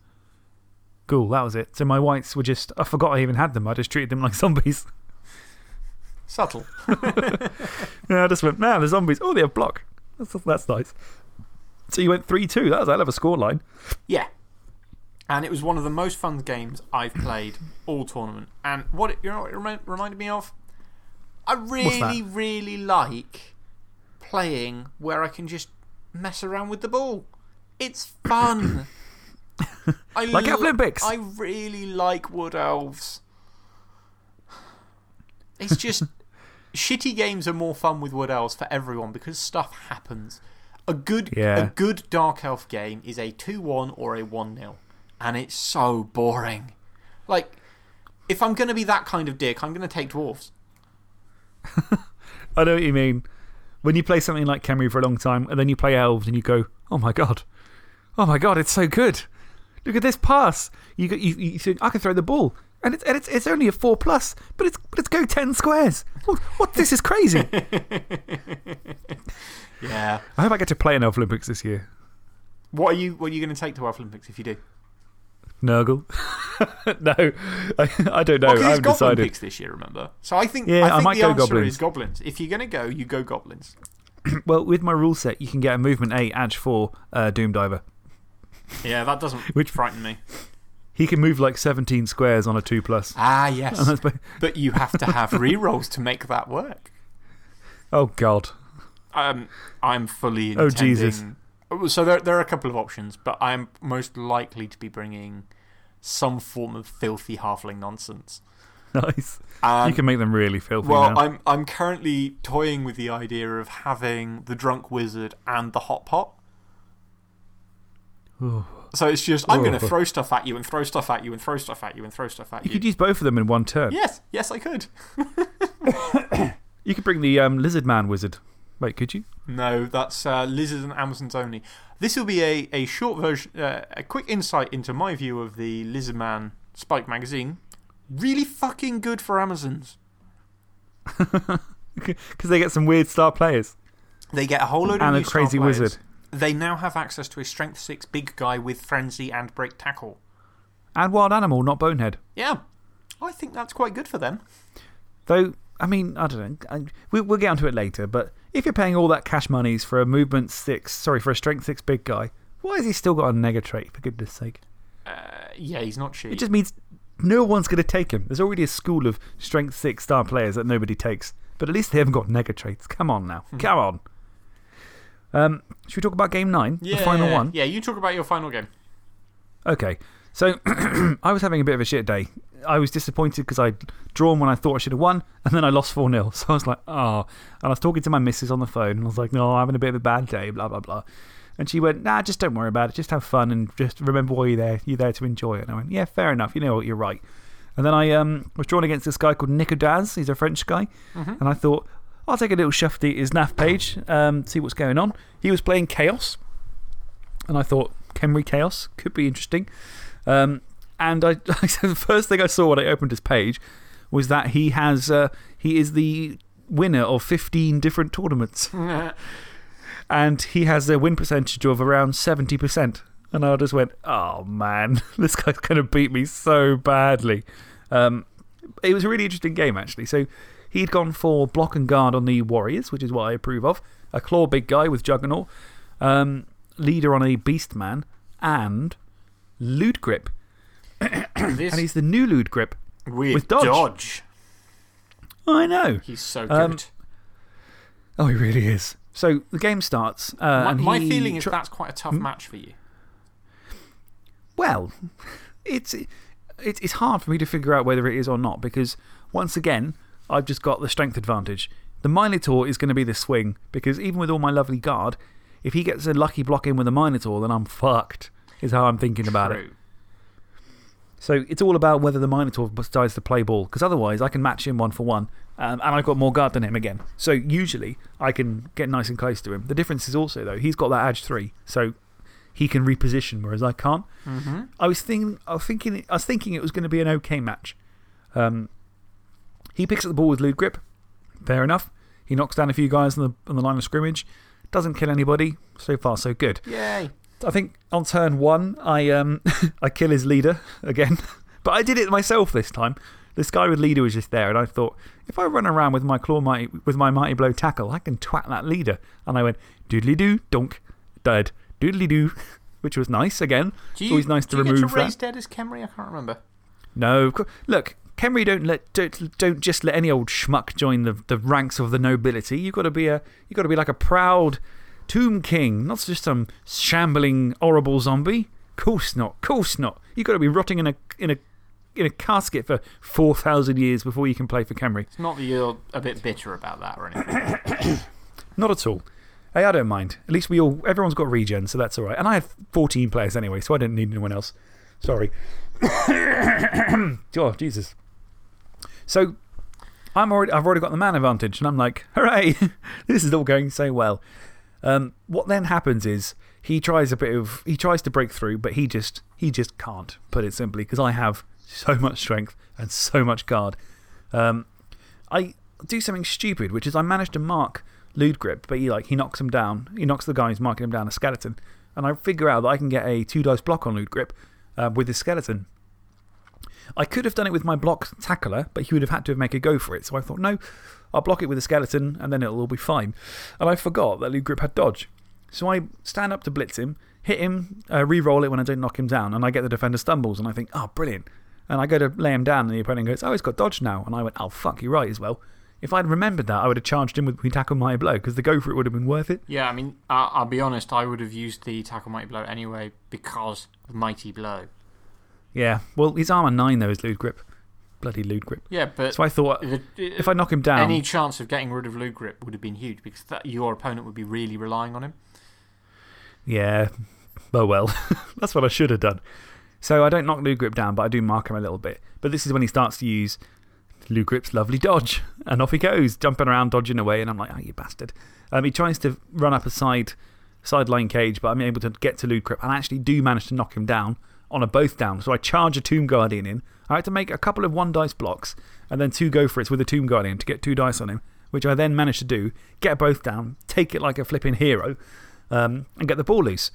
ghoul. That was it. So my wights were just. I forgot I even had them. I just treated them like zombies.
Subtle.
yeah, I just went, nah, the zombies. Oh, they have block. That's, that's nice. So you went 3 2. That was a hell of a scoreline.
Yeah. And it was one of the most fun games I've played all tournament. And what it, you know what it remi- reminded me of? I really, really like playing where I can just mess around with the ball. It's fun. I
Like Olympics.
I really like Wood Elves. It's just. shitty games are more fun with Wood Elves for everyone because stuff happens. A good,
Yeah.
a good Dark Elf game is a 2 1 or a 1 0. And it's so boring. Like, if I'm going to be that kind of dick, I'm going to take dwarves.
I know what you mean. When you play something like Khemri for a long time, and then you play elves, and you go, oh my god. Oh my god, it's so good. Look at this pass. You, you, you think, I can throw the ball. And it's, and it's, it's only a 4 plus, but it's, but it's go 10 squares. What, what? This is crazy.
Yeah.
I hope I get to play in Elf Olympics this year.
What are you, what are you going to take to Elf Olympics if you do?
Nurgle. no, I, I don't know.
Well, 'cause
I haven't decided.
Picks this year, remember? So I think,
Yeah,
I
I might
the
go
answer
Goblins.
is Goblins. If you're going to go, you go Goblins.
Well, with my rule set, you can get a movement 8, Edge 4 uh, Doom Diver.
Yeah, that doesn't
Which-
frighten me.
He can move like 17 squares on a 2 plus.
Ah, yes. but you have to have rerolls to make that work.
oh, God.
Um, I'm fully
Oh. Jesus.
Oh, So there, there are a couple of options, but I'm most likely to be bringing some form of filthy halfling nonsense.
Nice. You can make them really filthy.
well,
now.
I'm, I'm currently toying with the idea of having the drunk wizard and the hot pot.
Ooh.
So it's just, I'm going to throw stuff at you and throw stuff at you and throw stuff at you and throw stuff at
You
you.
could use both of them in one turn.
Yes, yes, I could.
You could bring the um, Lizard Man Wizard. Wait, could you?
No, that's uh, Lizards and Amazons only. This will be a, a short version, uh, a quick insight into my view of the Lizard Man Spike magazine. Really fucking good for Amazons.
Because they get some weird star players.
They get a whole load of
And a crazy
players. They now have access to a strength 6 big guy with frenzy and break tackle.
And Wild Animal, not Bonehead.
Yeah, I think that's quite good for them.
Though, I mean, I don't know. We, we'll get onto it later. But if you're paying all that cash monies for a movement six, sorry, for a strength six big guy, why has he still got a nega trait, for goodness sake?
Uh, yeah, he's not cheap.
It just means no one's going to take him. There's already a school of strength six star players that nobody takes. But at least they haven't got nega traits. Come on now.
Hmm.
Come on. Um, should we talk about game nine?
yeah,
the final one?
Yeah, you talk about your final game.
Okay. So I was having a bit of a shit day. I was disappointed because I'd drawn when I thought I should have won, and then I lost 4 0. So I was like, oh. And I was talking to my missus on the phone, and I was like, no, I'm having a bit of a bad day, blah, blah, blah. And she went, nah, just don't worry about it. Just have fun and just remember why you're there. You're there to enjoy it. And I went, yeah, fair enough. You know what? You're right. And then I um, was drawn against this guy called Nico Daz. He's a French guy. And I thought, I'll take a little shufty at his NAF page, um, see what's going on. He was playing Chaos. And I thought, Khemri Chaos could be interesting. Um, and I, the first thing I saw when I opened his page was that he, has, uh, he is the winner of 15 different tournaments. and he has a win percentage of around 70%. And I just went, oh man, this guy's going to beat me so badly. Um, it was a really interesting game, actually. So he'd gone for block and guard on the Warriors, which is what I approve of. A claw big guy with Juggernaut, um, leader on a Beast Man, and Loot Grip. And he's the new Loot Grip.
with,
with dodge.
dodge.
I know.
He's so good.
Um, Oh, he really is. So the game starts. Uh,
my, my feeling is that's quite a tough match for you.
Well, it's, it, it's hard for me to figure out whether it is or not because, once again, I've just got the strength advantage. The Minotaur is going to be the swing because, even with all my lovely guard, if he gets a lucky block in with a Minotaur, then I'm fucked, is how I'm thinking about it. So it's all about whether the Minotaur decides to play ball because otherwise I can match him one for one um, and I've got more guard than him again. So usually I can get nice and close to him. The difference is also, though, he's got that AG 3, so he can reposition, whereas I can't.
Mm-hmm.
I was, thinking, I, was thinking, I was thinking it was going to be an okay match. Um, he picks up the ball with Loot Grip. Fair enough. He knocks down a few guys on the, on the line of scrimmage. Doesn't kill anybody. So far, so good.
Yay.
I think on turn one, I, um, I kill his leader again. but I did it myself this time. This guy with leader was just there, and I thought, if I run around with my claw mighty, with my mighty blow tackle, I can twat that leader. And I went, doodly doo, donk, dead, doodly doo, which was nice again.
Do
it's always nice to
you
remove
get to raise
that.
dead as Khemri? I can't remember.
No, look, Khemri don't, let, don't, don't just let any old schmuck join the, the ranks of the nobility. You've got to be, a, you got to be like a proud tomb king, not just some shambling, horrible zombie. Course not, course not. You've got to be rotting in a, in a, in a casket for 4,000 years before you can play for Khemri.
It's not that you're a bit bitter about that or anything.
Not at all. Hey, I don't mind. At least we all, everyone's got regen, so that's all right. And I have 14 players anyway, so I don't need anyone else. Sorry. oh, Jesus. So, I'm already, I've already got the man advantage, and I'm like, hooray, this is all going so well. Um, what then happens is he tries a bit of, he tries to break through, but he just, he just can't, put it simply, because I have so much strength and so much guard. Um, I do something stupid, which is I manage to mark Lude Grip, but he, like, he knocks him down. He knocks the guy who's marking him down a skeleton. And I figure out that I can get a two dice block on Lude Grip uh, with his skeleton. I could have done it with my block tackler, but he would have had to make a go for it. So I thought, no, I'll block it with a skeleton and then it'll all be fine. And I forgot that Lude Grip had dodge. So I stand up to blitz him, hit him, uh, re roll it when I don't knock him down, and I get the defender stumbles. And I think, oh, brilliant. And I go to lay him down, and the opponent goes, oh, he's got dodge now. And I went, oh, fuck, you're right as well. If I'd remembered that, I would have charged him with tackle mighty blow because the go for it would have been worth it.
yeah, I mean, I I'll be honest, I would have used the Tackle Mighty Blow anyway because of Mighty Blow.
Yeah. Well, his armor 9, though, is Lude Grip. Bloody Lude Grip.
Yeah, but
So I thought
the-
if I knock him down.
any chance of getting rid of Lou Grip would have been huge because that, your opponent would be really relying on him.
Yeah. Oh well. That's what I should have done. So I don't knock Lou Grip down, but I do mark him a little bit. But this is when he starts to use Lou Grip's lovely dodge. And off he goes, jumping around, dodging away. And I'm like, oh, you bastard. Um, he tries to run up a side, sideline cage, but I'm able to get to Lou Grip. And I actually do manage to knock him down on a both down. So I charge a Tomb Guardian in. I had to make a couple of one dice blocks and then two go for it with a Tomb Guardian to get two dice on him, which I then managed to do. Get both down, take it like a flipping hero, um, and get the ball loose.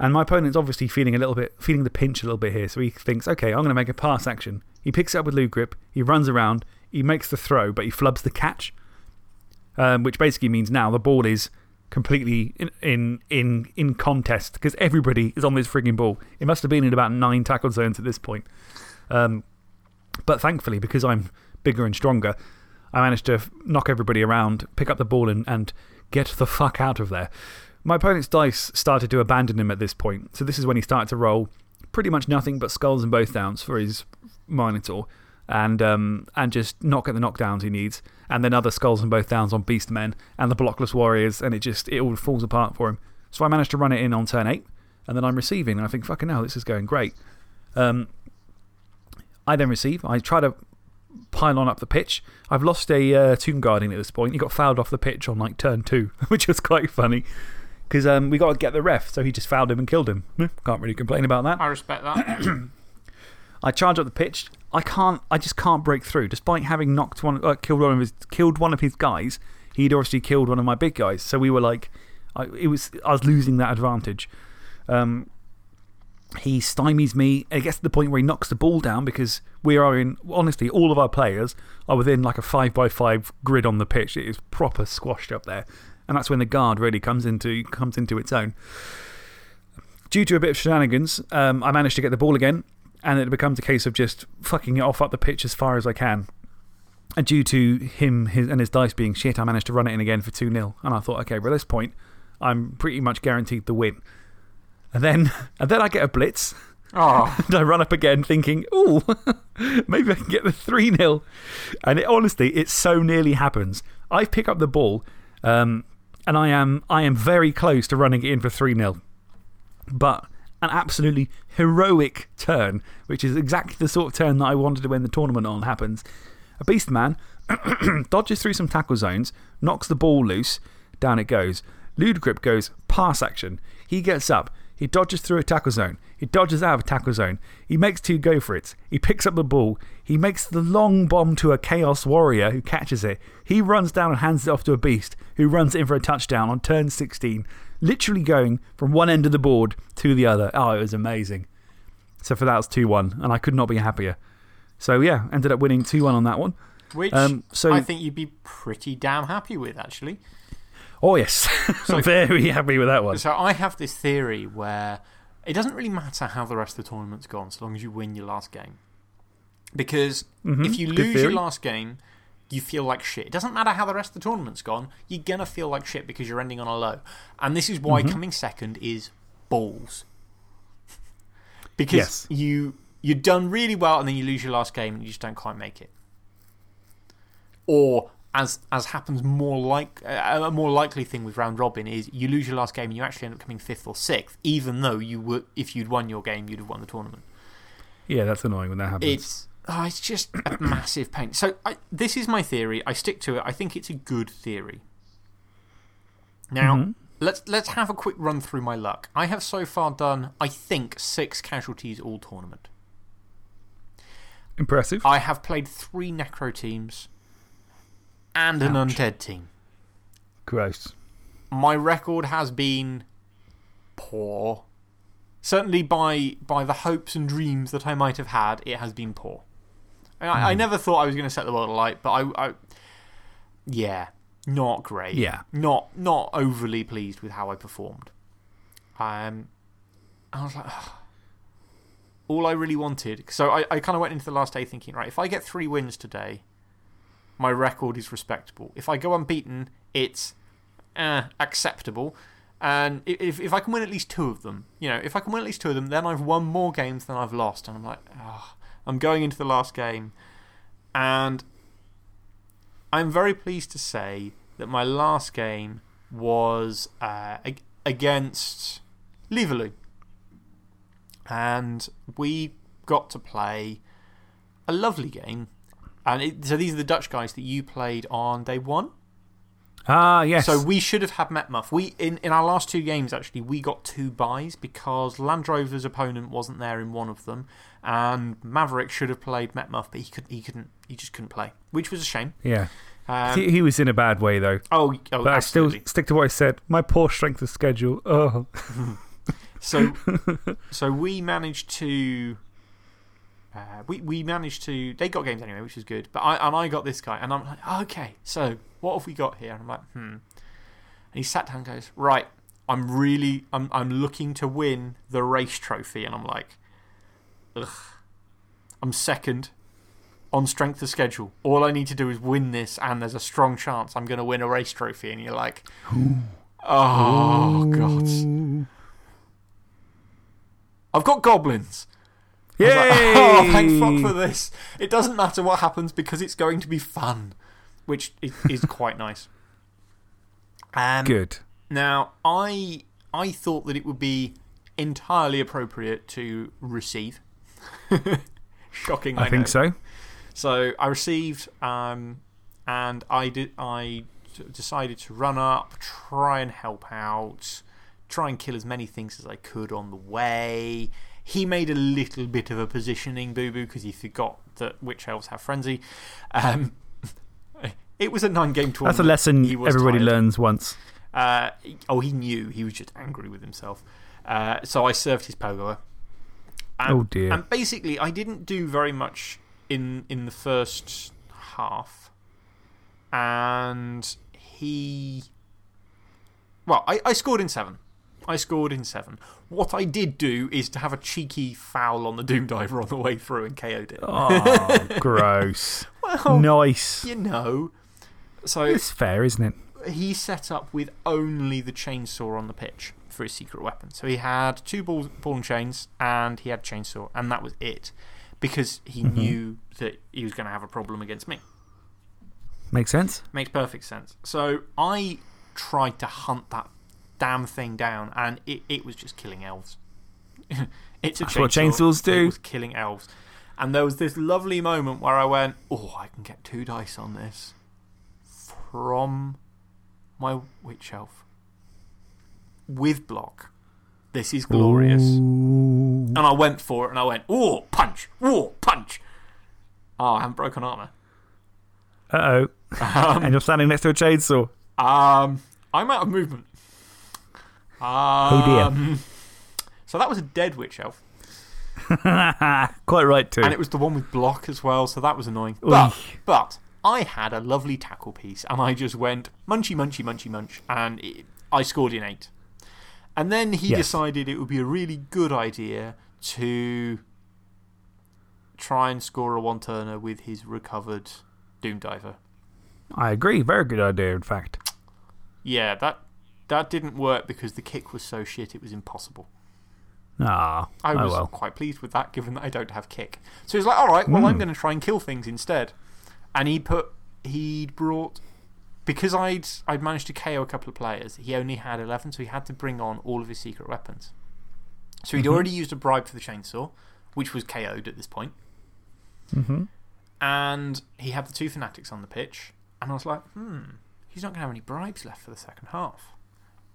And my opponent's obviously feeling a little bit, feeling the pinch a little bit here. So he thinks, okay, I'm going to make a pass action. He picks it up with Lou Grip, he runs around, he makes the throw, but he flubs the catch, um, which basically means now the ball is completely in, in, in, in contest because everybody is on this frigging ball. It must have been in about nine tackle zones at this point. Um, but thankfully, because I'm bigger and stronger, I managed to knock everybody around, pick up the ball, and, and get the fuck out of there. My opponent's dice started to abandon him at this point. So this is when he started to roll pretty much nothing but skulls and both downs for his Minotaur and, um, and just not get the knockdowns he needs. And then other skulls and both downs on Beast Men and the Blockless Warriors, and it just it all falls apart for him. So I managed to run it in on turn 8, and then I'm receiving, and I think, fucking hell, this is going great. Um, I then receive. I try to pile on up the pitch. I've lost a uh, Tomb Guardian at this point. He got fouled off the pitch on like turn two, which was quite funny because um, we got to get the ref, so he just fouled him and killed him. Can't really complain about that.
I respect that.
I charge up the pitch. I, can't, I just can't break through. Despite having knocked one, uh, killed, one of his, killed one of his guys, he'd obviously killed one of my big guys. So we were like, I, it was, I was losing that advantage. Um, he stymies me. It gets to the point where he knocks the ball down because we are in, honestly, all of our players are within like a 5 by 5 grid on the pitch. It is proper squashed up there. And that's when the guard really comes into, comes into its own. Due to a bit of shenanigans, um, I managed to get the ball again, and it becomes a case of just fucking it off up the pitch as far as I can. And due to him his, and his dice being shit, I managed to run it in again for 2 0. And I thought, okay, well, at this point, I'm pretty much guaranteed the win. And then, and then I get a blitz.
Oh,
And I run up again thinking, ooh, maybe I can get the 3 0. And it, honestly, it so nearly happens. I pick up the ball um, and I am, I am very close to running it in for 3 0. But an absolutely heroic turn, which is exactly the sort of turn that I wanted to win the tournament on, happens. A beast man dodges through some tackle zones, knocks the ball loose, down it goes. Ludegrip goes pass action. He gets up. He dodges through a tackle zone. He dodges out of a tackle zone. He makes two go for it. He picks up the ball. He makes the long bomb to a Chaos Warrior who catches it. He runs down and hands it off to a Beast who runs in for a touchdown on turn 16, literally going from one end of the board to the other. Oh, it was amazing. So for that, was 2 1, and I could not be happier. So yeah, ended up winning 2 1 on that one.
which
Um, so-
I think you'd be pretty damn happy with, actually.
Oh, yes.
So-
Very happy with that one.
So I have this theory where it doesn't really matter how the rest of the tournament's gone so long as you win your last game. Because
Mhm,
if you lose your last game, you feel like shit. It doesn't matter how the rest of the tournament's gone, you're going to feel like shit because you're ending on a low. And this is why
Mm-hmm.
coming second is balls. because
Yes.
you, you've done really well and then you lose your last game and you just don't quite make it. Or, as, as happens more like, uh, a more likely thing with round robin, is you lose your last game and you actually end up coming fifth or sixth, even though you were, if you'd won your game, you'd have won the tournament.
Yeah, that's annoying when that happens.
It's, oh, it's just a massive pain. So, I, this is my theory. I stick to it. I think it's a good theory. Now,
Mhm.
let's, let's have a quick run through my luck. I have so far done, I think, six casualties all tournament.
Impressive.
I have played three necro teams and an undead team.
Gross.
My record has been poor. Certainly, by, by the hopes and dreams that I might have had, it has been poor. I,
Hmm.
I never thought I was going to set the world alight, but I, I. Yeah, not great.
Yeah.
Not, not overly pleased with how I performed. Um, I was like, all I really wanted. So I, I kind of went into the last day thinking, right, if I get three wins today, my record is respectable. If I go unbeaten, it's eh, acceptable. And if, if I can win at least two of them, you know, if I can win at least two of them, then I've won more games than I've lost. And I'm like, oh, I'm going into the last game. And I'm very pleased to say that my last game was uh, ag- against Liverloo. And we got to play a lovely game. And it, so these are the Dutch guys that you played on day one.
Ah, yes.
So we should have had Metmuff. We, in, in our last two games, actually, we got two buys because Land Rover's opponent wasn't there in one of them. And Maverick should have played Metmuff, but he, could, he, couldn't, he just couldn't play, which was a shame.
yeah.
Um,
he, he was in a bad way, though.
oh, oh
But I still stick to what I said. My poor strength of schedule. Oh.
So, so we managed to. Uh, we, we managed to. They got games anyway, which is good. But I, and I got this guy, and I'm like, oh, okay, so what have we got here? And I'm like, hmm. And he sat down and goes, right, I'm really. I'm, I'm looking to win the race trophy. And I'm like, ugh. I'm second on strength of schedule. All I need to do is win this, and there's a strong chance I'm going to win a race trophy. And you're like, oh, God. I've got goblins.
Yay!
like, oh, thank fuck for this. It doesn't matter what happens because it's going to be fun, which is, is quite nice. Um,
Good.
Now, I, I thought that it would be entirely appropriate to receive. Shocking, I,
I think so.
So I received, um, and I, did, I decided to run up, try and help out, try and kill as many things as I could on the way. He made a little bit of a positioning boo boo because he forgot that witch elves have frenzy. Um, it was a nine game tournament.
That's a lesson everybody
tired.
learns once.
Uh, oh, he knew. He was just angry with himself. Uh, so I served his pogoer. And,
Oh, dear.
And basically, I didn't do very much in, in the first half. And he. Well, I, I scored in seven. I scored in seven. What I did do is to have a cheeky foul on the Doom Diver on the way through and KO'd it.
Oh, gross.
well,
nice.
you know. So
It's fair, isn't it?
he set up with only the chainsaw on the pitch for his secret weapon. So he had two ball, ball and chains and he had chainsaw, and that was it. Because he
Mm-hmm.
knew that he was going to have a problem against me.
Makes sense.
Makes perfect sense. So I tried to hunt that damn thing down, and it, it was just killing elves. it's a chainsaw.
what chainsaws do.
It was killing elves. And there was this lovely moment where I went, oh, I can get two dice on this from my witch elf with block. This is glorious.
Ooh.
And I went for it and I went, oh, punch, oh, punch. Oh, I haven't broken armor.
Uh oh. and you're standing next to a chainsaw.
Um, I'm out of movement. Um,
Oh, dear.
So that was a dead witch elf.
Quite right, too.
And it was the one with block as well, so that was annoying. But, but I had a lovely tackle piece and I just went munchy, munchy, munchy, munch, and it, I scored in eight. And then he
Yes.
decided it would be a really good idea to try and score a one turner with his recovered Doom Diver.
I agree. Very good idea, in fact.
Yeah, that, that didn't work because the kick was so shit it was impossible.
Ah,
I
oh
was
well.
quite pleased with that, given that I don't have kick. So he's like, all right, well,
Hmm.
I'm going to try and kill things instead. And he put, he'd brought, because I'd, I'd managed to KO a couple of players, he only had 11, so he had to bring on all of his secret weapons. So he'd
Mm-hmm.
already used a bribe for the chainsaw, which was KO'd at this point.
hmm
And he had the two fanatics on the pitch. And I was like, hmm, he's not going to have any bribes left for the second half.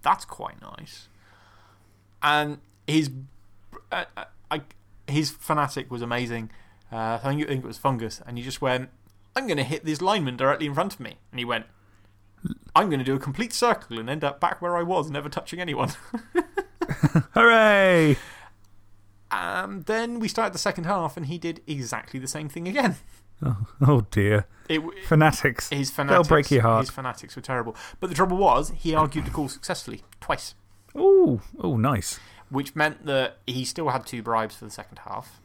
That's quite nice. And his, uh, uh, I, his fanatic was amazing. Uh, I think, I think it was Fungus. And he just went, I'm going to hit this lineman directly in front of me. And he went, I'm going to do a complete circle and end up back where I was, never touching anyone.
Hooray!
And then we started the second half, and he did exactly the same thing again.
Oh, oh dear.
It,
Fanatics.
His fanatics,
They'll break your heart.
His fanatics were terrible. But the trouble was, he argued the call successfully, twice.
Ooh, oh, nice.
Which meant that he still had two bribes for the second half.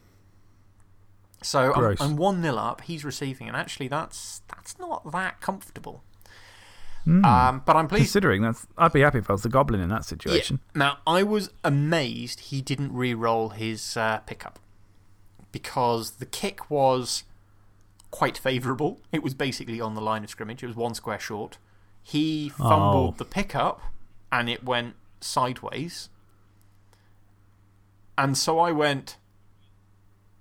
So um,
I'm,
I'm 1 0 up, he's receiving, and actually, that's, that's not that comfortable. Um, but I'm pleased.
Considering that's, I'd be happy if I was the goblin in that situation.
Now, I was amazed he didn't re roll his uh, pickup because the kick was quite favourable. It was basically on the line of scrimmage, it was one square short. He fumbled
Oh.
the pickup and it went sideways. And so I went,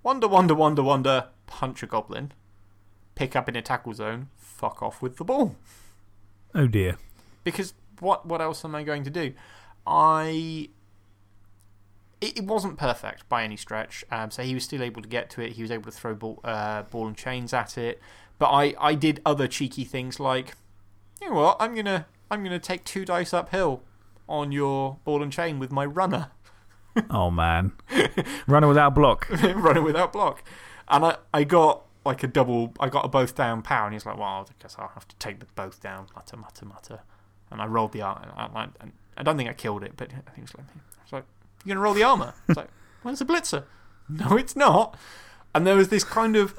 wonder, wonder, wonder, wonder, punch a goblin, pick up in a tackle zone, fuck off with the ball.
Oh dear.
Because what, what else am I going to do? I. It, it wasn't perfect by any stretch. Um, so he was still able to get to it. He was able to throw ball, uh, ball and chains at it. But I, I did other cheeky things like, you know what? I'm going to I'm gonna take two dice uphill on your ball and chain with my runner.
Oh man. Runner without block.
running without block. And I, I got like a double, I got a both down power, and he's like, well, I guess I'll have to take the both down, mutter, mutter, mutter. And I rolled the armor. I, I, I don't think I killed it, but he was like, I like you're going to roll the armor? I was like, when's the blitzer? No, it's not. And there was this kind of,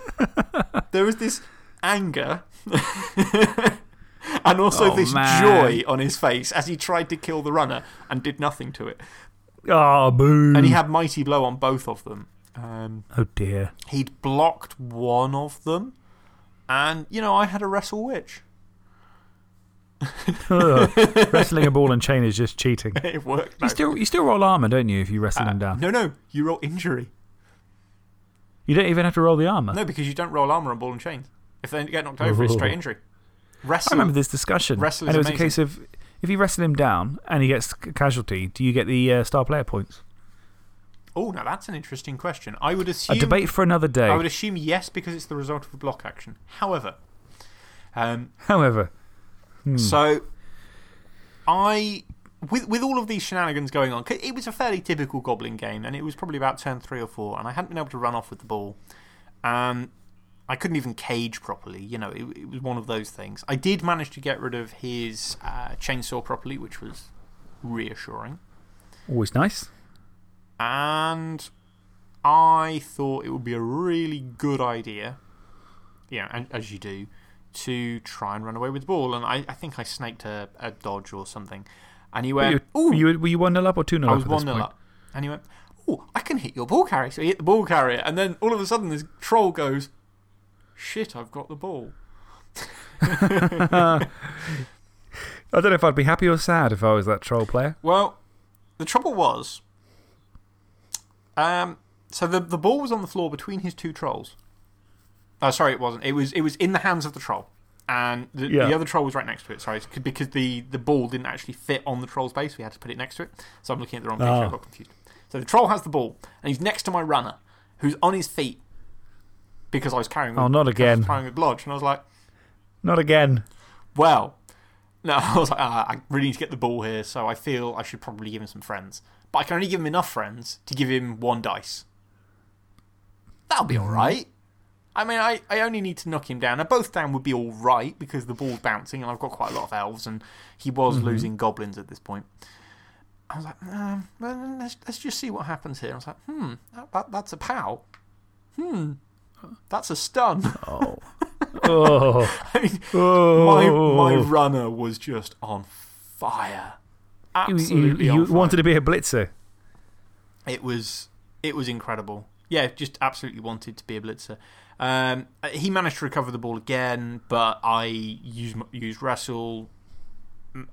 there was this anger. and also
Oh,
this
man.
joy on his face as he tried to kill the runner and did nothing to it.
Oh, boo.
And he had Mighty Blow on both of them. Um,
Oh dear.
He'd blocked one of them. And, you know, I had a Wrestle Witch.
Wrestling a ball and chain is just cheating.
it worked.
You still, you still roll armor, don't you, if you wrestle him down?
No, no, you roll injury.
You don't even have to roll the armor.
No, because you don't roll armor on ball and chains. If they get knocked over, it's straight
Ooh.
injury.
I remember this discussion.
Wrestle is
and it was
amazing.
a case of if you wrestle him down and he gets casualty, do you get the uh, star player points?
Oh, now that's an interesting question. I would assume.
A debate for another day.
I would assume yes, because it's the result of a block action. However, um,
However, hmm.
So, I. With, with all of these shenanigans going on, it was a fairly typical Goblin game, and it was probably about turn three or four, and I hadn't been able to run off with the ball. Um, I couldn't even cage properly. You know, it, it was one of those things. I did manage to get rid of his uh, chainsaw properly, which was reassuring.
always nice.
And I thought it would be a really good idea, yeah, and, as you do, to try and run away with the ball. And I, I think I snaked a, a dodge or something. And he went,
you, were you, were you 1 0 up or 2 0
I
up?
was
at this
1 0 up. And he went, Oh, I can hit your ball carrier. So he hit the ball carrier. And then all of a sudden, this troll goes, Shit, I've got the ball.
I don't know if I'd be happy or sad if I was that troll player.
Well, the trouble was, um, so the, the ball was on the floor between his two trolls. Oh, sorry, it wasn't. It was, it was in the hands of the troll. And the,
Yeah.
the other troll was right next to it. Sorry, because the, the ball didn't actually fit on the troll's base. We had to put it next to it. So I'm looking at the wrong picture. I
Ah.
got confused. So the troll has the ball, and he's next to my runner, who's on his feet because I was carrying
Oh, not again.
was carrying with Blodge. And I was like,
Not again.
well, no, I was like, ah, I really need to get the ball here, so I feel I should probably give him some friends. But I can only give him enough friends to give him one dice. That'll be alright. I mean, I, I only need to knock him down. Now, both down would be alright because the ball's bouncing and I've got quite a lot of elves and he was losing goblins at this point. I was like, um, well, let's, let's just see what happens here. I was like, hmm, that, that, that's a pow. Hmm, that's a stun.
Oh. oh.
I mean,
oh.
my, my runner was just on fire.
You, you, you
fire.
wanted to be a blitzer.
It was, it was incredible. Yeah, just absolutely wanted to be a blitzer. Um, he managed to recover the ball again, but I used, used wrestle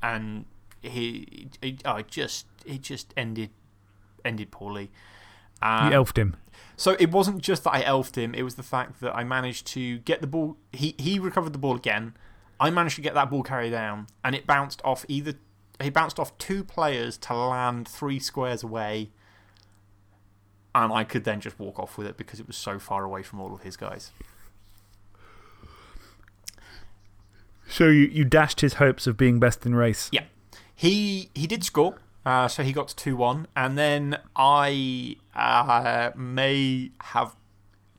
and he, he it just, it just ended, ended poorly. Um,
you elfed him.
So it wasn't just that I elfed him, it was the fact that I managed to get the ball. He, he recovered the ball again. I managed to get that ball carried down, and it bounced off either. He bounced off two players to land three squares away. And I could then just walk off with it because it was so far away from all of his guys.
So you, you dashed his hopes of being best in race.
Yeah. He, he did score, uh, so he got to 2 1. And then I uh, may have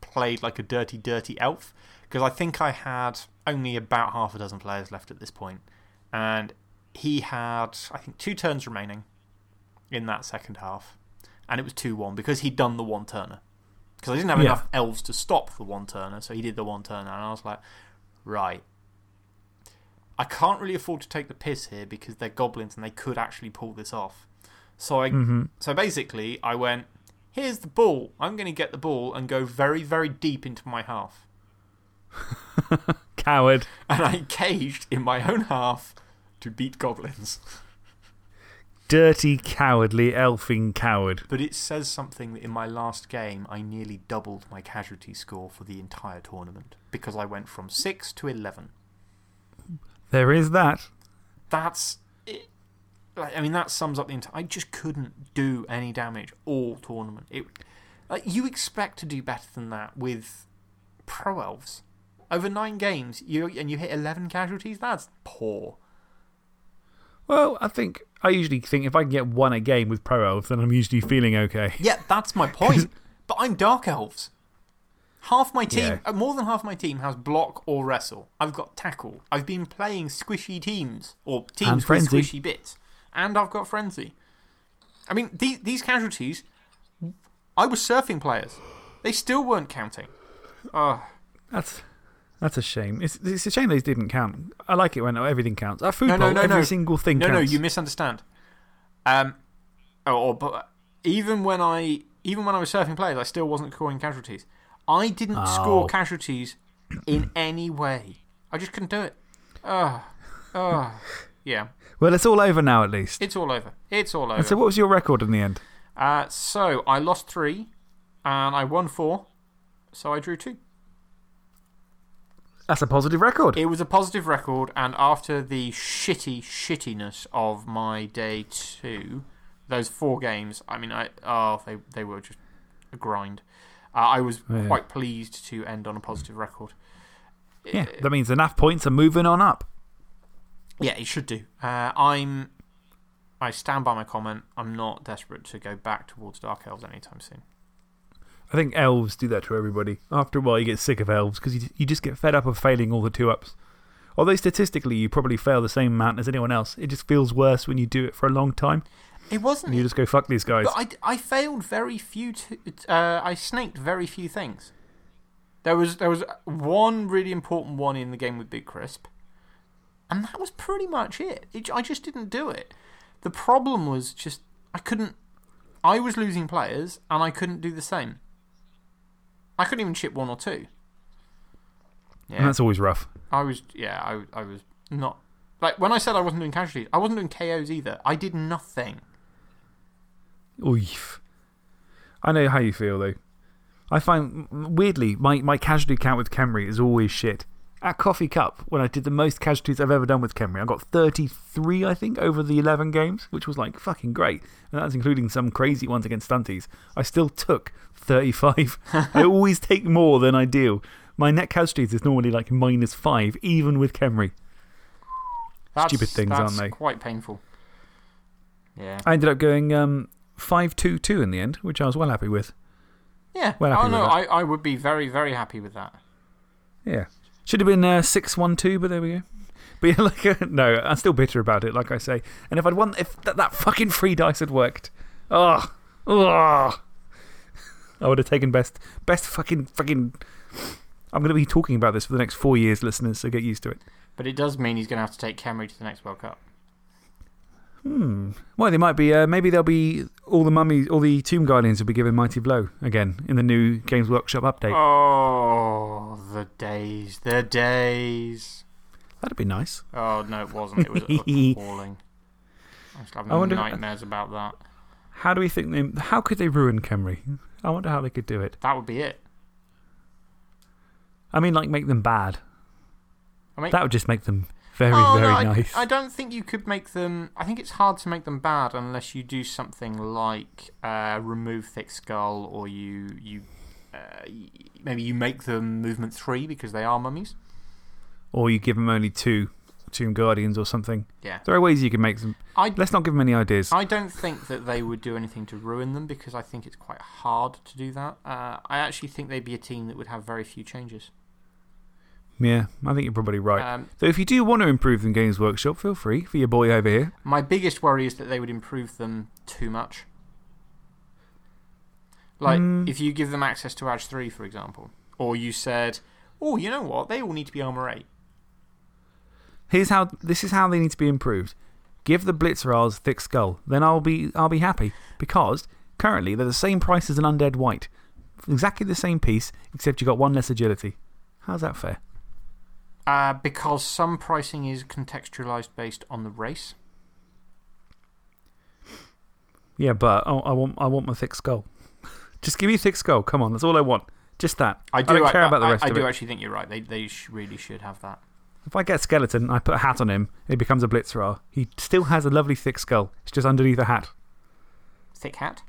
played like a dirty, dirty elf because I think I had only about half a dozen players left at this point. And he had, I think, two turns remaining in that second half. And it was 2 1 because he'd done the one turner. Because I didn't have
Yeah.
enough elves to stop the one turner, so he did the one turner. And I was like, right. I can't really afford to take the piss here because they're goblins and they could actually pull this off. So, I,
Mhm.
so basically, I went, here's the ball. I'm going to get the ball and go very, very deep into my half.
Coward.
And I caged in my own half to beat goblins.
Dirty, cowardly, elfing coward.
But it says something that in my last game, I nearly doubled my casualty score for the entire tournament because I went from 6 to 11.
There is that.
That's. It, like, I mean, that sums up the entire. I just couldn't do any damage all tournament. It, like, you expect to do better than that with Pro Elves. Over nine games, you, and you hit 11 casualties? That's poor.
Well, I think. I usually think if I can get one a game with Pro Elf, then I'm usually feeling okay.
Yeah, that's my point. but I'm Dark Elves. Half my team,
Yeah.
uh, more than half my team, has block or wrestle. I've got tackle. I've been playing squishy teams, or teams with squishy bits. And I've got frenzy. I mean, these, these casualties, I was surfing players. They still weren't counting. Oh,
That's. That's a shame. It's, it's a shame these didn't count. I like it when everything counts. Our food
No, no,
bowl,
no,
every
no.
single thing
no, no,
counts.
you misunderstand. Um, oh, or, but even when I even when I was surfing players, I still wasn't scoring casualties. I didn't
Oh.
score casualties in any way. I just couldn't do it. Oh, oh, yeah.
Well, it's all over now, at least.
It's all over. It's all over.
And so, what was your record in the end?
Uh, so I lost three, and I won four. So I drew two.
That's a positive record.
It was a positive record, and after the shitty shittiness of my day two, those four games, I mean, I, oh, they, they were just a grind. Uh, I was
Yeah.
quite pleased to end on a positive record.
yeah, that means enough points are moving on up.
Yeah, it should do. Uh, I'm. I stand by my comment. I'm not desperate to go back towards Dark Elves anytime soon.
I think elves do that to everybody. After a while, you get sick of elves because you, you just get fed up of failing all the two ups. Although statistically, you probably fail the same amount as anyone else. It just feels worse when you do it for a long time.
It wasn't.
And you just go, fuck these guys.
But I, I failed very few. Uh, I snaked very few things. There was, there was one really important one in the game with Big Crisp, and that was pretty much it. it. I just didn't do it. The problem was just I couldn't. I was losing players, and I couldn't do the same. I couldn't even chip one or two.
And
Yeah,
that's always rough.
I was. Yeah, I, I was not. Like, when I said I wasn't doing casualties, I wasn't doing KOs either. I did nothing.
Oof. I know how you feel, though. I find, weirdly, my, my casualty count with Khemri is always shit. At Coffee Cup, when I did the most casualties I've ever done with Khemri, I got 33, I think, over the 11 games, which was like fucking great. And that's including some crazy ones against stunties. I still took 35. I always take more than I deal. My net casualties is normally like minus 5, even with.
That's,
Stupid things, aren't they?
quite painful. Yeah.
I ended up going um, 5 2 2 in the end, which I was well happy with.
Yeah.
Well happy
oh, no, I, I would be very, very happy with that.
Yeah. Should have been uh, 6 1 2, but there we go. But yeah, like, uh, no, I'm still bitter about it, like I say. And if I'd won, if that, that fucking free dice had worked, oh, oh, I would have taken best, best fucking, fucking. I'm going to be talking about this for the next four years, listeners, so get used to it.
But it does mean he's going to have to take Khemri to the next World Cup.
Hmm. Well, they might be, uh, maybe there'll be all the mummies, all the Tomb Guardians will be given Mighty Blow again in the new Games Workshop update.
Oh, the days, the days.
That'd be nice.
Oh, no, it wasn't. It was appalling. I was having
I wonder-
nightmares about that.
How do we think they, how could they ruin Khemri? I wonder how they could do it.
That would be it.
I mean, like, make them bad.
I mean,
That would just make them very,
Oh,
very
no,
nice.
I don't think you could make them. I think it's hard to make them bad unless you do something like uh, remove thick skull, or you you uh, maybe you make them movement three because they are mummies.
or you give them only two Tomb Guardians or something.
Yeah,
There are ways you can make them.
I
Let's not give them any ideas.
I don't think that they would do anything to ruin them because I think it's quite hard to do that. Uh, I actually think they'd be a team that would have very few changes.
Yeah, I think you're probably right.
Um,
so if you do want to improve them, Games Workshop, feel free for your boy over here.
my biggest worry is that they would improve them too much. Like,
Hmm.
if you give them access to AG 3, for example, or you said, oh, you know what? They all need to be Armour 8.
Here's how, this is how they need to be improved. Give the Blitz-Ras thick skull. Then I'll be, I'll be happy. Because currently they're the same price as an Undead Wight. Exactly the same piece, except you've got one less agility. How's that fair?
Uh, because some pricing is contextualized based on the race.
Yeah, but I, I, want, I want my thick skull. Just give me a thick skull. Come on, that's all I want. Just that.
I do
don't care
I,
about the rest
I
of
do actually think you're right. They, they sh really should have that.
If I get skeleton and I put a hat on him, he becomes a Blitz-Ra. He still has a lovely thick skull. It's just underneath a hat.
Thick hat?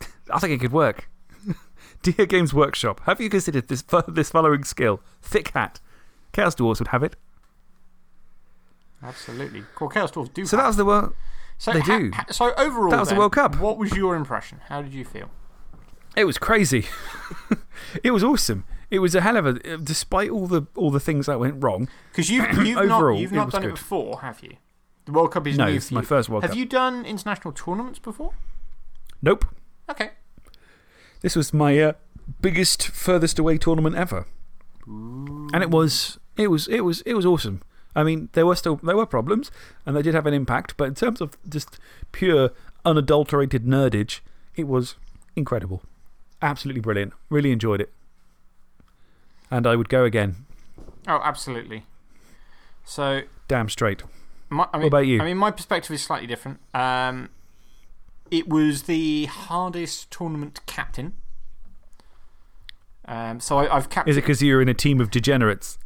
I think it could work. Dear Games Workshop, have you considered this, this following skill? Thick hat. Chaos Dwarfs would have it.
Absolutely. Cool. Chaos Dwarfs do
So that was the world.
So,
They do.
so overall,
That was the World Cup.
What was your impression? How did you feel?
It was crazy. it was awesome. It was a hell of a. Despite all the, all the things that went wrong.
Because you've, you've not, you've not
was
done it before, have you? The World Cup is
No,
new
it's
for
my
you.
first World
have
Cup.
you done international tournaments before?
Nope.
Okay.
This was my uh, biggest, furthest away tournament ever. And it was, it, was, it, was, it was awesome. I mean, there were still there were problems, and they did have an impact, but in terms of just pure, unadulterated nerdage, it was incredible. Absolutely brilliant. Really enjoyed it. And I would go again.
Oh, absolutely. So,
Damn straight.
my, I mean,
about you?
I mean, my perspective is slightly different. Um, it was the hardest tournament to captain. Um, so I, I've captained.
Is it because you're in a team of degenerates?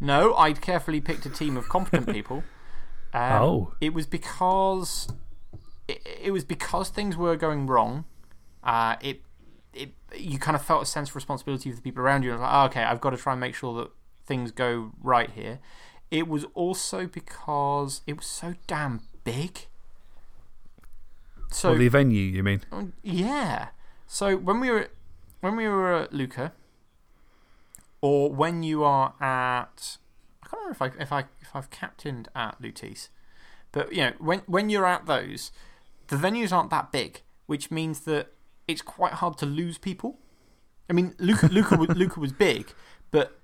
No, I'd carefully picked a team of competent people. Um,
Oh.
It was because. It, it was because things were going wrong. Uh, it, it, you kind of felt a sense of responsibility for the people around you. And like, oh, okay, I've got to try and make sure that things go right here. It was also because it was so damn big. So,
or the venue, you mean?
um, yeah. So when we were when we were at Luca, or when you are at, I can't remember if I if I if I've captained at Lutis, but you know when when you're at those, the venues aren't that big, which means that it's quite hard to lose people. I mean, Luca Luca was, Luca was big, but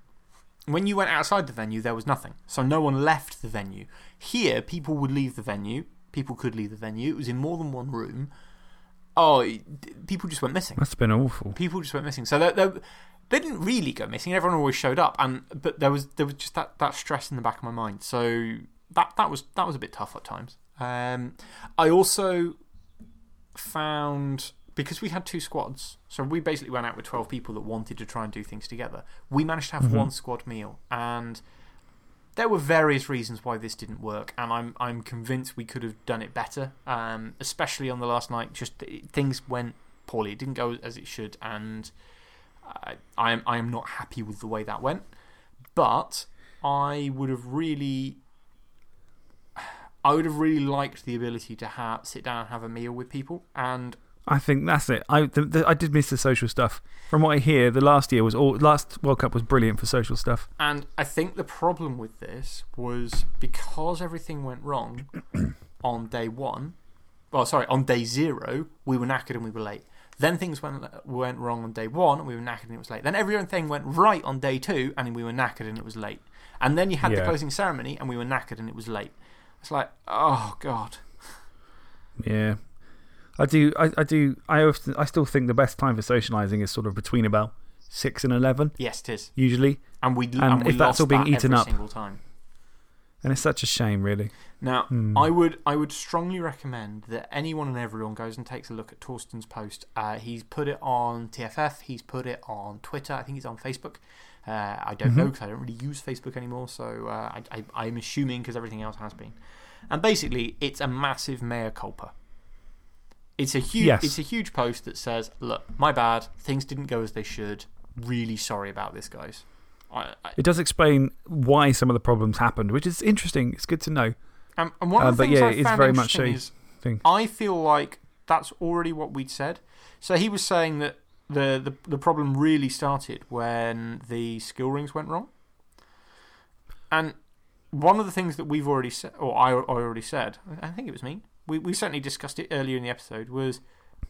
when you went outside the venue, there was nothing. So no one left the venue. Here, people would leave the venue. People could leave the venue. It was in more than one room. Oh, people just went missing.
That's been awful.
People just went missing. So they, they didn't really go missing. Everyone always showed up. and But there was, there was just that, that stress in the back of my mind. So that, that, was, that was a bit tough at times. Um, I also found, because we had two squads, so we basically went out with 12 people that wanted to try and do things together. We managed to have one squad meal. And there were various reasons why this didn't work, and I'm, I'm convinced we could have done it better, um, especially on the last night. Just things went poorly. It didn't go as it should, and I, I, am, I am not happy with the way that went. But I would have really. I would have really liked the ability to ha sit down and have a meal with people. And
I think that's it. I, the, the, I did miss the social stuff. From what I hear, the last year was all, last World Cup was brilliant for social stuff.
And I think the problem with this was because everything went wrong on day one, well, sorry, on day zero, we were knackered and we were late. Then things went, went wrong on day one and we were knackered and it was late. Then everything went right on day two and we were knackered and it was late. And then you had the closing ceremony and we were knackered and it was late. It's like, oh, God.
Yeah. I do, I, I do, I, often, I still think the best time for socialising is sort of between about 6 and 11,
Yes, it is.
usually.
And we, and, we
if that's all being
that
eaten
every
up-
single time.
And it's such a shame, really.
Now,
Hmm.
I, would, I would strongly recommend that anyone and everyone goes and takes a look at Torsten's post. Uh, he's put it on TFF, he's put it on Twitter, I think it's on Facebook. Uh, I don't know because I don't really use Facebook anymore, so uh, I, I, I'm assuming because everything else has been. And basically, it's a massive mea culpa. It's a, huge,
Yes.
it's a huge post that says, Look, my bad, things didn't go as they should. Really sorry about this, guys. I, I,
It does explain why some of the problems happened, which is interesting. It's good to know.
and, and one
Uh,
of the
but
things
yeah,
I
it's
found
very much a thing.
I feel like that's already what we'd said. So he was saying that the, the, the problem really started when the skill rings went wrong. And one of the things that we've already said, or I, I already said, I think it was me, we, we certainly discussed it earlier in the episode, was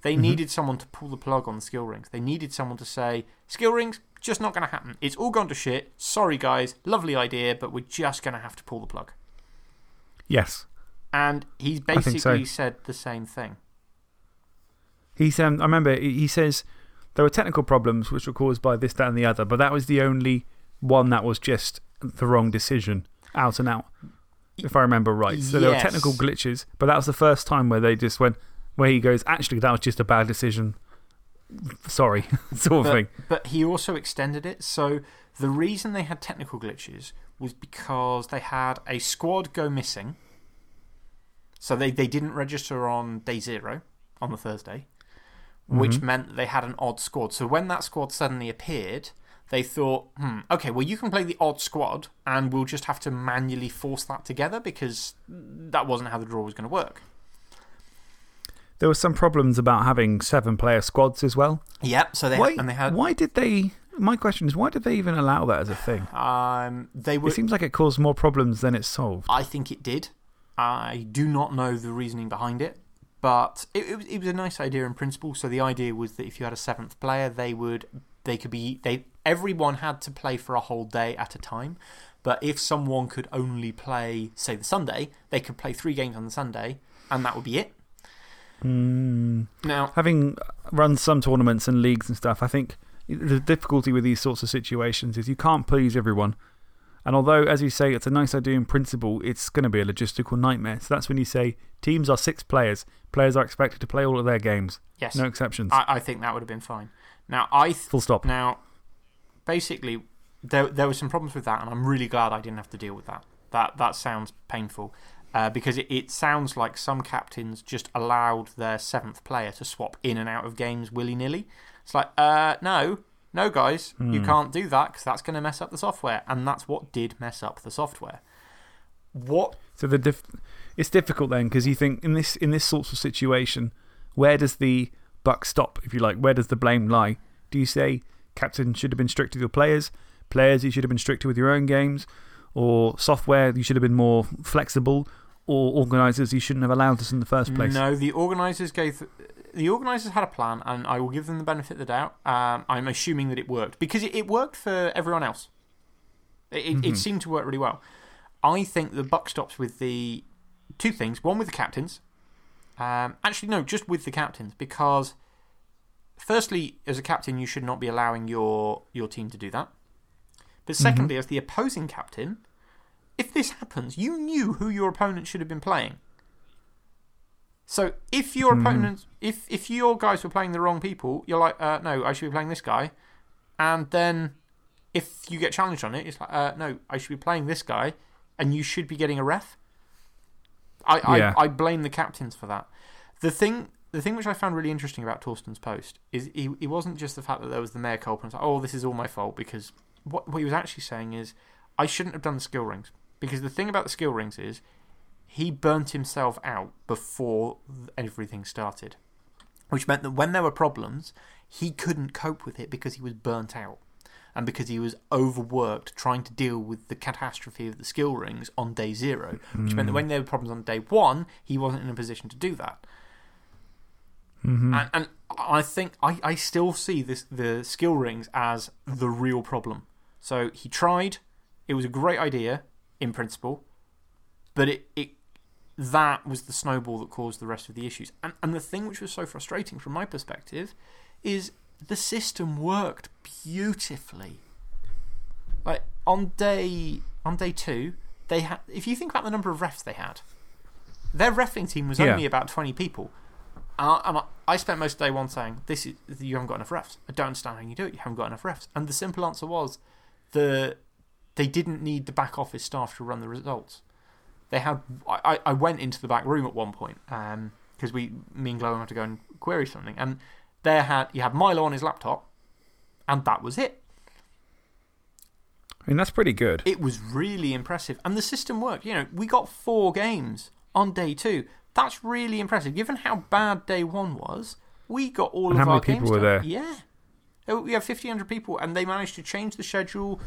They needed someone to pull the plug on the skill rings. They needed someone to say, skill rings, just not going to happen. It's all gone to shit. Sorry, guys. Lovely idea, but we're just going to have to pull the plug.
Yes.
And he's
so.
basically said the same thing.
He's, um, I remember he he says there were technical problems which were caused by this, that, and the other, but that was the only one that was just the wrong decision, out and out, if I remember right. So there were technical glitches, but that was the first time where they just went, where he goes, actually, that was just a bad decision. Sorry, sort of
But,
thing.
but he also extended it. So the reason they had technical glitches was because they had a squad go missing. So they, they didn't register on day zero, on the Thursday, which
Mm-hmm.
meant they had an odd squad. So when that squad suddenly appeared, they thought, hmm, okay, well, you can play the odd squad, and we'll just have to manually force that together because that wasn't how the draw was going to work.
There were some problems about having seven player squads as well.
Yep. So they,
Why,
and they had.
why did they. My question is, why did they even allow that as a thing?
Um, they were.
It seems like it caused more problems than it solved.
I think it did. I do not know the reasoning behind it, but it, it, was, it was a nice idea in principle. So the idea was that if you had a seventh player, they would they could be they everyone had to play for a whole day at a time. But if someone could only play, say, the Sunday, they could play three games on the Sunday, and that would be it.
Hmm.
Now,
Having run some tournaments and leagues and stuff, I think the difficulty with these sorts of situations is you can't please everyone. And although, as you say, it's a nice idea in principle, it's going to be a logistical nightmare. So that's when you say teams are six players. Players are expected to play all of their games.
yes,
No exceptions.
I, I think that would have been fine. Now, I
Full stop.
Now, basically, there, there were some problems with that, and I'm really glad I didn't have to deal with that. That, that sounds painful uh, because it, it sounds like some captains just allowed their seventh player to swap in and out of games willy nilly. It's like, uh, no, no, guys, you can't do that because that's going to mess up the software. And that's what did mess up the software. What
So the diff it's difficult then because you think in this, in this sort of situation, where does the buck stop, if you like? Where does the blame lie? Do you say captain should have been stricter with your players? Players, you should have been stricter with your own games? Or software, you should have been more flexible? Or organisers, you shouldn't have allowed this in the first place?
No, the organisers gave. The organisers had a plan, and I will give them the benefit of the doubt. Um, I'm assuming that it worked because it, it worked for everyone else. It, it,
Mm-hmm.
it seemed to work really well. I think the buck stops with the two things one with the captains. Um, actually, no, just with the captains because, firstly, as a captain, you should not be allowing your, your team to do that. But secondly, as the opposing captain, if this happens, you knew who your opponent should have been playing. So if your opponent, if, if your guys were playing the wrong people, you're like, uh, no, I should be playing this guy. And then if you get challenged on it, it's like, uh, no, I should be playing this guy, and you should be getting a ref. I,
Yeah.
I, I blame the captains for that. The thing, the thing which I found really interesting about Torsten's post is he, it wasn't just the fact that there was the mayor culpa and like, oh, this is all my fault, because what, what he was actually saying is, I shouldn't have done the skill rings. Because the thing about the skill rings is, he burnt himself out before everything started. Which meant that when there were problems, he couldn't cope with it because he was burnt out. And because he was overworked trying to deal with the catastrophe of the skill rings on day zero. Which meant that when there were problems on day one, he wasn't in a position to do that.
Mm-hmm.
And, and I think I, I still see this, the skill rings as the real problem. So he tried, it was a great idea in principle, but it, it, that was the snowball that caused the rest of the issues. And, and the thing which was so frustrating from my perspective is the system worked beautifully. Like on day, on day two, they had, if you think about the number of refs they had, their refing team was
Yeah.
only about 20 people. And I, and I- I spent most of day one saying, this is, You haven't got enough refs. I don't understand how you do it. You haven't got enough refs. And the simple answer was the, they didn't need the back office staff to run the results. They had, I, I went into the back room at one point um, because we, me and Glow had to go and query something. And there had, you had Milo on his laptop, and that was it.
I mean, that's pretty good.
It was really impressive. And the system worked. You know, we got four games on day two. That's really impressive. Given how bad day one was, we got all
And
of
how
our
many people
games
were
done.
there?
Yeah. Oh, We have 1,500 people, and they managed to change the schedule.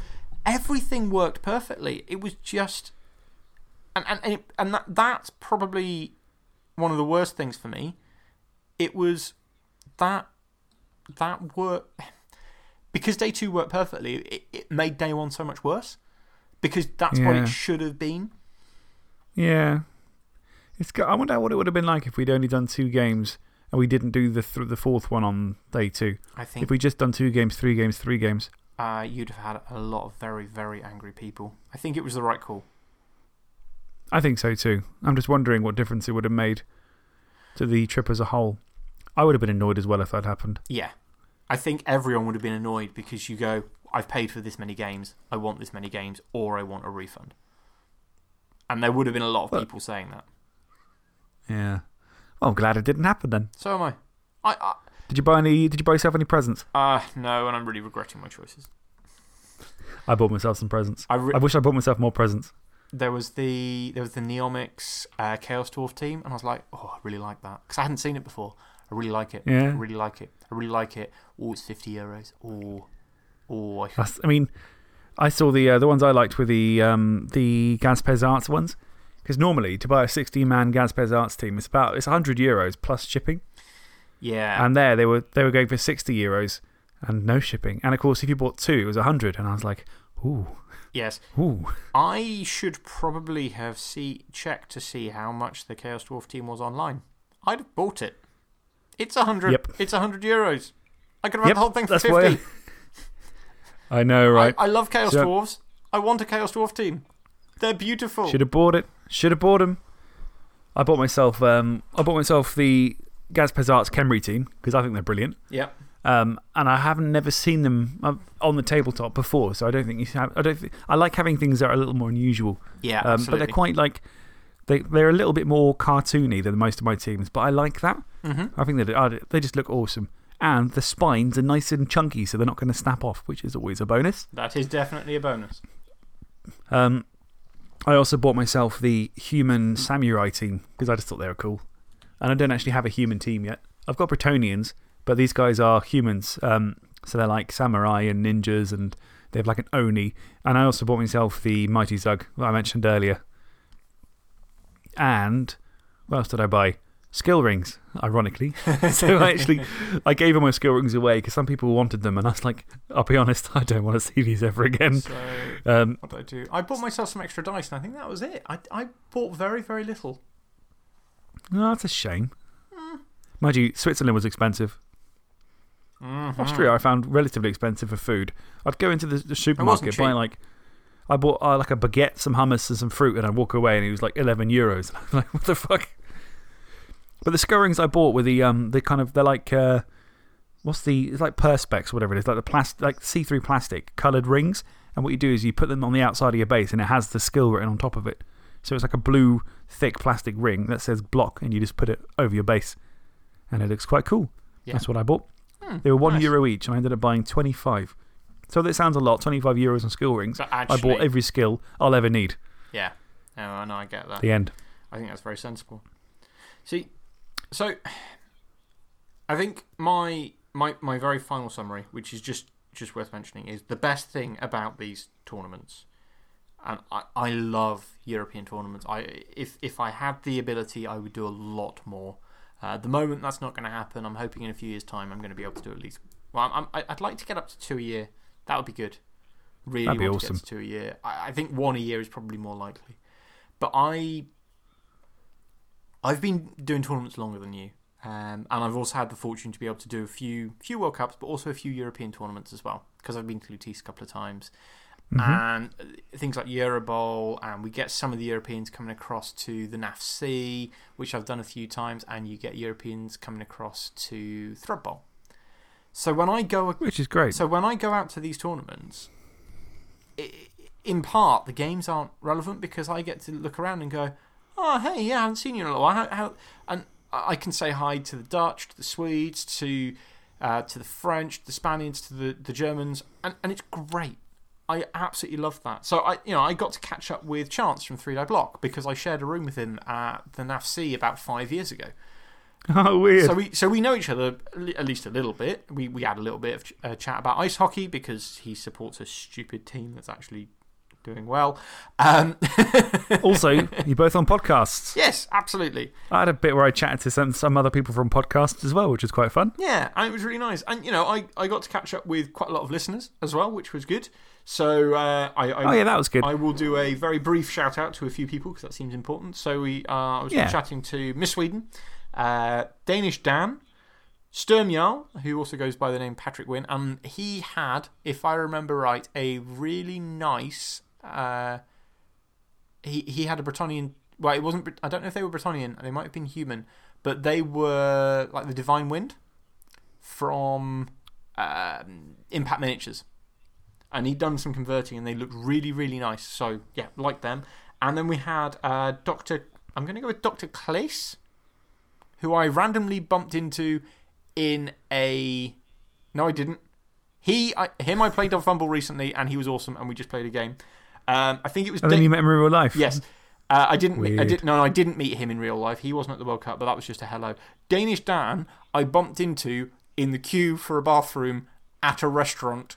Everything worked perfectly. It was just. And, and, and, it, and that, that's probably one of the worst things for me. It was that, that worked. Because day two worked perfectly, it, it made day one so much worse. Because that's what it should have been.
Yeah. It's, I wonder what it would have been like if we'd only done two games and we didn't do the, th the fourth one on day two.
I think
If we'd just done two games, three games, three games.
Uh, you'd have had a lot of very, very angry people. I think it was the right call.
I think so too. I'm just wondering what difference it would have made to the trip as a whole. I would have been annoyed as well if that happened.
Yeah. I think everyone would have been annoyed because you go, I've paid for this many games, I want this many games, or I want a refund. And there would have been a lot of
Well-
people saying that.
Yeah. Well, I'm glad it didn't happen then.
So am I. I, I
Did you buy any? Did you buy yourself any presents?
uh, no, and I'm really regretting my choices.
I bought myself some presents.
I,
I wish I bought myself more presents.
there was the there was the Neomix uh, Chaos Dwarf team, and I was like, oh, I really like that because I hadn't seen it before. I really like it. I
Yeah.
really like it. I really like it. Oh, it's fifty euros. Oh, oh, I
I mean, I saw the uh, the ones I liked were the um, the Gaspez Arts ones. Because normally to buy a 16 man Gaspez Arts team, it's about it's 100 euros plus shipping.
Yeah.
And there they were, they were going for 60 euros and no shipping. And of course, if you bought two, it was 100. And I was like, ooh,
yes,
ooh.
I should probably have see checked to see how much the Chaos Dwarf team was online. I'd have bought it. It's a hundred.
Yep.
It's a hundred euros. I could have had
Yep,
the whole thing for
that's why
fifty.
I know, right?
I, I love Chaos
So-
Dwarves. I want a Chaos Dwarf team. They're beautiful.
Should have bought it. Should have bought them. I bought myself, um, I bought myself the Gaspez Arts Khemri team because I think they're brilliant.
Yeah.
Um, and I haven't never seen them uh, on the tabletop before, so I don't think you have. I, don't think, I like having things that are a little more unusual.
Yeah,
Um, but they're quite like. They, they're a little bit more cartoony than most of my teams, but I like that.
Mhm.
I think they, uh, they just look awesome. And the spines are nice and chunky, so they're not going to snap off, which is always a bonus.
That is definitely a bonus.
Um, I also bought myself the human samurai team because I just thought they were cool. And I don't actually have a human team yet. I've got Bretonnians, but these guys are humans. Um, so they're like samurai and ninjas, and they have like an Oni. And I also bought myself the Mighty Zug that I mentioned earlier. And what else did I buy? Skill rings, ironically. so I actually I gave all my skill rings away because some people wanted them, and I was like, I'll be honest, I don't want to see these ever again.
So,
Um,
what did I do? I bought myself some extra dice, and I think that was it. I, I bought very, very little.
No, that's a shame. Mind you, Switzerland was expensive.
Mhm.
Austria, I found relatively expensive for food. I'd go into the, the supermarket, buy like. I bought uh, like a baguette, some hummus, and some fruit, and I'd walk away, and it was like 11 euros. I'm like, what the fuck? But the skill rings I bought were the, um, the kind of, they're like, uh, what's the, it's like Perspex, whatever it is, like the plastic, like see through plastic coloured rings. And what you do is you put them on the outside of your base, and it has the skill written on top of it. So it's like a blue, thick plastic ring that says block, and you just put it over your base. And it looks quite cool.
Yeah.
That's what I bought.
Hmm,
They were one
nice.
euro each, and I ended up buying 25. So that sounds a lot 25 euros on skill rings.
But
I bought every skill I'll ever need.
Yeah. I know, I get that.
The end.
I think that's very sensible. See, so I think my, my, my very final summary, which is just, just worth mentioning, is the best thing about these tournaments. And I, I love European tournaments. I, if, if I had the ability, I would do a lot more. Uh, at the moment, that's not going to happen. I'm hoping in a few years' time I'm going to be able to do at least. Well, I'm, I'm, I'd like to get up to two a year. That would be good. Really
That'd be
want to
awesome.
get to two a year. I, I think one a year is probably more likely. But I I've been doing tournaments longer than you. Um, and I've also had the fortune to be able to do a few, few World Cups, but also a few European tournaments as well. Because I've been to Lutece a couple of times.
Mm-hmm.
And uh, things like Eurobowl, and we get some of the Europeans coming across to the NAFC, which I've done a few times, and you get Europeans coming across to Thrudball. So when I go
Which is great.
so when I go out to these tournaments, i in part, the games aren't relevant because I get to look around and go, oh, hey, yeah, I haven't seen you in a little while. How, how, and I can say hi to the Dutch, to the Swedes, to, uh, to the French, the Spaniards, to the, the Germans, and, and it's great. I absolutely love that. So I, you know, I got to catch up with Chance from Three Die Block because I shared a room with him at the NAFC about five years ago.
oh, weird.
So we so we know each other at least a little bit. We we had a little bit of ch- uh, chat about ice hockey because he supports a stupid team that's actually doing well. Um,
Also, you're both on podcasts.
yes, absolutely.
I had a bit where I chatted to some, some other people from podcasts as well, which was quite fun.
Yeah, and it was really nice. And, you know, I, I got to catch up with quite a lot of listeners as well, which was good. So uh, I, I,
Oh, yeah, that was good.
I will do a very brief shout out to a few people because that seems important. So we, uh, I was
Yeah.
chatting to Miss Sweden, uh, Danish Dan, Sturm Jarl, who also goes by the name Patrick Wynn, and he had, if I remember right, a really nice. Uh, he, he had a Bretonnian. Well, it wasn't. I don't know if they were Bretonnian. They might have been human, but they were like the Divine Wind from um, Impact Miniatures. And he'd done some converting and they looked really, really nice. So, yeah, like them. And then we had uh, Dr. I'm going to go with Dr. Clace, who I randomly bumped into in a. No, I didn't. He, I, him, I played on FUMBBL recently and he was awesome and we just played a game. Um, I think it was.
And then you met him in real life.
Yes. Uh, I didn't. meet- I did, no, no, I didn't meet him in real life. He wasn't at the World Cup, but that was just a hello. Danish Dan, I bumped into in the queue for a bathroom at a restaurant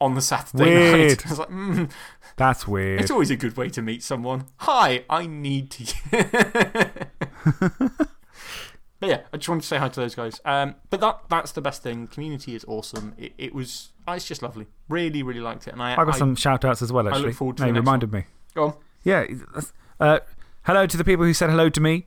on the Saturday
Weird.
night. I like, mm,
That's weird.
it's always a good way to meet someone. Hi, I need to. but yeah, I just wanted to say hi to those guys. Um, but that that's the best thing. Community is awesome. It, it was. oh, It's just lovely. Really, really liked it. And I,
I got some shout outs as well,
look
actually.
forward to
no,
the
you reminded me.
Go on.
Yeah. Uh, hello to the people who said hello to me.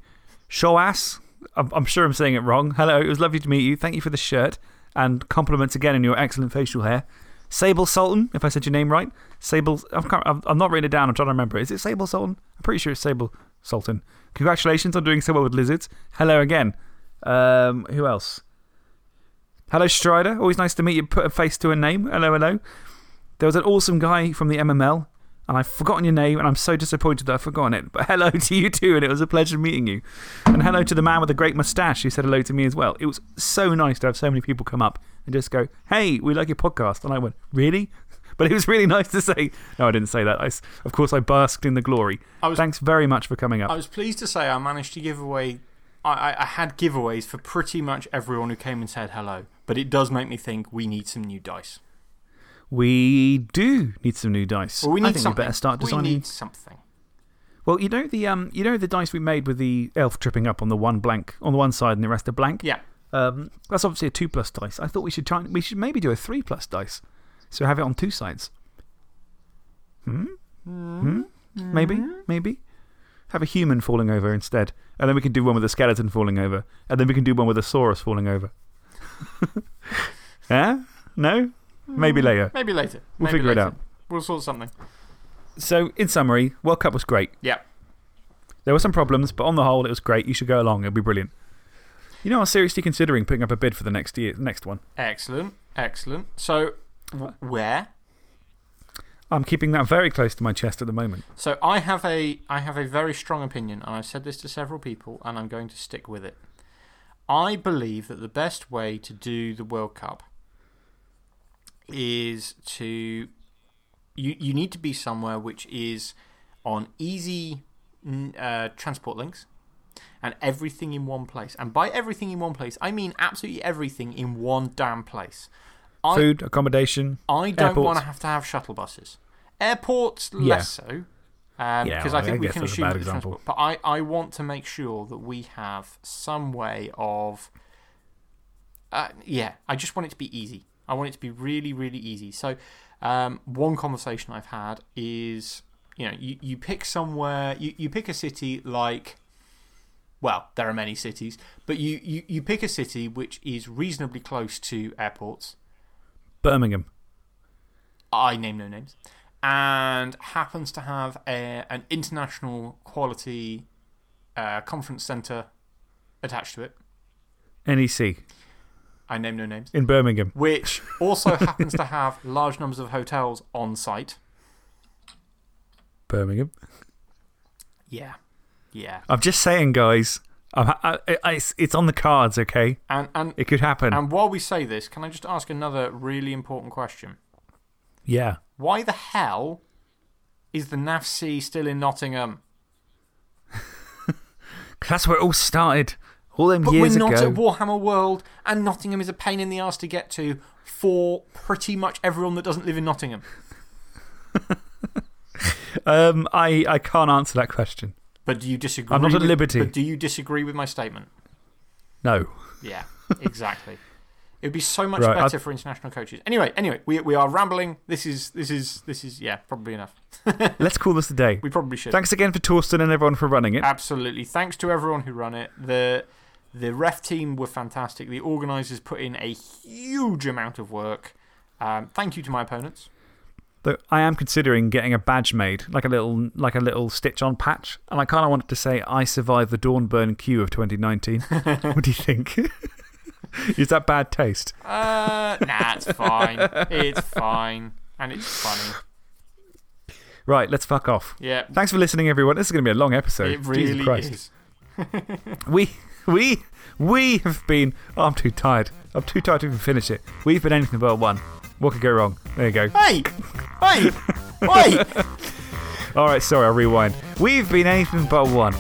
Showass. I'm, I'm sure I'm saying it wrong. Hello. It was lovely to meet you. Thank you for the shirt. And compliments again on your excellent facial hair. Sable Sultan, if I said your name right. Sable. I've, I've not written it down. I'm trying to remember. Is it Sable Sultan? I'm pretty sure it's Sable Sultan. Congratulations on doing so well with lizards. Hello again. Um, who else? Hello, Strider. Always nice to meet you. Put a face to a name. Hello, hello. There was an awesome guy from the MML, and I've forgotten your name, and I'm so disappointed that I've forgotten it. But hello to you too, and it was a pleasure meeting you. And hello to the man with the great moustache who said hello to me as well. It was so nice to have so many people come up and just go, Hey, we like your podcast. And I went, Really? But it was really nice to say. No, I didn't say that. I, of course, I basked in the glory.
I was-
Thanks very much for coming up.
I was pleased to say I managed to give away. I, I, I had giveaways for pretty much everyone who came and said hello. But it does make me think we need some new dice.
we do need some new dice.
Well, we need
I think
something.
we better start designing.
We need something.
Well, you know, the, um, you know the dice we made with the elf tripping up on the one blank, on the one side and the rest are blank?
Yeah.
Um, that's obviously a 2 plus dice. I thought we should, try, we should maybe do a 3 plus dice. So have it on two sides. Hmm? Hmm? Maybe? Maybe? Have a human falling over instead. And then we can do one with a skeleton falling over. And then we can do one with a Saurus falling over. yeah? No? Maybe later.
Maybe later.
We'll
Maybe
figure it out.
We'll sort something.
So, in summary, World Cup was great.
Yeah.
There were some problems, but on the whole, it was great. You should go along, it'll be brilliant. You know, I'm seriously considering putting up a bid for the next, year, next one.
Excellent. Excellent. So, where?
I'm keeping that very close to my chest at the moment.
So, I have, a, I have a very strong opinion, and I've said this to several people, and I'm going to stick with it. I believe that the best way to do the World Cup is to. You, you need to be somewhere which is on easy uh, transport links and everything in one place. And by everything in one place, I mean absolutely everything in one damn place. I,
Food, accommodation.
I don't want to have to have shuttle buses. Airports,
Yeah.
less so. Um,
Yeah,
because
well,
I think
I
we can
a
assume
example.
transport. But I, I want to make sure that we have some way of. Uh, yeah, I just want it to be easy. I want it to be really, really easy. So, um, one conversation I've had is you know, you, you pick somewhere, you, you pick a city like. Well, there are many cities, but you, you, you pick a city which is reasonably close to airports.
Birmingham.
I name no names, and happens to have a, an international quality uh, conference centre attached to it.
NEC.
I name no names.
In Birmingham.
Which also happens to have large numbers of hotels on site.
Birmingham.
Yeah. Yeah.
I'm just saying, guys. I, I, it's, it's on the cards, okay?
And, and,
It could happen.
and while we say this, can I just ask another really important question?
yeah.
Why the hell is the NAFC still in Nottingham?
That's where it all started. All them
But
years
we're not
ago.
at Warhammer World, and Nottingham is a pain in the ass to get to for pretty much everyone that doesn't live in Nottingham.
Um, I, I can't answer that question.
But do you disagree?
I'm not at
with-
liberty.
But do you disagree with my statement?
No.
Yeah, exactly. it would be so much
Right,
better for international coaches. Anyway, anyway, we, we are rambling. This is, this is, this is, yeah, probably enough.
Let's call this a day.
We probably should.
Thanks again for Torsten and everyone for running it.
Absolutely. Thanks to everyone who run it. The, the ref team were fantastic. The organisers put in a huge amount of work. Um, thank you to my opponents.
Though I am considering getting a badge made, like a little, like a little stitch on patch. And I kind of wanted to say, I survived the Dornbirn queue of 2019. what do you think? Is that bad taste?
Uh, nah, it's fine. It's fine. And it's funny.
Right, let's fuck off.
Yeah.
Thanks for listening, everyone. This is going to be a long episode.
It
Jesus
really
Christ.
is.
We, we, we have been. Oh, I'm too tired. I'm too tired to even finish it. We've been anything but one. What could go wrong? There you go.
Hey! Hey! Wait!
All right, sorry, I'll rewind. We've been anything but one.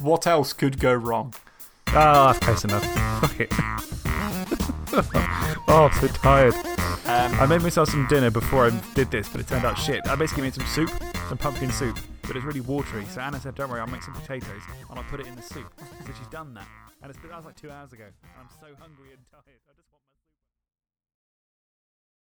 What else could go wrong?
Oh, that's close enough. Fuck it. oh, I'm so tired.
Um,
I made myself some dinner before I did this, but it turned out shit. I basically made some soup, some pumpkin soup, but it's really watery. So Anna said, Don't worry, I'll make some potatoes and I'll put it in the soup. So she's done that. And it's been, that was like two hours ago. I'm so hungry and tired. I just